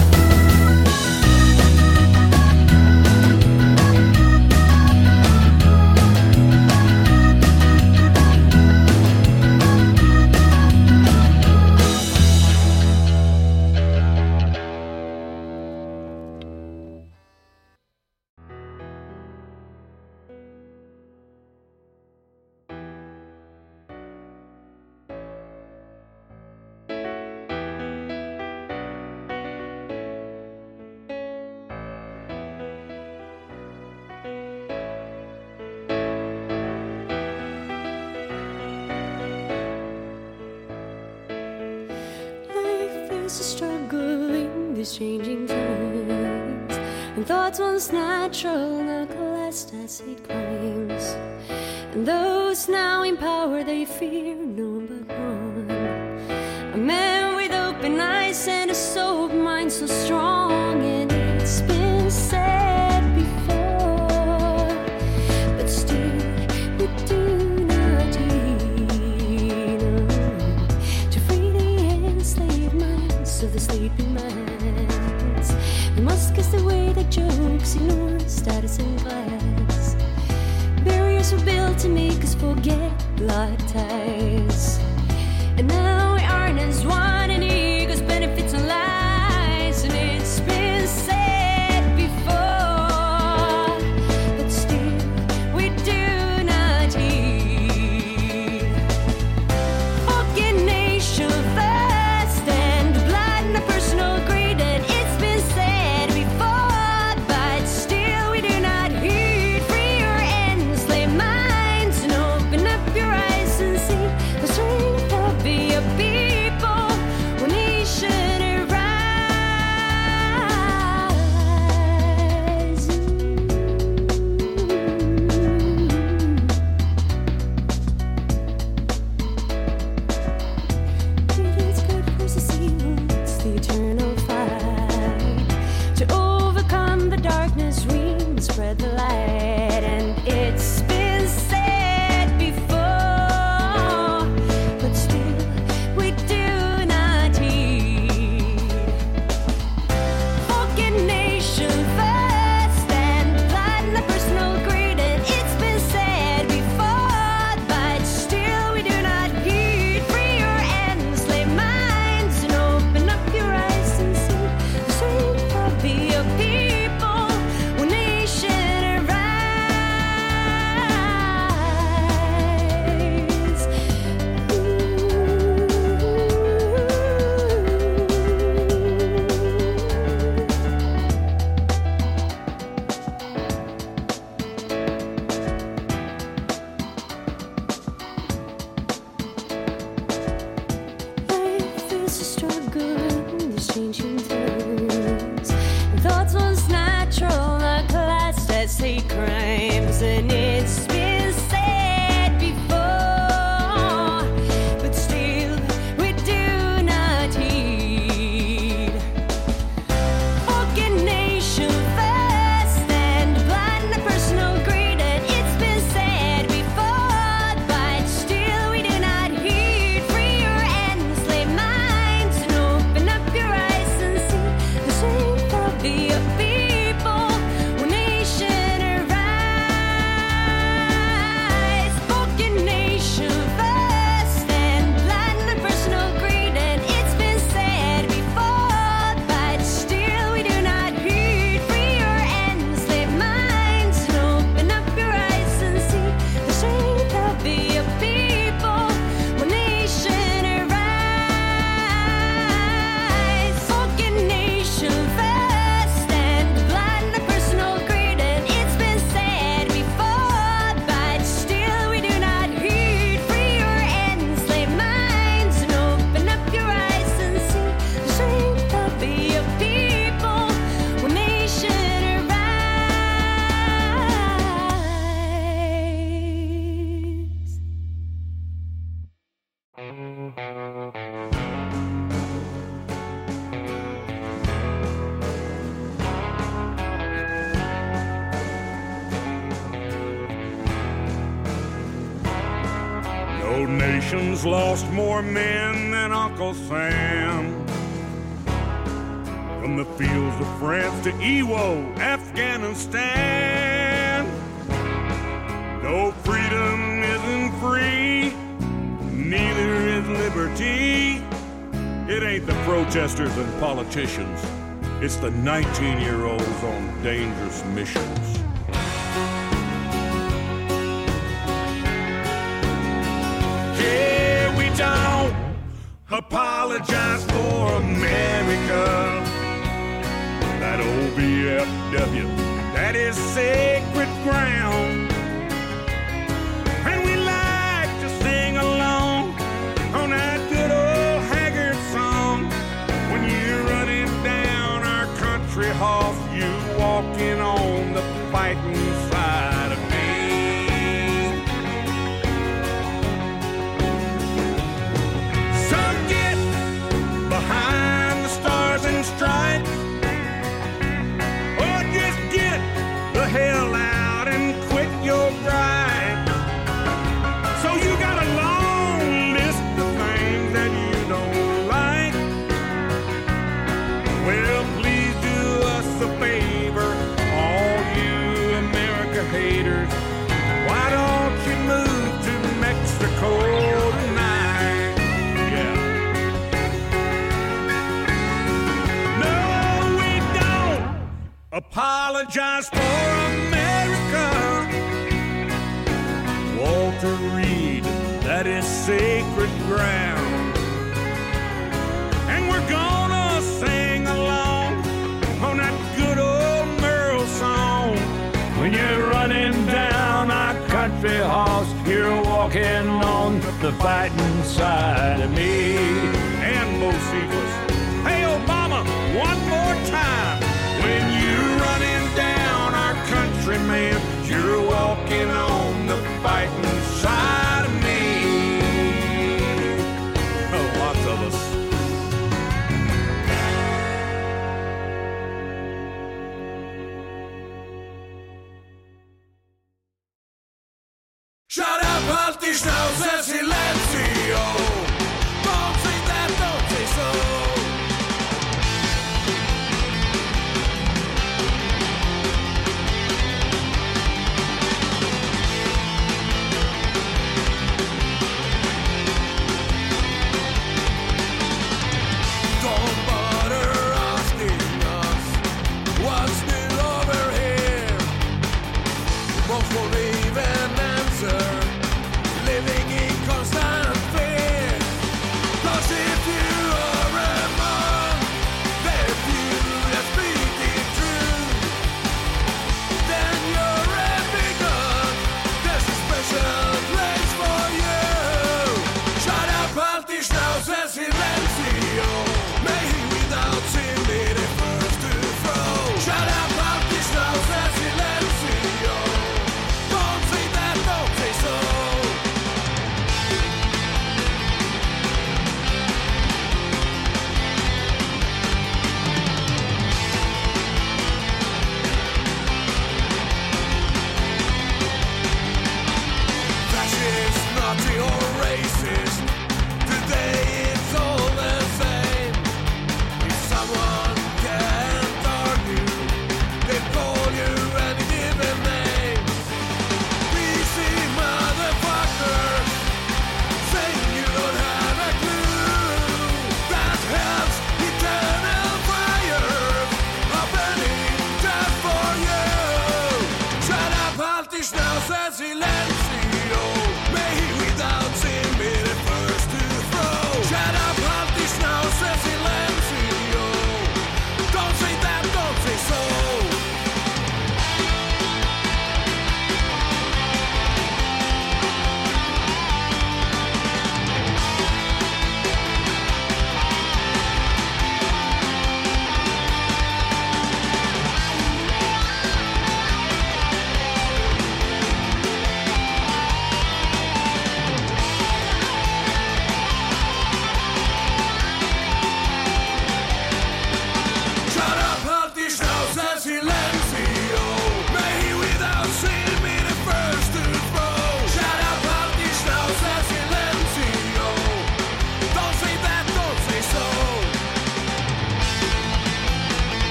single.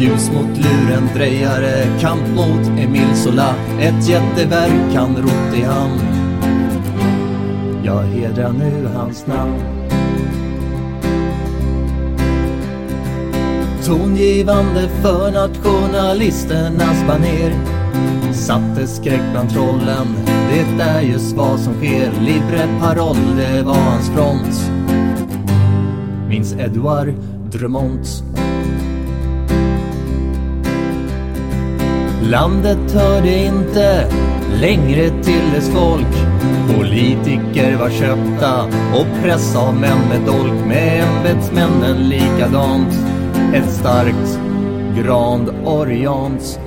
Ljus mot luren, drejare, kamp mot Emil Sola Ett jätteverk han rott i hamn. Jag hedrar nu hans namn. Tongivande för nationalisternas baner. Satte skräck bland trollen, det är just vad som sker. Libre paroll, det var hans front. Minns Edouard Drumont Landet hörde inte längre till dess folk. Politiker var köpta och press av män med dolk. Med ämbetsmännen likadant. Ett starkt Grand Orient.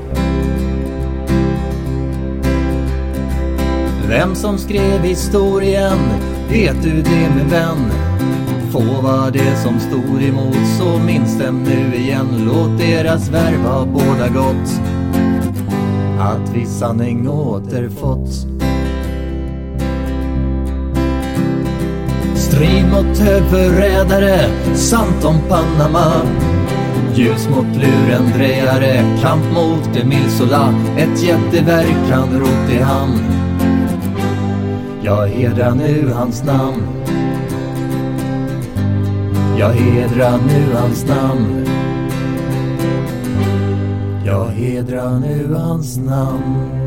Vem som skrev historien vet du det min vän? Få var det som stod emot så minns dem nu igen. Låt deras värva ha båda gott att vi sanning återfått. Strid mot högförrädare, sant om Panama. Ljus mot lurendrejare, kamp mot Emil Sola. Ett jätteverk han rott i hamn. Jag hedrar nu hans namn. Jag hedrar nu hans namn. Hedra nu hans namn.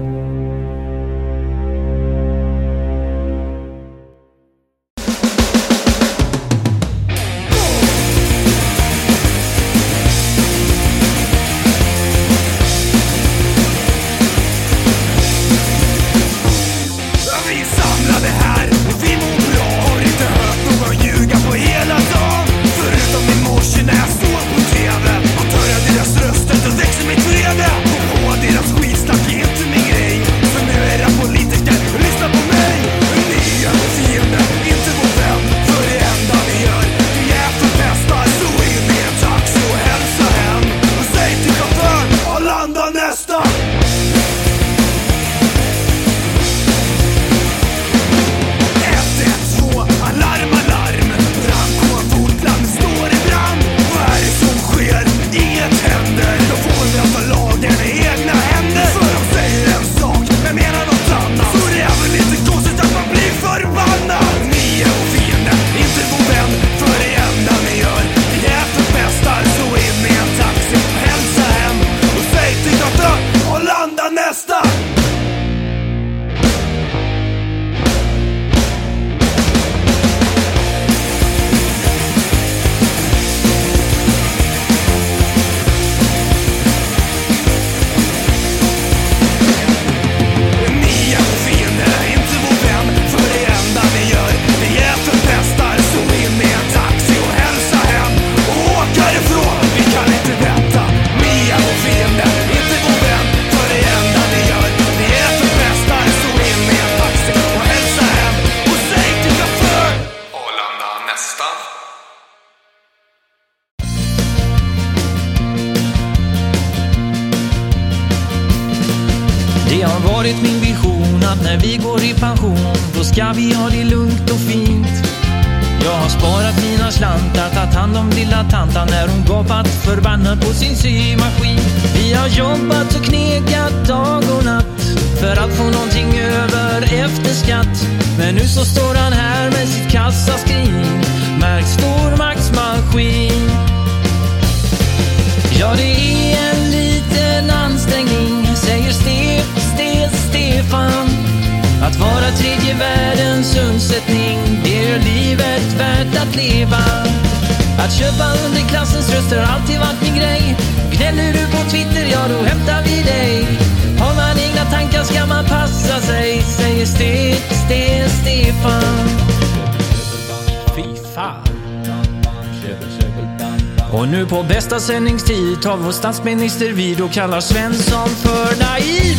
Statsminister vi och kallar Svensson för naiv.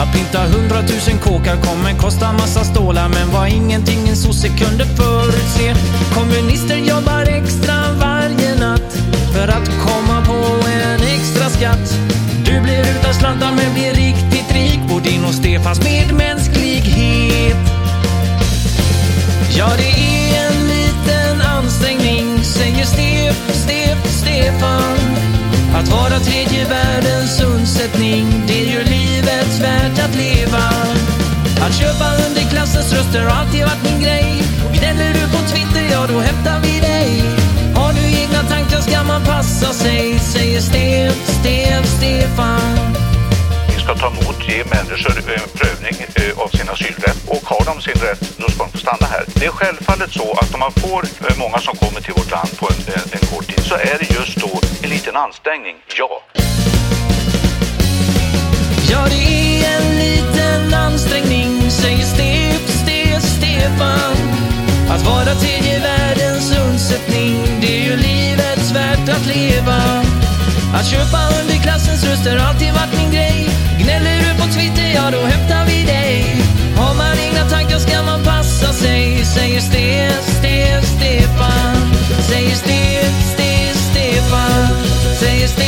Att pynta hundratusen kåkar kommer kosta massa stålar men var ingenting en sosse kunde förutse. Kommunister jobbar extra varje natt för att komma på en extra skatt. Du blir utan slantar men blir riktigt rik på din och Stefans medmänsklighet. Ja, det är en liten ansträngning, säger Stef, Stef, Stefan. Att vara tredje världens undsättning, det gör livet värt att leva. Att köpa underklassens röster har alltid varit min grej. Och gnäller du på Twitter, ja då hämtar vi dig. Har du egna tankar ska man passa sig, säger Stef, Stef, Stefan. Vi ska ta emot, ge människor en prövning eh, av sin asylrätt och har de sin rätt, då ska de få stanna här. Det är självfallet så att om man får eh, många som kommer till vårt land på en, en, en kort tid så är ansträngning, ja. Ja, det är en liten ansträngning, säger Stef, Stef, Stefan. Att vara tredje världens undsättning, det är ju livets värt att leva. Att köpa underklassens röster har alltid varit min grej. Gnäller du på Twitter, ja då hämtar vi dig. Har man egna tankar ska man passa sig, säger Stef, Stef, Stefan. Säger Stef, Stef, Stefan. Säger Stef,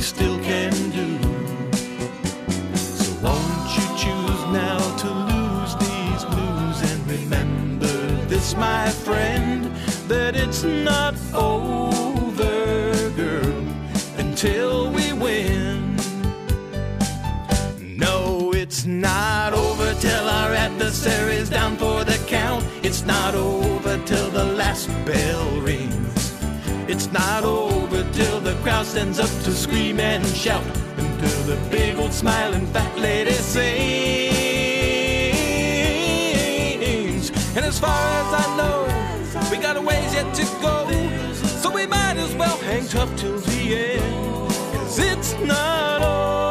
we still can do. So won't you choose now to lose these blues and remember this, my friend, that it's not over, girl, until we win. No, it's not over till our adversary's down for the count. It's not over till the last bell rings. It's not over crowd stands up to scream and shout. Until the big old smiling fat lady sings. And as far as I know, we got a ways yet to go. So we might as well hang tough till the end. Cause it's not over,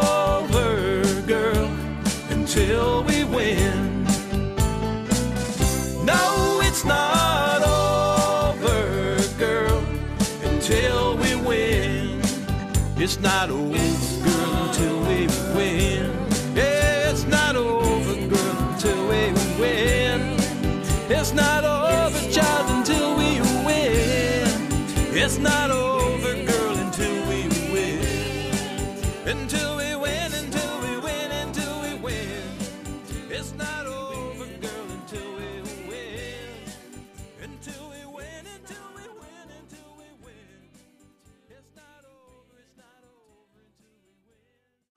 not over,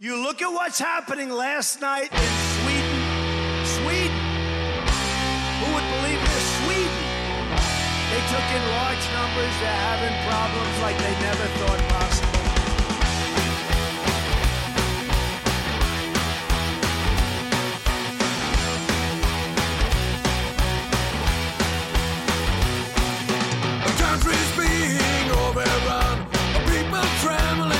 You look at what's happening last night in Sweden. Sweden. Who would believe this? Sweden. They took in large numbers. They're having problems like they never thought possible. Being overrun. People tremble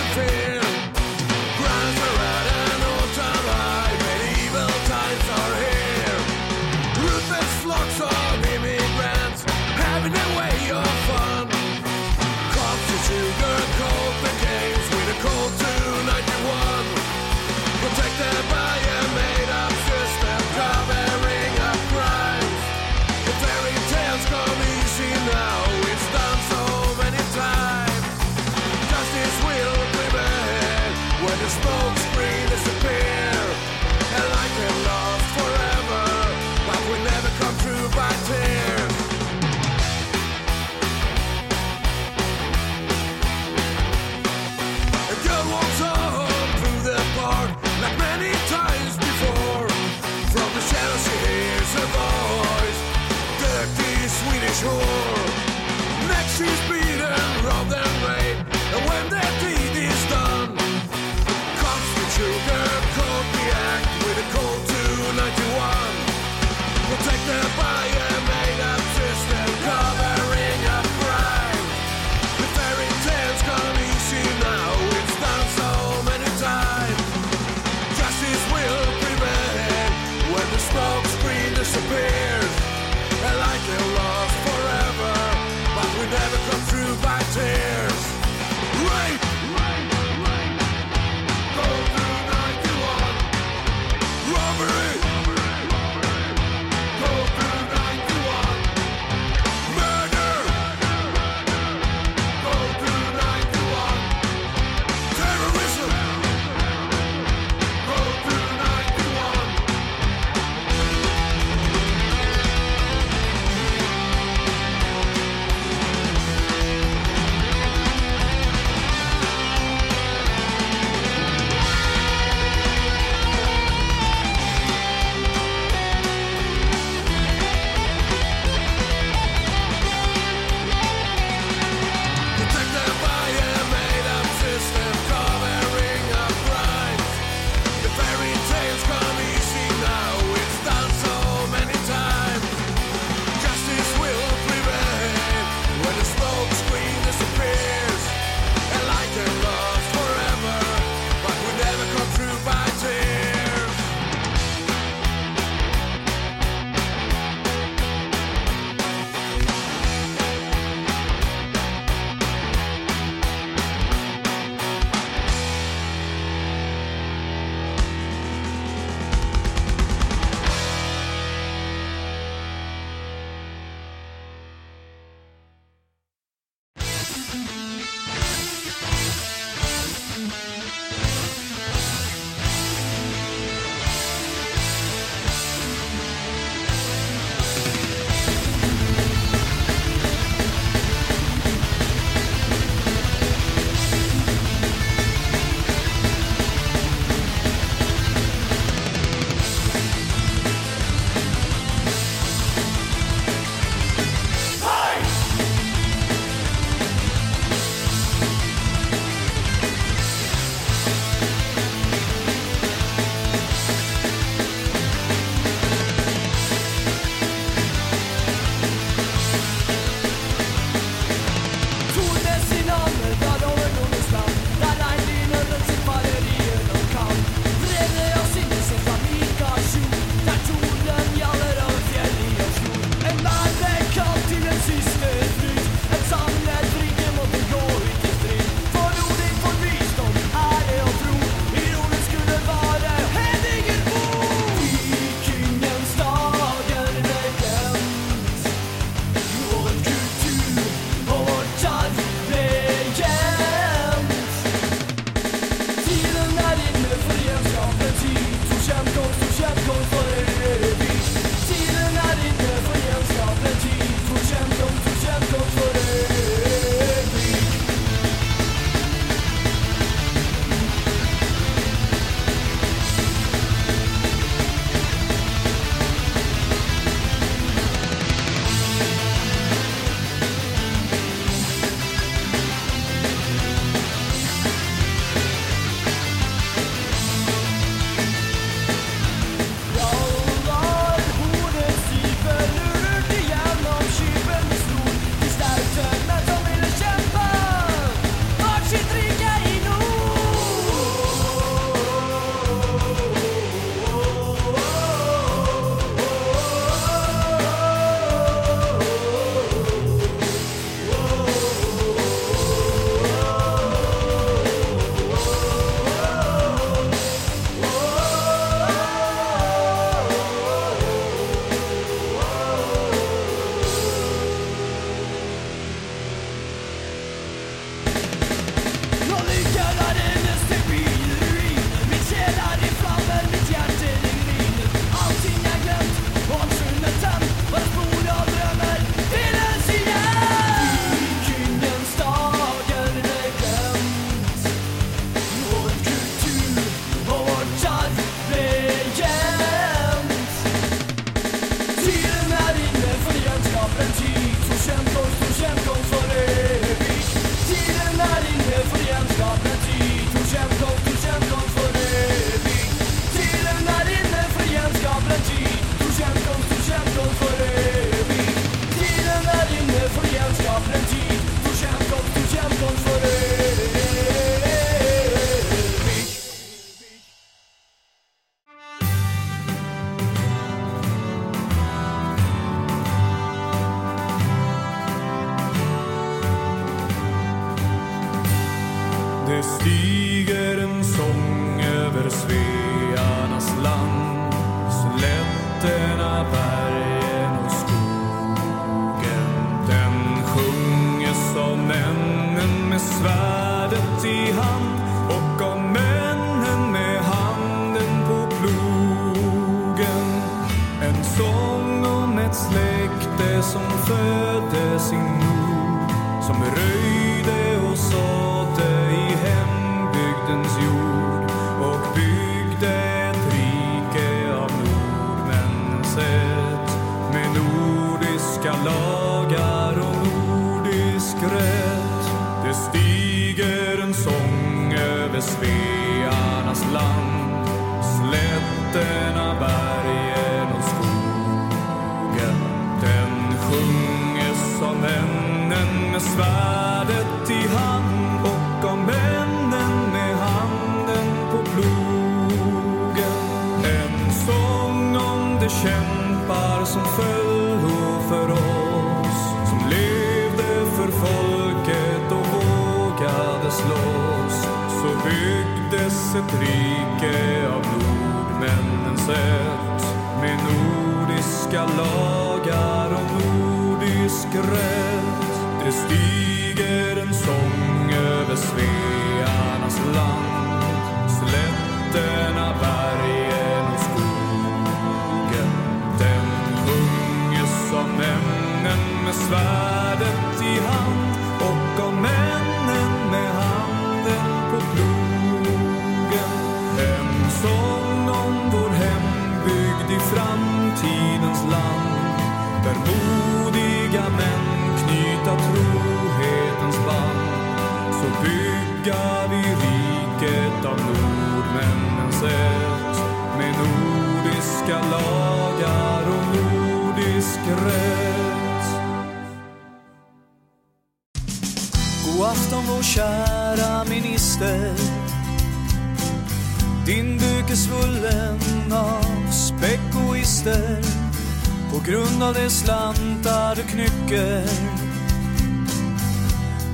det de slantar du knycker.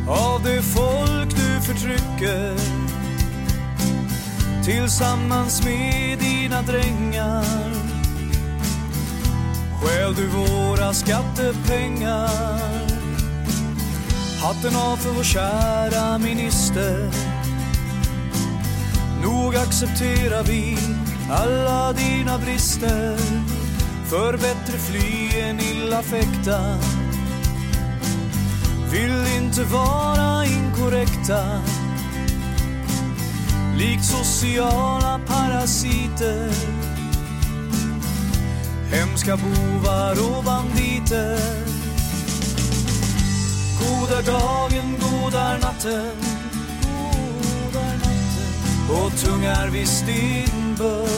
Av det folk du förtrycker. Tillsammans med dina drängar. Stjäl du våra skattepengar. Hatten av för vår kära minister. Nog accepterar vi alla dina brister. För bättre fly än illa fäkta Vill inte vara inkorrekta. Likt sociala parasiter. Hemska bovar och banditer. Goda dagen, goda natten. Natten. Och tungar visst din börd.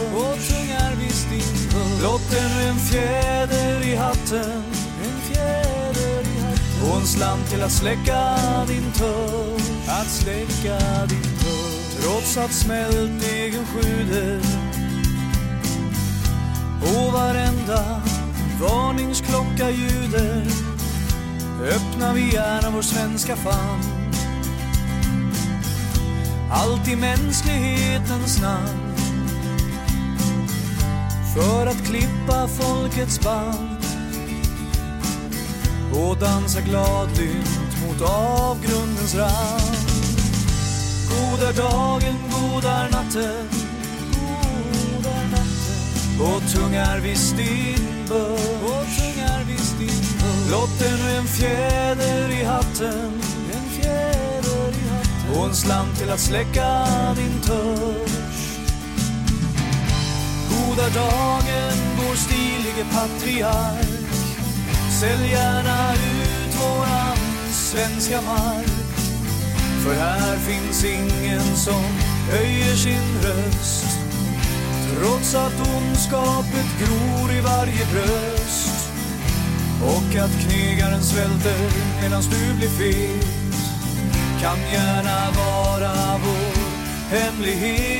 Blott ännu en fjäder i hatten En fjäder i hatten Och en slant till att släcka din törst Att släcka din törst Trots att smältdegen sjuder och varenda varningsklocka ljuder öppnar vi gärna vår svenska famn. Allt i mänsklighetens namn. För att klippa folkets band. Och dansa gladlynt mot avgrundens rand. Goda dagen, god natten. Och tung visst din börd Och är visst din Blott ännu en fjäder i hatten. En fjäder i hatten. Och en slant till att släcka din törst över dagen, vår stilige patriark. Sälj gärna ut våran svenska mark. För här finns ingen som höjer sin röst. Trots att ondskapet gror i varje bröst. Och att knegaren svälter medan du blir fet. Kan gärna vara vår hemlighet.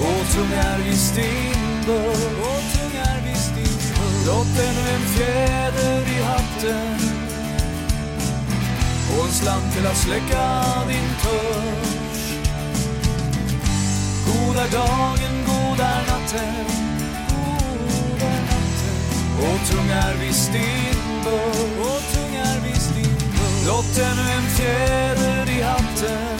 Och tung är visst din börd. Och visst. Blott ännu en fjäder i hatten. Och en slant till att släcka din törst. Goda dagen, goda natten. Goda natten. Och tung är visst din börd. Och visst. Blott ännu en fjäder i hatten.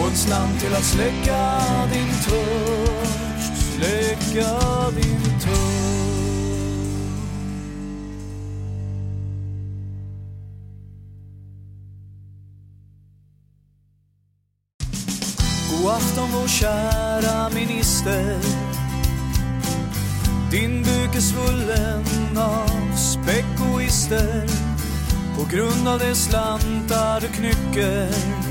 Och en slant till att släcka din törst. Släcka din törst. God afton vår kära minister Din buk är svullen av spekoister På grund av de slantar du knycker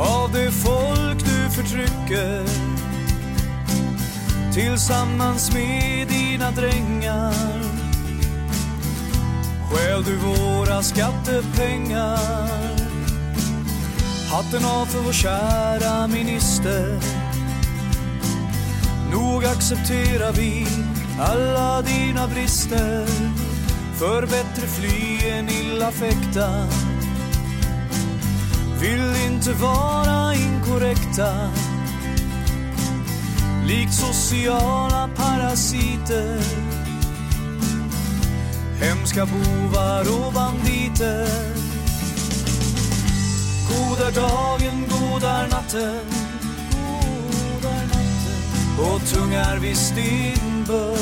av det folk du förtrycker. Tillsammans med dina drängar Stjäl du våra skattepengar. Hatten av för vår kära minister. Nog accepterar vi alla dina brister. För bättre fly än illa fäkta vill inte vara inkorrekta. Likt sociala parasiter. Hemska bovar och banditer. God är dagen, god är natten natten. Och tung är visst din börd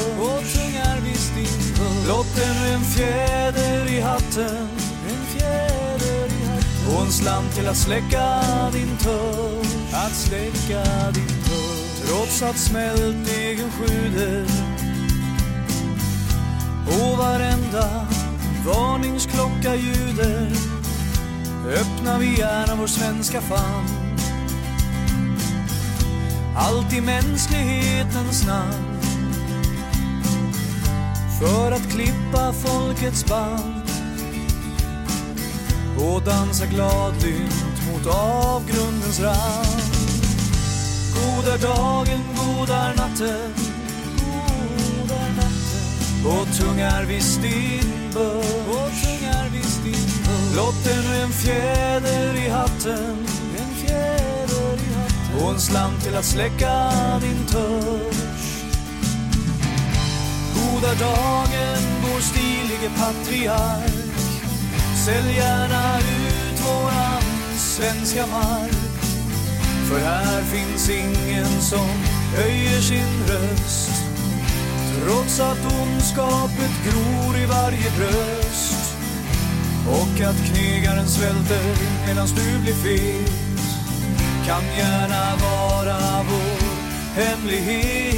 Blott ännu en fjäder i hatten. En fjäder. i hatten och en slant till att släcka din törst Att släcka din törst Trots att smältdegen sjuder Och varenda varningsklocka ljuder öppnar vi gärna vår svenska famn. Allt i mänsklighetens namn. För att klippa folkets band. Och dansa gladlynt mot avgrundens rand. Goda dagen, goda natten. Goda natten. Och tungar visst din börs Blott ännu en fjäder i hatten. En fjäder i hatten. Och en slant till att släcka din törst. Goda dagen, vår stilige patriark. Sälj gärna ut våran svenska mark. För här finns ingen som höjer sin röst. Trots att ondskapet gror i varje bröst. Och att knegaren svälter medan du blir fet. Kan gärna vara vår hemlighet.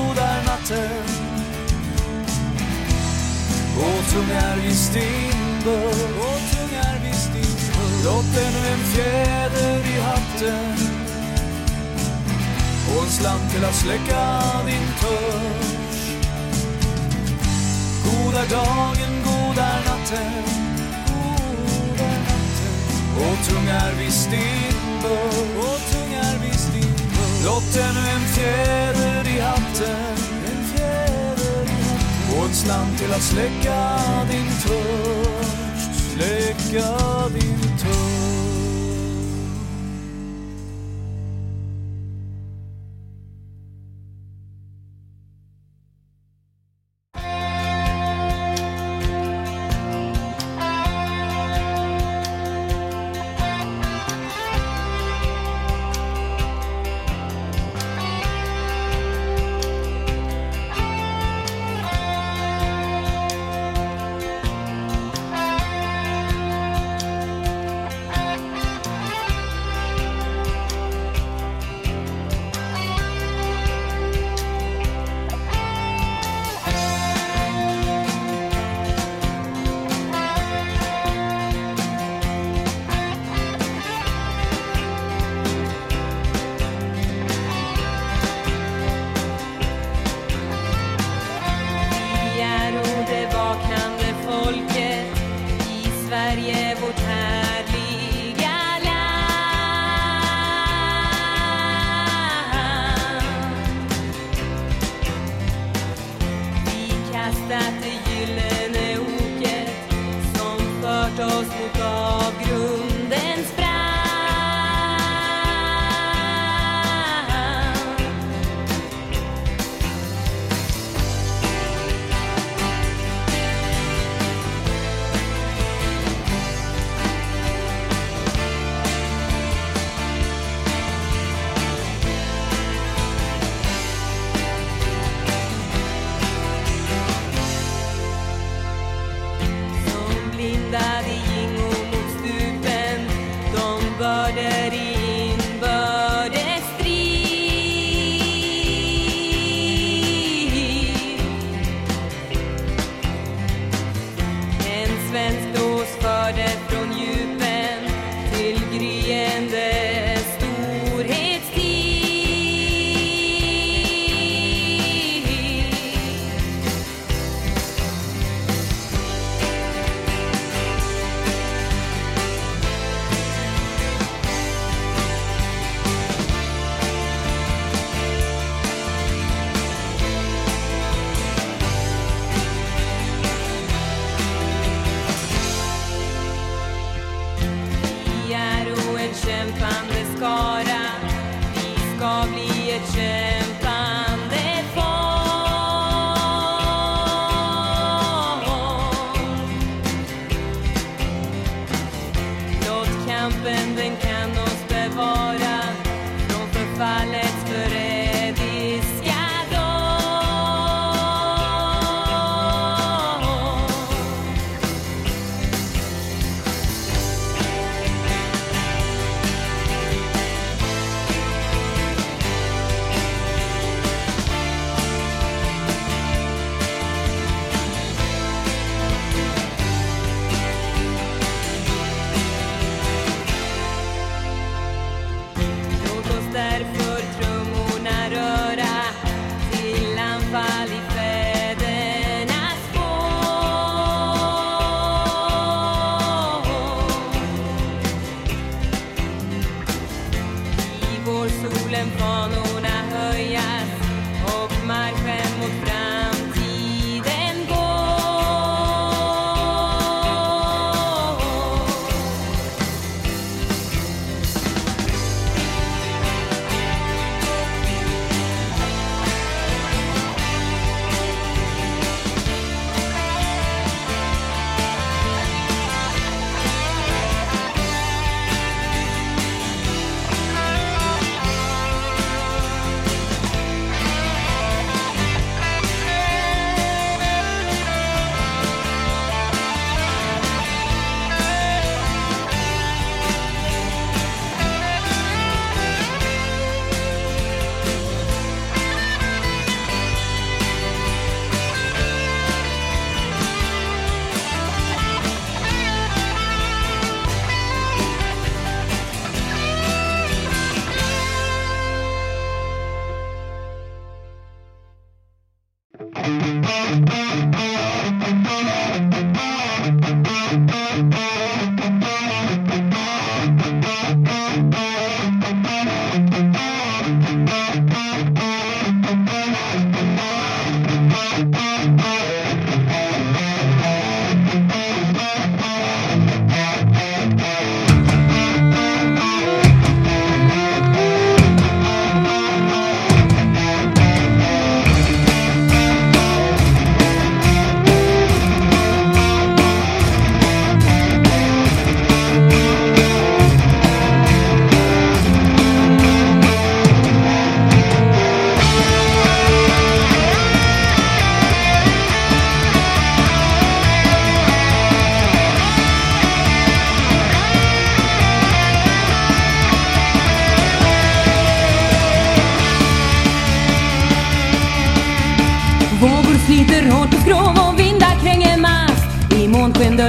natten Och tung är visst din börd och tung är visst din bör. Blott ännu en fjäder i hatten och en slant till att släcka din törst. Goda dagen, goda natten, natten och tung är visst din börd och tung är visst din bör. Blott ännu en fjäder i hatten, i hatten en slant till att släcka din törst, släcka din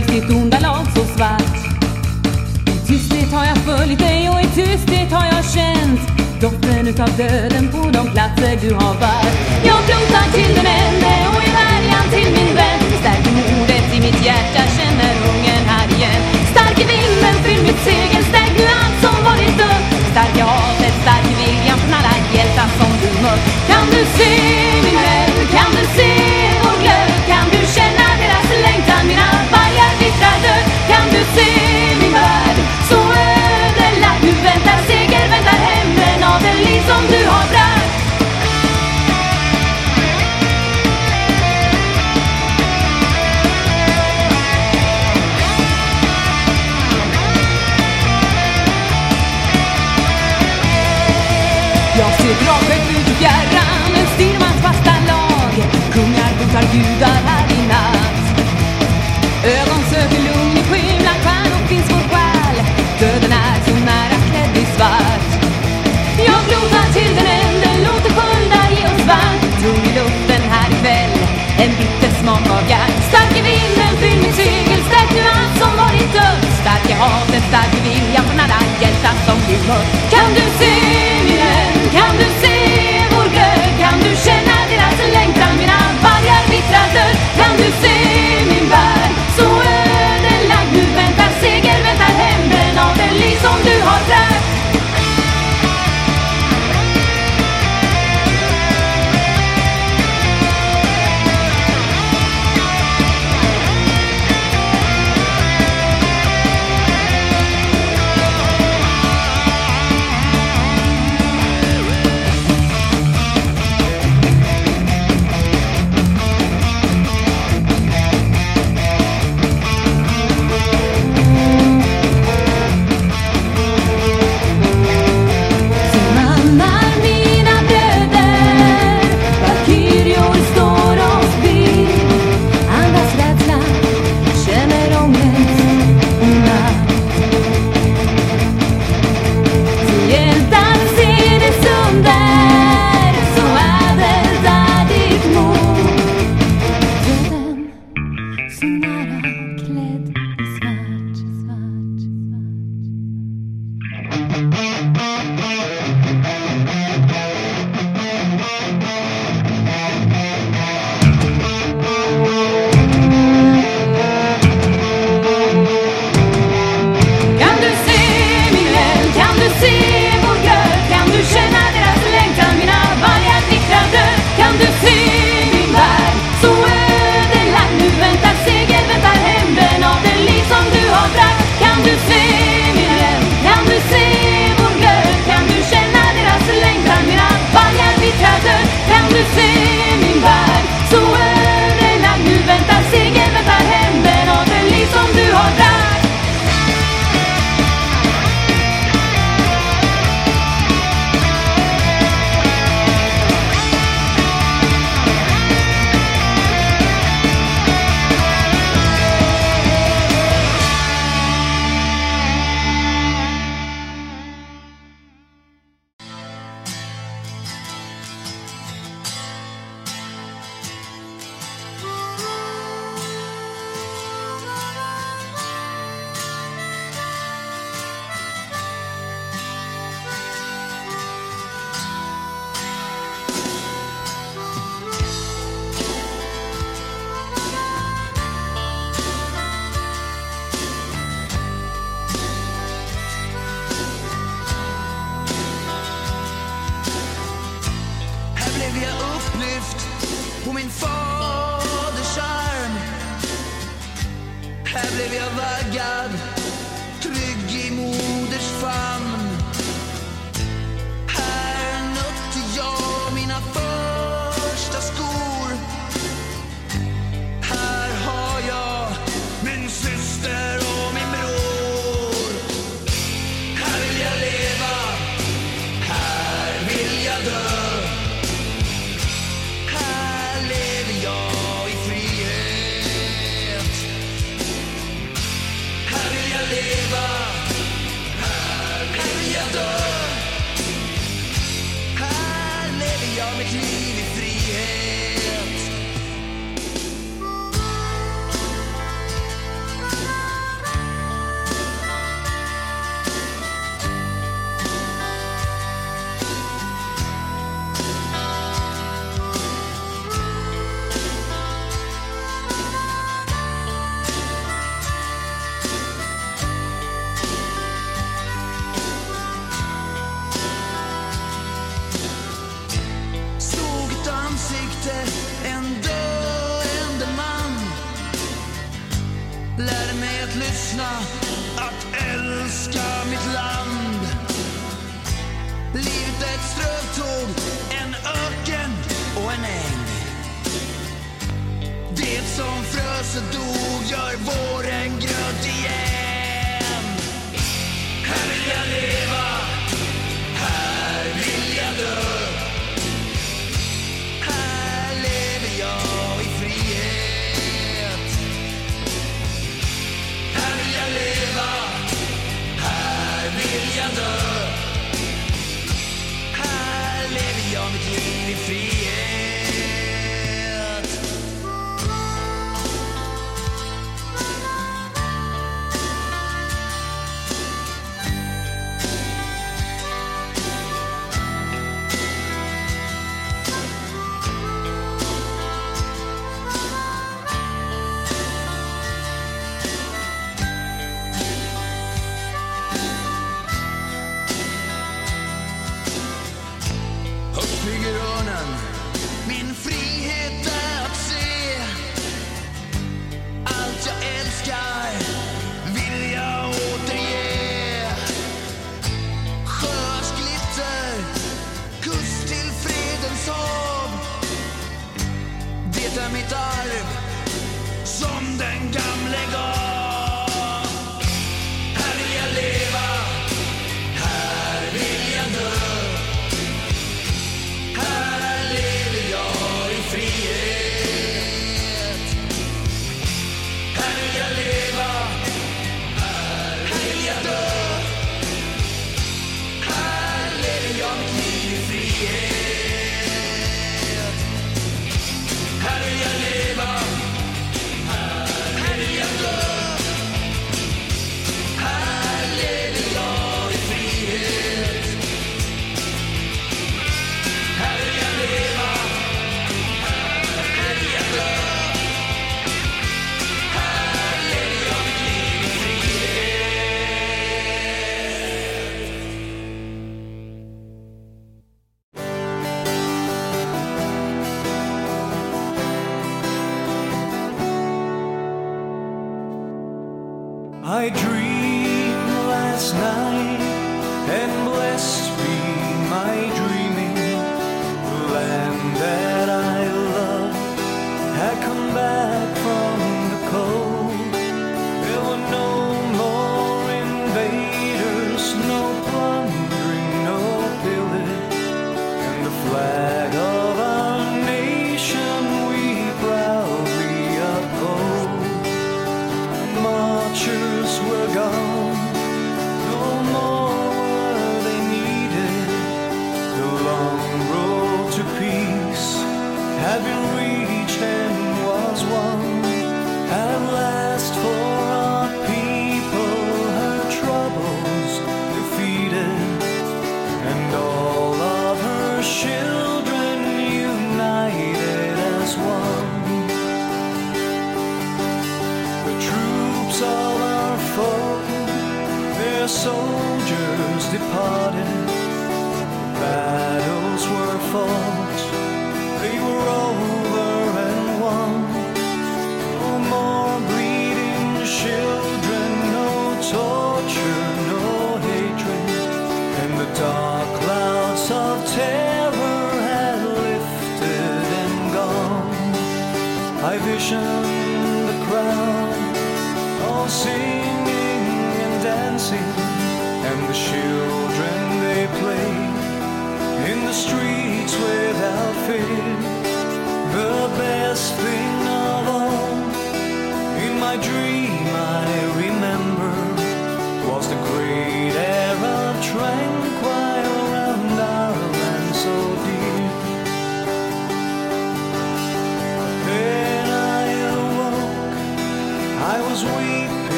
följt ditt onda lag så svart. I tysthet har jag följt dig och i tysthet har jag känt doften utav döden på de platser du har varit. Jag bluntar till den brudar här i natt Ögon söker lugn i skyn, bland stjärnor finns vår själ. Döden är så nära klädd i svart. Jag glotar till den änden, låter skölda ge oss varmt Tung i luften här ikväll, en bitter smak av järn. Stark i vinden, fylld med segel, stärk nu allt som varit dött. Stark i hatet, stark i viljan från alla hjältar som du mött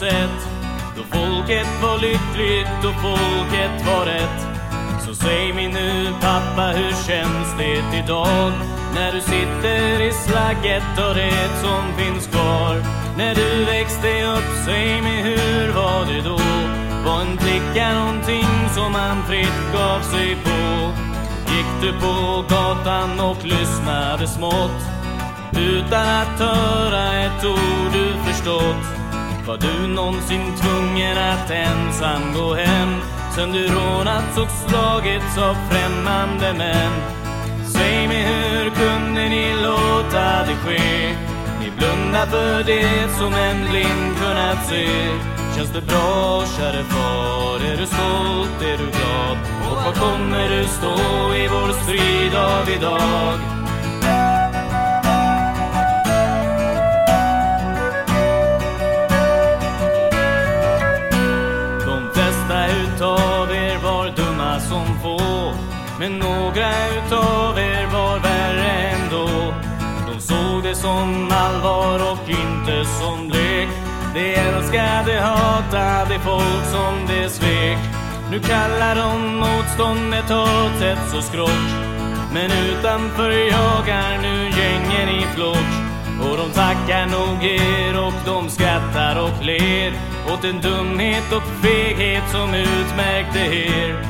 sätt? Då folket var lyckligt och folket var rätt. Så säg mig nu pappa, hur känns det idag? När du sitter i slagget och det som finns kvar. När du växte upp, säg mig hur var det då? Var en flicka någonting som man fritt gav sig på? Gick du på gatan och lyssnade smått? Utan att höra ett ord du förstått du någonsin tvungen att ensam gå hem Sen du rånats och slagits av främmande män Säg mig hur kunde ni låta det ske? Ni blundar för det som en blind kunnat se Känns det bra käre far? Är du stolt? Är du glad? Och var kommer du stå i vår strid av idag? Få. Men några utav er var värre ändå. De såg det som allvar och inte som lek. De älskade, hatade folk som de svek. Nu kallar de motståndet hat, hets och skrock. Men utanför jagar nu gängen i flock. Och de tackar nog er och de skrattar och ler. Åt den dumhet och feghet som utmärkte er.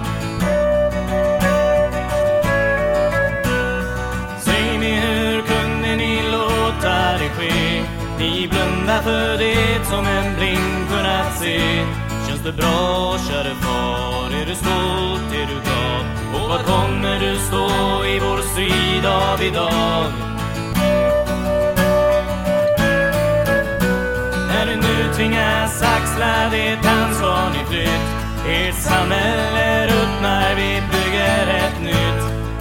Ni för det som en blind kunnat se Känns det bra käre far? Är du stolt? Är du glad? Och vad kommer du stå i vår strid av idag? När du nu tvingas axla ditt ansvar ni flytt Ert samhälle ruttnar, vi bygger ett nytt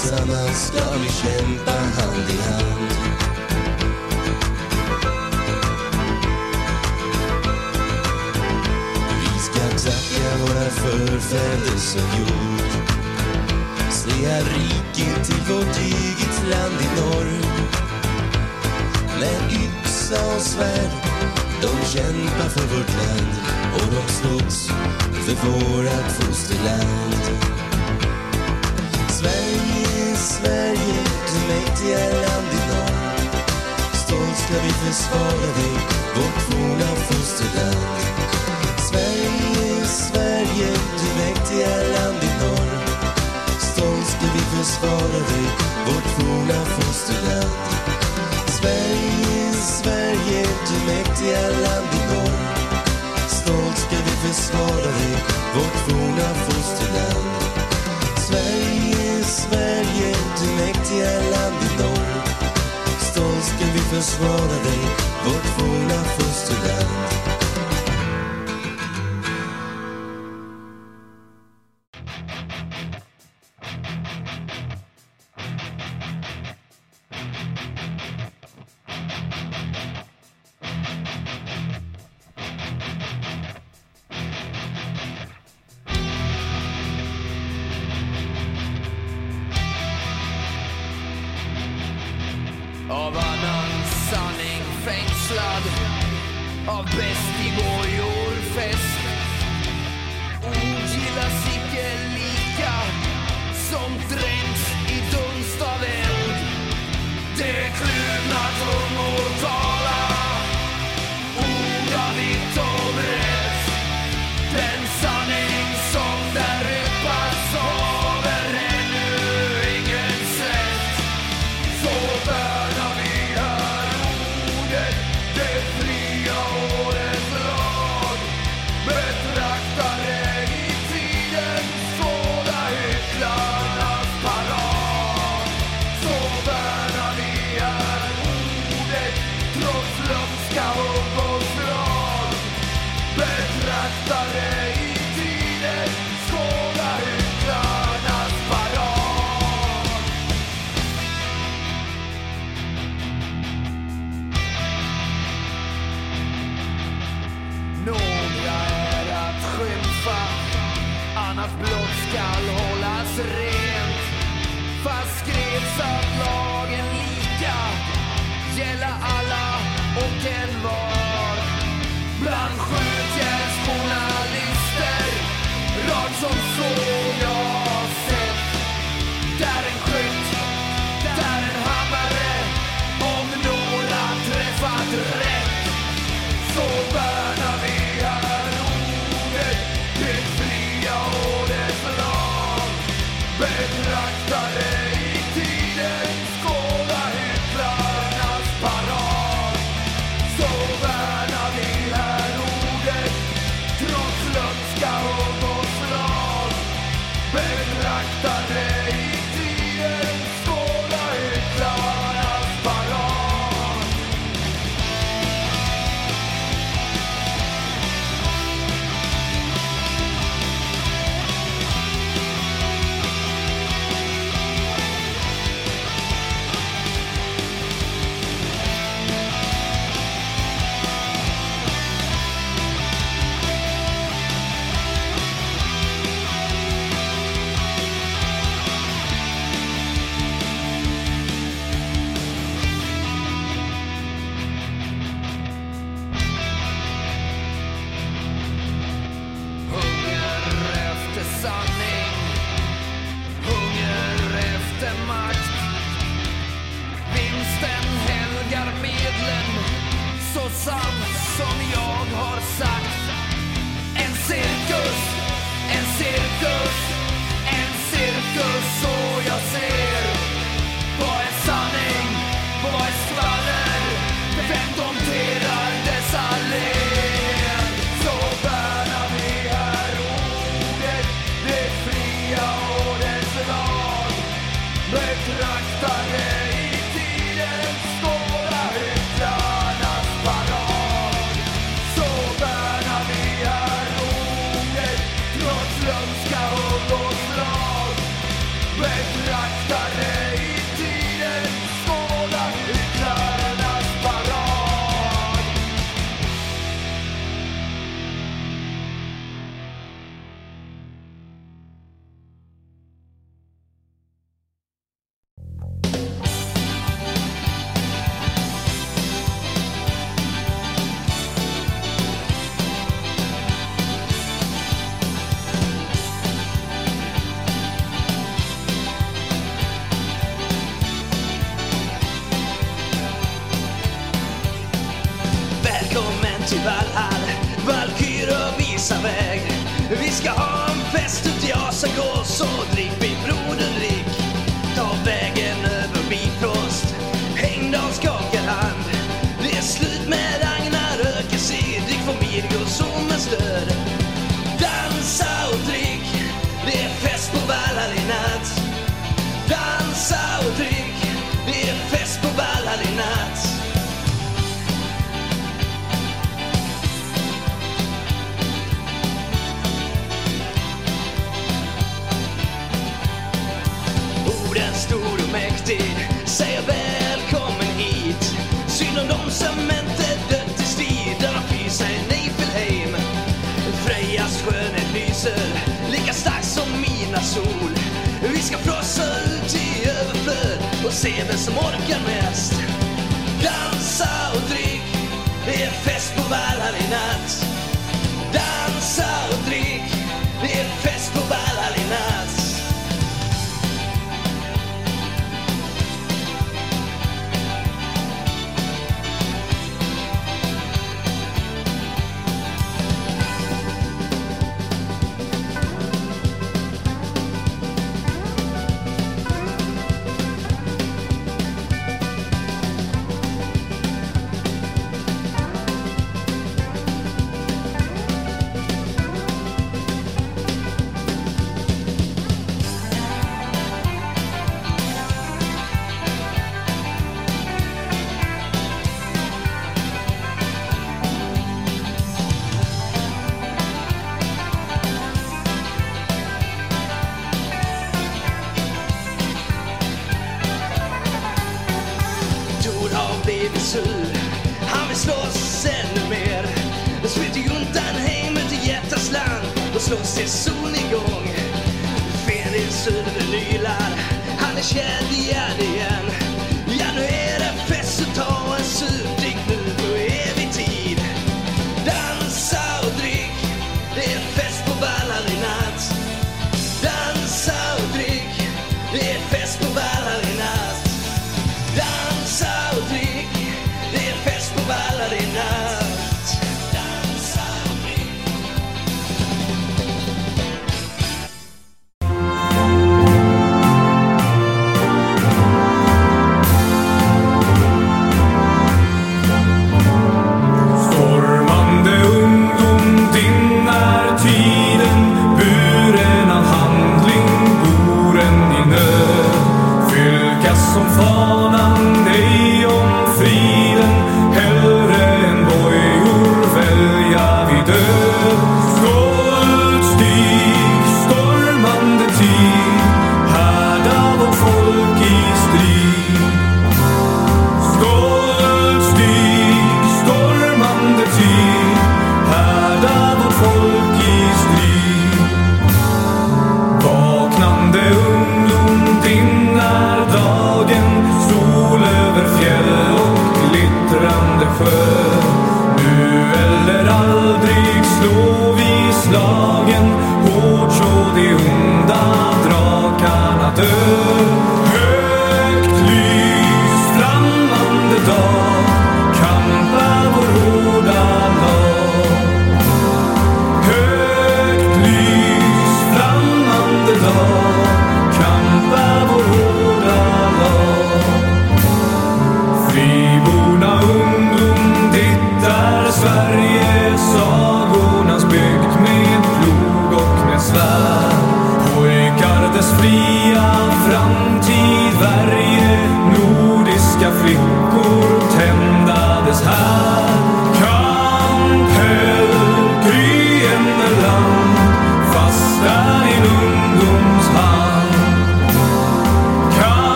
Tillsammans ska vi kämpa hand i hand. Vi ska tacka våra förfäder som gjort Svea rike till vårt eget land i norr. Med yxa och svärd de kämpar för vårt land. Och de slogs för vårat fosterland. Sverige Sverige, du mäktiga land i norr. Stolt ska vi försvara dig, vårt forna fosterland. Sverige, Sverige, du mäktiga land i norr. Stolt ska vi försvara dig, vårt forna fosterland. Sverige, Sverige, du mäktiga land i norr. Stolt ska vi försvara dig, vårt forna fosterland. Sverige Sverige, du mäktiga land i norr. Stolt ska vi försvara dig, vårt forna fosterland.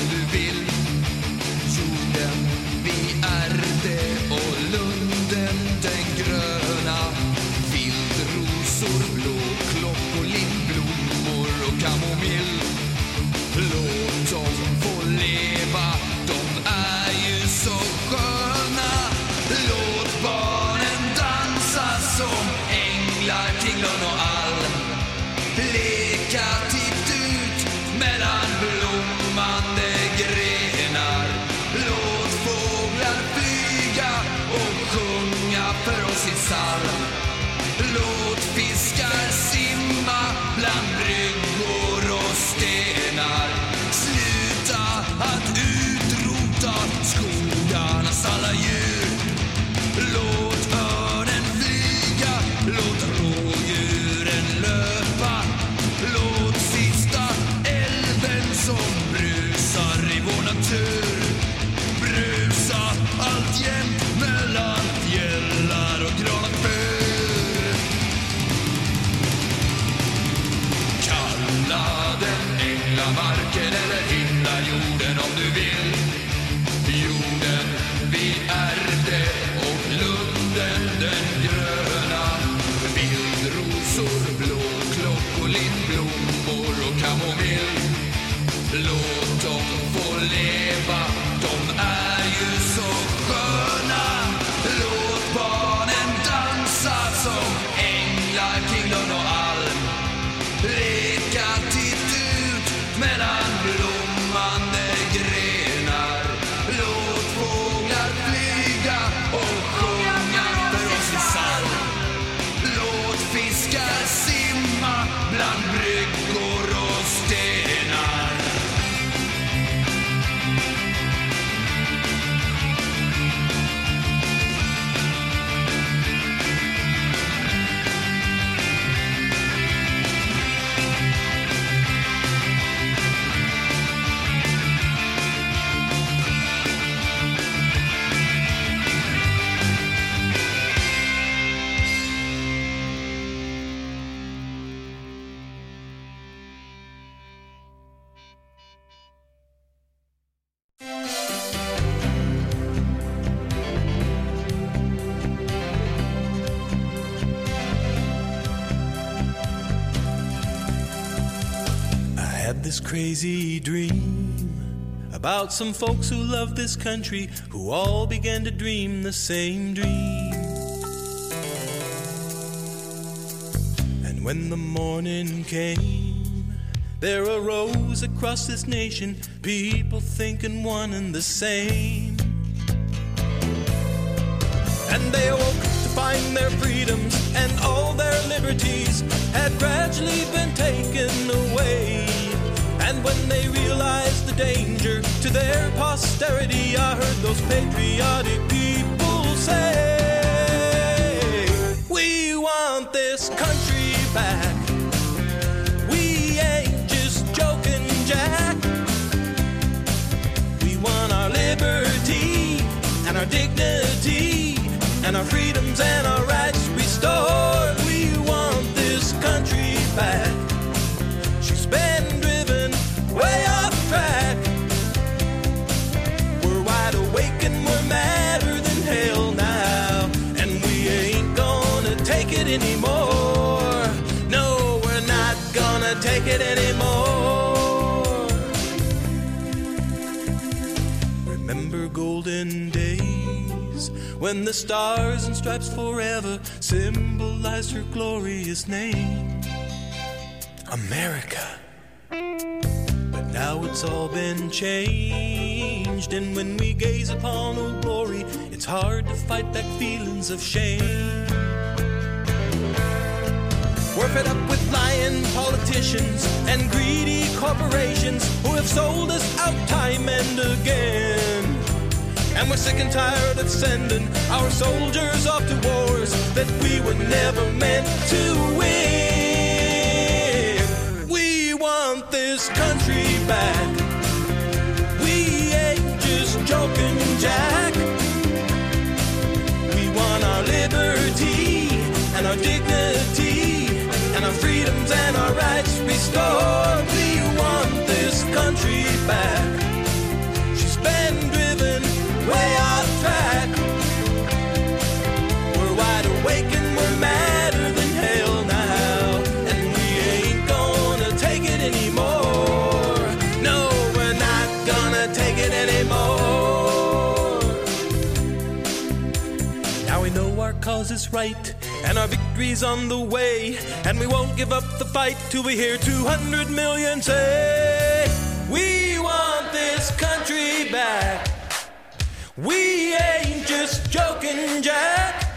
Himlajorden om about some folks who love this country who all began to dream the same dream. And when the morning came, there arose across this nation people thinking one and the same. And they awoke to find their freedoms and all their liberties had gradually been taken away. And when they realized the danger to their posterity, I heard those patriotic people say, We want this country back. We ain't just joking, Jack. We want our liberty and our dignity and our freedoms and our rights restored. We want this country back. Anymore. No, we're not gonna take it anymore. Remember golden days when the stars and stripes forever symbolized her glorious name, America. But now it's all been changed, and when we gaze upon old glory, it's hard to fight back feelings of shame. We're fed up with lying politicians and greedy corporations who have sold us out time and again. And we're sick and tired of sending our soldiers off to wars that we were never meant to win. We want this country back. We ain't just joking, Jack. We want our liberty and our dignity our freedoms and our rights restored. We want this country back. She's been driven way off track. We're wide awake and we're madder than hell now. And we ain't gonna take it anymore. No, we're not gonna take it anymore. Now we know our cause is right and our victory's on the way. And we won't give up the fight till we hear 200 million say, We want this country back. We ain't just joking, Jack.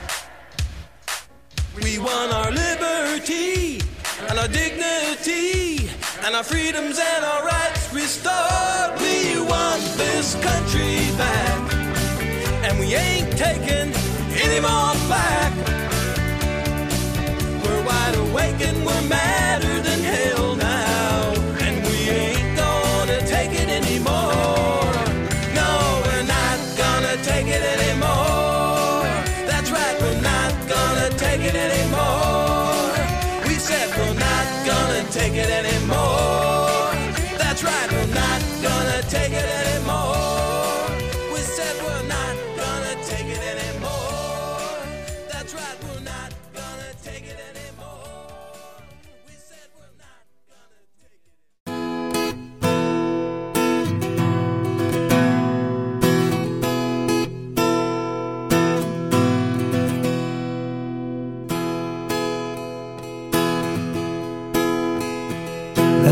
We want our liberty and our dignity and our freedoms and our rights restored. We want this country back. And we ain't taking any more back waking were madder than hell. Now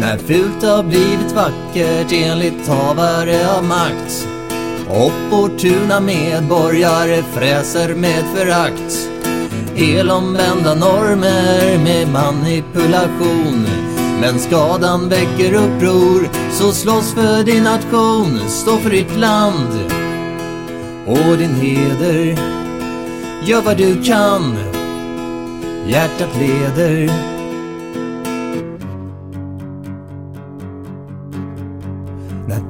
när fult har blivit vackert enligt havare av makt. Opportuna medborgare fräser med förakt. Elomvända normer med manipulation. Men skadan väcker uppror, så slåss för din nation, stå för ditt land och din heder. Gör vad du kan, hjärtat leder.